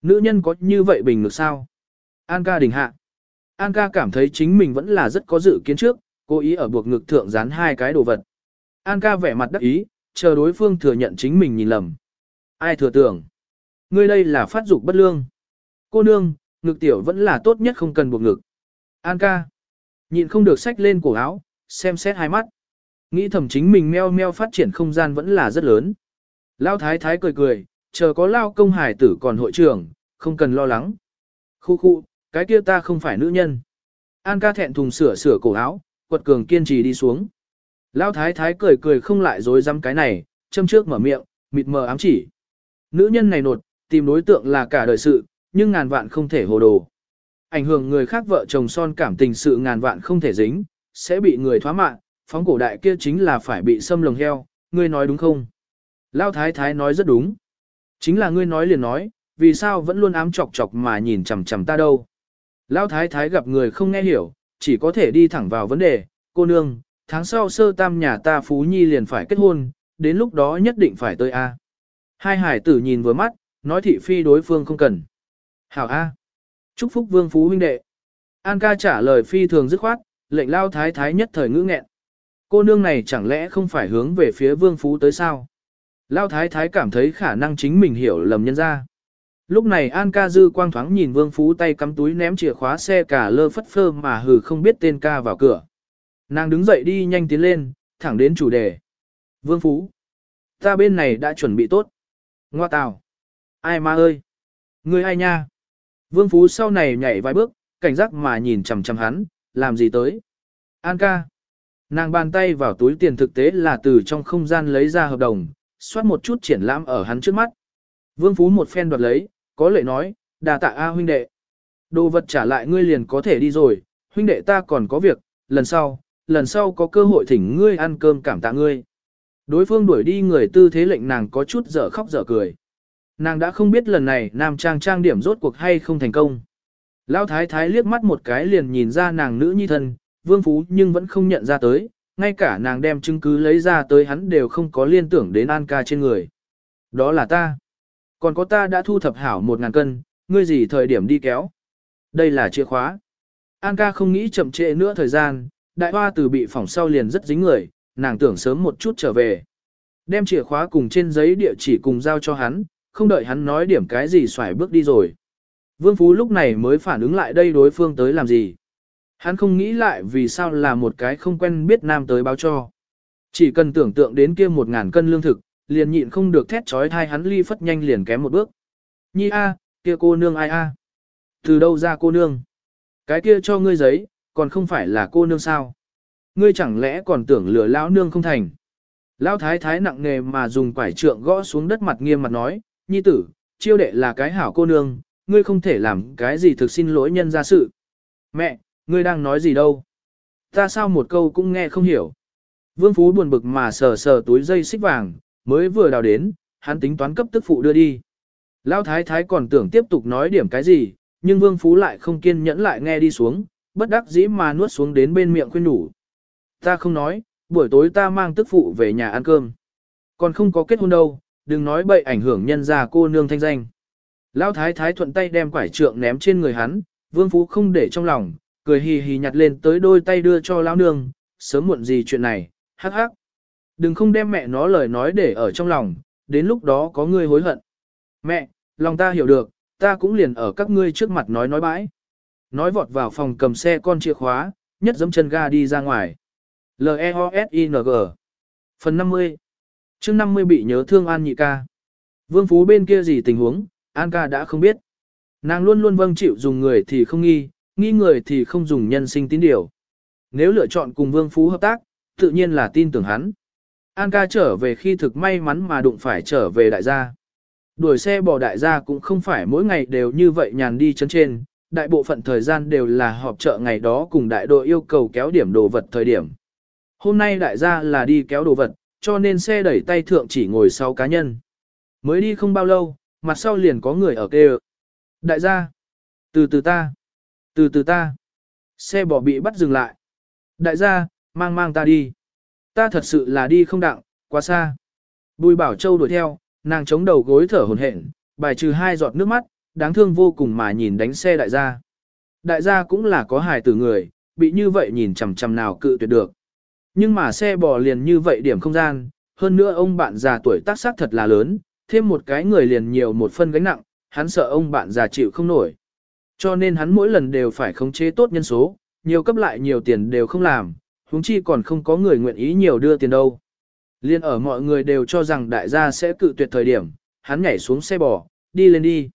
Nữ nhân có như vậy bình ngược sao? An ca đình hạ. An ca cảm thấy chính mình vẫn là rất có dự kiến trước, cố ý ở buộc ngực thượng dán hai cái đồ vật. An ca vẻ mặt đắc ý, chờ đối phương thừa nhận chính mình nhìn lầm. Ai thừa tưởng? Ngươi đây là phát dục bất lương. Cô nương, ngực tiểu vẫn là tốt nhất không cần buộc ngực. An ca. Nhịn không được sách lên cổ áo, xem xét hai mắt. Nghĩ thầm chính mình meo meo phát triển không gian vẫn là rất lớn. Lao thái thái cười cười, chờ có lao công hải tử còn hội trưởng, không cần lo lắng. Khu khu, cái kia ta không phải nữ nhân. An ca thẹn thùng sửa sửa cổ áo, quật cường kiên trì đi xuống. Lao thái thái cười cười không lại dối dám cái này, châm trước mở miệng, mịt mờ ám chỉ. Nữ nhân này nột, tìm đối tượng là cả đời sự, nhưng ngàn vạn không thể hồ đồ. ảnh hưởng người khác vợ chồng son cảm tình sự ngàn vạn không thể dính, sẽ bị người thoá mạng, phóng cổ đại kia chính là phải bị xâm lồng heo, ngươi nói đúng không? Lao thái thái nói rất đúng. Chính là ngươi nói liền nói, vì sao vẫn luôn ám chọc chọc mà nhìn chằm chằm ta đâu. Lao thái thái gặp người không nghe hiểu, chỉ có thể đi thẳng vào vấn đề, cô nương, tháng sau sơ tam nhà ta Phú Nhi liền phải kết hôn, đến lúc đó nhất định phải tới A. Hai hải tử nhìn vừa mắt, nói thị phi đối phương không cần. Hảo A. Chúc phúc vương phú huynh đệ. An ca trả lời phi thường dứt khoát, lệnh lao thái thái nhất thời ngữ nghẹn. Cô nương này chẳng lẽ không phải hướng về phía vương phú tới sao? Lao thái thái cảm thấy khả năng chính mình hiểu lầm nhân ra. Lúc này An ca dư quang thoáng nhìn vương phú tay cắm túi ném chìa khóa xe cả lơ phất phơ mà hừ không biết tên ca vào cửa. Nàng đứng dậy đi nhanh tiến lên, thẳng đến chủ đề. Vương phú. Ta bên này đã chuẩn bị tốt. Ngoa tào. Ai ma ơi. Người ai nha. Vương phú sau này nhảy vài bước, cảnh giác mà nhìn chằm chằm hắn, làm gì tới. An ca. Nàng bàn tay vào túi tiền thực tế là từ trong không gian lấy ra hợp đồng, xoát một chút triển lãm ở hắn trước mắt. Vương Phú một phen đoạt lấy, có lệ nói, đà tạ A huynh đệ. Đồ vật trả lại ngươi liền có thể đi rồi, huynh đệ ta còn có việc, lần sau, lần sau có cơ hội thỉnh ngươi ăn cơm cảm tạ ngươi. Đối phương đuổi đi người tư thế lệnh nàng có chút dở khóc dở cười. Nàng đã không biết lần này nam trang trang điểm rốt cuộc hay không thành công. Lão thái thái liếc mắt một cái liền nhìn ra nàng nữ nhi thân, vương phú nhưng vẫn không nhận ra tới, ngay cả nàng đem chứng cứ lấy ra tới hắn đều không có liên tưởng đến An ca trên người. Đó là ta. Còn có ta đã thu thập hảo một ngàn cân, ngươi gì thời điểm đi kéo. Đây là chìa khóa. An ca không nghĩ chậm trễ nữa thời gian, đại hoa từ bị phỏng sau liền rất dính người, nàng tưởng sớm một chút trở về. Đem chìa khóa cùng trên giấy địa chỉ cùng giao cho hắn, không đợi hắn nói điểm cái gì xoải bước đi rồi. Vương Phú lúc này mới phản ứng lại đây đối phương tới làm gì. Hắn không nghĩ lại vì sao là một cái không quen biết nam tới báo cho. Chỉ cần tưởng tượng đến kia một ngàn cân lương thực, liền nhịn không được thét trói thai hắn ly phất nhanh liền kém một bước. Nhi a, kia cô nương ai a? Từ đâu ra cô nương? Cái kia cho ngươi giấy, còn không phải là cô nương sao? Ngươi chẳng lẽ còn tưởng lừa lão nương không thành? Lão thái thái nặng nề mà dùng quải trượng gõ xuống đất mặt nghiêm mặt nói, Nhi tử, chiêu đệ là cái hảo cô nương, ngươi không thể làm cái gì thực xin lỗi nhân ra sự. Mẹ, ngươi đang nói gì đâu? Ta sao một câu cũng nghe không hiểu. Vương Phú buồn bực mà sờ sờ túi dây xích vàng, mới vừa đào đến, hắn tính toán cấp tức phụ đưa đi. Lão thái thái còn tưởng tiếp tục nói điểm cái gì, nhưng Vương Phú lại không kiên nhẫn lại nghe đi xuống, bất đắc dĩ mà nuốt xuống đến bên miệng khuyên đủ. Ta không nói, buổi tối ta mang tức phụ về nhà ăn cơm. Còn không có kết hôn đâu, đừng nói bậy ảnh hưởng nhân gia cô nương thanh danh. Lão thái thái thuận tay đem quải trượng ném trên người hắn, Vương Phú không để trong lòng, cười hì hì nhặt lên tới đôi tay đưa cho lão nương, sớm muộn gì chuyện này, hắc hắc. Đừng không đem mẹ nó lời nói để ở trong lòng, đến lúc đó có ngươi hối hận. Mẹ, lòng ta hiểu được, ta cũng liền ở các ngươi trước mặt nói nói bãi. Nói vọt vào phòng cầm xe con chìa khóa, nhất giẫm chân ga đi ra ngoài. L-E-O-S-I-N-G Phần 50 chương 50 bị nhớ thương An nhị ca. Vương Phú bên kia gì tình huống, An ca đã không biết. Nàng luôn luôn vâng chịu dùng người thì không nghi, nghi người thì không dùng nhân sinh tín điều. Nếu lựa chọn cùng Vương Phú hợp tác, tự nhiên là tin tưởng hắn. An ca trở về khi thực may mắn mà đụng phải trở về đại gia. Đuổi xe bò đại gia cũng không phải mỗi ngày đều như vậy nhàn đi chân trên, đại bộ phận thời gian đều là họp chợ ngày đó cùng đại đội yêu cầu kéo điểm đồ vật thời điểm. Hôm nay đại gia là đi kéo đồ vật, cho nên xe đẩy tay thượng chỉ ngồi sau cá nhân. Mới đi không bao lâu, mặt sau liền có người ở kê Đại gia, từ từ ta, từ từ ta. Xe bò bị bắt dừng lại. Đại gia, mang mang ta đi. Ta thật sự là đi không đặng, quá xa. Bùi bảo châu đuổi theo, nàng chống đầu gối thở hổn hển, bài trừ hai giọt nước mắt, đáng thương vô cùng mà nhìn đánh xe đại gia. Đại gia cũng là có hài tử người, bị như vậy nhìn chằm chằm nào cự tuyệt được. Nhưng mà xe bò liền như vậy điểm không gian, hơn nữa ông bạn già tuổi tác sắc thật là lớn, thêm một cái người liền nhiều một phân gánh nặng, hắn sợ ông bạn già chịu không nổi. Cho nên hắn mỗi lần đều phải khống chế tốt nhân số, nhiều cấp lại nhiều tiền đều không làm, huống chi còn không có người nguyện ý nhiều đưa tiền đâu. Liên ở mọi người đều cho rằng đại gia sẽ cự tuyệt thời điểm, hắn nhảy xuống xe bò, đi lên đi.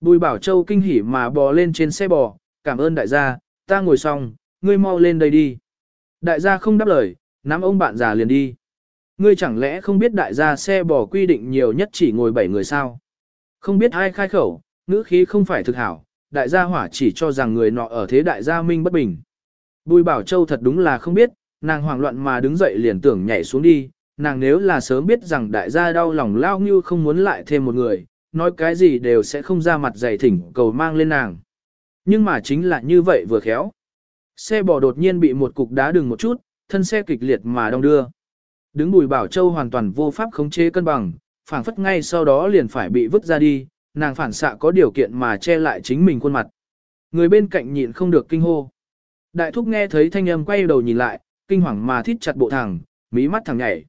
Bùi Bảo Châu kinh hỉ mà bò lên trên xe bò, cảm ơn đại gia, ta ngồi xong, ngươi mau lên đây đi. Đại gia không đáp lời, nắm ông bạn già liền đi. Ngươi chẳng lẽ không biết đại gia xe bò quy định nhiều nhất chỉ ngồi 7 người sao? Không biết ai khai khẩu, ngữ khí không phải thực hảo, đại gia hỏa chỉ cho rằng người nọ ở thế đại gia minh bất bình. Bùi Bảo Châu thật đúng là không biết, nàng hoảng loạn mà đứng dậy liền tưởng nhảy xuống đi, nàng nếu là sớm biết rằng đại gia đau lòng lao như không muốn lại thêm một người, nói cái gì đều sẽ không ra mặt dày thỉnh cầu mang lên nàng. Nhưng mà chính là như vậy vừa khéo. Xe bò đột nhiên bị một cục đá đừng một chút, thân xe kịch liệt mà đong đưa. Đứng Bùi Bảo Châu hoàn toàn vô pháp khống chế cân bằng, phảng phất ngay sau đó liền phải bị vứt ra đi, nàng phản xạ có điều kiện mà che lại chính mình khuôn mặt. Người bên cạnh nhịn không được kinh hô. Đại thúc nghe thấy thanh âm quay đầu nhìn lại, kinh hoàng mà thít chặt bộ thẳng, mí mắt thẳng nhảy.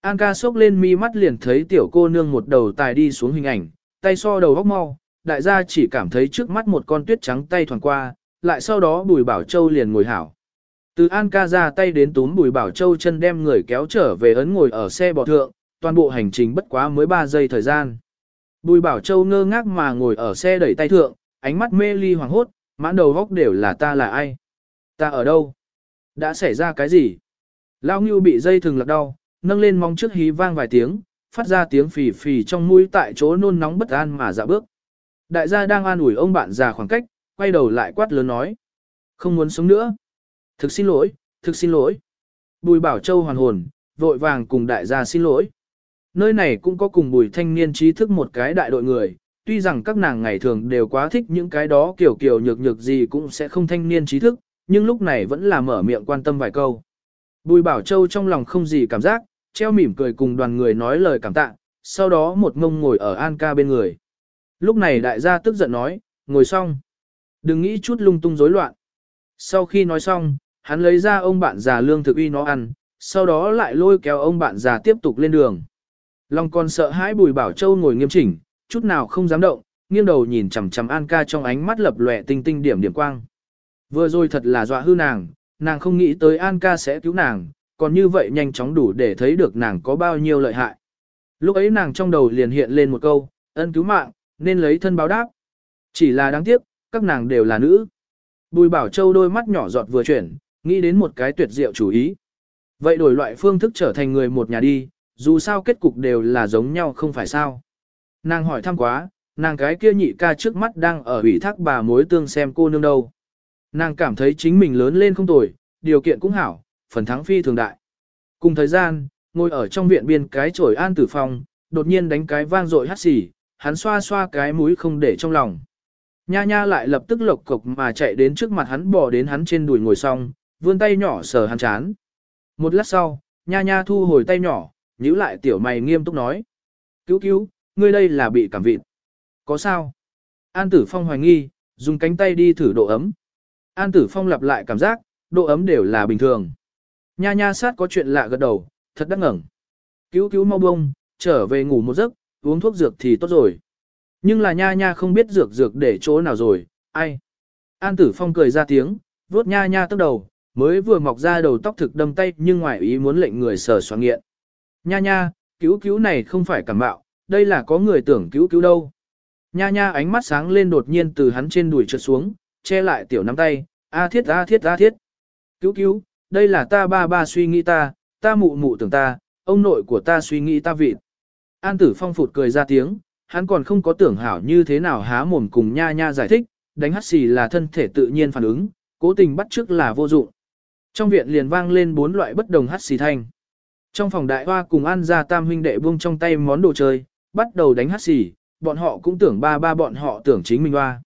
An ca sốc lên mi mắt liền thấy tiểu cô nương một đầu tài đi xuống hình ảnh, tay so đầu góc mau, đại gia chỉ cảm thấy trước mắt một con tuyết trắng tay thoảng qua, lại sau đó bùi bảo châu liền ngồi hảo. Từ An ca ra tay đến túm bùi bảo châu chân đem người kéo trở về ấn ngồi ở xe bò thượng, toàn bộ hành trình bất quá mới 3 giây thời gian. Bùi bảo châu ngơ ngác mà ngồi ở xe đẩy tay thượng, ánh mắt mê ly hoàng hốt, mãn đầu góc đều là ta là ai. Ta ở đâu? Đã xảy ra cái gì? Lao Ngưu bị dây thừng lật đau, nâng lên mong trước hí vang vài tiếng, phát ra tiếng phì phì trong mũi tại chỗ nôn nóng bất an mà dạ bước. Đại gia đang an ủi ông bạn già khoảng cách, quay đầu lại quát lớn nói. Không muốn sống nữa. Thực xin lỗi, thực xin lỗi. Bùi Bảo Châu hoàn hồn, vội vàng cùng đại gia xin lỗi. Nơi này cũng có cùng bùi thanh niên trí thức một cái đại đội người, tuy rằng các nàng ngày thường đều quá thích những cái đó kiểu kiểu nhược nhược gì cũng sẽ không thanh niên trí thức, nhưng lúc này vẫn là mở miệng quan tâm vài câu. Bùi Bảo Châu trong lòng không gì cảm giác, treo mỉm cười cùng đoàn người nói lời cảm tạ, sau đó một ngông ngồi ở An ca bên người. Lúc này đại gia tức giận nói, ngồi xong. Đừng nghĩ chút lung tung rối loạn. Sau khi nói xong, hắn lấy ra ông bạn già lương thực uy nó ăn, sau đó lại lôi kéo ông bạn già tiếp tục lên đường. Long còn sợ hãi Bùi Bảo Châu ngồi nghiêm chỉnh, chút nào không dám động, nghiêng đầu nhìn chằm chằm An ca trong ánh mắt lập lòe tinh tinh điểm điểm quang. Vừa rồi thật là dọa hư nàng, nàng không nghĩ tới An ca sẽ cứu nàng, còn như vậy nhanh chóng đủ để thấy được nàng có bao nhiêu lợi hại. Lúc ấy nàng trong đầu liền hiện lên một câu, ân cứu mạng, nên lấy thân báo đáp. Chỉ là đáng tiếc, các nàng đều là nữ. Bùi Bảo Châu đôi mắt nhỏ giọt vừa chuyển, nghĩ đến một cái tuyệt diệu chủ ý. Vậy đổi loại phương thức trở thành người một nhà đi, dù sao kết cục đều là giống nhau không phải sao. Nàng hỏi thăm quá, nàng cái kia nhị ca trước mắt đang ở ủy thác bà mối tương xem cô nương đâu. Nàng cảm thấy chính mình lớn lên không tồi, điều kiện cũng hảo, phần thắng phi thường đại. Cùng thời gian, ngồi ở trong viện biên cái chổi an tử phòng, đột nhiên đánh cái vang dội hắt xì, hắn xoa xoa cái mũi không để trong lòng. Nha nha lại lập tức lộc cục mà chạy đến trước mặt hắn bỏ đến hắn trên đùi ngồi xong, vươn tay nhỏ sờ hắn chán. Một lát sau, nha nha thu hồi tay nhỏ, nhíu lại tiểu mày nghiêm túc nói. Cứu cứu, ngươi đây là bị cảm vịt. Có sao? An tử phong hoài nghi, dùng cánh tay đi thử độ ấm. An tử phong lặp lại cảm giác, độ ấm đều là bình thường. Nha nha sát có chuyện lạ gật đầu, thật đắc ngẩn. Cứu cứu mau bông, trở về ngủ một giấc, uống thuốc dược thì tốt rồi. Nhưng là nha nha không biết dược dược để chỗ nào rồi, ai. An tử phong cười ra tiếng, vuốt nha nha tóc đầu, mới vừa mọc ra đầu tóc thực đâm tay nhưng ngoài ý muốn lệnh người sờ soạn nghiện. Nha nha, cứu cứu này không phải cảm bạo, đây là có người tưởng cứu cứu đâu. Nha nha ánh mắt sáng lên đột nhiên từ hắn trên đùi trượt xuống, che lại tiểu nắm tay, a thiết a thiết a thiết. Cứu cứu, đây là ta ba ba suy nghĩ ta, ta mụ mụ tưởng ta, ông nội của ta suy nghĩ ta vịt. An tử phong phụt cười ra tiếng, hắn còn không có tưởng hảo như thế nào há mồm cùng nha nha giải thích, đánh hắt xì là thân thể tự nhiên phản ứng, cố tình bắt trước là vô dụng. Trong viện liền vang lên bốn loại bất đồng hắt xì thanh. Trong phòng đại hoa cùng An gia tam huynh đệ buông trong tay món đồ chơi, bắt đầu đánh hát xì, bọn họ cũng tưởng ba ba bọn họ tưởng chính mình hoa.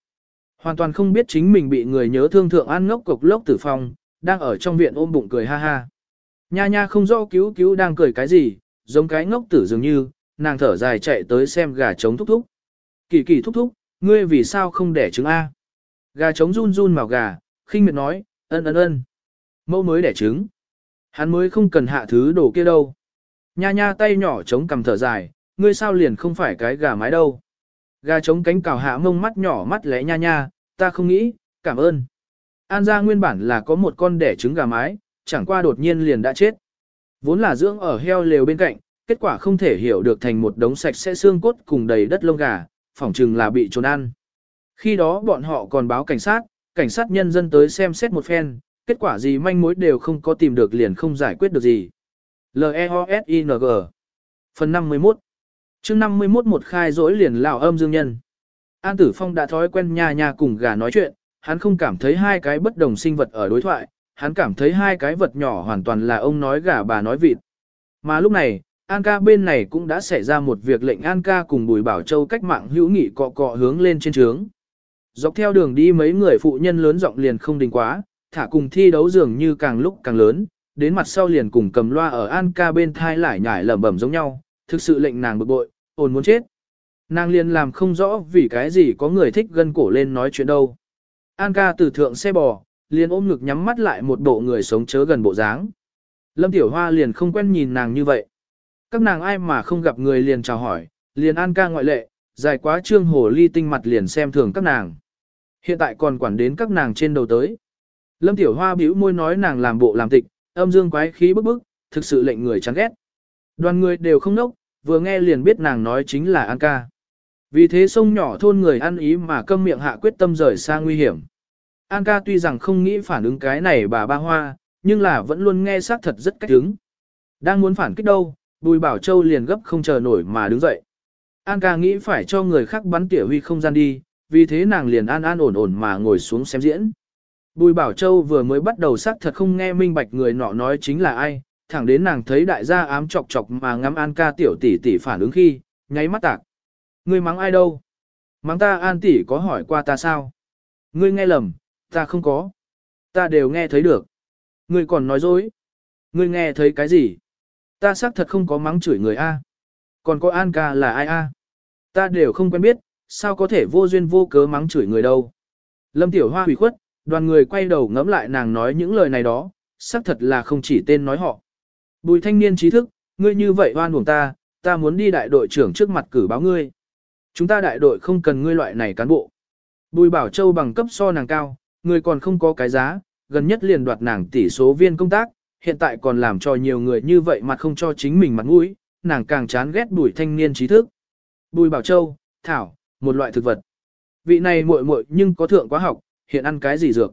Hoàn toàn không biết chính mình bị người nhớ thương thượng ăn ngốc cục lốc tử phong, đang ở trong viện ôm bụng cười ha ha. Nha nha không rõ cứu cứu đang cười cái gì, giống cái ngốc tử dường như, nàng thở dài chạy tới xem gà trống thúc thúc. Kỳ kỳ thúc thúc, ngươi vì sao không đẻ trứng A? Gà trống run run màu gà, khinh miệt nói, ân ân ân. Mẫu mới đẻ trứng. Hắn mới không cần hạ thứ đồ kia đâu. Nha nha tay nhỏ chống cầm thở dài, ngươi sao liền không phải cái gà mái đâu. Gà trống cánh cào hạ mông mắt nhỏ mắt lẽ nha nha, ta không nghĩ, cảm ơn. An gia nguyên bản là có một con đẻ trứng gà mái, chẳng qua đột nhiên liền đã chết. Vốn là dưỡng ở heo lều bên cạnh, kết quả không thể hiểu được thành một đống sạch sẽ xương cốt cùng đầy đất lông gà, phỏng chừng là bị trốn ăn. Khi đó bọn họ còn báo cảnh sát, cảnh sát nhân dân tới xem xét một phen, kết quả gì manh mối đều không có tìm được liền không giải quyết được gì. L-E-O-S-I-N-G Phần 51 chương 51 một khai dỗi liền lào âm dương nhân. An Tử Phong đã thói quen nha nha cùng gà nói chuyện, hắn không cảm thấy hai cái bất đồng sinh vật ở đối thoại, hắn cảm thấy hai cái vật nhỏ hoàn toàn là ông nói gà bà nói vịt. Mà lúc này, An ca bên này cũng đã xảy ra một việc lệnh An ca cùng Bùi Bảo Châu cách mạng hữu nghị cọ cọ hướng lên trên trướng. Dọc theo đường đi mấy người phụ nhân lớn giọng liền không đình quá, thả cùng thi đấu dường như càng lúc càng lớn, đến mặt sau liền cùng cầm loa ở An ca bên thai lại nhải lẩm bẩm giống nhau, thực sự lệnh nàng bực bội, ồn muốn chết. Nàng liền làm không rõ vì cái gì có người thích gân cổ lên nói chuyện đâu. An ca từ thượng xe bò, liền ôm ngực nhắm mắt lại một bộ người sống chớ gần bộ dáng. Lâm Tiểu Hoa liền không quen nhìn nàng như vậy. Các nàng ai mà không gặp người liền chào hỏi, liền An ca ngoại lệ, dài quá trương hồ ly tinh mặt liền xem thường các nàng. Hiện tại còn quản đến các nàng trên đầu tới. Lâm Tiểu Hoa bĩu môi nói nàng làm bộ làm tịch, âm dương quái khí bức bức, thực sự lệnh người chán ghét. Đoàn người đều không nốc, vừa nghe liền biết nàng nói chính là An ca. Vì thế sông nhỏ thôn người ăn ý mà câm miệng hạ quyết tâm rời xa nguy hiểm. An ca tuy rằng không nghĩ phản ứng cái này bà ba hoa, nhưng là vẫn luôn nghe xác thật rất cách đứng. Đang muốn phản kích đâu, Bùi Bảo Châu liền gấp không chờ nổi mà đứng dậy. An ca nghĩ phải cho người khác bắn tỉa huy không gian đi, vì thế nàng liền an an ổn ổn mà ngồi xuống xem diễn. Bùi Bảo Châu vừa mới bắt đầu xác thật không nghe minh bạch người nọ nói chính là ai, thẳng đến nàng thấy đại gia ám chọc chọc mà ngắm An ca tiểu tỷ tỷ phản ứng khi, nháy mắt tạc. Ngươi mắng ai đâu? Mắng ta An tỷ có hỏi qua ta sao? Ngươi nghe lầm, ta không có. Ta đều nghe thấy được. Ngươi còn nói dối. Ngươi nghe thấy cái gì? Ta xác thật không có mắng chửi người A. Còn có An ca là ai A? Ta đều không quen biết, sao có thể vô duyên vô cớ mắng chửi người đâu. Lâm Tiểu Hoa hủy khuất, đoàn người quay đầu ngẫm lại nàng nói những lời này đó, xác thật là không chỉ tên nói họ. Bùi thanh niên trí thức, ngươi như vậy oan uổng ta, ta muốn đi đại đội trưởng trước mặt cử báo ngươi. Chúng ta đại đội không cần ngươi loại này cán bộ. Bùi Bảo Châu bằng cấp so nàng cao, người còn không có cái giá, gần nhất liền đoạt nàng tỷ số viên công tác, hiện tại còn làm cho nhiều người như vậy mà không cho chính mình mặt mũi, nàng càng chán ghét bùi thanh niên trí thức. Bùi Bảo Châu, Thảo, một loại thực vật. Vị này muội muội nhưng có thượng quá học, hiện ăn cái gì dược.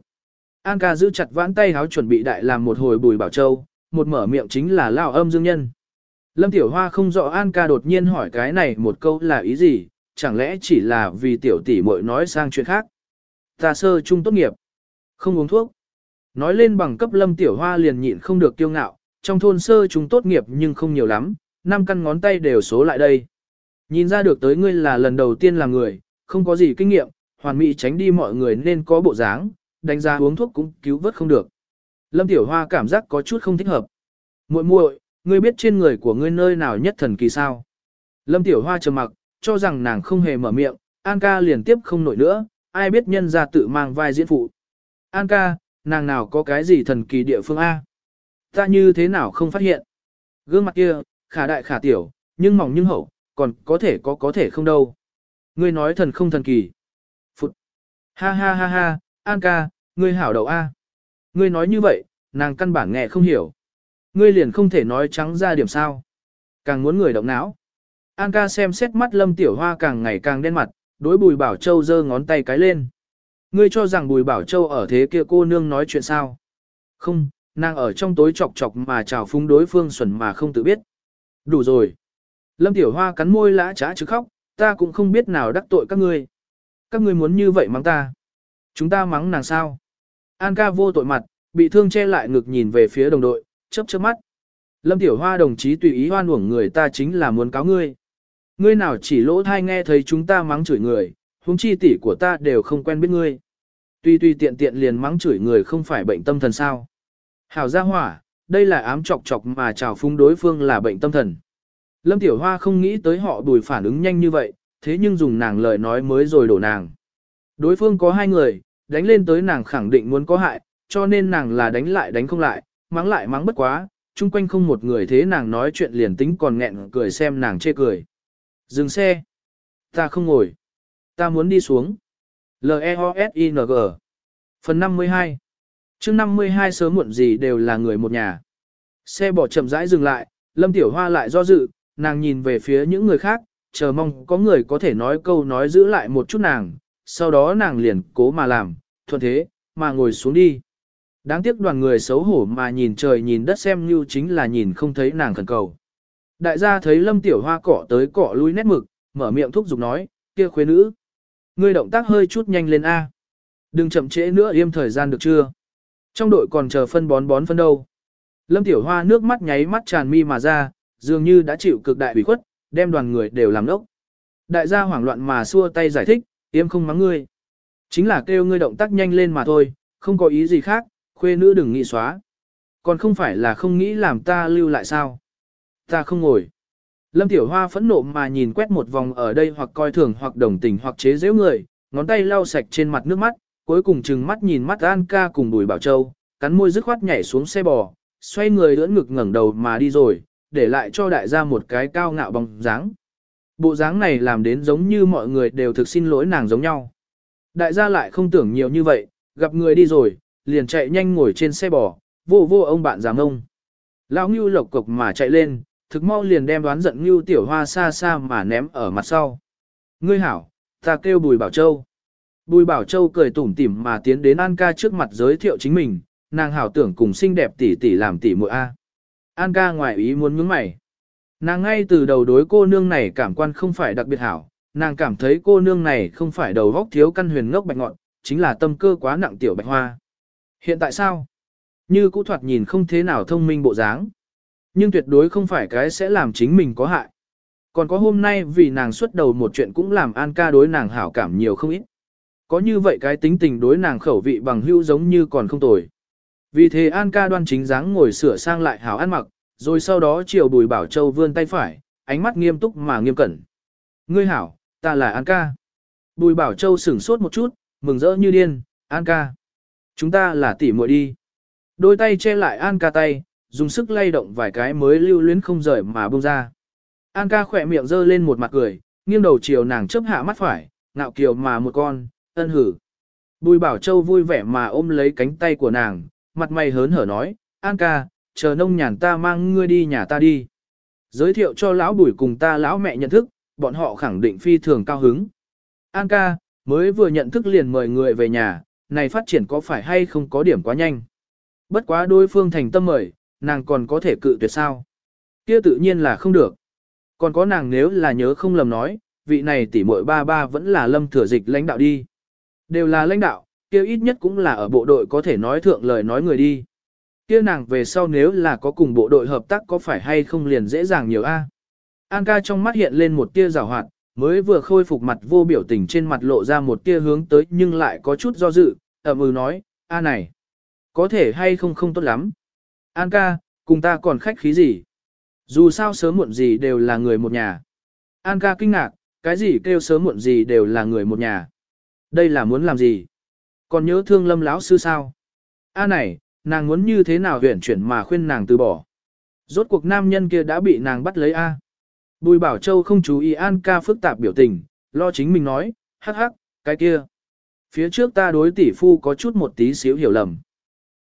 An ca giữ chặt vãn tay háo chuẩn bị đại làm một hồi bùi Bảo Châu, một mở miệng chính là lao âm dương nhân. Lâm Tiểu Hoa không rõ An ca đột nhiên hỏi cái này một câu là ý gì, chẳng lẽ chỉ là vì tiểu tỷ muội nói sang chuyện khác. Ta sơ trung tốt nghiệp, không uống thuốc. Nói lên bằng cấp lâm tiểu hoa liền nhịn không được kiêu ngạo, trong thôn sơ trung tốt nghiệp nhưng không nhiều lắm, năm căn ngón tay đều số lại đây. Nhìn ra được tới ngươi là lần đầu tiên làm người, không có gì kinh nghiệm, hoàn mỹ tránh đi mọi người nên có bộ dáng, đánh giá uống thuốc cũng cứu vớt không được. Lâm Tiểu Hoa cảm giác có chút không thích hợp. muội muội, ngươi biết trên người của ngươi nơi nào nhất thần kỳ sao? Lâm Tiểu Hoa trầm mặc, cho rằng nàng không hề mở miệng, An ca liền tiếp không nổi nữa, ai biết nhân ra tự mang vai diễn phụ. An ca, nàng nào có cái gì thần kỳ địa phương A? Ta như thế nào không phát hiện? Gương mặt kia, khả đại khả tiểu, nhưng mỏng nhưng hậu, còn có thể có có thể không đâu. Ngươi nói thần không thần kỳ. Ha ha ha ha, An ca, ngươi hảo đầu A. Ngươi nói như vậy, nàng căn bản nghe không hiểu. Ngươi liền không thể nói trắng ra điểm sao. Càng muốn người động não. An ca xem xét mắt lâm tiểu hoa càng ngày càng đen mặt, đối bùi bảo châu giơ ngón tay cái lên. Ngươi cho rằng bùi bảo châu ở thế kia cô nương nói chuyện sao? Không, nàng ở trong tối chọc chọc mà trào phúng đối phương xuẩn mà không tự biết. Đủ rồi. Lâm tiểu hoa cắn môi lã trá chứ khóc, ta cũng không biết nào đắc tội các ngươi. Các ngươi muốn như vậy mắng ta. Chúng ta mắng nàng sao? An ca vô tội mặt, bị thương che lại ngực nhìn về phía đồng đội, chớp chớp mắt. Lâm Tiểu Hoa đồng chí tùy ý hoan uổng người ta chính là muốn cáo ngươi. Ngươi nào chỉ lỗ thai nghe thấy chúng ta mắng chửi người, huống chi tỷ của ta đều không quen biết ngươi. Tuy tuy tiện tiện liền mắng chửi người không phải bệnh tâm thần sao. Hảo gia hỏa, đây là ám chọc chọc mà chào phung đối phương là bệnh tâm thần. Lâm Tiểu Hoa không nghĩ tới họ đùi phản ứng nhanh như vậy, thế nhưng dùng nàng lời nói mới rồi đổ nàng. Đối phương có hai người, đánh lên tới nàng khẳng định muốn có hại, cho nên nàng là đánh lại đánh không lại, mắng lại mắng bất quá, chung quanh không một người thế nàng nói chuyện liền tính còn nghẹn cười xem nàng chê cười. Dừng xe. Ta không ngồi. Ta muốn đi xuống. L-E-O-S-I-N-G Phần 52 chương 52 sớm muộn gì đều là người một nhà. Xe bỏ chậm rãi dừng lại, Lâm Tiểu Hoa lại do dự, nàng nhìn về phía những người khác, chờ mong có người có thể nói câu nói giữ lại một chút nàng, sau đó nàng liền cố mà làm, thuận thế, mà ngồi xuống đi. Đáng tiếc đoàn người xấu hổ mà nhìn trời nhìn đất xem như chính là nhìn không thấy nàng khẩn cầu. Đại gia thấy Lâm Tiểu Hoa cỏ tới cỏ lui nét mực, mở miệng thúc giục nói, kia khuê nữ. Ngươi động tác hơi chút nhanh lên A. Đừng chậm trễ nữa yêm thời gian được chưa? Trong đội còn chờ phân bón bón phân đâu. Lâm Tiểu Hoa nước mắt nháy mắt tràn mi mà ra, dường như đã chịu cực đại ủy khuất, đem đoàn người đều làm nốc. Đại gia hoảng loạn mà xua tay giải thích, yếm không mắng ngươi. Chính là kêu ngươi động tác nhanh lên mà thôi, không có ý gì khác, khuê nữ đừng nghĩ xóa. Còn không phải là không nghĩ làm ta lưu lại sao? Ta không ngồi. Lâm Tiểu Hoa phẫn nộ mà nhìn quét một vòng ở đây hoặc coi thường hoặc đồng tình hoặc chế giễu người, ngón tay lau sạch trên mặt nước mắt, cuối cùng chừng mắt nhìn mắt An ca cùng Bùi Bảo Châu, cắn môi dứt khoát nhảy xuống xe bò, xoay người ưỡn ngực ngẩng đầu mà đi rồi, để lại cho đại gia một cái cao ngạo bóng dáng. Bộ dáng này làm đến giống như mọi người đều thực xin lỗi nàng giống nhau. Đại gia lại không tưởng nhiều như vậy, gặp người đi rồi, liền chạy nhanh ngồi trên xe bò, vô vô ông bạn giám ông. Lão Ngưu lộc cục mà chạy lên, thực mau liền đem đoán giận Ngưu tiểu hoa xa xa mà ném ở mặt sau. Ngươi hảo, ta kêu Bùi Bảo Châu. Bùi Bảo Châu cười tủm tỉm mà tiến đến An ca trước mặt giới thiệu chính mình, nàng hảo tưởng cùng xinh đẹp tỷ tỷ làm tỷ muội A. An ca ngoài ý muốn nhướng mày. Nàng ngay từ đầu đối cô nương này cảm quan không phải đặc biệt hảo, nàng cảm thấy cô nương này không phải đầu góc thiếu căn huyền ngốc bạch ngọn, chính là tâm cơ quá nặng tiểu bạch hoa. Hiện tại sao? Như cũ thoạt nhìn không thế nào thông minh bộ dáng. Nhưng tuyệt đối không phải cái sẽ làm chính mình có hại. Còn có hôm nay vì nàng xuất đầu một chuyện cũng làm An ca đối nàng hảo cảm nhiều không ít. Có như vậy cái tính tình đối nàng khẩu vị bằng hữu giống như còn không tồi. Vì thế An ca đoan chính dáng ngồi sửa sang lại hảo ăn mặc, rồi sau đó chiều bùi bảo châu vươn tay phải, ánh mắt nghiêm túc mà nghiêm cẩn. Ngươi hảo, ta là An ca. Bùi bảo châu sửng sốt một chút, mừng rỡ như điên, An ca. Chúng ta là tỷ muội đi. Đôi tay che lại An ca tay, dùng sức lay động vài cái mới lưu luyến không rời mà bông ra. An ca khỏe miệng giơ lên một mặt cười, nghiêng đầu chiều nàng chớp hạ mắt phải, ngạo kiều mà một con, ân hử. Bùi bảo châu vui vẻ mà ôm lấy cánh tay của nàng, mặt mày hớn hở nói, An ca, chờ nông nhàn ta mang ngươi đi nhà ta đi. Giới thiệu cho lão bùi cùng ta lão mẹ nhận thức, bọn họ khẳng định phi thường cao hứng. An ca, mới vừa nhận thức liền mời người về nhà, này phát triển có phải hay không có điểm quá nhanh. Bất quá đối phương thành tâm mời, nàng còn có thể cự tuyệt sao. Kia tự nhiên là không được. Còn có nàng nếu là nhớ không lầm nói, vị này tỷ muội ba ba vẫn là lâm thừa dịch lãnh đạo đi. Đều là lãnh đạo, kia ít nhất cũng là ở bộ đội có thể nói thượng lời nói người đi. Kia nàng về sau nếu là có cùng bộ đội hợp tác có phải hay không liền dễ dàng nhiều a. An ca trong mắt hiện lên một tia rào hoạt, mới vừa khôi phục mặt vô biểu tình trên mặt lộ ra một tia hướng tới nhưng lại có chút do dự, ẩm ừ nói, a này, có thể hay không không tốt lắm. An ca, cùng ta còn khách khí gì? Dù sao sớm muộn gì đều là người một nhà. An ca kinh ngạc, cái gì kêu sớm muộn gì đều là người một nhà. Đây là muốn làm gì? Còn nhớ thương lâm lão sư sao? A này, nàng muốn như thế nào huyển chuyển mà khuyên nàng từ bỏ. Rốt cuộc nam nhân kia đã bị nàng bắt lấy A. Bùi Bảo Châu không chú ý An ca phức tạp biểu tình, lo chính mình nói, hắc hắc, cái kia. Phía trước ta đối tỷ phu có chút một tí xíu hiểu lầm.